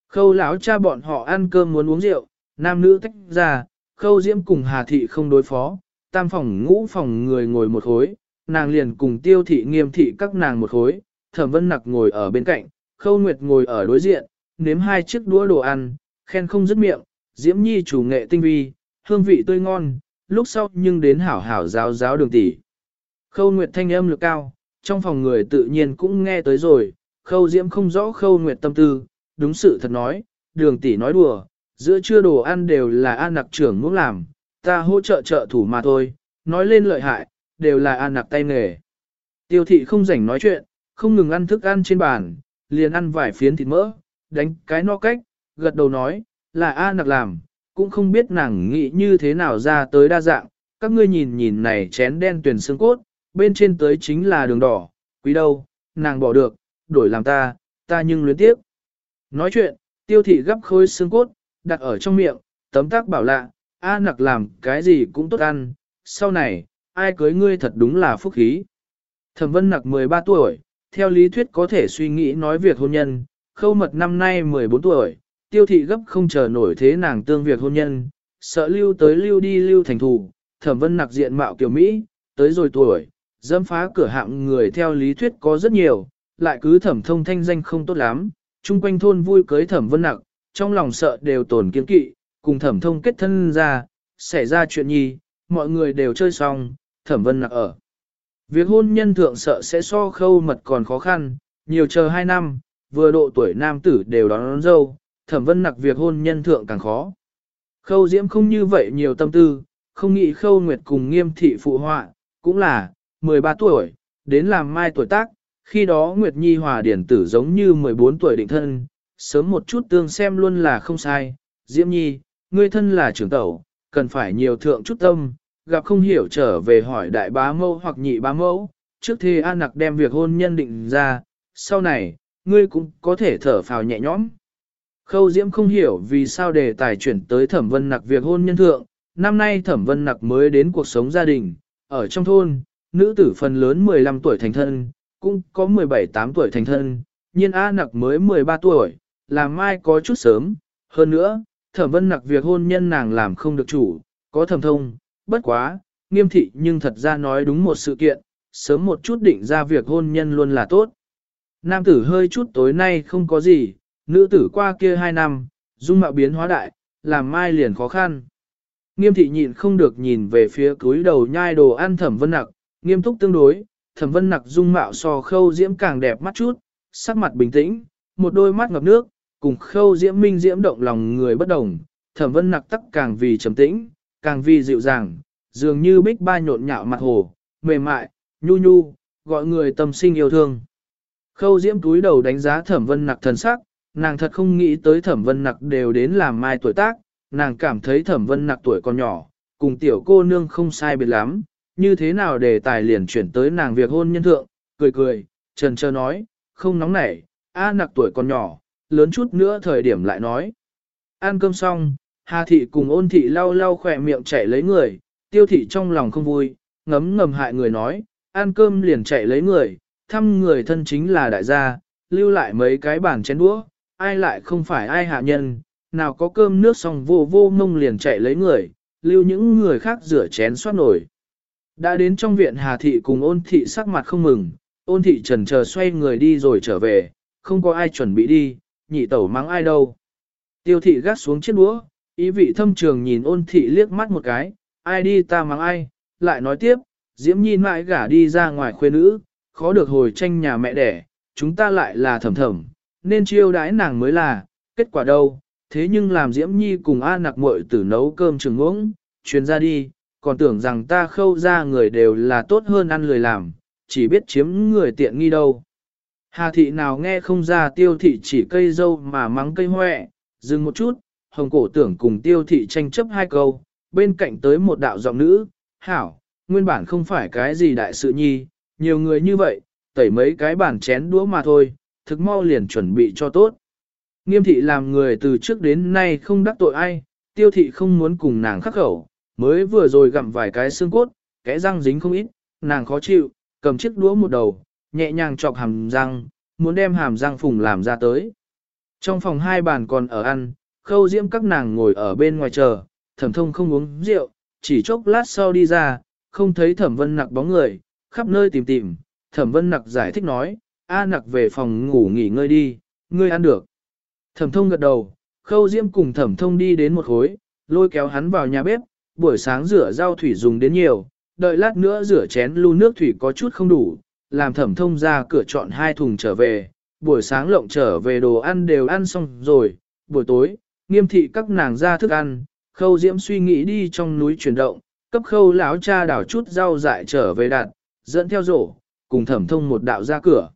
Khâu lão cha bọn họ ăn cơm muốn uống rượu, nam nữ tách ra, khâu diễm cùng hà thị không đối phó, tam phòng ngũ phòng người ngồi một khối, nàng liền cùng tiêu thị nghiêm thị các nàng một khối, thẩm vân nặc ngồi ở bên cạnh, khâu nguyệt ngồi ở đối diện, nếm hai chiếc đũa đồ ăn, khen không dứt miệng, diễm nhi chủ nghệ tinh vi, hương vị tươi ngon, lúc sau nhưng đến hảo hảo giáo giáo đường tỷ. Khâu nguyệt thanh âm lực cao, trong phòng người tự nhiên cũng nghe tới rồi, khâu diễm không rõ khâu nguyệt tâm tư, đúng sự thật nói, đường tỷ nói đùa, giữa trưa đồ ăn đều là an nặc trưởng muốn làm, ta hỗ trợ trợ thủ mà thôi, nói lên lợi hại, đều là an nạp tay nghề. Tiêu thị không rảnh nói chuyện, không ngừng ăn thức ăn trên bàn, liền ăn vài phiến thịt mỡ, đánh cái no cách, gật đầu nói, là an nặc làm, cũng không biết nàng nghĩ như thế nào ra tới đa dạng, các ngươi nhìn nhìn này chén đen tuyển xương cốt, bên trên tới chính là đường đỏ, quý đâu, nàng bỏ được, đổi làm ta, ta nhưng luyến tiếc. Nói chuyện, tiêu thị gấp khối xương cốt, đặt ở trong miệng, tấm tác bảo lạ, A nặc làm cái gì cũng tốt ăn, sau này, ai cưới ngươi thật đúng là phúc khí. Thẩm vân nặc 13 tuổi, theo lý thuyết có thể suy nghĩ nói việc hôn nhân, khâu mật năm nay 14 tuổi, tiêu thị gấp không chờ nổi thế nàng tương việc hôn nhân, sợ lưu tới lưu đi lưu thành thủ, thẩm vân nặc diện mạo kiểu Mỹ, tới rồi tuổi, dâm phá cửa hạng người theo lý thuyết có rất nhiều, lại cứ thẩm thông thanh danh không tốt lắm, chung quanh thôn vui cưới thẩm vân nặc, trong lòng sợ đều tổn kiến kỵ, cùng thẩm thông kết thân ra, xảy ra chuyện nhi, mọi người đều chơi xong, thẩm vân nặc ở. Việc hôn nhân thượng sợ sẽ so khâu mật còn khó khăn, nhiều chờ hai năm, vừa độ tuổi nam tử đều đón, đón dâu, thẩm vân nặc việc hôn nhân thượng càng khó. Khâu diễm không như vậy nhiều tâm tư, không nghĩ khâu nguyệt cùng nghiêm thị phụ họa, cũng là, 13 tuổi, đến làm mai tuổi tác, khi đó Nguyệt Nhi hòa điển tử giống như 14 tuổi định thân, sớm một chút tương xem luôn là không sai, Diễm Nhi, ngươi thân là trưởng tẩu, cần phải nhiều thượng chút tâm, gặp không hiểu trở về hỏi đại bá mẫu hoặc nhị bá mẫu, trước thế An Nặc đem việc hôn nhân định ra, sau này, ngươi cũng có thể thở phào nhẹ nhõm. Khâu Diễm không hiểu vì sao đề tài chuyển tới thẩm vân nặc việc hôn nhân thượng, năm nay thẩm vân nặc mới đến cuộc sống gia đình, ở trong thôn, nữ tử phần lớn 15 tuổi thành thân, cũng có 17-8 tuổi thành thân, nhiên A nặc mới 13 tuổi, làm mai có chút sớm, hơn nữa, thẩm vân nặc việc hôn nhân nàng làm không được chủ, có thẩm thông, bất quá, nghiêm thị nhưng thật ra nói đúng một sự kiện, sớm một chút định ra việc hôn nhân luôn là tốt. Nam tử hơi chút tối nay không có gì, nữ tử qua kia hai năm, dung mạo biến hóa đại, làm mai liền khó khăn. Nghiêm thị nhịn không được nhìn về phía cúi đầu nhai đồ ăn thẩm vân nặc, nghiêm túc tương đối, thẩm vân nặc dung mạo so khâu diễm càng đẹp mắt chút, sắc mặt bình tĩnh, một đôi mắt ngập nước, cùng khâu diễm minh diễm động lòng người bất đồng, thẩm vân nặc tắc càng vì trầm tĩnh, càng vì dịu dàng, dường như bích ba nhộn nhạo mặt hồ, mềm mại, nhu nhu, gọi người tâm sinh yêu thương. Khâu diễm túi đầu đánh giá thẩm vân nặc thần sắc, nàng thật không nghĩ tới thẩm vân nặc đều đến làm mai tuổi tác, nàng cảm thấy thẩm vân nặc tuổi còn nhỏ, cùng tiểu cô nương không sai biệt lắm, như thế nào để tài liền chuyển tới nàng việc hôn nhân thượng, cười cười, trần trơ nói, không nóng nảy, A nặc tuổi còn nhỏ, lớn chút nữa thời điểm lại nói. Ăn cơm xong, Hà thị cùng ôn thị lau lau khỏe miệng chạy lấy người, tiêu thị trong lòng không vui, ngấm ngầm hại người nói, ăn cơm liền chạy lấy người, thăm người thân chính là đại gia, lưu lại mấy cái bàn chén đũa, ai lại không phải ai hạ nhân, nào có cơm nước xong vô vô mông liền chạy lấy người, lưu những người khác rửa chén xoát nổi. Đã đến trong viện Hà Thị cùng ôn thị sắc mặt không mừng, ôn thị trần chờ xoay người đi rồi trở về, không có ai chuẩn bị đi, nhị tẩu mắng ai đâu. Tiêu thị gắt xuống chiếc đũa, ý vị thâm trường nhìn ôn thị liếc mắt một cái, ai đi ta mắng ai, lại nói tiếp, diễm nhi mãi gả đi ra ngoài khuê nữ, khó được hồi tranh nhà mẹ đẻ, chúng ta lại là thầm thầm, nên chiêu đãi nàng mới là, kết quả đâu, thế nhưng làm diễm nhi cùng A nặc muội tử nấu cơm trường uống, truyền ra đi, còn tưởng rằng ta khâu ra người đều là tốt hơn ăn lười làm, chỉ biết chiếm người tiện nghi đâu. Hà thị nào nghe không ra tiêu thị chỉ cây dâu mà mắng cây hoẹ, dừng một chút, hồng cổ tưởng cùng tiêu thị tranh chấp hai câu, bên cạnh tới một đạo giọng nữ, hảo, nguyên bản không phải cái gì đại sự nhi, nhiều người như vậy, tẩy mấy cái bàn chén đũa mà thôi, thực mau liền chuẩn bị cho tốt. Nghiêm thị làm người từ trước đến nay không đắc tội ai, tiêu thị không muốn cùng nàng khắc khẩu, mới vừa rồi gặm vài cái xương cốt, cái răng dính không ít, nàng khó chịu, cầm chiếc đũa một đầu, nhẹ nhàng chọc hàm răng, muốn đem hàm răng phùng làm ra tới. Trong phòng hai bàn còn ở ăn, khâu diễm các nàng ngồi ở bên ngoài chờ, thẩm thông không uống rượu, chỉ chốc lát sau đi ra, không thấy thẩm vân nặc bóng người, khắp nơi tìm tìm, thẩm vân nặc giải thích nói, A nặc về phòng ngủ nghỉ ngơi đi, ngươi ăn được. Thẩm thông gật đầu, khâu diễm cùng thẩm thông đi đến một khối, lôi kéo hắn vào nhà bếp, buổi sáng rửa rau thủy dùng đến nhiều, đợi lát nữa rửa chén lu nước thủy có chút không đủ, làm thẩm thông ra cửa chọn hai thùng trở về, buổi sáng lộng trở về đồ ăn đều ăn xong rồi, buổi tối, nghiêm thị các nàng ra thức ăn, khâu diễm suy nghĩ đi trong núi chuyển động, cấp khâu lão cha đảo chút rau dại trở về đặt, dẫn theo rổ, cùng thẩm thông một đạo ra cửa.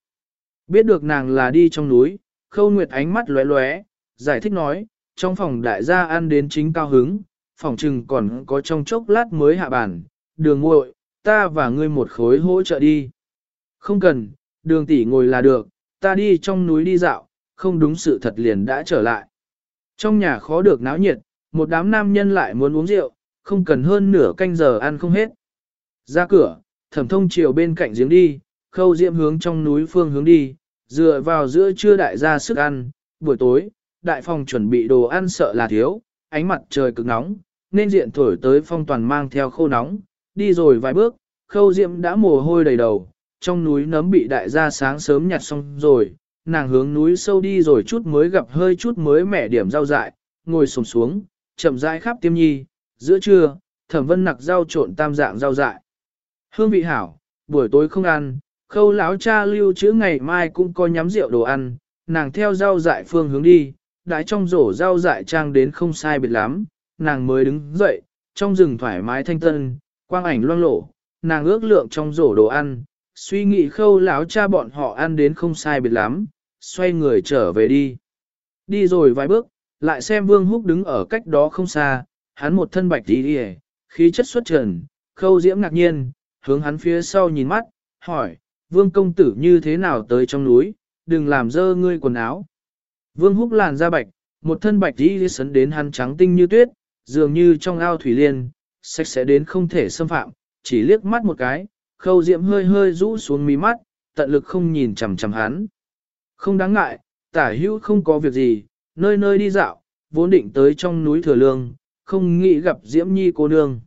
Biết được nàng là đi trong núi, khâu nguyệt ánh mắt lóe lóe, giải thích nói, trong phòng đại gia ăn đến chính cao hứng, phòng trừng còn có trong chốc lát mới hạ bàn, đường nguội, ta và ngươi một khối hỗ trợ đi. Không cần, đường tỷ ngồi là được, ta đi trong núi đi dạo, không đúng sự thật liền đã trở lại. Trong nhà khó được náo nhiệt, một đám nam nhân lại muốn uống rượu, không cần hơn nửa canh giờ ăn không hết. Ra cửa, thẩm thông chiều bên cạnh giếng đi, khâu diệm hướng trong núi phương hướng đi, dựa vào giữa trưa đại gia sức ăn, buổi tối, đại phòng chuẩn bị đồ ăn sợ là thiếu, ánh mặt trời cực nóng, nên diện thổi tới phong toàn mang theo khô nóng, đi rồi vài bước, khâu diệm đã mồ hôi đầy đầu, trong núi nấm bị đại gia sáng sớm nhặt xong rồi, nàng hướng núi sâu đi rồi chút mới gặp hơi chút mới mẻ điểm rau dại, ngồi sồm xuống, chậm rãi khắp tiêm nhi, giữa trưa, thẩm vân nặc rau trộn tam dạng rau dại. Hương vị hảo, buổi tối không ăn, khâu láo cha lưu chữ ngày mai cũng có nhắm rượu đồ ăn, nàng theo rau dại phương hướng đi, đãi trong rổ rau dại trang đến không sai biệt lắm, nàng mới đứng dậy, trong rừng thoải mái thanh tân, quang ảnh loang lổ, nàng ước lượng trong rổ đồ ăn, suy nghĩ khâu lão cha bọn họ ăn đến không sai biệt lắm, xoay người trở về đi. Đi rồi vài bước, lại xem Vương Húc đứng ở cách đó không xa, hắn một thân bạch đi đi khí chất xuất trần, khâu diễm ngạc nhiên, hướng hắn phía sau nhìn mắt, hỏi, Vương công tử như thế nào tới trong núi, đừng làm dơ ngươi quần áo. Vương Húc làn da bạch, một thân bạch đi đi sấn đến hắn trắng tinh như tuyết, dường như trong ao thủy liên, sạch sẽ đến không thể xâm phạm, chỉ liếc mắt một cái, khâu diễm hơi hơi rũ xuống mí mắt, tận lực không nhìn chằm chằm hắn. Không đáng ngại, tả hữu không có việc gì, nơi nơi đi dạo, vốn định tới trong núi thừa lương, không nghĩ gặp diễm nhi cô nương.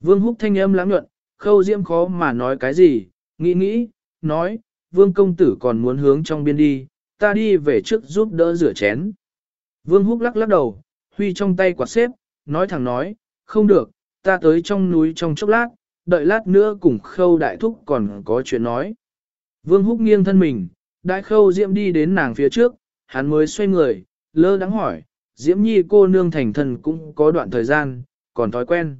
Vương húc thanh âm lãng nhuận, khâu diễm khó mà nói cái gì, nghĩ nghĩ, nói, vương công tử còn muốn hướng trong biên đi, ta đi về trước giúp đỡ rửa chén. Vương húc lắc lắc đầu, huy trong tay quạt xếp, nói thẳng nói, không được, ta tới trong núi trong chốc lát, đợi lát nữa cùng khâu đại thúc còn có chuyện nói. Vương húc nghiêng thân mình, đại khâu diễm đi đến nàng phía trước, hắn mới xoay người, lơ đắng hỏi, diễm nhi cô nương thành thần cũng có đoạn thời gian, còn thói quen.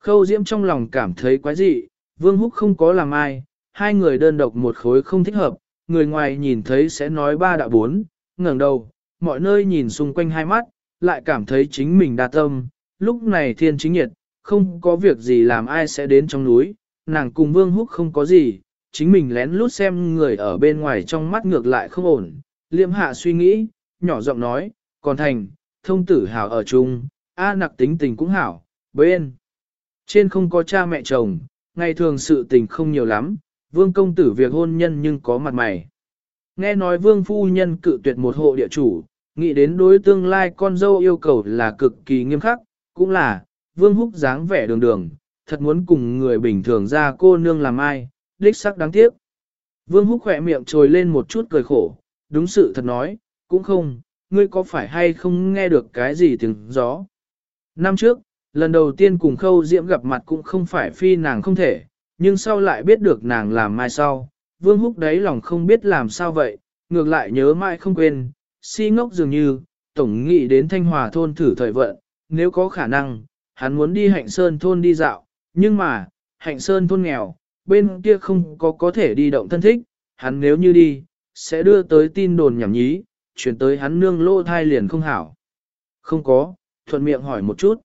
Khâu diễm trong lòng cảm thấy quái dị, vương húc không có làm ai, hai người đơn độc một khối không thích hợp, người ngoài nhìn thấy sẽ nói ba đạo bốn, ngẩng đầu, mọi nơi nhìn xung quanh hai mắt, lại cảm thấy chính mình đa tâm, lúc này thiên chính nhiệt, không có việc gì làm ai sẽ đến trong núi, nàng cùng Vương Húc không có gì, chính mình lén lút xem người ở bên ngoài trong mắt ngược lại không ổn, liêm hạ suy nghĩ, nhỏ giọng nói, còn thành, thông tử hảo ở chung, A nặc tính tình cũng hảo, bên. Trên không có cha mẹ chồng, ngày thường sự tình không nhiều lắm, vương công tử việc hôn nhân nhưng có mặt mày. Nghe nói vương phu nhân cự tuyệt một hộ địa chủ, nghĩ đến đối tương lai con dâu yêu cầu là cực kỳ nghiêm khắc, cũng là, vương húc dáng vẻ đường đường, thật muốn cùng người bình thường ra cô nương làm ai, đích sắc đáng tiếc. Vương húc khỏe miệng trồi lên một chút cười khổ, đúng sự thật nói, cũng không, ngươi có phải hay không nghe được cái gì tiếng gió. Năm trước, lần đầu tiên cùng khâu diễm gặp mặt cũng không phải phi nàng không thể, nhưng sau lại biết được nàng làm mai sau, vương húc đấy lòng không biết làm sao vậy, ngược lại nhớ mãi không quên, si ngốc dường như, tổng nghĩ đến thanh hòa thôn thử thời vận, nếu có khả năng, hắn muốn đi hạnh sơn thôn đi dạo, nhưng mà, hạnh sơn thôn nghèo, bên kia không có có thể đi động thân thích, hắn nếu như đi, sẽ đưa tới tin đồn nhảm nhí, chuyển tới hắn nương lô thai liền không hảo. Không có, thuận miệng hỏi một chút.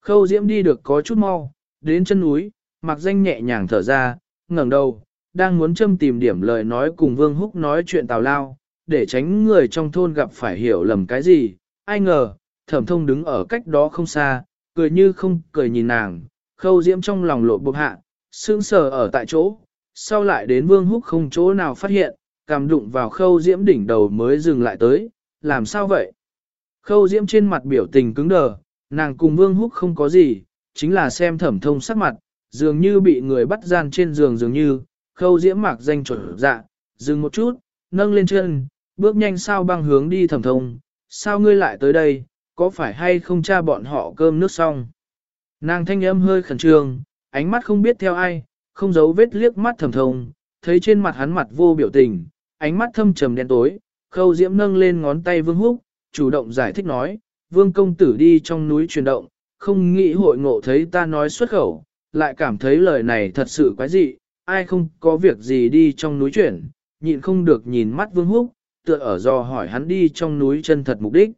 Khâu diễm đi được có chút mau, đến chân núi, mặc danh nhẹ nhàng thở ra, ngẩng đầu, đang muốn châm tìm điểm lời nói cùng Vương Húc nói chuyện tào lao, để tránh người trong thôn gặp phải hiểu lầm cái gì, ai ngờ, thẩm thông đứng ở cách đó không xa, cười như không cười nhìn nàng, khâu diễm trong lòng lộ bộc hạ, sững sờ ở tại chỗ, sau lại đến Vương Húc không chỗ nào phát hiện, cảm đụng vào khâu diễm đỉnh đầu mới dừng lại tới, làm sao vậy? Khâu diễm trên mặt biểu tình cứng đờ, nàng cùng Vương Húc không có gì, chính là xem thẩm thông sắc mặt, dường như bị người bắt gian trên giường dường như, khâu diễm mạc danh chuẩn dạ, dừng một chút, nâng lên chân, bước nhanh sao băng hướng đi thẩm thông, sao ngươi lại tới đây, có phải hay không cha bọn họ cơm nước xong? Nàng thanh âm hơi khẩn trương, ánh mắt không biết theo ai, không giấu vết liếc mắt thầm thông, thấy trên mặt hắn mặt vô biểu tình, ánh mắt thâm trầm đen tối, khâu diễm nâng lên ngón tay vương húc, chủ động giải thích nói, vương công tử đi trong núi chuyển động, không nghĩ hội ngộ thấy ta nói xuất khẩu, lại cảm thấy lời này thật sự quái dị, ai không có việc gì đi trong núi chuyển, nhịn không được nhìn mắt vương húc, tựa ở do hỏi hắn đi trong núi chân thật mục đích.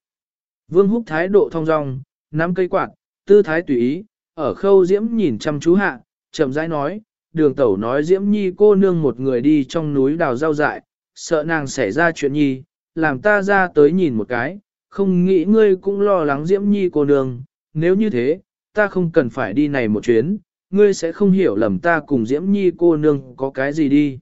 Vương húc thái độ thong dong, nắm cây quạt, tư thái tùy ý, ở khâu diễm nhìn chăm chú hạ, chậm rãi nói, đường tẩu nói diễm nhi cô nương một người đi trong núi đào rau dại, sợ nàng xảy ra chuyện nhi, làm ta ra tới nhìn một cái, không nghĩ ngươi cũng lo lắng diễm nhi cô nương, nếu như thế, ta không cần phải đi này một chuyến, ngươi sẽ không hiểu lầm ta cùng diễm nhi cô nương có cái gì đi.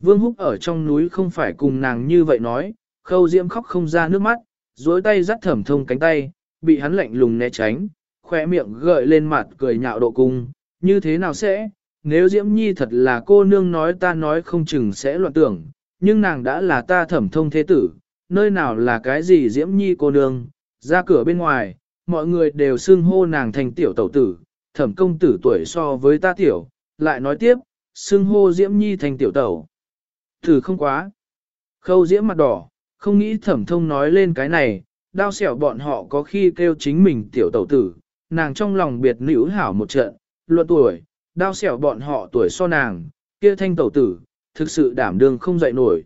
Vương Húc ở trong núi không phải cùng nàng như vậy nói, khâu diễm khóc không ra nước mắt, duỗi tay dắt thẩm thông cánh tay, bị hắn lạnh lùng né tránh, khỏe miệng gợi lên mặt cười nhạo độ cung, như thế nào sẽ, nếu diễm nhi thật là cô nương nói ta nói không chừng sẽ loạn tưởng, nhưng nàng đã là ta thẩm thông thế tử, nơi nào là cái gì diễm nhi cô nương, ra cửa bên ngoài, mọi người đều xưng hô nàng thành tiểu tẩu tử, thẩm công tử tuổi so với ta tiểu, lại nói tiếp, xưng hô diễm nhi thành tiểu tẩu. Thử không quá. Khâu diễm mặt đỏ, không nghĩ thẩm thông nói lên cái này, đao xẻo bọn họ có khi kêu chính mình tiểu tẩu tử, nàng trong lòng biệt nữ hảo một trận, luận tuổi, đao xẻo bọn họ tuổi so nàng, kia thanh tẩu tử, thực sự đảm đương không dậy nổi.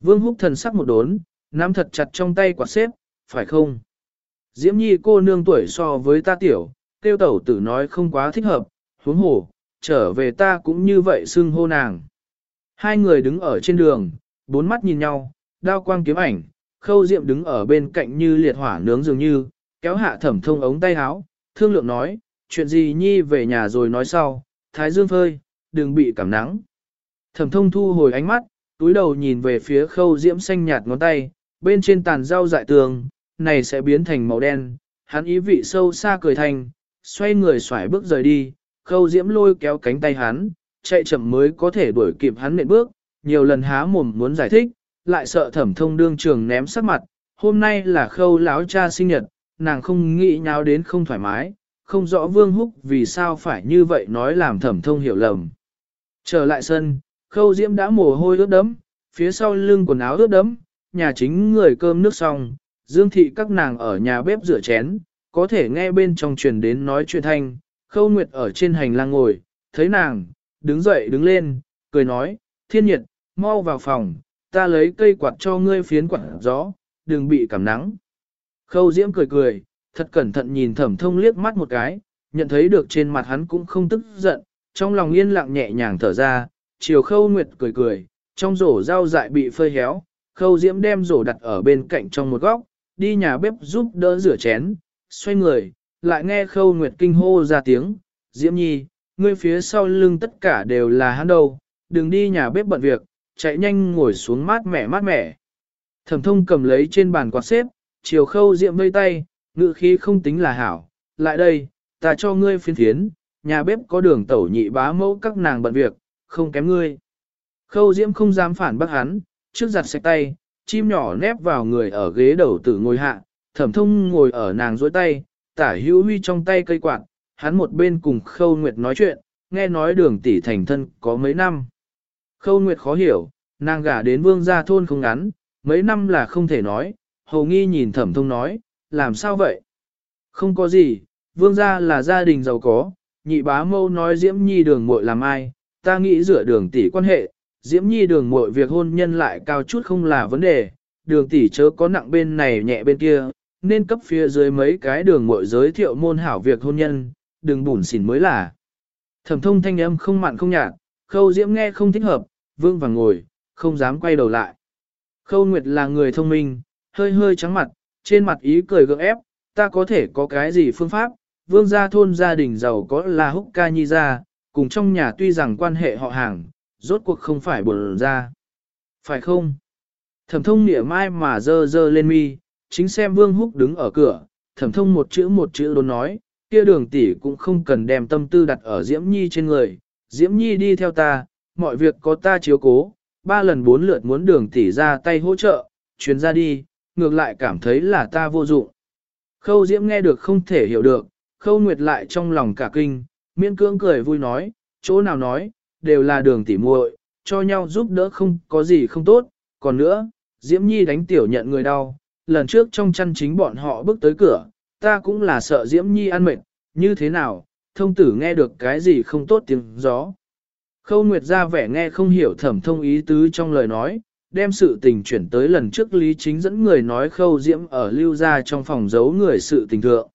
Vương húc thần sắc một đốn, nắm thật chặt trong tay quạt xếp, phải không? Diễm nhi cô nương tuổi so với ta tiểu, tiêu tẩu tử nói không quá thích hợp, huống hồ, trở về ta cũng như vậy xưng hô nàng. Hai người đứng ở trên đường, bốn mắt nhìn nhau, đao quang kiếm ảnh, khâu diệm đứng ở bên cạnh như liệt hỏa nướng dường như, kéo hạ thẩm thông ống tay áo, thương lượng nói, chuyện gì nhi về nhà rồi nói sau, thái dương phơi, đừng bị cảm nắng. Thẩm thông thu hồi ánh mắt, túi đầu nhìn về phía khâu diễm xanh nhạt ngón tay, bên trên tàn rau dại tường, này sẽ biến thành màu đen, hắn ý vị sâu xa cười thành, xoay người xoải bước rời đi, khâu diễm lôi kéo cánh tay hắn, chạy chậm mới có thể đuổi kịp hắn nện bước, nhiều lần há mồm muốn giải thích, lại sợ thẩm thông đương trường ném sắc mặt, hôm nay là khâu láo cha sinh nhật, nàng không nghĩ nháo đến không thoải mái, không rõ vương húc vì sao phải như vậy nói làm thẩm thông hiểu lầm. Trở lại sân, khâu diễm đã mồ hôi ướt đấm, phía sau lưng quần áo ướt đấm, nhà chính người cơm nước xong, dương thị các nàng ở nhà bếp rửa chén, có thể nghe bên trong truyền đến nói chuyện thanh, khâu nguyệt ở trên hành lang ngồi, thấy nàng, đứng dậy đứng lên, cười nói, thiên nhiệt, mau vào phòng, ta lấy cây quạt cho ngươi phiến quạt gió, đừng bị cảm nắng. Khâu diễm cười cười, thật cẩn thận nhìn thẩm thông liếc mắt một cái, nhận thấy được trên mặt hắn cũng không tức giận, trong lòng yên lặng nhẹ nhàng thở ra, chiều khâu nguyệt cười cười, trong rổ rau dại bị phơi héo, khâu diễm đem rổ đặt ở bên cạnh trong một góc, đi nhà bếp giúp đỡ rửa chén, xoay người, lại nghe khâu nguyệt kinh hô ra tiếng, diễm nhi, ngươi phía sau lưng tất cả đều là hắn đâu, đừng đi nhà bếp bận việc, chạy nhanh ngồi xuống mát mẻ mát mẻ. Thẩm thông cầm lấy trên bàn quạt xếp, chiều khâu Diệm vây tay, ngự khí không tính là hảo, lại đây, ta cho ngươi phiên thiến, nhà bếp có đường tẩu nhị bá mẫu các nàng bận việc, không kém ngươi. Khâu diễm không dám phản bác hắn, trước giặt sạch tay, chim nhỏ nép vào người ở ghế đầu tử ngồi hạ, thẩm thông ngồi ở nàng dối tay, tả hữu huy trong tay cây quạt, hắn một bên cùng khâu nguyệt nói chuyện, nghe nói đường tỷ thành thân có mấy năm. Khâu nguyệt khó hiểu, nàng gả đến vương gia thôn không ngắn, mấy năm là không thể nói, hầu nghi nhìn thẩm thông nói, làm sao vậy? Không có gì, vương gia là gia đình giàu có, nhị bá mâu nói diễm nhi đường muội làm ai, ta nghĩ rửa đường tỷ quan hệ, diễm nhi đường muội việc hôn nhân lại cao chút không là vấn đề, đường tỷ chớ có nặng bên này nhẹ bên kia, nên cấp phía dưới mấy cái đường muội giới thiệu môn hảo việc hôn nhân, đừng bùn xỉn mới là. Thẩm thông thanh âm không mặn không nhạt, khâu diễm nghe không thích hợp, vương và ngồi, không dám quay đầu lại. Khâu Nguyệt là người thông minh, hơi hơi trắng mặt, trên mặt ý cười gượng ép, ta có thể có cái gì phương pháp, vương gia thôn gia đình giàu có là húc ca nhi gia, cùng trong nhà tuy rằng quan hệ họ hàng, rốt cuộc không phải buồn ra. Phải không? Thẩm thông nịa mai mà dơ dơ lên mi, chính xem vương húc đứng ở cửa, thẩm thông một chữ một chữ đồn nói, kia đường tỷ cũng không cần đem tâm tư đặt ở Diễm Nhi trên người, Diễm Nhi đi theo ta, mọi việc có ta chiếu cố, ba lần bốn lượt muốn đường tỷ ra tay hỗ trợ, chuyến ra đi, ngược lại cảm thấy là ta vô dụng. Khâu Diễm nghe được không thể hiểu được, khâu nguyệt lại trong lòng cả kinh, miễn cưỡng cười vui nói, chỗ nào nói, đều là đường tỷ muội, cho nhau giúp đỡ không có gì không tốt, còn nữa, Diễm Nhi đánh tiểu nhận người đau, lần trước trong chăn chính bọn họ bước tới cửa, ta cũng là sợ Diễm Nhi ăn mệt, như thế nào, thông tử nghe được cái gì không tốt tiếng gió. Khâu Nguyệt ra vẻ nghe không hiểu thẩm thông ý tứ trong lời nói, đem sự tình chuyển tới lần trước Lý Chính dẫn người nói khâu diễm ở lưu ra trong phòng giấu người sự tình thượng.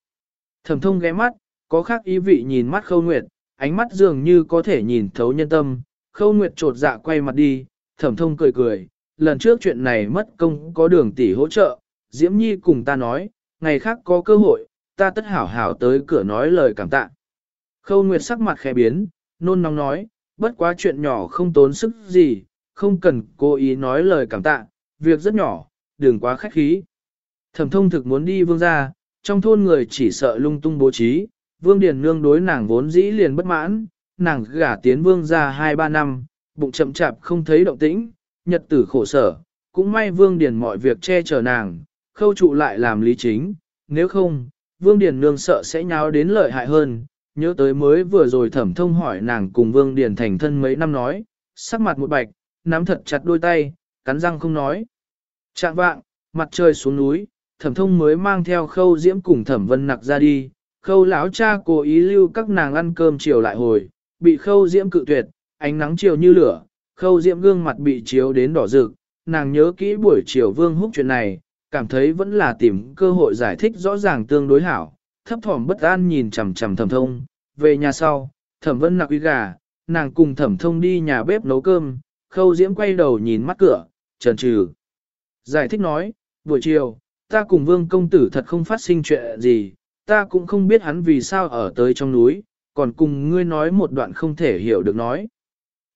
Thẩm thông ghé mắt, có khác ý vị nhìn mắt khâu Nguyệt, ánh mắt dường như có thể nhìn thấu nhân tâm, khâu Nguyệt trột dạ quay mặt đi, thẩm thông cười cười, lần trước chuyện này mất công có đường tỷ hỗ trợ, Diễm Nhi cùng ta nói, ngày khác có cơ hội, ta tất hảo hảo tới cửa nói lời cảm tạ. Khâu Nguyệt sắc mặt khẽ biến, nôn nóng nói, bất quá chuyện nhỏ không tốn sức gì, không cần cố ý nói lời cảm tạ, việc rất nhỏ, đừng quá khách khí. Thẩm thông thực muốn đi vương gia, trong thôn người chỉ sợ lung tung bố trí, vương điền nương đối nàng vốn dĩ liền bất mãn, nàng gả tiến vương gia 2-3 năm, bụng chậm chạp không thấy động tĩnh, nhật tử khổ sở, cũng may vương điền mọi việc che chở nàng, khâu trụ lại làm lý chính, nếu không, vương điền nương sợ sẽ nháo đến lợi hại hơn, nhớ tới mới vừa rồi thẩm thông hỏi nàng cùng vương điền thành thân mấy năm nói, sắc mặt một bạch, nắm thật chặt đôi tay, cắn răng không nói. Trạng vạng, mặt trời xuống núi, thẩm thông mới mang theo khâu diễm cùng thẩm vân nặc ra đi, khâu lão cha cố ý lưu các nàng ăn cơm chiều lại hồi, bị khâu diễm cự tuyệt, ánh nắng chiều như lửa, khâu diễm gương mặt bị chiếu đến đỏ rực, nàng nhớ kỹ buổi chiều vương húc chuyện này, cảm thấy vẫn là tìm cơ hội giải thích rõ ràng tương đối hảo, thấp thỏm bất an nhìn chằm chằm thẩm thông, về nhà sau, thẩm vân nặc uy gà, nàng cùng thẩm thông đi nhà bếp nấu cơm, khâu diễm quay đầu nhìn mắt cửa, trần trừ. Giải thích nói, buổi chiều, ta cùng vương công tử thật không phát sinh chuyện gì, ta cũng không biết hắn vì sao ở tới trong núi, còn cùng ngươi nói một đoạn không thể hiểu được nói.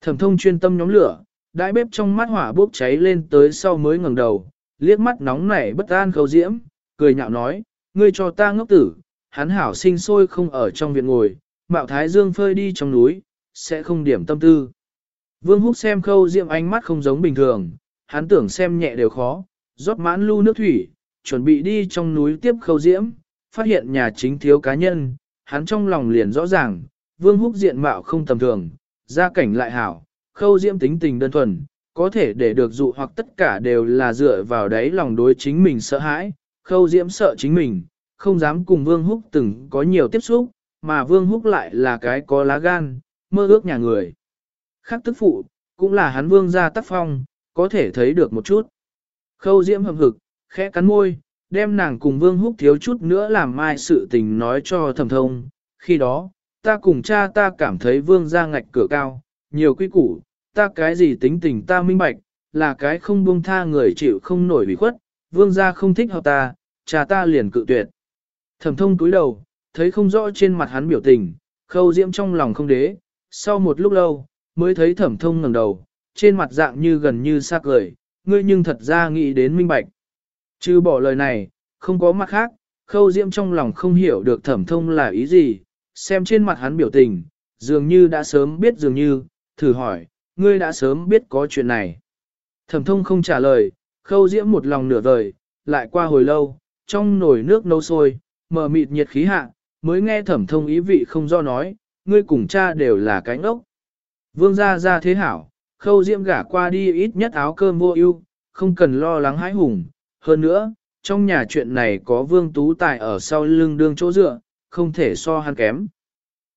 Thẩm thông chuyên tâm nhóm lửa, đại bếp trong mắt hỏa bốc cháy lên tới sau mới ngẩng đầu, liếc mắt nóng nảy bất an khâu diễm, cười nhạo nói, ngươi cho ta ngốc tử, hắn hảo sinh sôi không ở trong viện ngồi, mạo thái dương phơi đi trong núi, sẽ không điểm tâm tư. Vương Húc xem khâu diễm ánh mắt không giống bình thường, hắn tưởng xem nhẹ đều khó, rót mãn lưu nước thủy, chuẩn bị đi trong núi tiếp khâu diễm, phát hiện nhà chính thiếu cá nhân, hắn trong lòng liền rõ ràng, Vương Húc diện mạo không tầm thường, gia cảnh lại hảo, khâu diễm tính tình đơn thuần, có thể để được dụ hoặc tất cả đều là dựa vào đấy lòng đối chính mình sợ hãi, khâu diễm sợ chính mình, không dám cùng Vương Húc từng có nhiều tiếp xúc, mà Vương Húc lại là cái có lá gan, mơ ước nhà người. Khác tức phụ, cũng là hắn Vương gia tác phong, có thể thấy được một chút. Khâu diễm hầm hực, khẽ cắn môi, đem nàng cùng Vương Húc thiếu chút nữa làm mai sự tình nói cho thầm thông. Khi đó, ta cùng cha ta cảm thấy Vương gia ngạch cửa cao, nhiều quy củ, ta cái gì tính tình ta minh bạch, là cái không buông tha người chịu không nổi bị khuất, vương gia không thích hợp ta, cha ta liền cự tuyệt. Thẩm thông túi đầu, thấy không rõ trên mặt hắn biểu tình, khâu diễm trong lòng không đế, sau một lúc lâu, mới thấy thẩm thông ngẩng đầu, trên mặt dạng như gần như xa cười, ngươi nhưng thật ra nghĩ đến minh bạch. Chứ bỏ lời này, không có mặt khác, khâu diễm trong lòng không hiểu được thẩm thông là ý gì, xem trên mặt hắn biểu tình, dường như đã sớm biết dường như, thử hỏi, ngươi đã sớm biết có chuyện này. Thẩm thông không trả lời, khâu diễm một lòng nửa vời, lại qua hồi lâu, trong nồi nước nấu sôi, mờ mịt nhiệt khí hạ, mới nghe thẩm thông ý vị không do nói, ngươi cùng cha đều là cánh ốc. Vương gia gia thế hảo, khâu diễm gả qua đi ít nhất áo cơm vô ưu, không cần lo lắng hãi hùng. Hơn nữa, trong nhà chuyện này có vương tú tài ở sau lưng đương chỗ dựa, không thể so hắn kém.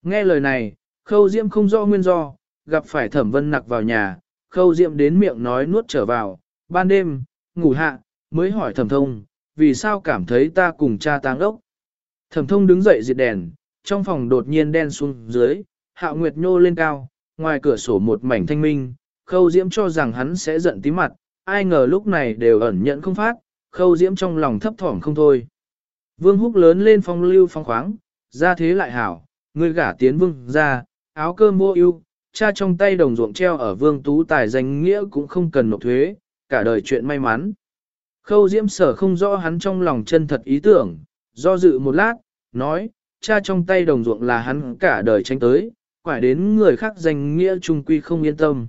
Nghe lời này, khâu diễm không do nguyên do, gặp phải thẩm vân nặc vào nhà, khâu diễm đến miệng nói nuốt trở vào, ban đêm, ngủ hạ, mới hỏi thẩm thông, vì sao cảm thấy ta cùng cha tang ốc. Thẩm thông đứng dậy diệt đèn, trong phòng đột nhiên đen xuống dưới, hạo nguyệt nhô lên cao, ngoài cửa sổ một mảnh thanh minh, khâu diễm cho rằng hắn sẽ giận tí mặt, ai ngờ lúc này đều ẩn nhận không phát, khâu diễm trong lòng thấp thỏm không thôi. Vương húc lớn lên phong lưu phong khoáng, ra thế lại hảo, người gả tiến vương ra, áo cơm mua ưu, cha trong tay đồng ruộng treo ở vương tú tài danh nghĩa cũng không cần nộp thuế, cả đời chuyện may mắn. Khâu diễm sở không rõ hắn trong lòng chân thật ý tưởng, do dự một lát, nói, cha trong tay đồng ruộng là hắn cả đời tranh tới, quải đến người khác danh nghĩa trung quy không yên tâm.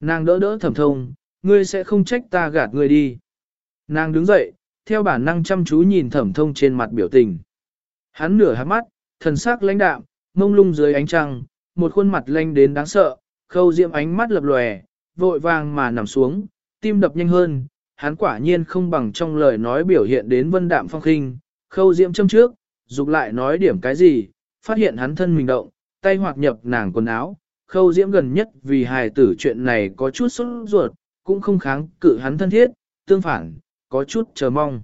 Nàng đỡ đỡ thẩm thông, ngươi sẽ không trách ta gạt ngươi đi. Nàng đứng dậy, theo bản năng chăm chú nhìn thẩm thông trên mặt biểu tình. Hắn nửa hát mắt, thần sắc lãnh đạm, mông lung dưới ánh trăng, một khuôn mặt lanh đến đáng sợ, khâu diễm ánh mắt lập lòe, vội vàng mà nằm xuống, tim đập nhanh hơn, hắn quả nhiên không bằng trong lời nói biểu hiện đến vân đạm phong khinh, khâu diễm châm trước, dục lại nói điểm cái gì, phát hiện hắn thân mình động, tay hoạt nhập nàng quần áo, khâu diễm gần nhất vì hài tử chuyện này có chút sốt ruột, cũng không kháng cự hắn thân thiết, tương phản, có chút chờ mong.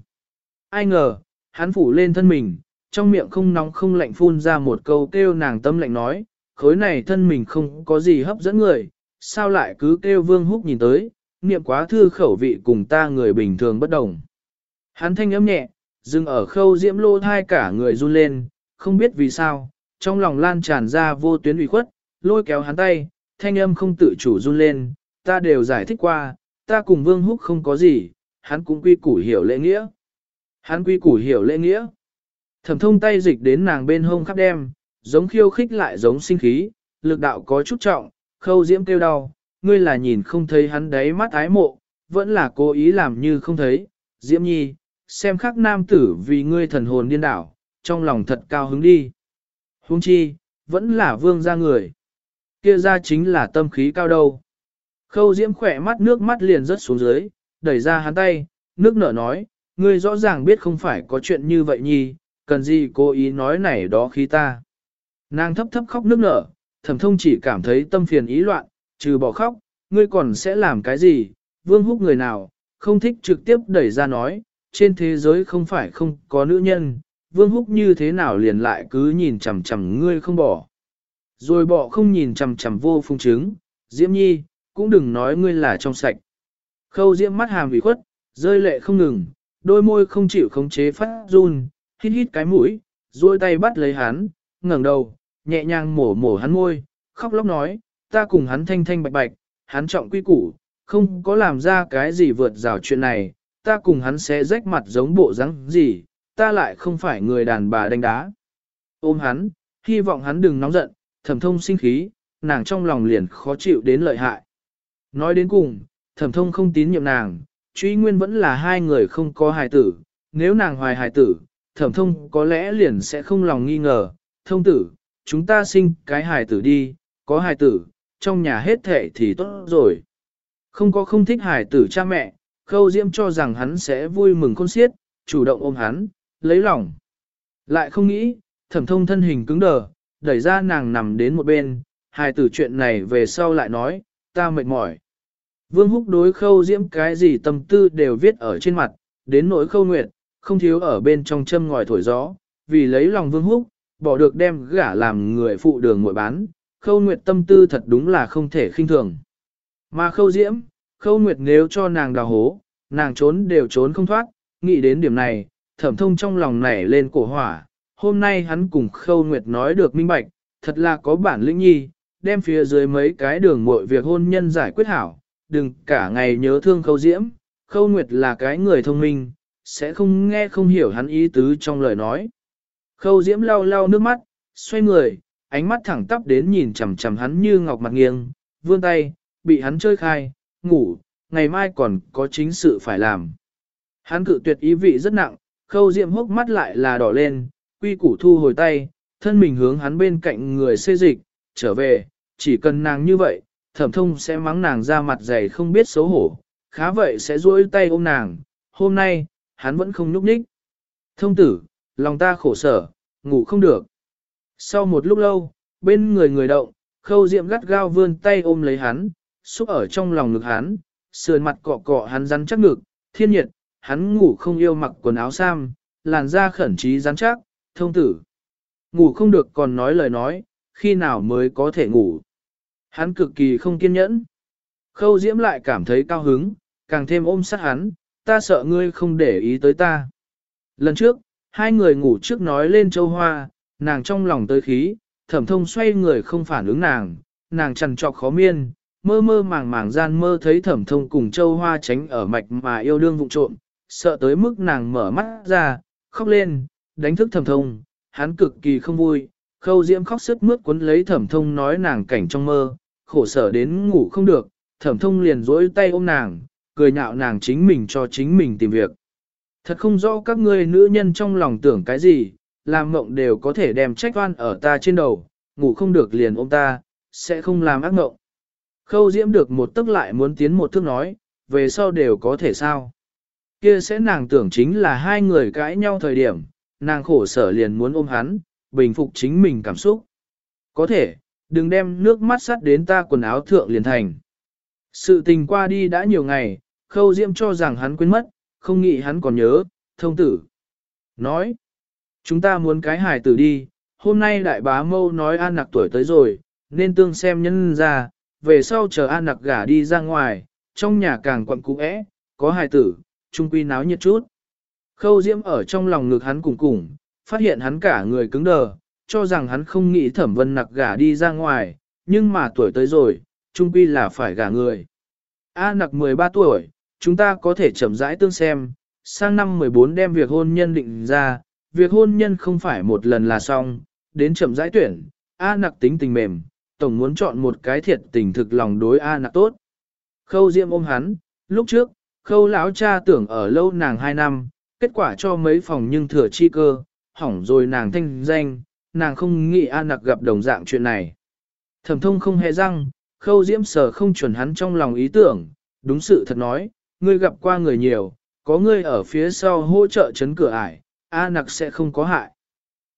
Ai ngờ, hắn phủ lên thân mình, trong miệng không nóng không lạnh phun ra một câu kêu nàng tâm lạnh nói, khối này thân mình không có gì hấp dẫn người, sao lại cứ kêu vương húc nhìn tới, niệm quá thư khẩu vị cùng ta người bình thường bất đồng. Hắn thanh âm nhẹ, dừng ở khâu diễm lô thai cả người run lên, không biết vì sao, trong lòng lan tràn ra vô tuyến ủy khuất, lôi kéo hắn tay, thanh âm không tự chủ run lên, ta đều giải thích qua, ta cùng Vương Húc không có gì, hắn cũng quy củ hiểu lễ nghĩa. Hắn quy củ hiểu lễ nghĩa. Thẩm thông tay dịch đến nàng bên hông khắp đem, giống khiêu khích lại giống sinh khí, lực đạo có chút trọng, khâu diễm kêu đau, ngươi là nhìn không thấy hắn đấy mắt ái mộ, vẫn là cố ý làm như không thấy, diễm nhi, xem khắc nam tử vì ngươi thần hồn điên đảo, trong lòng thật cao hứng đi. Huống chi, vẫn là vương gia người. Kia ra chính là tâm khí cao đâu. Khâu diễm khỏe mắt nước mắt liền rớt xuống dưới, đẩy ra hắn tay, nước nở nói, ngươi rõ ràng biết không phải có chuyện như vậy nhi, cần gì cố ý nói này đó khi ta. Nàng thấp thấp khóc nước nở, thẩm thông chỉ cảm thấy tâm phiền ý loạn, trừ bỏ khóc, ngươi còn sẽ làm cái gì, vương húc người nào, không thích trực tiếp đẩy ra nói, trên thế giới không phải không có nữ nhân, vương húc như thế nào liền lại cứ nhìn chằm chằm ngươi không bỏ. Rồi bỏ không nhìn chằm chằm vô phung chứng, diễm nhi, cũng đừng nói ngươi là trong sạch. Khâu diễm mắt hàm ủy khuất, rơi lệ không ngừng, đôi môi không chịu khống chế phát run, hít hít cái mũi, duỗi tay bắt lấy hắn, ngẩng đầu, nhẹ nhàng mổ mổ hắn môi, khóc lóc nói, ta cùng hắn thanh thanh bạch bạch, hắn trọng quy củ, không có làm ra cái gì vượt rào chuyện này, ta cùng hắn sẽ rách mặt giống bộ rắn gì, ta lại không phải người đàn bà đánh đá. Ôm hắn, hy vọng hắn đừng nóng giận, thẩm thông sinh khí, nàng trong lòng liền khó chịu đến lợi hại. Nói đến cùng, thẩm thông không tín nhiệm nàng, truy nguyên vẫn là hai người không có hài tử, nếu nàng hoài hài tử, thẩm thông có lẽ liền sẽ không lòng nghi ngờ, thông tử, chúng ta sinh cái hài tử đi, có hài tử, trong nhà hết thể thì tốt rồi. Không có không thích hài tử cha mẹ, khâu diễm cho rằng hắn sẽ vui mừng khôn xiết, chủ động ôm hắn, lấy lòng. Lại không nghĩ, thẩm thông thân hình cứng đờ, đẩy ra nàng nằm đến một bên, hài tử chuyện này về sau lại nói, ta mệt mỏi. Vương húc đối khâu diễm cái gì tâm tư đều viết ở trên mặt, đến nỗi khâu nguyệt, không thiếu ở bên trong châm ngòi thổi gió, vì lấy lòng vương húc, bỏ được đem gả làm người phụ đường ngồi bán, khâu nguyệt tâm tư thật đúng là không thể khinh thường. Mà khâu diễm, khâu nguyệt nếu cho nàng đào hố, nàng trốn đều trốn không thoát, nghĩ đến điểm này, thẩm thông trong lòng nảy lên cổ hỏa, hôm nay hắn cùng khâu nguyệt nói được minh bạch, thật là có bản lĩnh nhi, đem phía dưới mấy cái đường muội việc hôn nhân giải quyết hảo, đừng cả ngày nhớ thương khâu diễm, khâu nguyệt là cái người thông minh, sẽ không nghe không hiểu hắn ý tứ trong lời nói. Khâu diễm lau lau nước mắt, xoay người, ánh mắt thẳng tắp đến nhìn chằm chằm hắn như ngọc mặt nghiêng, vươn tay, bị hắn chơi khai, ngủ, ngày mai còn có chính sự phải làm. Hắn cự tuyệt ý vị rất nặng, khâu Diệm hốc mắt lại là đỏ lên, quy củ thu hồi tay, thân mình hướng hắn bên cạnh người xê dịch, trở về, chỉ cần nàng như vậy, thẩm thông sẽ mắng nàng ra mặt dày không biết xấu hổ, khá vậy sẽ duỗi tay ôm nàng, hôm nay, hắn vẫn không nhúc nhích. Thông tử, lòng ta khổ sở, ngủ không được. Sau một lúc lâu, bên người người động, khâu diệm gắt gao vươn tay ôm lấy hắn, xúc ở trong lòng ngực hắn, sườn mặt cọ cọ hắn rắn chắc ngực, thiên nhiệt, hắn ngủ không yêu mặc quần áo sam, làn da khẩn trí rắn chắc, thông tử. Ngủ không được còn nói lời nói, khi nào mới có thể ngủ. Hắn cực kỳ không kiên nhẫn. Khâu diễm lại cảm thấy cao hứng, càng thêm ôm sát hắn, ta sợ ngươi không để ý tới ta. Lần trước, hai người ngủ trước nói lên châu hoa, nàng trong lòng tới khí, thẩm thông xoay người không phản ứng nàng, nàng trằn trọc khó miên, mơ mơ màng màng gian mơ thấy thẩm thông cùng châu hoa tránh ở mạch mà yêu đương vụng trộm, sợ tới mức nàng mở mắt ra, khóc lên, đánh thức thẩm thông, hắn cực kỳ không vui, khâu diễm khóc sức mướt cuốn lấy thẩm thông nói nàng cảnh trong mơ, khổ sở đến ngủ không được, thẩm thông liền dỗi tay ôm nàng, cười nhạo nàng chính mình cho chính mình tìm việc. Thật không rõ các ngươi nữ nhân trong lòng tưởng cái gì, làm mộng đều có thể đem trách oan ở ta trên đầu, ngủ không được liền ôm ta, sẽ không làm ác mộng. Khâu diễm được một tức lại muốn tiến một thước nói, về sau đều có thể sao. Kia sẽ nàng tưởng chính là hai người cãi nhau thời điểm, nàng khổ sở liền muốn ôm hắn, bình phục chính mình cảm xúc. Có thể, đừng đem nước mắt sắt đến ta quần áo thượng liền thành. Sự tình qua đi đã nhiều ngày, khâu diễm cho rằng hắn quên mất, không nghĩ hắn còn nhớ, thông tử. Nói, chúng ta muốn cái hài tử đi, hôm nay đại bá mâu nói an nặc tuổi tới rồi, nên tương xem nhân ra, về sau chờ an nặc gả đi ra ngoài, trong nhà càng quặn cũ é, có hài tử, trung quy náo nhiệt chút. Khâu diễm ở trong lòng ngực hắn cùng cùng, phát hiện hắn cả người cứng đờ, cho rằng hắn không nghĩ thẩm vân nặc gả đi ra ngoài, nhưng mà tuổi tới rồi, trung quy là phải gả người. A nặc 13 tuổi, chúng ta có thể chậm rãi tương xem, sang năm 14 đem việc hôn nhân định ra, việc hôn nhân không phải một lần là xong, đến chậm rãi tuyển, A nặc tính tình mềm, tổng muốn chọn một cái thiệt tình thực lòng đối A nặc tốt. Khâu Diệm ôm hắn, lúc trước, khâu lão cha tưởng ở lâu nàng 2 năm, kết quả cho mấy phòng nhưng thừa chi cơ, hỏng rồi nàng thanh danh, nàng không nghĩ A nặc gặp đồng dạng chuyện này. Thẩm thông không hề răng, khâu diễm sở không chuẩn hắn trong lòng ý tưởng, đúng sự thật nói, ngươi gặp qua người nhiều, có ngươi ở phía sau hỗ trợ chấn cửa ải, A nặc sẽ không có hại.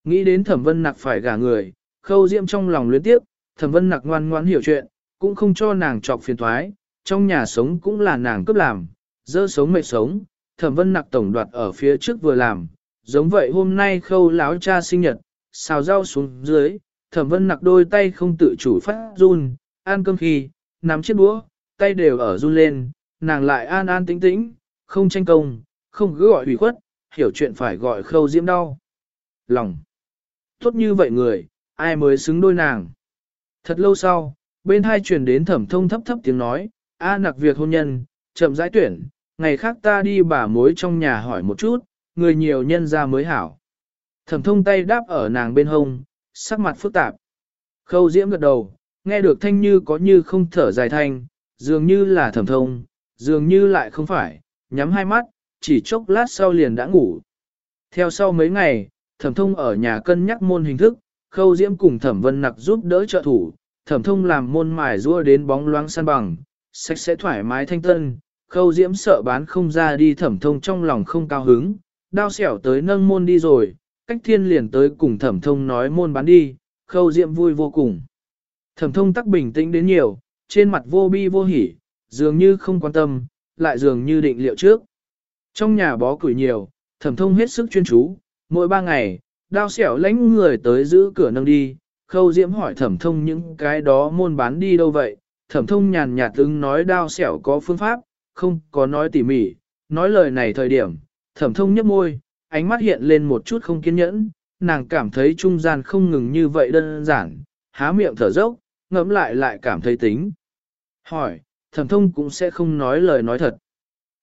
Nghĩ đến thẩm vân nặc phải gả người, khâu diễm trong lòng luyến tiếp, thẩm vân nặc ngoan ngoãn hiểu chuyện, cũng không cho nàng trọc phiền thoái, trong nhà sống cũng là nàng cấp làm, dơ sống mệt sống, thẩm vân nặc tổng đoạt ở phía trước vừa làm, giống vậy hôm nay khâu láo cha sinh nhật, xào rau xuống dưới, thẩm vân nặc đôi tay không tự chủ phát run, ăn cơm khi, nắm chiếc đũa, tay đều ở run lên, nàng lại an an tĩnh tĩnh, không tranh công, không cứ gọi hủy khuất, hiểu chuyện phải gọi khâu diễm đau. Lòng. Tốt như vậy người, ai mới xứng đôi nàng. Thật lâu sau, bên hai truyền đến thẩm thông thấp thấp tiếng nói, a nặc việc hôn nhân, chậm giải tuyển, ngày khác ta đi bà mối trong nhà hỏi một chút, người nhiều nhân ra mới hảo. Thẩm thông tay đáp ở nàng bên hông, sắc mặt phức tạp. Khâu diễm gật đầu, nghe được thanh như có như không thở dài thanh, dường như là thẩm thông, dường như lại không phải, nhắm hai mắt, chỉ chốc lát sau liền đã ngủ. Theo sau mấy ngày, thẩm thông ở nhà cân nhắc môn hình thức, khâu diễm cùng thẩm vân nặc giúp đỡ trợ thủ, thẩm thông làm môn mài rua đến bóng loáng san bằng, sạch sẽ thoải mái thanh tân, khâu diễm sợ bán không ra đi thẩm thông trong lòng không cao hứng, đao xẻo tới nâng môn đi rồi, cách thiên liền tới cùng thẩm thông nói môn bán đi, khâu diễm vui vô cùng. Thẩm thông tắc bình tĩnh đến nhiều, trên mặt vô bi vô hỉ, dường như không quan tâm, lại dường như định liệu trước. Trong nhà bó củi nhiều, thẩm thông hết sức chuyên chú, mỗi ba ngày, đao xẻo lánh người tới giữ cửa nâng đi, khâu diễm hỏi thẩm thông những cái đó môn bán đi đâu vậy, thẩm thông nhàn nhạt ứng nói đao xẻo có phương pháp, không có nói tỉ mỉ, nói lời này thời điểm, thẩm thông nhấp môi, ánh mắt hiện lên một chút không kiên nhẫn, nàng cảm thấy trung gian không ngừng như vậy đơn giản, há miệng thở dốc, ngẫm lại lại cảm thấy tính. Hỏi, thẩm thông cũng sẽ không nói lời nói thật.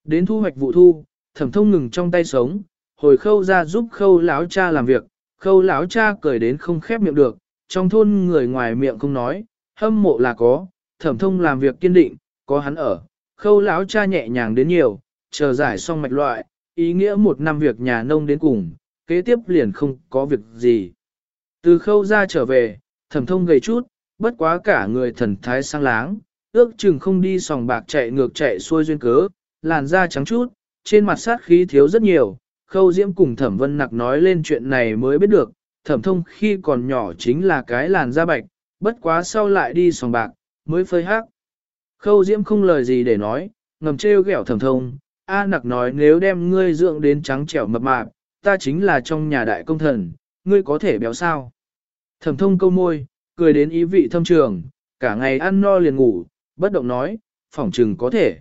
Đến thu hoạch vụ thu, thẩm thông ngừng trong tay sống, hồi khâu ra giúp khâu lão cha làm việc, khâu lão cha cười đến không khép miệng được, trong thôn người ngoài miệng không nói, hâm mộ là có, thẩm thông làm việc kiên định, có hắn ở, khâu lão cha nhẹ nhàng đến nhiều, chờ giải xong mạch loại, ý nghĩa một năm việc nhà nông đến cùng, kế tiếp liền không có việc gì. Từ khâu ra trở về, thẩm thông gầy chút, bất quá cả người thần thái sang láng, ước chừng không đi sòng bạc chạy ngược chạy xuôi duyên cớ, làn da trắng chút, trên mặt sát khí thiếu rất nhiều. Khâu Diễm cùng Thẩm Vân Nặc nói lên chuyện này mới biết được, Thẩm Thông khi còn nhỏ chính là cái làn da bạch, bất quá sau lại đi sòng bạc, mới phơi hắc. Khâu Diễm không lời gì để nói, ngầm trêu ghẹo Thẩm Thông, A Nặc nói nếu đem ngươi dưỡng đến trắng trẻo mập mạp, ta chính là trong nhà đại công thần, ngươi có thể béo sao. Thẩm Thông câu môi, cười đến ý vị thâm trường, cả ngày ăn no liền ngủ, bất động nói, phỏng trừng có thể.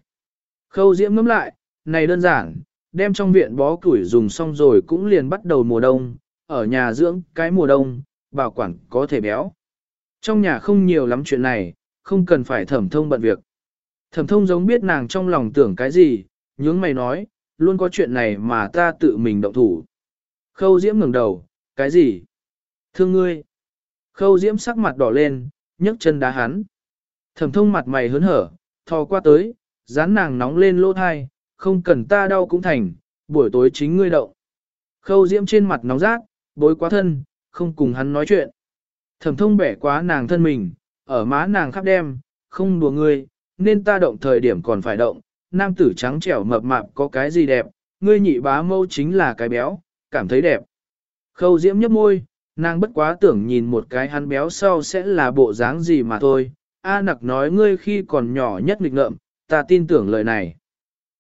Khâu diễm ngẫm lại, này đơn giản, đem trong viện bó củi dùng xong rồi cũng liền bắt đầu mùa đông, ở nhà dưỡng cái mùa đông, bảo quản có thể béo. Trong nhà không nhiều lắm chuyện này, không cần phải thẩm thông bận việc. Thẩm thông giống biết nàng trong lòng tưởng cái gì, nhướng mày nói, luôn có chuyện này mà ta tự mình động thủ. Khâu diễm ngừng đầu, cái gì? Thương ngươi. Khâu diễm sắc mặt đỏ lên, nhấc chân đá hắn. Thẩm thông mặt mày hớn hở, thò qua tới, dán nàng nóng lên lỗ thai, không cần ta đau cũng thành, buổi tối chính ngươi động. Khâu diễm trên mặt nóng rát, bối quá thân, không cùng hắn nói chuyện. Thẩm thông bẻ quá nàng thân mình, ở má nàng khắp đem, không đùa ngươi, nên ta động thời điểm còn phải động, nam tử trắng trẻo mập mạp có cái gì đẹp, ngươi nhị bá mâu chính là cái béo, cảm thấy đẹp. Khâu diễm nhấp môi, nàng bất quá tưởng nhìn một cái hắn béo sau sẽ là bộ dáng gì mà thôi, A nặc nói ngươi khi còn nhỏ nhất nghịch ngợm, ta tin tưởng lời này.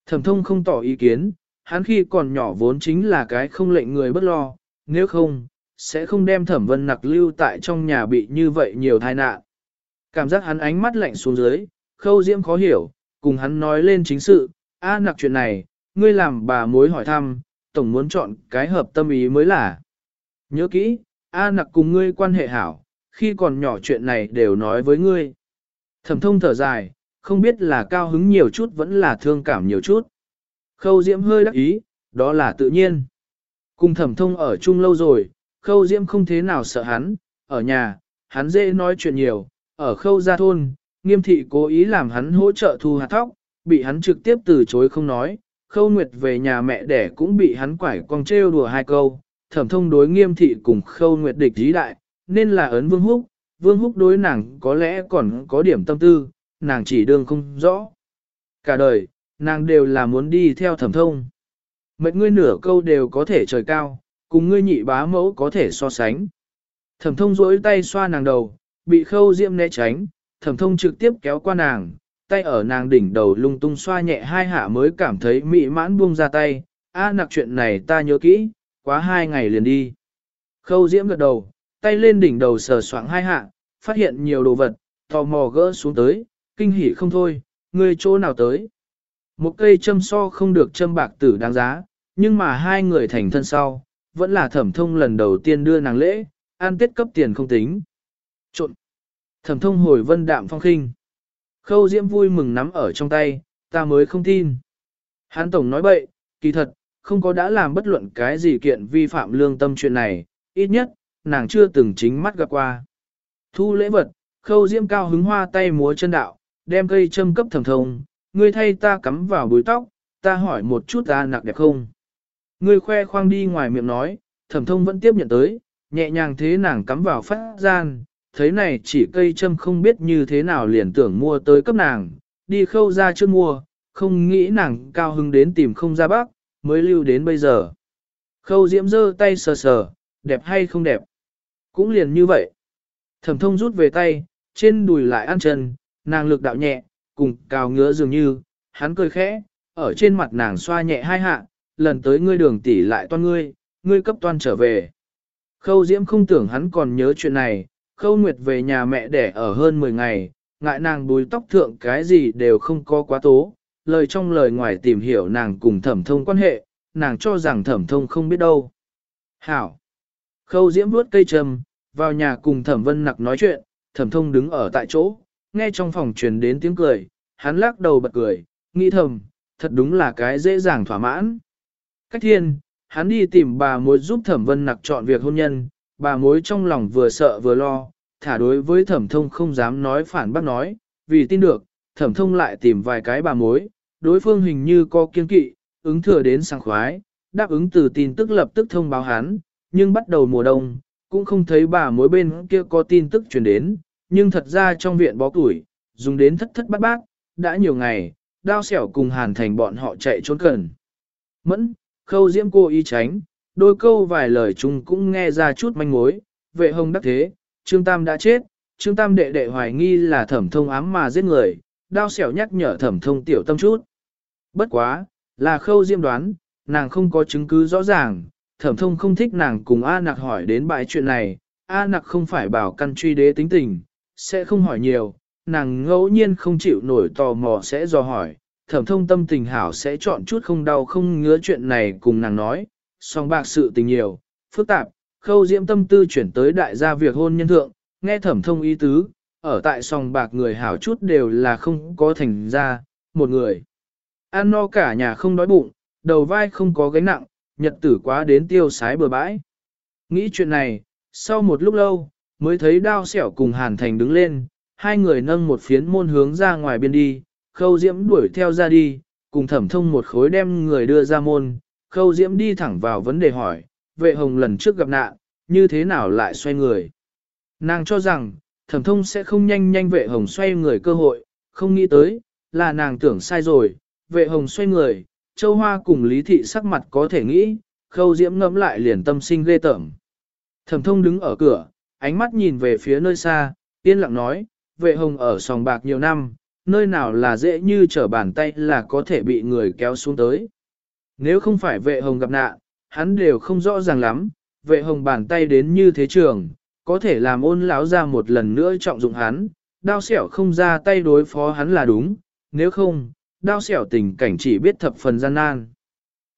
Thẩm thông không tỏ ý kiến, hắn khi còn nhỏ vốn chính là cái không lệnh người bất lo, nếu không, sẽ không đem thẩm vân nặc lưu tại trong nhà bị như vậy nhiều tai nạn. Cảm giác hắn ánh mắt lạnh xuống dưới, khâu diễm khó hiểu, cùng hắn nói lên chính sự, A nặc chuyện này, ngươi làm bà mối hỏi thăm, tổng muốn chọn cái hợp tâm ý mới là. Nhớ kỹ, A nặc cùng ngươi quan hệ hảo, khi còn nhỏ chuyện này đều nói với ngươi. Thẩm thông thở dài, không biết là cao hứng nhiều chút vẫn là thương cảm nhiều chút. Khâu Diễm hơi đắc ý, đó là tự nhiên. Cùng thẩm thông ở chung lâu rồi, Khâu Diễm không thế nào sợ hắn, ở nhà, hắn dễ nói chuyện nhiều, ở khâu gia thôn, nghiêm thị cố ý làm hắn hỗ trợ thu hạt thóc, bị hắn trực tiếp từ chối không nói, khâu nguyệt về nhà mẹ đẻ cũng bị hắn quải quăng trêu đùa hai câu, thẩm thông đối nghiêm thị cùng khâu nguyệt địch dí đại, nên là ấn vương húc, vương húc đối nàng có lẽ còn có điểm tâm tư, nàng chỉ đương không rõ. Cả đời, nàng đều là muốn đi theo thẩm thông. Mệnh ngươi nửa câu đều có thể trời cao, cùng ngươi nhị bá mẫu có thể so sánh. Thẩm thông rỗi tay xoa nàng đầu, bị khâu diễm né tránh, thẩm thông trực tiếp kéo qua nàng, tay ở nàng đỉnh đầu lung tung xoa nhẹ hai hạ mới cảm thấy mị mãn buông ra tay, a nặc chuyện này ta nhớ kỹ, quá hai ngày liền đi. Khâu diễm gật đầu, tay lên đỉnh đầu sờ soạng hai hạ, phát hiện nhiều đồ vật, tò mò gỡ xuống tới, kinh hỉ không thôi, ngươi chỗ nào tới. Một cây châm so không được châm bạc tử đáng giá, nhưng mà hai người thành thân sau, vẫn là thẩm thông lần đầu tiên đưa nàng lễ, an tiết cấp tiền không tính. Trộn. Thẩm thông hồi vân đạm phong khinh. Khâu diễm vui mừng nắm ở trong tay, ta mới không tin. Hán tổng nói bậy, kỳ thật, không có đã làm bất luận cái gì kiện vi phạm lương tâm chuyện này, ít nhất, nàng chưa từng chính mắt gặp qua. Thu lễ vật, khâu diễm cao hứng hoa tay múa chân đạo, đem cây châm cấp thẩm thông, ngươi thay ta cắm vào búi tóc, ta hỏi một chút ta nặc đẹp không. Ngươi khoe khoang đi ngoài miệng nói, thẩm thông vẫn tiếp nhận tới, nhẹ nhàng thế nàng cắm vào phát gian, thấy này chỉ cây châm không biết như thế nào liền tưởng mua tới cấp nàng, đi khâu ra chưa mua, không nghĩ nàng cao hứng đến tìm không ra bác, mới lưu đến bây giờ. Khâu diễm giơ tay sờ sờ, đẹp hay không đẹp. Cũng liền như vậy. Thẩm thông rút về tay, trên đùi lại ăn chân, nàng lực đạo nhẹ, cùng cao ngứa dường như, hắn cười khẽ, ở trên mặt nàng xoa nhẹ hai hạ, lần tới ngươi đường tỷ lại toan ngươi, ngươi cấp toan trở về. Khâu Diễm không tưởng hắn còn nhớ chuyện này, Khâu Nguyệt về nhà mẹ đẻ ở hơn 10 ngày, ngại nàng bùi tóc thượng cái gì đều không có quá tố, lời trong lời ngoài tìm hiểu nàng cùng thẩm thông quan hệ, nàng cho rằng thẩm thông không biết đâu. Hảo! Khâu diễm vuốt cây trầm, vào nhà cùng thẩm vân nặc nói chuyện, thẩm thông đứng ở tại chỗ, nghe trong phòng truyền đến tiếng cười, hắn lắc đầu bật cười, nghĩ thầm, thật đúng là cái dễ dàng thỏa mãn. Cách thiên, hắn đi tìm bà mối giúp thẩm vân nặc chọn việc hôn nhân, bà mối trong lòng vừa sợ vừa lo, thả đối với thẩm thông không dám nói phản bác nói, vì tin được, thẩm thông lại tìm vài cái bà mối, đối phương hình như có kiên kỵ, ứng thừa đến sang khoái, đáp ứng từ tin tức lập tức thông báo hắn, nhưng bắt đầu mùa đông, cũng không thấy bà mối bên kia có tin tức truyền đến, nhưng thật ra trong viện bó tuổi, dùng đến thất thất bát bát, đã nhiều ngày, đao xẻo cùng hàn thành bọn họ chạy trốn cần. Mẫn, khâu diễm cô ý tránh, đôi câu vài lời chung cũng nghe ra chút manh mối, vệ hồng đắc thế, Trương Tam đã chết, Trương Tam đệ đệ hoài nghi là thẩm thông ám mà giết người, đao xẻo nhắc nhở thẩm thông tiểu tâm chút. Bất quá, là khâu diễm đoán, nàng không có chứng cứ rõ ràng, thẩm thông không thích nàng cùng A nặc hỏi đến bại chuyện này, A nặc không phải bảo căn truy đế tính tình, sẽ không hỏi nhiều, nàng ngẫu nhiên không chịu nổi tò mò sẽ do hỏi, thẩm thông tâm tình hảo sẽ chọn chút không đau không ngứa chuyện này cùng nàng nói, song bạc sự tình nhiều, phức tạp, khâu diễm tâm tư chuyển tới đại gia việc hôn nhân thượng, nghe thẩm thông ý tứ, ở tại song bạc người hảo chút đều là không có thành ra, một người. Ăn no cả nhà không đói bụng, đầu vai không có gánh nặng, nhật tử quá đến tiêu sái bừa bãi. Nghĩ chuyện này, sau một lúc lâu, mới thấy đao xẻo cùng Hàn Thành đứng lên, hai người nâng một phiến môn hướng ra ngoài biên đi, khâu diễm đuổi theo ra đi, cùng thẩm thông một khối đem người đưa ra môn, khâu diễm đi thẳng vào vấn đề hỏi, vệ hồng lần trước gặp nạn, như thế nào lại xoay người. Nàng cho rằng, thẩm thông sẽ không nhanh nhanh vệ hồng xoay người cơ hội, không nghĩ tới, là nàng tưởng sai rồi, vệ hồng xoay người, châu hoa cùng lý thị sắc mặt có thể nghĩ, khâu diễm ngẫm lại liền tâm sinh ghê tởm. Thẩm thông đứng ở cửa, ánh mắt nhìn về phía nơi xa, yên lặng nói, vệ hồng ở sòng bạc nhiều năm, nơi nào là dễ như trở bàn tay là có thể bị người kéo xuống tới. Nếu không phải vệ hồng gặp nạn, hắn đều không rõ ràng lắm, vệ hồng bàn tay đến như thế trường, có thể làm ôn lão ra một lần nữa trọng dụng hắn, đao xẻo không ra tay đối phó hắn là đúng, nếu không, đao xẻo tình cảnh chỉ biết thập phần gian nan.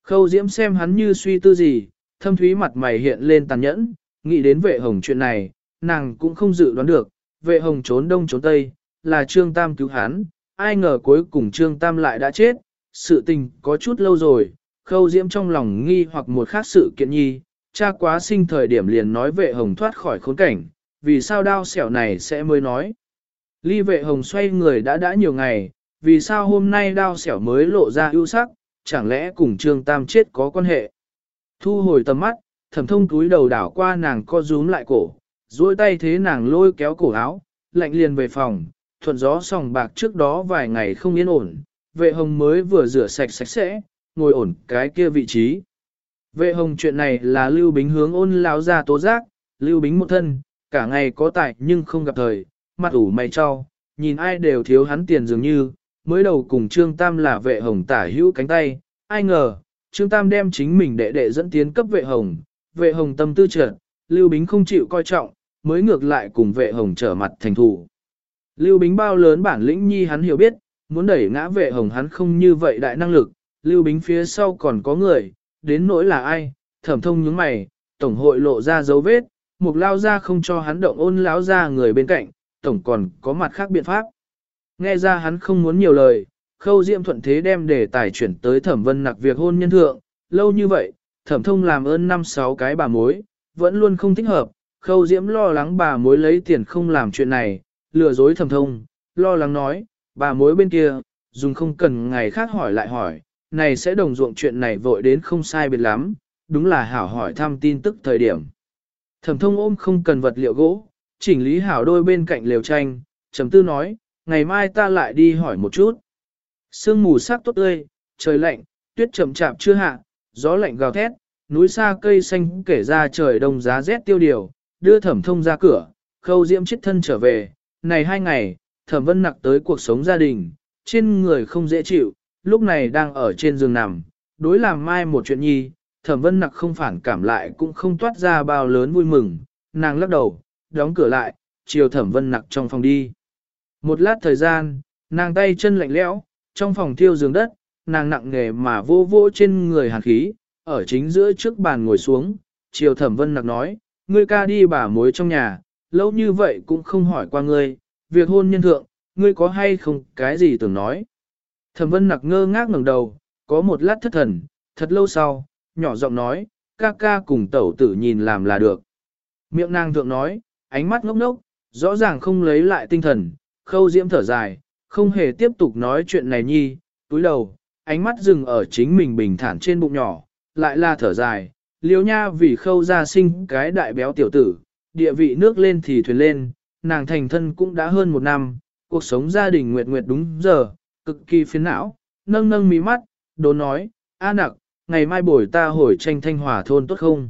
Khâu diễm xem hắn như suy tư gì, thâm thúy mặt mày hiện lên tàn nhẫn, nghĩ đến vệ hồng chuyện này, nàng cũng không dự đoán được, vệ hồng trốn đông trốn tây, là Trương Tam cứu hắn, ai ngờ cuối cùng Trương Tam lại đã chết, sự tình có chút lâu rồi, khâu diễm trong lòng nghi hoặc một khác sự kiện nhi, cha quá sinh thời điểm liền nói vệ hồng thoát khỏi khốn cảnh, vì sao đao xẻo này sẽ mới nói. Ly vệ hồng xoay người đã đã nhiều ngày, vì sao hôm nay đao xẻo mới lộ ra ưu sắc, chẳng lẽ cùng Trương Tam chết có quan hệ. Thu hồi tầm mắt, thẩm thông túi đầu đảo qua nàng co rúm lại cổ, duỗi tay thế nàng lôi kéo cổ áo, lạnh liền về phòng, thuận gió sòng bạc trước đó vài ngày không yên ổn, vệ hồng mới vừa rửa sạch sạch sẽ, ngồi ổn cái kia vị trí. Vệ hồng chuyện này là Lưu Bính hướng ôn lão ra tố giác, Lưu Bính một thân, cả ngày có tài nhưng không gặp thời, mặt ủ mày cho, nhìn ai đều thiếu hắn tiền dường như, mới đầu cùng Trương Tam là vệ hồng tả hữu cánh tay, ai ngờ, Trương Tam đem chính mình đệ đệ dẫn tiến cấp vệ hồng, vệ hồng tâm tư trợn, Lưu Bính không chịu coi trọng, mới ngược lại cùng vệ hồng trở mặt thành thủ. Lưu Bính bao lớn bản lĩnh nhi hắn hiểu biết, muốn đẩy ngã vệ hồng hắn không như vậy đại năng lực, Lưu Bính phía sau còn có người, đến nỗi là ai, thẩm thông nhướng mày, tổng hội lộ ra dấu vết, mục lao ra không cho hắn động ôn lão ra người bên cạnh, tổng còn có mặt khác biện pháp. Nghe ra hắn không muốn nhiều lời, khâu diệm thuận thế đem đề tài chuyển tới thẩm vân nặc việc hôn nhân thượng, lâu như vậy, thẩm thông làm ơn năm sáu cái bà mối, vẫn luôn không thích hợp, khâu diễm lo lắng bà mối lấy tiền không làm chuyện này, lừa dối thẩm thông, lo lắng nói, bà mối bên kia, dùng không cần ngày khác hỏi lại hỏi, này sẽ đồng ruộng chuyện này vội đến không sai biệt lắm, đúng là hảo hỏi thăm tin tức thời điểm. Thẩm thông ôm không cần vật liệu gỗ, chỉnh lý hảo đôi bên cạnh lều tranh, Trầm tư nói, ngày mai ta lại đi hỏi một chút. Sương mù sắc tốt tươi, trời lạnh, tuyết chậm chạp chưa hạ, gió lạnh gào thét, núi xa cây xanh kể ra trời đông giá rét tiêu điều, đưa thẩm thông ra cửa, khâu diễm chết thân trở về. Này hai ngày, thẩm vân nặc tới cuộc sống gia đình, trên người không dễ chịu, lúc này đang ở trên giường nằm, đối làm mai một chuyện nhi, thẩm vân nặc không phản cảm lại cũng không toát ra bao lớn vui mừng, nàng lắc đầu, đóng cửa lại, chiều thẩm vân nặc trong phòng đi. Một lát thời gian, nàng tay chân lạnh lẽo, trong phòng thiêu giường đất, nàng nặng nghề mà vô vô trên người hàn khí, ở chính giữa trước bàn ngồi xuống, chiều thẩm vân nặc nói, ngươi ca đi bà mối trong nhà, lâu như vậy cũng không hỏi qua ngươi, việc hôn nhân thượng, ngươi có hay không cái gì tưởng nói. Thẩm vân nặc ngơ ngác ngẩng đầu, có một lát thất thần, thật lâu sau, nhỏ giọng nói, ca ca cùng tẩu tử nhìn làm là được. Miệng nàng thượng nói, ánh mắt ngốc ngốc, rõ ràng không lấy lại tinh thần, khâu diễm thở dài, không hề tiếp tục nói chuyện này nhi, túi đầu, ánh mắt dừng ở chính mình bình thản trên bụng nhỏ, lại là thở dài, liếu nha vì khâu ra sinh cái đại béo tiểu tử, địa vị nước lên thì thuyền lên, nàng thành thân cũng đã hơn một năm, cuộc sống gia đình nguyệt nguyệt đúng giờ, cực kỳ phiền não, nâng nâng mí mắt, đố nói, A nặc, ngày mai buổi ta hồi tranh thanh hòa thôn tốt không?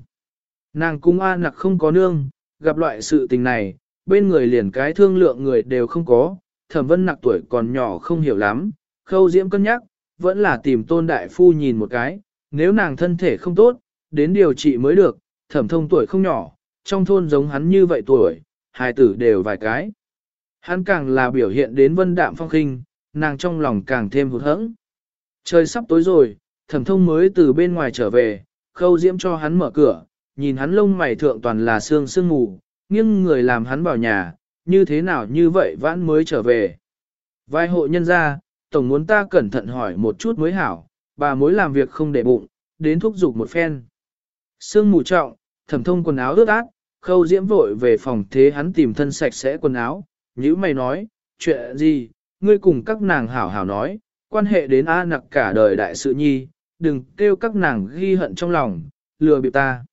Nàng cung A nặc không có nương, gặp loại sự tình này, bên người liền cái thương lượng người đều không có, thẩm vân nặc tuổi còn nhỏ không hiểu lắm, khâu diễm cân nhắc, vẫn là tìm tôn đại phu nhìn một cái, nếu nàng thân thể không tốt, đến điều trị mới được, thẩm thông tuổi không nhỏ, trong thôn giống hắn như vậy tuổi, hai tử đều vài cái. Hắn càng là biểu hiện đến vân đạm phong khinh, nàng trong lòng càng thêm hụt hẫng. Trời sắp tối rồi, thẩm thông mới từ bên ngoài trở về, khâu diễm cho hắn mở cửa, nhìn hắn lông mày thượng toàn là sương sương mù, nghiêng người làm hắn vào nhà, như thế nào như vậy vãn mới trở về. Vai hộ nhân ra, tổng muốn ta cẩn thận hỏi một chút mới hảo, bà mối làm việc không để bụng, đến thúc giục một phen. Sương mù trọng, thẩm thông quần áo ướt át, khâu diễm vội về phòng thế hắn tìm thân sạch sẽ quần áo, như mày nói, chuyện gì, ngươi cùng các nàng hảo hảo nói, quan hệ đến A nặc cả đời đại sự nhi, đừng kêu các nàng ghi hận trong lòng, lừa bịp ta.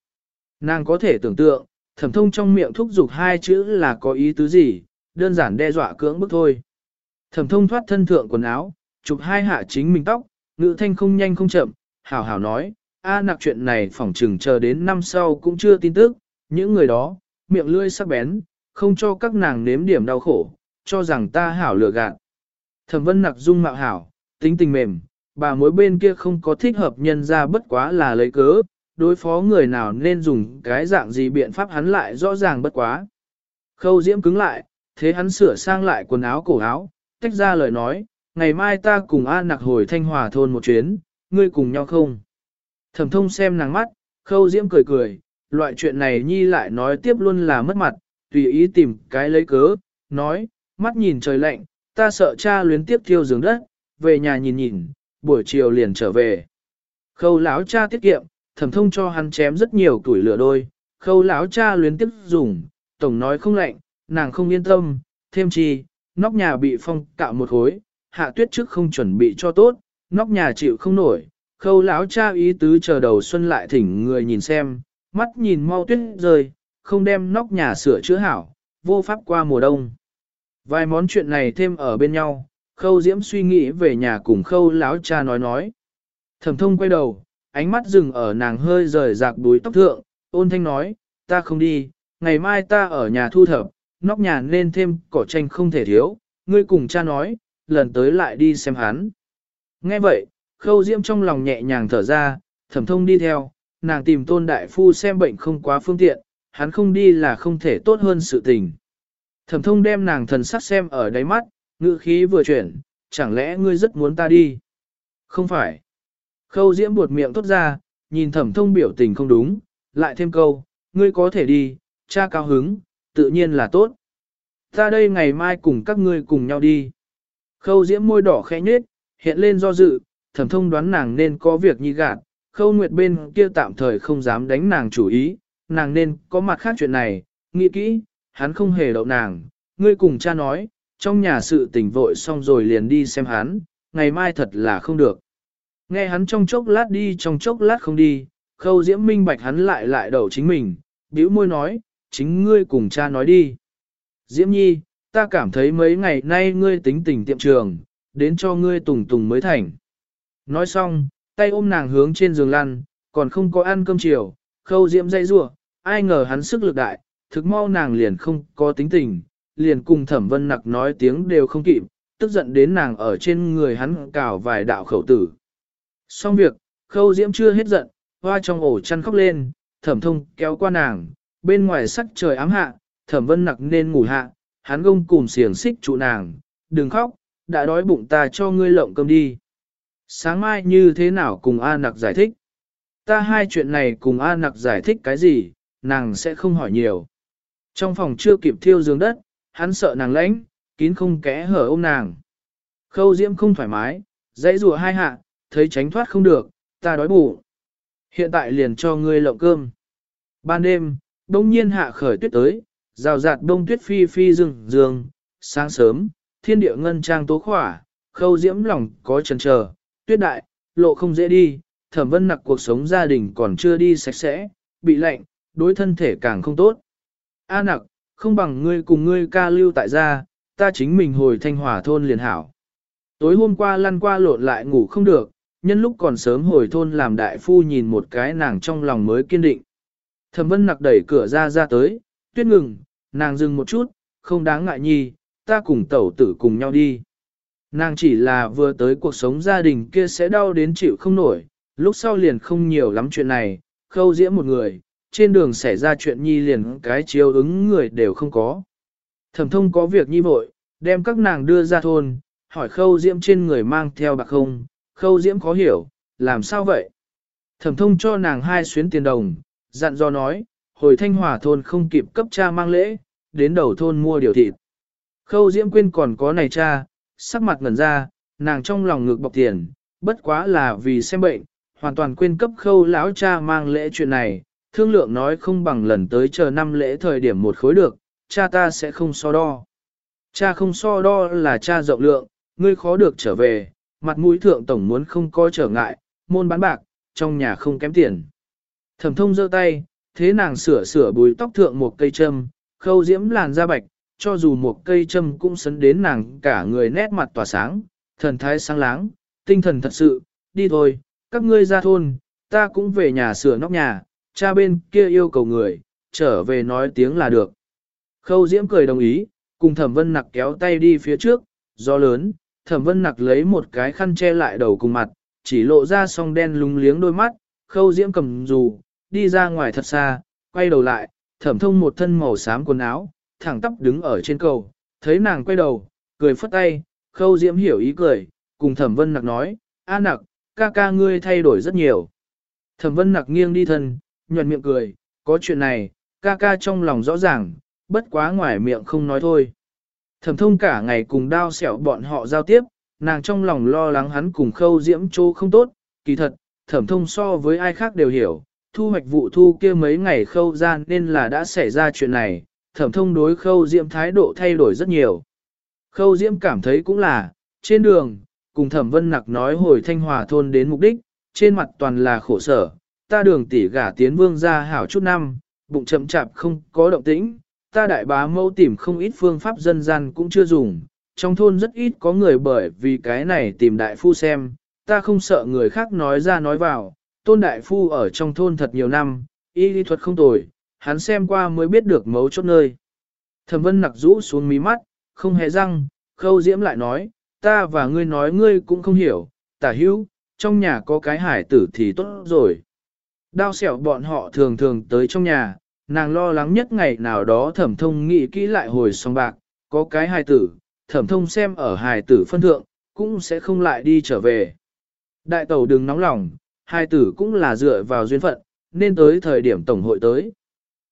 Nàng có thể tưởng tượng, thẩm thông trong miệng thúc giục hai chữ là có ý tứ gì, đơn giản đe dọa cưỡng bức thôi. Thẩm thông thoát thân thượng quần áo, chụp hai hạ chính mình tóc, ngữ thanh không nhanh không chậm, hảo hảo nói, a nặc chuyện này phỏng chừng chờ đến năm sau cũng chưa tin tức, những người đó, miệng lưỡi sắc bén, không cho các nàng nếm điểm đau khổ, cho rằng ta hảo lừa gạt. Thẩm vân nặc dung mạo hảo, tính tình mềm, bà mối bên kia không có thích hợp nhân ra bất quá là lấy cớ, đối phó người nào nên dùng cái dạng gì biện pháp hắn lại rõ ràng bất quá. Khâu diễm cứng lại, thế hắn sửa sang lại quần áo cổ áo, tách ra lời nói, ngày mai ta cùng A nặc hồi thanh hòa thôn một chuyến, ngươi cùng nhau không? Thẩm thông xem nàng mắt, khâu diễm cười cười, loại chuyện này nhi lại nói tiếp luôn là mất mặt, tùy ý tìm cái lấy cớ, nói, mắt nhìn trời lạnh, ta sợ cha luyến tiếp thiêu giường đất, về nhà nhìn nhìn, buổi chiều liền trở về. Khâu lão cha tiết kiệm, thẩm thông cho hắn chém rất nhiều tuổi lửa đôi, khâu lão cha luyến tiếp dùng, tổng nói không lạnh, nàng không yên tâm, thêm chi, nóc nhà bị phong cạo một khối, hạ tuyết trước không chuẩn bị cho tốt, nóc nhà chịu không nổi, khâu lão cha ý tứ chờ đầu xuân lại thỉnh người nhìn xem, mắt nhìn mau tuyết rơi, không đem nóc nhà sửa chữa hảo, vô pháp qua mùa đông. Vài món chuyện này thêm ở bên nhau, khâu diễm suy nghĩ về nhà cùng khâu lão cha nói nói. Thẩm thông quay đầu, ánh mắt dừng ở nàng hơi rời rạc đuối tóc thượng, ôn thanh nói, ta không đi, ngày mai ta ở nhà thu thập, nóc nhà nên thêm cỏ tranh không thể thiếu, ngươi cùng cha nói, lần tới lại đi xem hắn. Nghe vậy, khâu diễm trong lòng nhẹ nhàng thở ra, thẩm thông đi theo, nàng tìm tôn đại phu xem bệnh không quá phương tiện, hắn không đi là không thể tốt hơn sự tình. Thẩm thông đem nàng thần sắc xem ở đáy mắt, ngữ khí vừa chuyển, chẳng lẽ ngươi rất muốn ta đi? Không phải. Khâu diễm buột miệng tốt ra, nhìn thẩm thông biểu tình không đúng, lại thêm câu, ngươi có thể đi, cha cao hứng, tự nhiên là tốt. Ta đây ngày mai cùng các ngươi cùng nhau đi. Khâu diễm môi đỏ khẽ nhết, hiện lên do dự, thẩm thông đoán nàng nên có việc nhi gạt, khâu nguyệt bên kia tạm thời không dám đánh nàng chủ ý, nàng nên có mặt khác chuyện này, nghĩ kỹ, hắn không hề đậu nàng, ngươi cùng cha nói, trong nhà sự tình vội xong rồi liền đi xem hắn, ngày mai thật là không được. Nghe hắn trong chốc lát đi trong chốc lát không đi, khâu diễm minh bạch hắn lại lại đầu chính mình, bĩu môi nói, chính ngươi cùng cha nói đi. Diễm nhi, ta cảm thấy mấy ngày nay ngươi tính tình tiệm trường, đến cho ngươi tùng tùng mới thành. Nói xong, tay ôm nàng hướng trên giường lăn, còn không có ăn cơm chiều, khâu diễm dây rủa ai ngờ hắn sức lực đại, thực mau nàng liền không có tính tình, liền cùng thẩm vân nặc nói tiếng đều không kịp, tức giận đến nàng ở trên người hắn cào vài đạo khẩu tử. Xong việc, khâu diễm chưa hết giận, hoa trong ổ chăn khóc lên, thẩm thông kéo qua nàng, bên ngoài sắc trời ám hạ, thẩm vân nặc nên ngủ hạ, hắn gông cùng xiềng xích trụ nàng, đừng khóc, đã đói bụng ta cho ngươi lộng cơm đi. Sáng mai như thế nào cùng A nặc giải thích? Ta hai chuyện này cùng A nặc giải thích cái gì, nàng sẽ không hỏi nhiều. Trong phòng chưa kịp thiêu giường đất, hắn sợ nàng lãnh, kín không kẽ hở ôm nàng. Khâu diễm không thoải mái, dãy rùa hai hạ, thấy tránh thoát không được, ta đói bụng. Hiện tại liền cho ngươi lộng cơm. Ban đêm, đông nhiên hạ khởi tuyết tới, rào rạt đông tuyết phi phi rừng rừng, sáng sớm, thiên địa ngân trang tố khỏa, khâu diễm lòng có chần chờ, tuyết đại, lộ không dễ đi, thẩm vân nặc cuộc sống gia đình còn chưa đi sạch sẽ, bị lạnh, đối thân thể càng không tốt. A nặc, không bằng ngươi cùng ngươi ca lưu tại gia, ta chính mình hồi thanh hòa thôn liền hảo. Tối hôm qua lăn qua lộn lại ngủ không được, nhân lúc còn sớm hồi thôn làm đại phu nhìn một cái nàng trong lòng mới kiên định. Thẩm vân nặc đẩy cửa ra ra tới, tuyết ngừng, nàng dừng một chút, không đáng ngại nhi, ta cùng tẩu tử cùng nhau đi. Nàng chỉ là vừa tới cuộc sống gia đình kia sẽ đau đến chịu không nổi, lúc sau liền không nhiều lắm chuyện này, khâu diễm một người, trên đường xảy ra chuyện nhi liền cái chiếu ứng người đều không có. Thẩm thông có việc nhi vội, đem các nàng đưa ra thôn, hỏi khâu diễm trên người mang theo bạc không, khâu diễm khó hiểu, làm sao vậy? Thẩm thông cho nàng hai xuyến tiền đồng, dặn dò nói, hồi thanh hòa thôn không kịp cấp cha mang lễ, đến đầu thôn mua điều thịt. Khâu diễm Quyên còn có này cha, sắc mặt ngẩn ra, nàng trong lòng ngực bọc tiền, bất quá là vì xem bệnh, hoàn toàn quên cấp khâu lão cha mang lễ chuyện này, thương lượng nói không bằng lần tới chờ năm lễ thời điểm một khối được, cha ta sẽ không so đo. Cha không so đo là cha rộng lượng, ngươi khó được trở về, mặt mũi thượng tổng muốn không có trở ngại, môn bán bạc, trong nhà không kém tiền. Thẩm thông giơ tay, thế nàng sửa sửa bùi tóc thượng một cây châm, khâu diễm làn da bạch, cho dù một cây châm cũng sấn đến nàng cả người nét mặt tỏa sáng, thần thái sáng láng, tinh thần thật sự, đi thôi, các ngươi ra thôn, ta cũng về nhà sửa nóc nhà, cha bên kia yêu cầu người, trở về nói tiếng là được. Khâu diễm cười đồng ý, cùng thẩm vân nặc kéo tay đi phía trước, gió lớn, thẩm vân nặc lấy một cái khăn che lại đầu cùng mặt, chỉ lộ ra song đen lúng liếng đôi mắt, khâu diễm cầm dù, đi ra ngoài thật xa, quay đầu lại, thẩm thông một thân màu xám quần áo, thẳng tắp đứng ở trên cầu, thấy nàng quay đầu, cười phất tay, khâu diễm hiểu ý cười, cùng thẩm vân nặc nói, a nặc, ca ca ngươi thay đổi rất nhiều. Thẩm vân nặc nghiêng đi thân, nhuận miệng cười, có chuyện này, ca ca trong lòng rõ ràng, bất quá ngoài miệng không nói thôi. Thẩm thông cả ngày cùng đao xẻo bọn họ giao tiếp, nàng trong lòng lo lắng hắn cùng khâu diễm chô không tốt, kỳ thật, thẩm thông so với ai khác đều hiểu, thu hoạch vụ thu kia mấy ngày khâu gian nên là đã xảy ra chuyện này, thẩm thông đối khâu diễm thái độ thay đổi rất nhiều. Khâu diễm cảm thấy cũng là, trên đường, cùng thẩm vân nặc nói hồi thanh hòa thôn đến mục đích, trên mặt toàn là khổ sở, ta đường tỷ gả tiến vương ra hảo chút năm, bụng chậm chạp không có động tĩnh, ta đại bá mẫu tìm không ít phương pháp dân gian cũng chưa dùng, trong thôn rất ít có người bởi vì cái này tìm đại phu xem, ta không sợ người khác nói ra nói vào, tôn đại phu ở trong thôn thật nhiều năm, y lý thuật không tồi, hắn xem qua mới biết được mấu chốt nơi. Thẩm vân nặc rũ xuống mí mắt, không hề răng, khâu diễm lại nói, ta và ngươi nói ngươi cũng không hiểu, tả hữu, trong nhà có cái hải tử thì tốt rồi. Đao xẻo bọn họ thường thường tới trong nhà, nàng lo lắng nhất ngày nào đó thẩm thông nghĩ kỹ lại hồi song bạc, có cái hài tử, thẩm thông xem ở hài tử phân thượng, cũng sẽ không lại đi trở về. Đại tẩu đừng nóng lòng, hai tử cũng là dựa vào duyên phận, nên tới thời điểm tổng hội tới.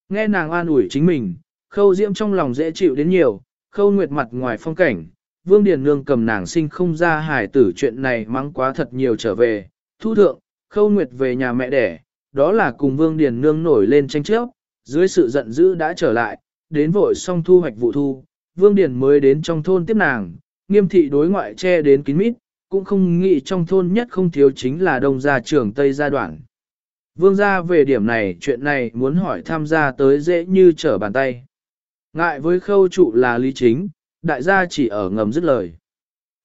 Nghe nàng an ủi chính mình, khâu diễm trong lòng dễ chịu đến nhiều, khâu nguyệt mặt ngoài phong cảnh, vương điền nương cầm nàng sinh không ra hài tử chuyện này mắng quá thật nhiều trở về, thu thượng, khâu nguyệt về nhà mẹ đẻ, đó là cùng vương điền nương nổi lên tranh chấp, dưới sự giận dữ đã trở lại, đến vội xong thu hoạch vụ thu, Vương Điền mới đến trong thôn tiếp nàng, nghiêm thị đối ngoại che đến kín mít, cũng không nghĩ trong thôn nhất không thiếu chính là đông gia trưởng Tây gia đoạn. Vương gia về điểm này chuyện này muốn hỏi tham gia tới dễ như trở bàn tay. Ngại với khâu trụ là lý chính, đại gia chỉ ở ngầm dứt lời.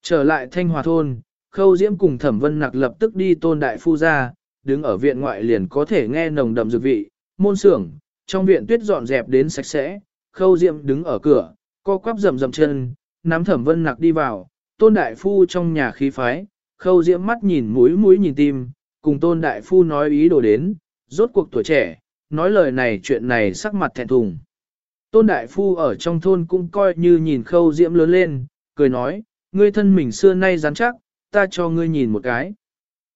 Trở lại thanh hòa thôn, khâu diễm cùng thẩm vân nặc lập tức đi tôn đại phu gia, đứng ở viện ngoại liền có thể nghe nồng đậm dược vị, môn xưởng, trong viện tuyết dọn dẹp đến sạch sẽ, khâu diễm đứng ở cửa, co quắp rầm rầm chân, nắm thẩm vân nặc đi vào, tôn đại phu trong nhà khí phái, khâu diễm mắt nhìn mũi mũi nhìn tim, cùng tôn đại phu nói ý đồ đến, rốt cuộc tuổi trẻ, nói lời này chuyện này sắc mặt thẹn thùng. Tôn đại phu ở trong thôn cũng coi như nhìn khâu diễm lớn lên, cười nói, ngươi thân mình xưa nay rắn chắc, ta cho ngươi nhìn một cái.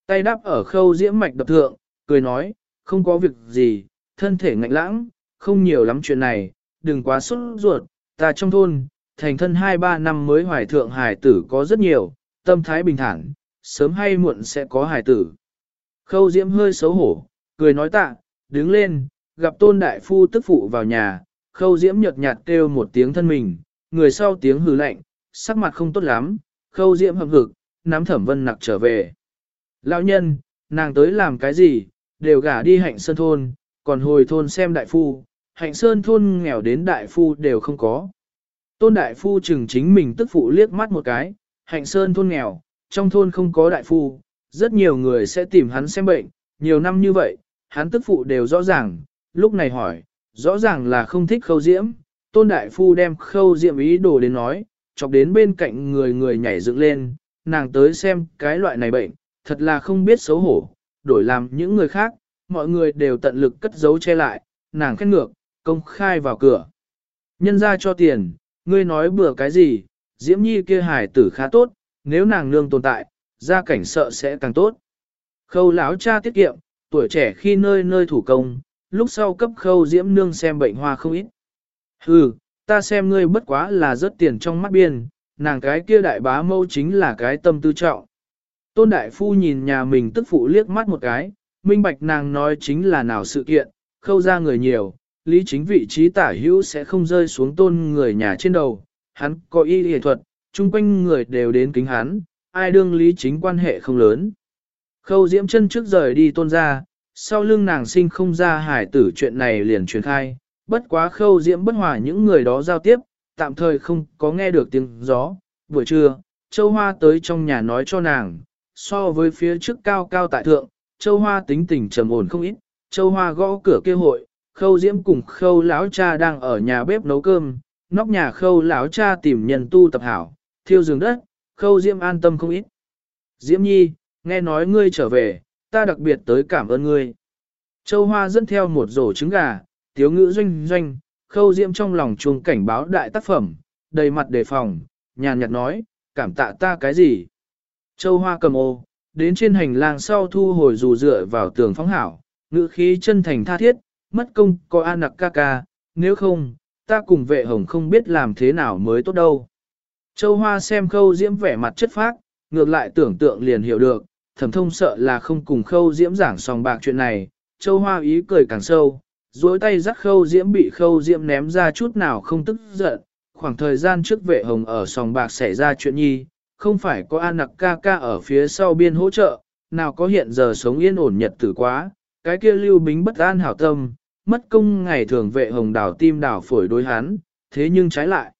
Tay đáp ở khâu diễm mạch đập thượng, cười nói, không có việc gì, thân thể ngạnh lãng, không nhiều lắm chuyện này, đừng quá sốt ruột, ta trong thôn, thành thân 2-3 năm mới hoài thượng hài tử có rất nhiều, tâm thái bình thản, sớm hay muộn sẽ có hài tử. Khâu diễm hơi xấu hổ, cười nói tạ, đứng lên, gặp tôn đại phu tức phụ vào nhà, khâu diễm nhợt nhạt kêu một tiếng thân mình, người sau tiếng hừ lạnh, sắc mặt không tốt lắm, khâu diễm hậm hực, nắm thẩm vân nặc trở về. Lão nhân, nàng tới làm cái gì, đều gả đi hạnh sơn thôn, còn hồi thôn xem đại phu, hạnh sơn thôn nghèo đến đại phu đều không có. Tôn đại phu chừng chính mình tức phụ liếc mắt một cái, hạnh sơn thôn nghèo, trong thôn không có đại phu, rất nhiều người sẽ tìm hắn xem bệnh, nhiều năm như vậy, hắn tức phụ đều rõ ràng, lúc này hỏi, rõ ràng là không thích khâu diễm, tôn đại phu đem khâu diễm ý đồ đến nói, chọc đến bên cạnh người người nhảy dựng lên, nàng tới xem cái loại này bệnh, thật là không biết xấu hổ, đổi làm những người khác, mọi người đều tận lực cất giấu che lại, nàng khét ngược, công khai vào cửa. Nhân ra cho tiền, ngươi nói bừa cái gì, diễm nhi kia hài tử khá tốt, nếu nàng nương tồn tại, gia cảnh sợ sẽ càng tốt. Khâu lão cha tiết kiệm, tuổi trẻ khi nơi nơi thủ công, lúc sau cấp khâu diễm nương xem bệnh hoa không ít. Hừ, ta xem ngươi bất quá là rớt tiền trong mắt biên, nàng cái kia đại bá mâu chính là cái tâm tư trọng. Tôn đại phu nhìn nhà mình tức phụ liếc mắt một cái, minh bạch nàng nói chính là nào sự kiện, khâu ra người nhiều, lý chính vị trí tả hữu sẽ không rơi xuống tôn người nhà trên đầu, hắn có y y thuật, chung quanh người đều đến kính hắn, ai đương lý chính quan hệ không lớn. Khâu diễm chân trước rời đi tôn ra, sau lưng nàng sinh không ra hải tử chuyện này liền truyền khai, bất quá khâu diễm bất hòa những người đó giao tiếp, tạm thời không có nghe được tiếng gió. Buổi trưa, Châu Hoa tới trong nhà nói cho nàng, so với phía trước cao cao tại thượng, Châu Hoa tính tình trầm ổn không ít, Châu Hoa gõ cửa kêu hội, khâu diễm cùng khâu lão cha đang ở nhà bếp nấu cơm, nóc nhà khâu lão cha tìm nhân tu tập hảo, thiêu giường đất, khâu diễm an tâm không ít. Diễm nhi, nghe nói ngươi trở về, ta đặc biệt tới cảm ơn ngươi. Châu Hoa dẫn theo một rổ trứng gà, tiếu ngữ doanh doanh, khâu diễm trong lòng chuông cảnh báo đại tác phẩm, đầy mặt đề phòng, nhàn nhạt nói, cảm tạ ta cái gì. Châu Hoa cầm ô, đến trên hành lang sau thu hồi dù dựa vào tường phóng hảo, ngữ khí chân thành tha thiết, mất công có an nặc ca ca, nếu không, ta cùng vệ hồng không biết làm thế nào mới tốt đâu. Châu Hoa xem khâu diễm vẻ mặt chất phác, ngược lại tưởng tượng liền hiểu được, thẩm thông sợ là không cùng khâu diễm giảng sòng bạc chuyện này, Châu Hoa ý cười càng sâu, duỗi tay dắt khâu diễm bị khâu diễm ném ra chút nào không tức giận, khoảng thời gian trước vệ hồng ở sòng bạc xảy ra chuyện nhi, không phải có an nặc ca ca ở phía sau biên hỗ trợ, nào có hiện giờ sống yên ổn nhật tử quá, cái kia lưu bính bất an hảo tâm, mất công ngày thường vệ hồng đảo tim đảo phổi đối hắn, thế nhưng trái lại.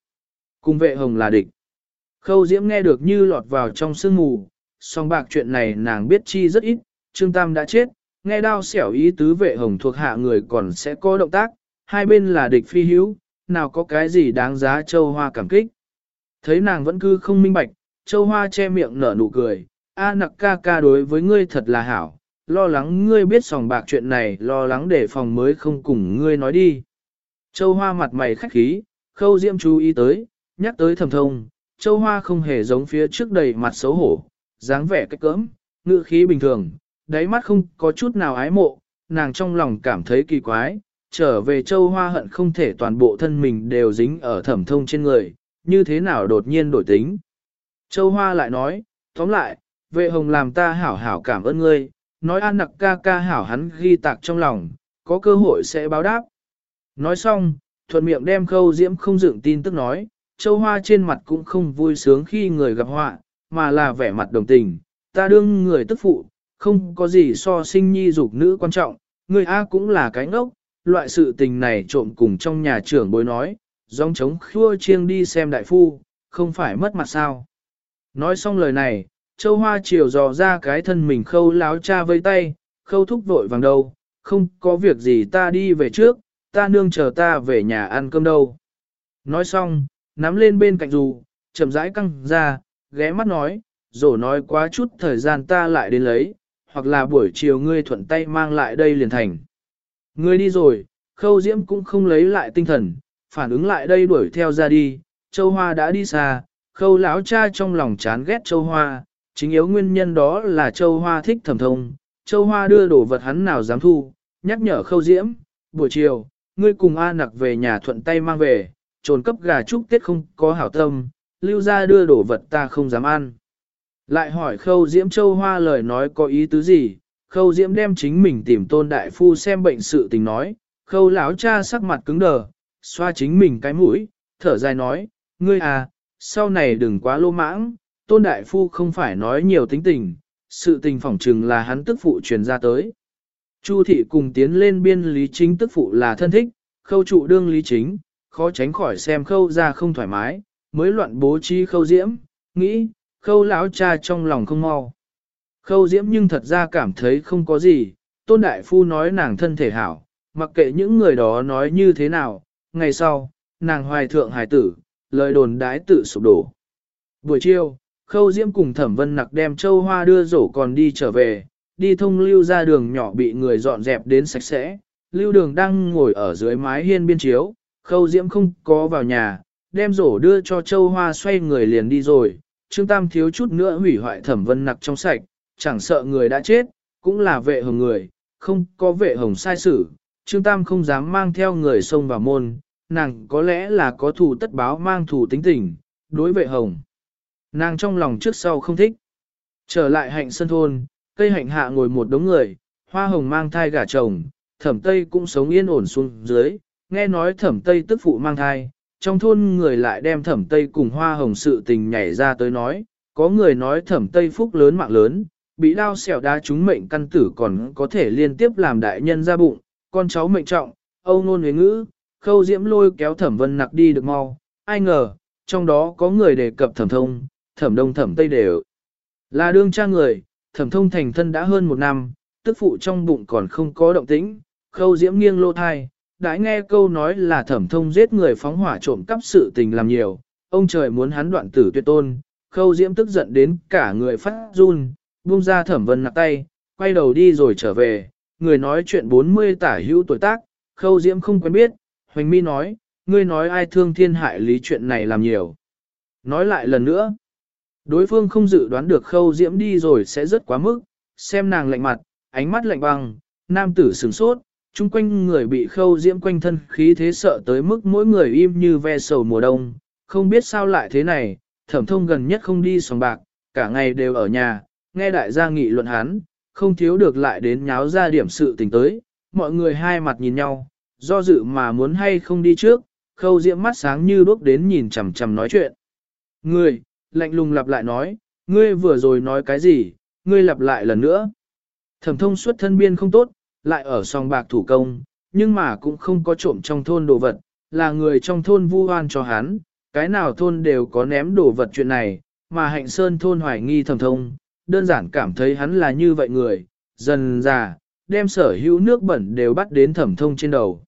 Cùng vệ hồng là địch. Khâu diễm nghe được như lọt vào trong sương mù, song bạc chuyện này nàng biết chi rất ít, Trương Tam đã chết, nghe đao xẻo ý tứ vệ hồng thuộc hạ người còn sẽ có động tác, hai bên là địch phi hữu, nào có cái gì đáng giá châu hoa cảm kích. Thấy nàng vẫn cứ không minh bạch, châu hoa che miệng nở nụ cười, a nặc ca ca đối với ngươi thật là hảo, lo lắng ngươi biết sòng bạc chuyện này, lo lắng để phòng mới không cùng ngươi nói đi. Châu hoa mặt mày khách khí, khâu diễm chú ý tới, nhắc tới thầm thông, châu hoa không hề giống phía trước đầy mặt xấu hổ, dáng vẻ cách cỡm, ngữ khí bình thường, đáy mắt không có chút nào ái mộ, nàng trong lòng cảm thấy kỳ quái, trở về châu hoa hận không thể toàn bộ thân mình đều dính ở thẩm thông trên người, như thế nào đột nhiên đổi tính. Châu hoa lại nói, tóm lại, vệ hồng làm ta hảo hảo cảm ơn ngươi, nói an nặc ca ca hảo hắn ghi tạc trong lòng, có cơ hội sẽ báo đáp. Nói xong, thuận miệng đem khâu diễm không dựng tin tức nói, châu hoa trên mặt cũng không vui sướng khi người gặp họa, mà là vẻ mặt đồng tình, ta đương người tức phụ, không có gì so sinh nhi dục nữ quan trọng, người A cũng là cái ngốc, loại sự tình này trộm cùng trong nhà trưởng bối nói, dòng chống khua chiêng đi xem đại phu, không phải mất mặt sao. Nói xong lời này, châu hoa chiều dò ra cái thân mình khâu láo cha vây tay, khâu thúc vội vàng đâu, không có việc gì ta đi về trước, ta nương chờ ta về nhà ăn cơm đâu. Nói xong, nắm lên bên cạnh dù, chậm rãi căng ra, ghé mắt nói, rồi nói quá chút thời gian ta lại đến lấy, hoặc là buổi chiều ngươi thuận tay mang lại đây liền thành. Ngươi đi rồi, khâu diễm cũng không lấy lại tinh thần, phản ứng lại đây đuổi theo ra đi, châu hoa đã đi xa, khâu lão cha trong lòng chán ghét châu hoa, chính yếu nguyên nhân đó là châu hoa thích thẩm thông, châu hoa đưa đồ vật hắn nào dám thu, nhắc nhở khâu diễm, buổi chiều, ngươi cùng A nặc về nhà thuận tay mang về, trồn cấp gà chúc tết không có hảo tâm, lưu ra đưa đồ vật ta không dám ăn. Lại hỏi khâu diễm châu hoa lời nói có ý tứ gì, khâu diễm đem chính mình tìm tôn đại phu xem bệnh sự tình nói, khâu lão cha sắc mặt cứng đờ, xoa chính mình cái mũi, thở dài nói, ngươi à, sau này đừng quá lô mãng, tôn đại phu không phải nói nhiều tính tình, sự tình phỏng chừng là hắn tức phụ truyền ra tới. Chu thị cùng tiến lên biên lý chính tức phụ là thân thích, khâu trụ đương lý chính, khó tránh khỏi xem khâu ra không thoải mái, mới loạn bố trí khâu diễm, nghĩ, khâu lão cha trong lòng không mau. Khâu diễm nhưng thật ra cảm thấy không có gì, tôn đại phu nói nàng thân thể hảo, mặc kệ những người đó nói như thế nào, ngày sau, nàng hoài thượng hài tử, lời đồn đái tự sụp đổ. Buổi chiều, khâu diễm cùng thẩm vân nặc đem châu hoa đưa rổ còn đi trở về, đi thông lưu ra đường nhỏ bị người dọn dẹp đến sạch sẽ, lưu đường đang ngồi ở dưới mái hiên biên chiếu, khâu diễm không có vào nhà, đem rổ đưa cho châu hoa xoay người liền đi rồi, Trương Tam thiếu chút nữa hủy hoại thẩm vân nặc trong sạch, chẳng sợ người đã chết, cũng là vệ hồng người, không có vệ hồng sai xử, Trương Tam không dám mang theo người xông vào môn, nàng có lẽ là có thù tất báo mang thù tính tình, đối vệ hồng. Nàng trong lòng trước sau không thích. Trở lại hạnh sân thôn, cây hạnh hạ ngồi một đống người, hoa hồng mang thai gả chồng, thẩm tây cũng sống yên ổn xuống dưới, nghe nói thẩm tây tức phụ mang thai, trong thôn người lại đem thẩm tây cùng hoa hồng sự tình nhảy ra tới nói, có người nói thẩm tây phúc lớn mạng lớn, bị đao xẻo đá trúng mệnh căn tử còn có thể liên tiếp làm đại nhân ra bụng, con cháu mệnh trọng, âu nôn huế ngữ, khâu diễm lôi kéo thẩm vân nặc đi được mau, ai ngờ, trong đó có người đề cập thẩm thông, thẩm đông thẩm tây đều. Là đương cha người, thẩm thông thành thân đã hơn một năm, tức phụ trong bụng còn không có động tĩnh, khâu diễm nghiêng lô thai, đã nghe câu nói là thẩm thông giết người phóng hỏa trộm cắp sự tình làm nhiều, ông trời muốn hắn đoạn tử tuyệt tôn, khâu diễm tức giận đến cả người phát run, buông ra thẩm vân nặng tay, quay đầu đi rồi trở về, người nói chuyện 40 tả hữu tuổi tác, khâu diễm không quen biết, hoành mi nói, ngươi nói ai thương thiên hại lý chuyện này làm nhiều. Nói lại lần nữa, đối phương không dự đoán được khâu diễm đi rồi sẽ rất quá mức, xem nàng lạnh mặt, ánh mắt lạnh băng, nam tử sửng sốt, chung quanh người bị khâu diễm quanh thân khí thế sợ tới mức mỗi người im như ve sầu mùa đông, không biết sao lại thế này, thẩm thông gần nhất không đi sòng bạc, cả ngày đều ở nhà, nghe đại gia nghị luận hắn, không thiếu được lại đến nháo ra điểm sự tình tới, mọi người hai mặt nhìn nhau, do dự mà muốn hay không đi trước, khâu diễm mắt sáng như đuốc đến nhìn chằm chằm nói chuyện. Người lạnh lùng lặp lại nói, ngươi vừa rồi nói cái gì, ngươi lặp lại lần nữa. Thẩm thông suốt thân biên không tốt, lại ở song bạc thủ công, nhưng mà cũng không có trộm trong thôn đồ vật, là người trong thôn vu oan cho hắn, cái nào thôn đều có ném đồ vật chuyện này, mà hạnh sơn thôn hoài nghi thẩm thông, đơn giản cảm thấy hắn là như vậy người, dần già, đem sở hữu nước bẩn đều bắt đến thẩm thông trên đầu.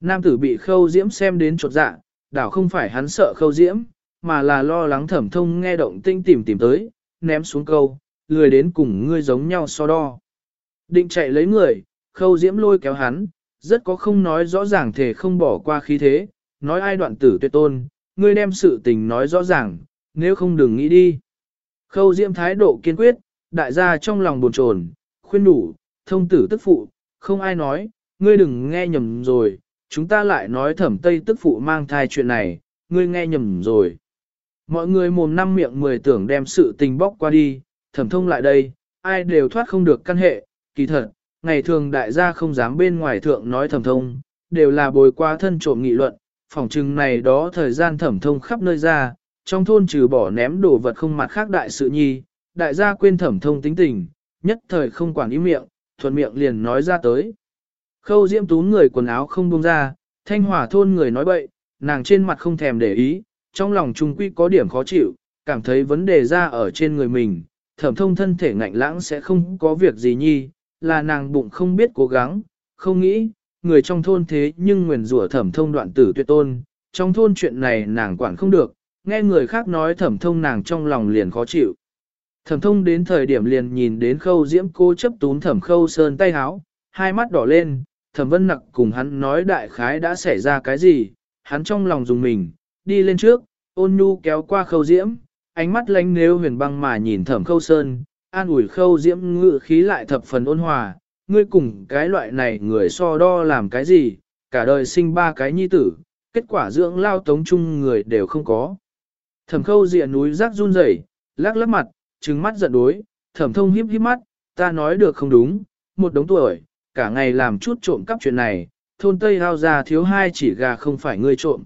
Nam tử bị khâu diễm xem đến chột dạ, đảo không phải hắn sợ khâu diễm, mà là lo lắng thẩm thông nghe động tinh tìm tìm tới, ném xuống câu, lười đến cùng ngươi giống nhau so đo. Định chạy lấy người, khâu diễm lôi kéo hắn, rất có không nói rõ ràng thể không bỏ qua khí thế, nói ai đoạn tử tuyệt tôn, ngươi đem sự tình nói rõ ràng, nếu không đừng nghĩ đi. Khâu diễm thái độ kiên quyết, đại gia trong lòng buồn chồn, khuyên đủ, thông tử tức phụ, không ai nói, ngươi đừng nghe nhầm rồi, chúng ta lại nói thẩm tây tức phụ mang thai chuyện này, ngươi nghe nhầm rồi. Mọi người mồm năm miệng mười tưởng đem sự tình bóc qua đi, thẩm thông lại đây, ai đều thoát không được căn hệ, kỳ thật, ngày thường đại gia không dám bên ngoài thượng nói thẩm thông, đều là bồi qua thân trộm nghị luận, phòng chừng này đó thời gian thẩm thông khắp nơi ra, trong thôn trừ bỏ ném đồ vật không mặt khác đại sự nhi, đại gia quên thẩm thông tính tình, nhất thời không quản ý miệng, thuận miệng liền nói ra tới. Khâu diễm tú người quần áo không buông ra, thanh hỏa thôn người nói bậy, nàng trên mặt không thèm để ý, trong lòng trung quy có điểm khó chịu, cảm thấy vấn đề ra ở trên người mình, thẩm thông thân thể ngạnh lãng sẽ không có việc gì nhi, là nàng bụng không biết cố gắng, không nghĩ, người trong thôn thế nhưng nguyền rủa thẩm thông đoạn tử tuyệt tôn, trong thôn chuyện này nàng quản không được, nghe người khác nói thẩm thông nàng trong lòng liền khó chịu. Thẩm thông đến thời điểm liền nhìn đến khâu diễm cô chấp tún thẩm khâu sơn tay háo, hai mắt đỏ lên, thẩm vân nặc cùng hắn nói đại khái đã xảy ra cái gì, hắn trong lòng dùng mình, đi lên trước, ôn nhu kéo qua khâu diễm, ánh mắt lánh nếu huyền băng mà nhìn thẩm khâu sơn, an ủi khâu diễm ngự khí lại thập phần ôn hòa, ngươi cùng cái loại này người so đo làm cái gì, cả đời sinh ba cái nhi tử, kết quả dưỡng lao tống chung người đều không có. Thẩm khâu diện núi rác run rẩy, lắc lắc mặt, trừng mắt giận đối, thẩm thông hiếp hiếp mắt, ta nói được không đúng, một đống tuổi, cả ngày làm chút trộm cắp chuyện này, thôn Tây hao ra thiếu hai chỉ gà không phải ngươi trộm.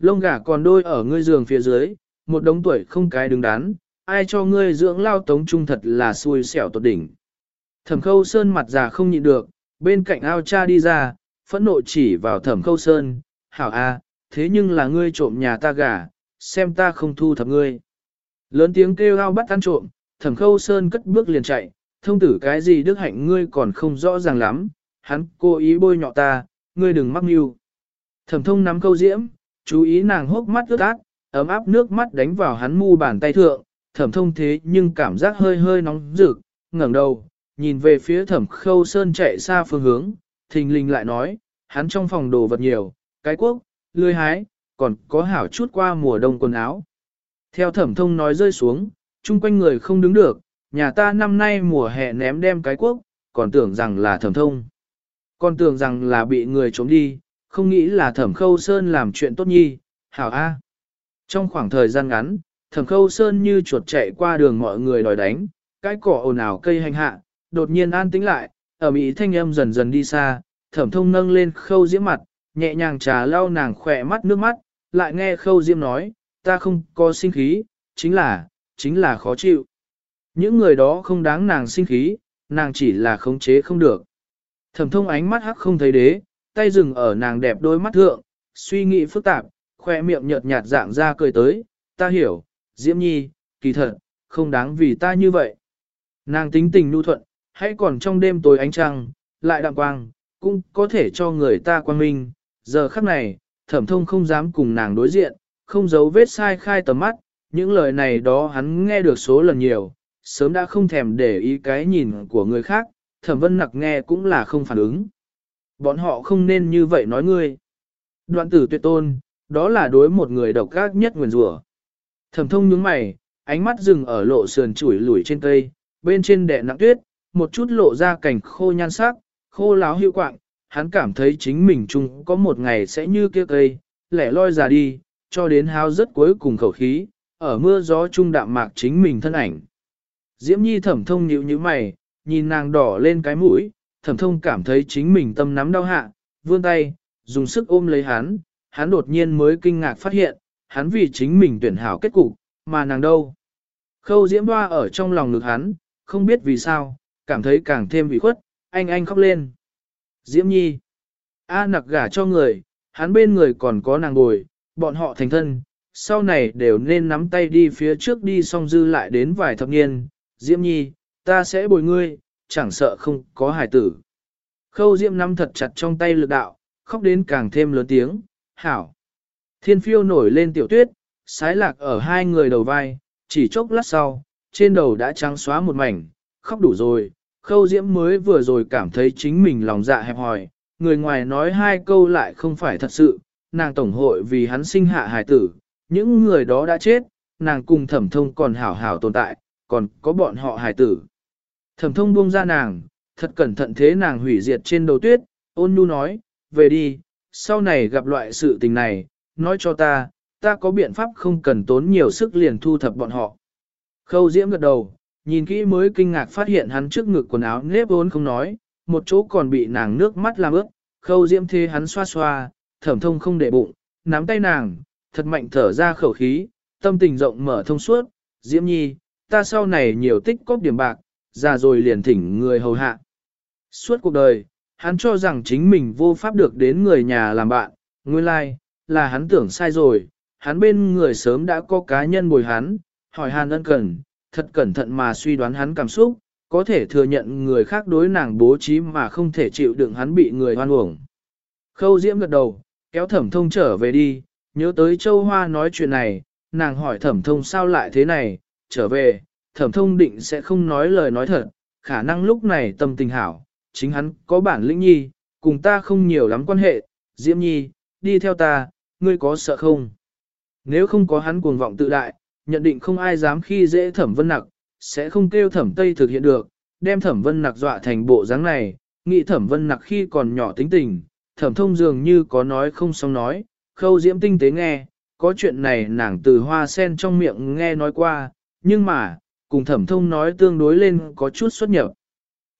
Lông gà còn đôi ở ngươi giường phía dưới, một đống tuổi không cái đứng đắn, ai cho ngươi dưỡng lao tống trung thật là xui xẻo tột đỉnh. Thẩm khâu sơn mặt già không nhịn được, bên cạnh ao cha đi ra, phẫn nộ chỉ vào thẩm khâu sơn, hảo a, thế nhưng là ngươi trộm nhà ta gà, xem ta không thu thập ngươi. Lớn tiếng kêu ao bắt ăn trộm, thẩm khâu sơn cất bước liền chạy, thông tử cái gì đức hạnh ngươi còn không rõ ràng lắm, hắn cố ý bôi nhọ ta, ngươi đừng mắc mưu. Thẩm thông nắm câu diễm, chú ý nàng hốc mắt ướt át, ấm áp nước mắt đánh vào hắn mu bàn tay thượng, thẩm thông thế nhưng cảm giác hơi hơi nóng rực, ngẩng đầu, nhìn về phía thẩm khâu sơn chạy xa phương hướng, thình lình lại nói, hắn trong phòng đồ vật nhiều, cái quốc, lươi hái, còn có hảo chút qua mùa đông quần áo. Theo thẩm thông nói rơi xuống, chung quanh người không đứng được, nhà ta năm nay mùa hè ném đem cái quốc, còn tưởng rằng là thẩm thông. Còn tưởng rằng là bị người trốn đi, không nghĩ là thẩm khâu sơn làm chuyện tốt nhi, hảo A. Trong khoảng thời gian ngắn, thẩm khâu sơn như chuột chạy qua đường mọi người đòi đánh, cái cỏ ồn ào cây hành hạ, đột nhiên an tĩnh lại, ở mỹ thanh âm dần dần đi xa, thẩm thông nâng lên khâu diễm mặt, nhẹ nhàng trà lau nàng khỏe mắt nước mắt, lại nghe khâu diễm nói, ta không có sinh khí, chính là, chính là khó chịu. Những người đó không đáng nàng sinh khí, nàng chỉ là khống chế không được. Thẩm thông ánh mắt hắc không thấy đế, tay dừng ở nàng đẹp đôi mắt thượng, suy nghĩ phức tạp, khoe miệng nhợt nhạt dạng ra cười tới, ta hiểu, Diễm Nhi, kỳ thật, không đáng vì ta như vậy. Nàng tính tình nhu thuận, hãy còn trong đêm tối ánh trăng, lại đạm quang, cũng có thể cho người ta quan minh. Giờ khắc này, thẩm thông không dám cùng nàng đối diện, không giấu vết sai khai tầm mắt, những lời này đó hắn nghe được số lần nhiều, sớm đã không thèm để ý cái nhìn của người khác, thẩm vân nặc nghe cũng là không phản ứng. Bọn họ không nên như vậy nói ngươi. Đoạn tử tuyệt tôn, đó là đối một người độc ác nhất nguyền rủa. Thẩm thông nhướng mày, ánh mắt dừng ở lộ sườn chuỗi lủi trên cây, bên trên đẻ nặng tuyết, một chút lộ ra cảnh khô nhan sắc, khô láo hiệu quạng, hắn cảm thấy chính mình chung có một ngày sẽ như kia cây, lẻ loi ra đi, cho đến hao rất cuối cùng khẩu khí, ở mưa gió trung đạm mạc chính mình thân ảnh. Diễm Nhi thẩm thông nhíu như mày, nhìn nàng đỏ lên cái mũi, thẩm thông cảm thấy chính mình tâm nắm đau hạ, vươn tay, dùng sức ôm lấy hắn, hắn đột nhiên mới kinh ngạc phát hiện, hắn vì chính mình tuyển hảo kết cục, mà nàng đâu. Khâu diễm hoa ở trong lòng ngực hắn, không biết vì sao, cảm thấy càng thêm bị khuất, anh anh khóc lên. Diễm nhi, A nặc gả cho người, hắn bên người còn có nàng bồi, bọn họ thành thân, sau này đều nên nắm tay đi phía trước đi xong dư lại đến vài thập niên. Diễm nhi, ta sẽ bồi ngươi, chẳng sợ không có hài tử. Khâu Diễm nắm thật chặt trong tay lực đạo, khóc đến càng thêm lớn tiếng, hảo. Thiên phiêu nổi lên tiểu tuyết, sái lạc ở hai người đầu vai, chỉ chốc lát sau, trên đầu đã trắng xóa một mảnh, khóc đủ rồi. Khâu Diễm mới vừa rồi cảm thấy chính mình lòng dạ hẹp hòi, người ngoài nói hai câu lại không phải thật sự, nàng tổng hội vì hắn sinh hạ hài tử, những người đó đã chết, nàng cùng thẩm thông còn hảo hảo tồn tại, còn có bọn họ hài tử. Thẩm thông buông ra nàng, thật cẩn thận thế nàng hủy diệt trên đầu tuyết, ôn nhu nói, về đi, sau này gặp loại sự tình này, nói cho ta, ta có biện pháp không cần tốn nhiều sức liền thu thập bọn họ. Khâu diễm gật đầu, nhìn kỹ mới kinh ngạc phát hiện hắn trước ngực quần áo nếp vốn không nói, một chỗ còn bị nàng nước mắt làm ướt, khâu diễm thế hắn xoa xoa, thẩm thông không để bụng, nắm tay nàng, thật mạnh thở ra khẩu khí, tâm tình rộng mở thông suốt, diễm nhi, ta sau này nhiều tích cóp điểm bạc, già rồi liền thỉnh người hầu hạ. Suốt cuộc đời, hắn cho rằng chính mình vô pháp được đến người nhà làm bạn, nguyên lai, like, là hắn tưởng sai rồi, hắn bên người sớm đã có cá nhân bồi hắn, hỏi hàn ân cần, thật cẩn thận mà suy đoán hắn cảm xúc, có thể thừa nhận người khác đối nàng bố trí mà không thể chịu đựng hắn bị người hoan uổng. Khâu Diễm gật đầu, kéo thẩm thông trở về đi, nhớ tới Châu Hoa nói chuyện này, nàng hỏi thẩm thông sao lại thế này, trở về, thẩm thông định sẽ không nói lời nói thật, khả năng lúc này tâm tình hảo, chính hắn có bản lĩnh nhi, cùng ta không nhiều lắm quan hệ, Diễm Nhi, đi theo ta, ngươi có sợ không? Nếu không có hắn cuồng vọng tự đại, nhận định không ai dám khi dễ thẩm vân nặc, sẽ không kêu thẩm tây thực hiện được, đem thẩm vân nặc dọa thành bộ dáng này, nghĩ thẩm vân nặc khi còn nhỏ tính tình, thẩm thông dường như có nói không xong nói, khâu diễm tinh tế nghe, có chuyện này nàng từ hoa sen trong miệng nghe nói qua, nhưng mà, cùng thẩm thông nói tương đối lên có chút xuất nhập.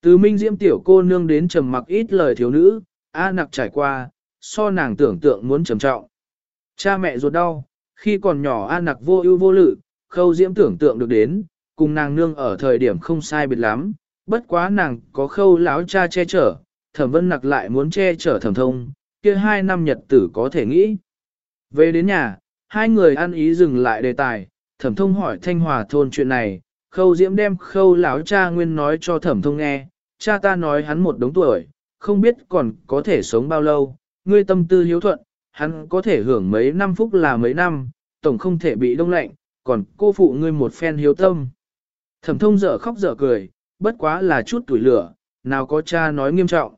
Từ minh diễm tiểu cô nương đến trầm mặc ít lời thiếu nữ, A nặc trải qua, so nàng tưởng tượng muốn trầm trọng. Cha mẹ ruột đau, khi còn nhỏ A nặc vô ưu vô lự, khâu diễm tưởng tượng được đến, cùng nàng nương ở thời điểm không sai biệt lắm, bất quá nàng có khâu láo cha che chở, thẩm vân nặc lại muốn che chở thẩm thông, kia hai năm nhật tử có thể nghĩ. Về đến nhà, hai người ăn ý dừng lại đề tài, thẩm thông hỏi thanh hòa thôn chuyện này, khâu diễm đem khâu Lão cha nguyên nói cho thẩm thông nghe, cha ta nói hắn một đống tuổi, không biết còn có thể sống bao lâu, ngươi tâm tư hiếu thuận, hắn có thể hưởng mấy năm phúc là mấy năm, tổng không thể bị đông lạnh, còn cô phụ ngươi một phen hiếu tâm. Thẩm thông dở khóc dở cười, bất quá là chút tuổi lửa, nào có cha nói nghiêm trọng.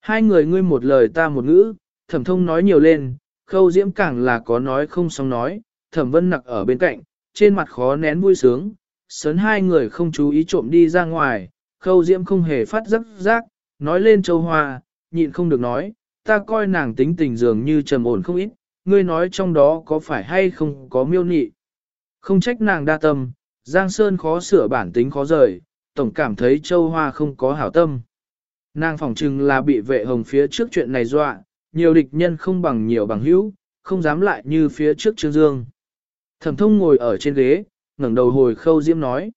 Hai người ngươi một lời ta một ngữ, thẩm thông nói nhiều lên, khâu diễm càng là có nói không xong nói, thẩm vân nặc ở bên cạnh, trên mặt khó nén vui sướng, sớn hai người không chú ý trộm đi ra ngoài, khâu diễm không hề phát rắc giác, nói lên châu hoa, nhịn không được nói, ta coi nàng tính tình dường như trầm ổn không ít, ngươi nói trong đó có phải hay không có miêu nị. Không trách nàng đa tâm, Giang Sơn khó sửa bản tính khó rời, tổng cảm thấy châu hoa không có hảo tâm. Nàng phỏng chừng là bị vệ hồng phía trước chuyện này dọa, nhiều địch nhân không bằng nhiều bằng hữu, không dám lại như phía trước Trương Dương. Thẩm thông ngồi ở trên ghế, ngẩng đầu hồi khâu diễm nói.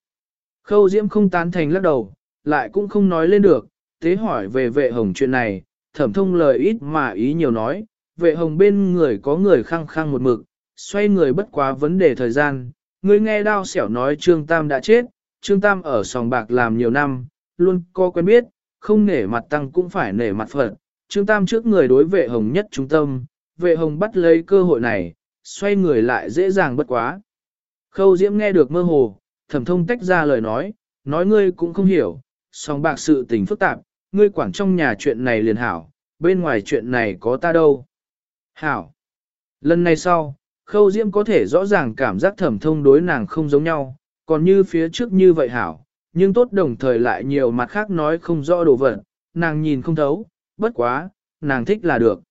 Khâu diễm không tán thành lắc đầu, lại cũng không nói lên được, thế hỏi về vệ hồng chuyện này, thẩm thông lời ít mà ý nhiều nói, vệ hồng bên người có người khăng khăng một mực, xoay người bất quá vấn đề thời gian, người nghe đao xẻo nói Trương Tam đã chết, Trương Tam ở sòng bạc làm nhiều năm, luôn có quen biết, không nể mặt tăng cũng phải nể mặt phật. Trương Tam trước người đối vệ hồng nhất trung tâm, vệ hồng bắt lấy cơ hội này, xoay người lại dễ dàng bất quá. Khâu Diễm nghe được mơ hồ, thẩm thông tách ra lời nói, nói ngươi cũng không hiểu, song bạc sự tình phức tạp, ngươi quản trong nhà chuyện này liền hảo, bên ngoài chuyện này có ta đâu. Hảo. Lần này sau, khâu diễm có thể rõ ràng cảm giác thẩm thông đối nàng không giống nhau, còn như phía trước như vậy hảo, nhưng tốt đồng thời lại nhiều mặt khác nói không rõ đồ vật, nàng nhìn không thấu, bất quá, nàng thích là được.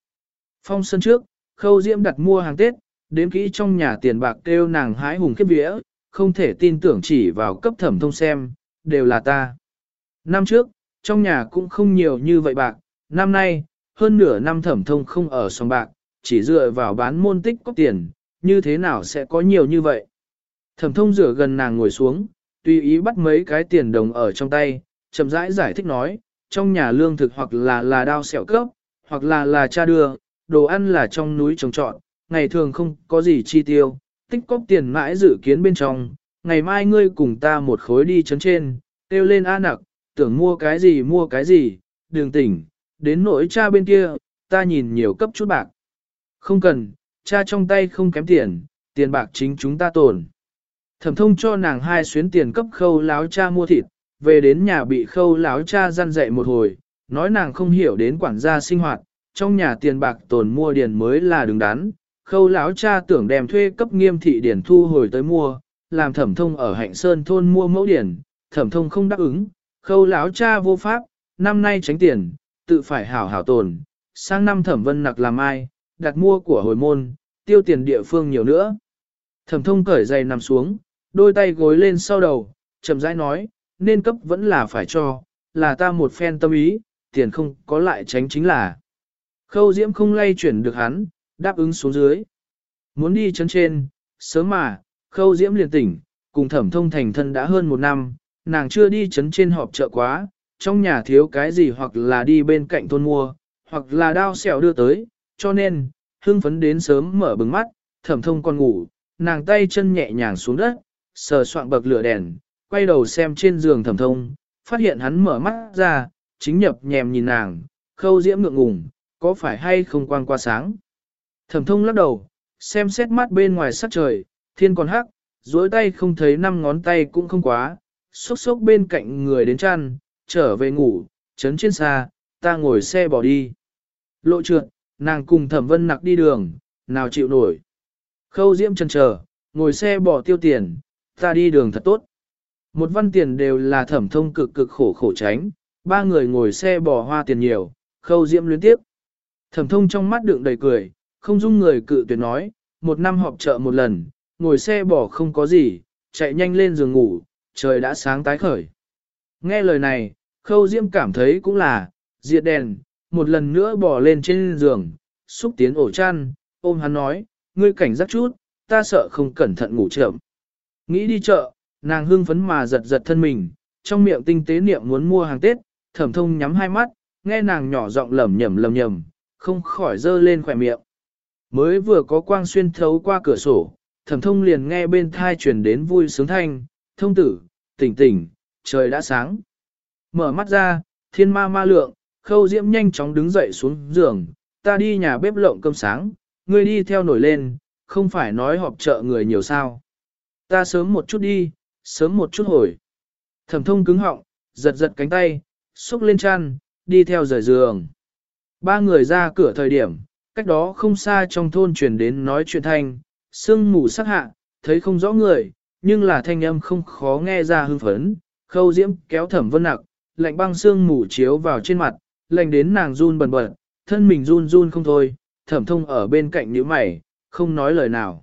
Phong sân trước, khâu diễm đặt mua hàng Tết, đếm kỹ trong nhà tiền bạc kêu nàng hái hùng kiếp vía, không thể tin tưởng chỉ vào cấp thẩm thông xem, đều là ta. Năm trước, trong nhà cũng không nhiều như vậy bạc, năm nay, hơn nửa năm thẩm thông không ở sòng bạc, chỉ dựa vào bán môn tích có tiền, như thế nào sẽ có nhiều như vậy. Thẩm thông rửa gần nàng ngồi xuống, tùy ý bắt mấy cái tiền đồng ở trong tay, chậm rãi giải thích nói, trong nhà lương thực hoặc là là đao xẻo cấp, hoặc là là cha đưa, đồ ăn là trong núi trồng trọt, ngày thường không có gì chi tiêu, tích cóp tiền mãi dự kiến bên trong, ngày mai ngươi cùng ta một khối đi chấn trên, kêu lên a nặc, tưởng mua cái gì mua cái gì, đường tỉnh, đến nỗi cha bên kia, ta nhìn nhiều cấp chút bạc. Không cần, cha trong tay không kém tiền, tiền bạc chính chúng ta tồn. Thẩm thông cho nàng hai xuyến tiền cấp khâu láo cha mua thịt, về đến nhà bị khâu láo cha răn dạy một hồi, nói nàng không hiểu đến quản gia sinh hoạt, trong nhà tiền bạc tồn mua điền mới là đứng đắn. Khâu lão cha tưởng đem thuê cấp nghiêm thị điển thu hồi tới mua, làm thẩm thông ở hạnh sơn thôn mua mẫu điển, thẩm thông không đáp ứng, khâu lão cha vô pháp, năm nay tránh tiền, tự phải hảo hảo tồn, sang năm thẩm vân nặc làm ai, đặt mua của hồi môn, tiêu tiền địa phương nhiều nữa. Thẩm thông cởi giày nằm xuống, đôi tay gối lên sau đầu, chậm rãi nói, nên cấp vẫn là phải cho, là ta một phen tâm ý, tiền không có lại tránh chính là. Khâu diễm không lay chuyển được hắn, đáp ứng xuống dưới. Muốn đi chấn trên, sớm mà, khâu diễm liền tỉnh, cùng thẩm thông thành thân đã hơn một năm, nàng chưa đi chấn trên họp chợ quá, trong nhà thiếu cái gì hoặc là đi bên cạnh thôn mua, hoặc là đao xẻo đưa tới, cho nên, hưng phấn đến sớm mở bừng mắt, thẩm thông còn ngủ, nàng tay chân nhẹ nhàng xuống đất, sờ soạn bậc lửa đèn, quay đầu xem trên giường thẩm thông, phát hiện hắn mở mắt ra, chính nhập nhèm nhìn nàng, khâu diễm ngượng ngùng, có phải hay không quang qua sáng. Thẩm thông lắc đầu, xem xét mắt bên ngoài sắc trời, thiên còn hắc, dối tay không thấy năm ngón tay cũng không quá, xúc xúc bên cạnh người đến chăn, trở về ngủ, chấn trên xa, ta ngồi xe bỏ đi. Lộ trượt, nàng cùng thẩm vân nặc đi đường, nào chịu nổi. Khâu diễm chân chờ, ngồi xe bỏ tiêu tiền, ta đi đường thật tốt. Một văn tiền đều là thẩm thông cực cực khổ khổ tránh, ba người ngồi xe bỏ hoa tiền nhiều, khâu diễm luyến tiếp. Thẩm thông trong mắt đựng đầy cười, không dung người cự tuyệt nói, một năm họp chợ một lần, ngồi xe bỏ không có gì, chạy nhanh lên giường ngủ, trời đã sáng tái khởi. Nghe lời này, khâu diễm cảm thấy cũng là, diệt đèn, một lần nữa bỏ lên trên giường, xúc tiến ổ chăn, ôm hắn nói, ngươi cảnh giác chút, ta sợ không cẩn thận ngủ chậm. Nghĩ đi chợ, nàng hưng phấn mà giật giật thân mình, trong miệng tinh tế niệm muốn mua hàng Tết, thẩm thông nhắm hai mắt, nghe nàng nhỏ giọng lẩm nhẩm lẩm nhẩm, không khỏi dơ lên khỏe miệng. Mới vừa có quang xuyên thấu qua cửa sổ, thẩm thông liền nghe bên thai truyền đến vui sướng thanh, thông tử, tỉnh tỉnh, trời đã sáng. Mở mắt ra, thiên ma ma lượng, khâu diễm nhanh chóng đứng dậy xuống giường, ta đi nhà bếp lộng cơm sáng, ngươi đi theo nổi lên, không phải nói họp chợ người nhiều sao. Ta sớm một chút đi, sớm một chút hồi. Thẩm thông cứng họng, giật giật cánh tay, xúc lên chăn, đi theo rời giường. Ba người ra cửa thời điểm, cách đó không xa trong thôn truyền đến nói chuyện thanh, sương mù sắc hạ, thấy không rõ người, nhưng là thanh âm không khó nghe ra hưng phấn, khâu diễm kéo thẩm vân nặc, lạnh băng sương mù chiếu vào trên mặt, lạnh đến nàng run bần bật, thân mình run run không thôi, thẩm thông ở bên cạnh nhíu mày, không nói lời nào.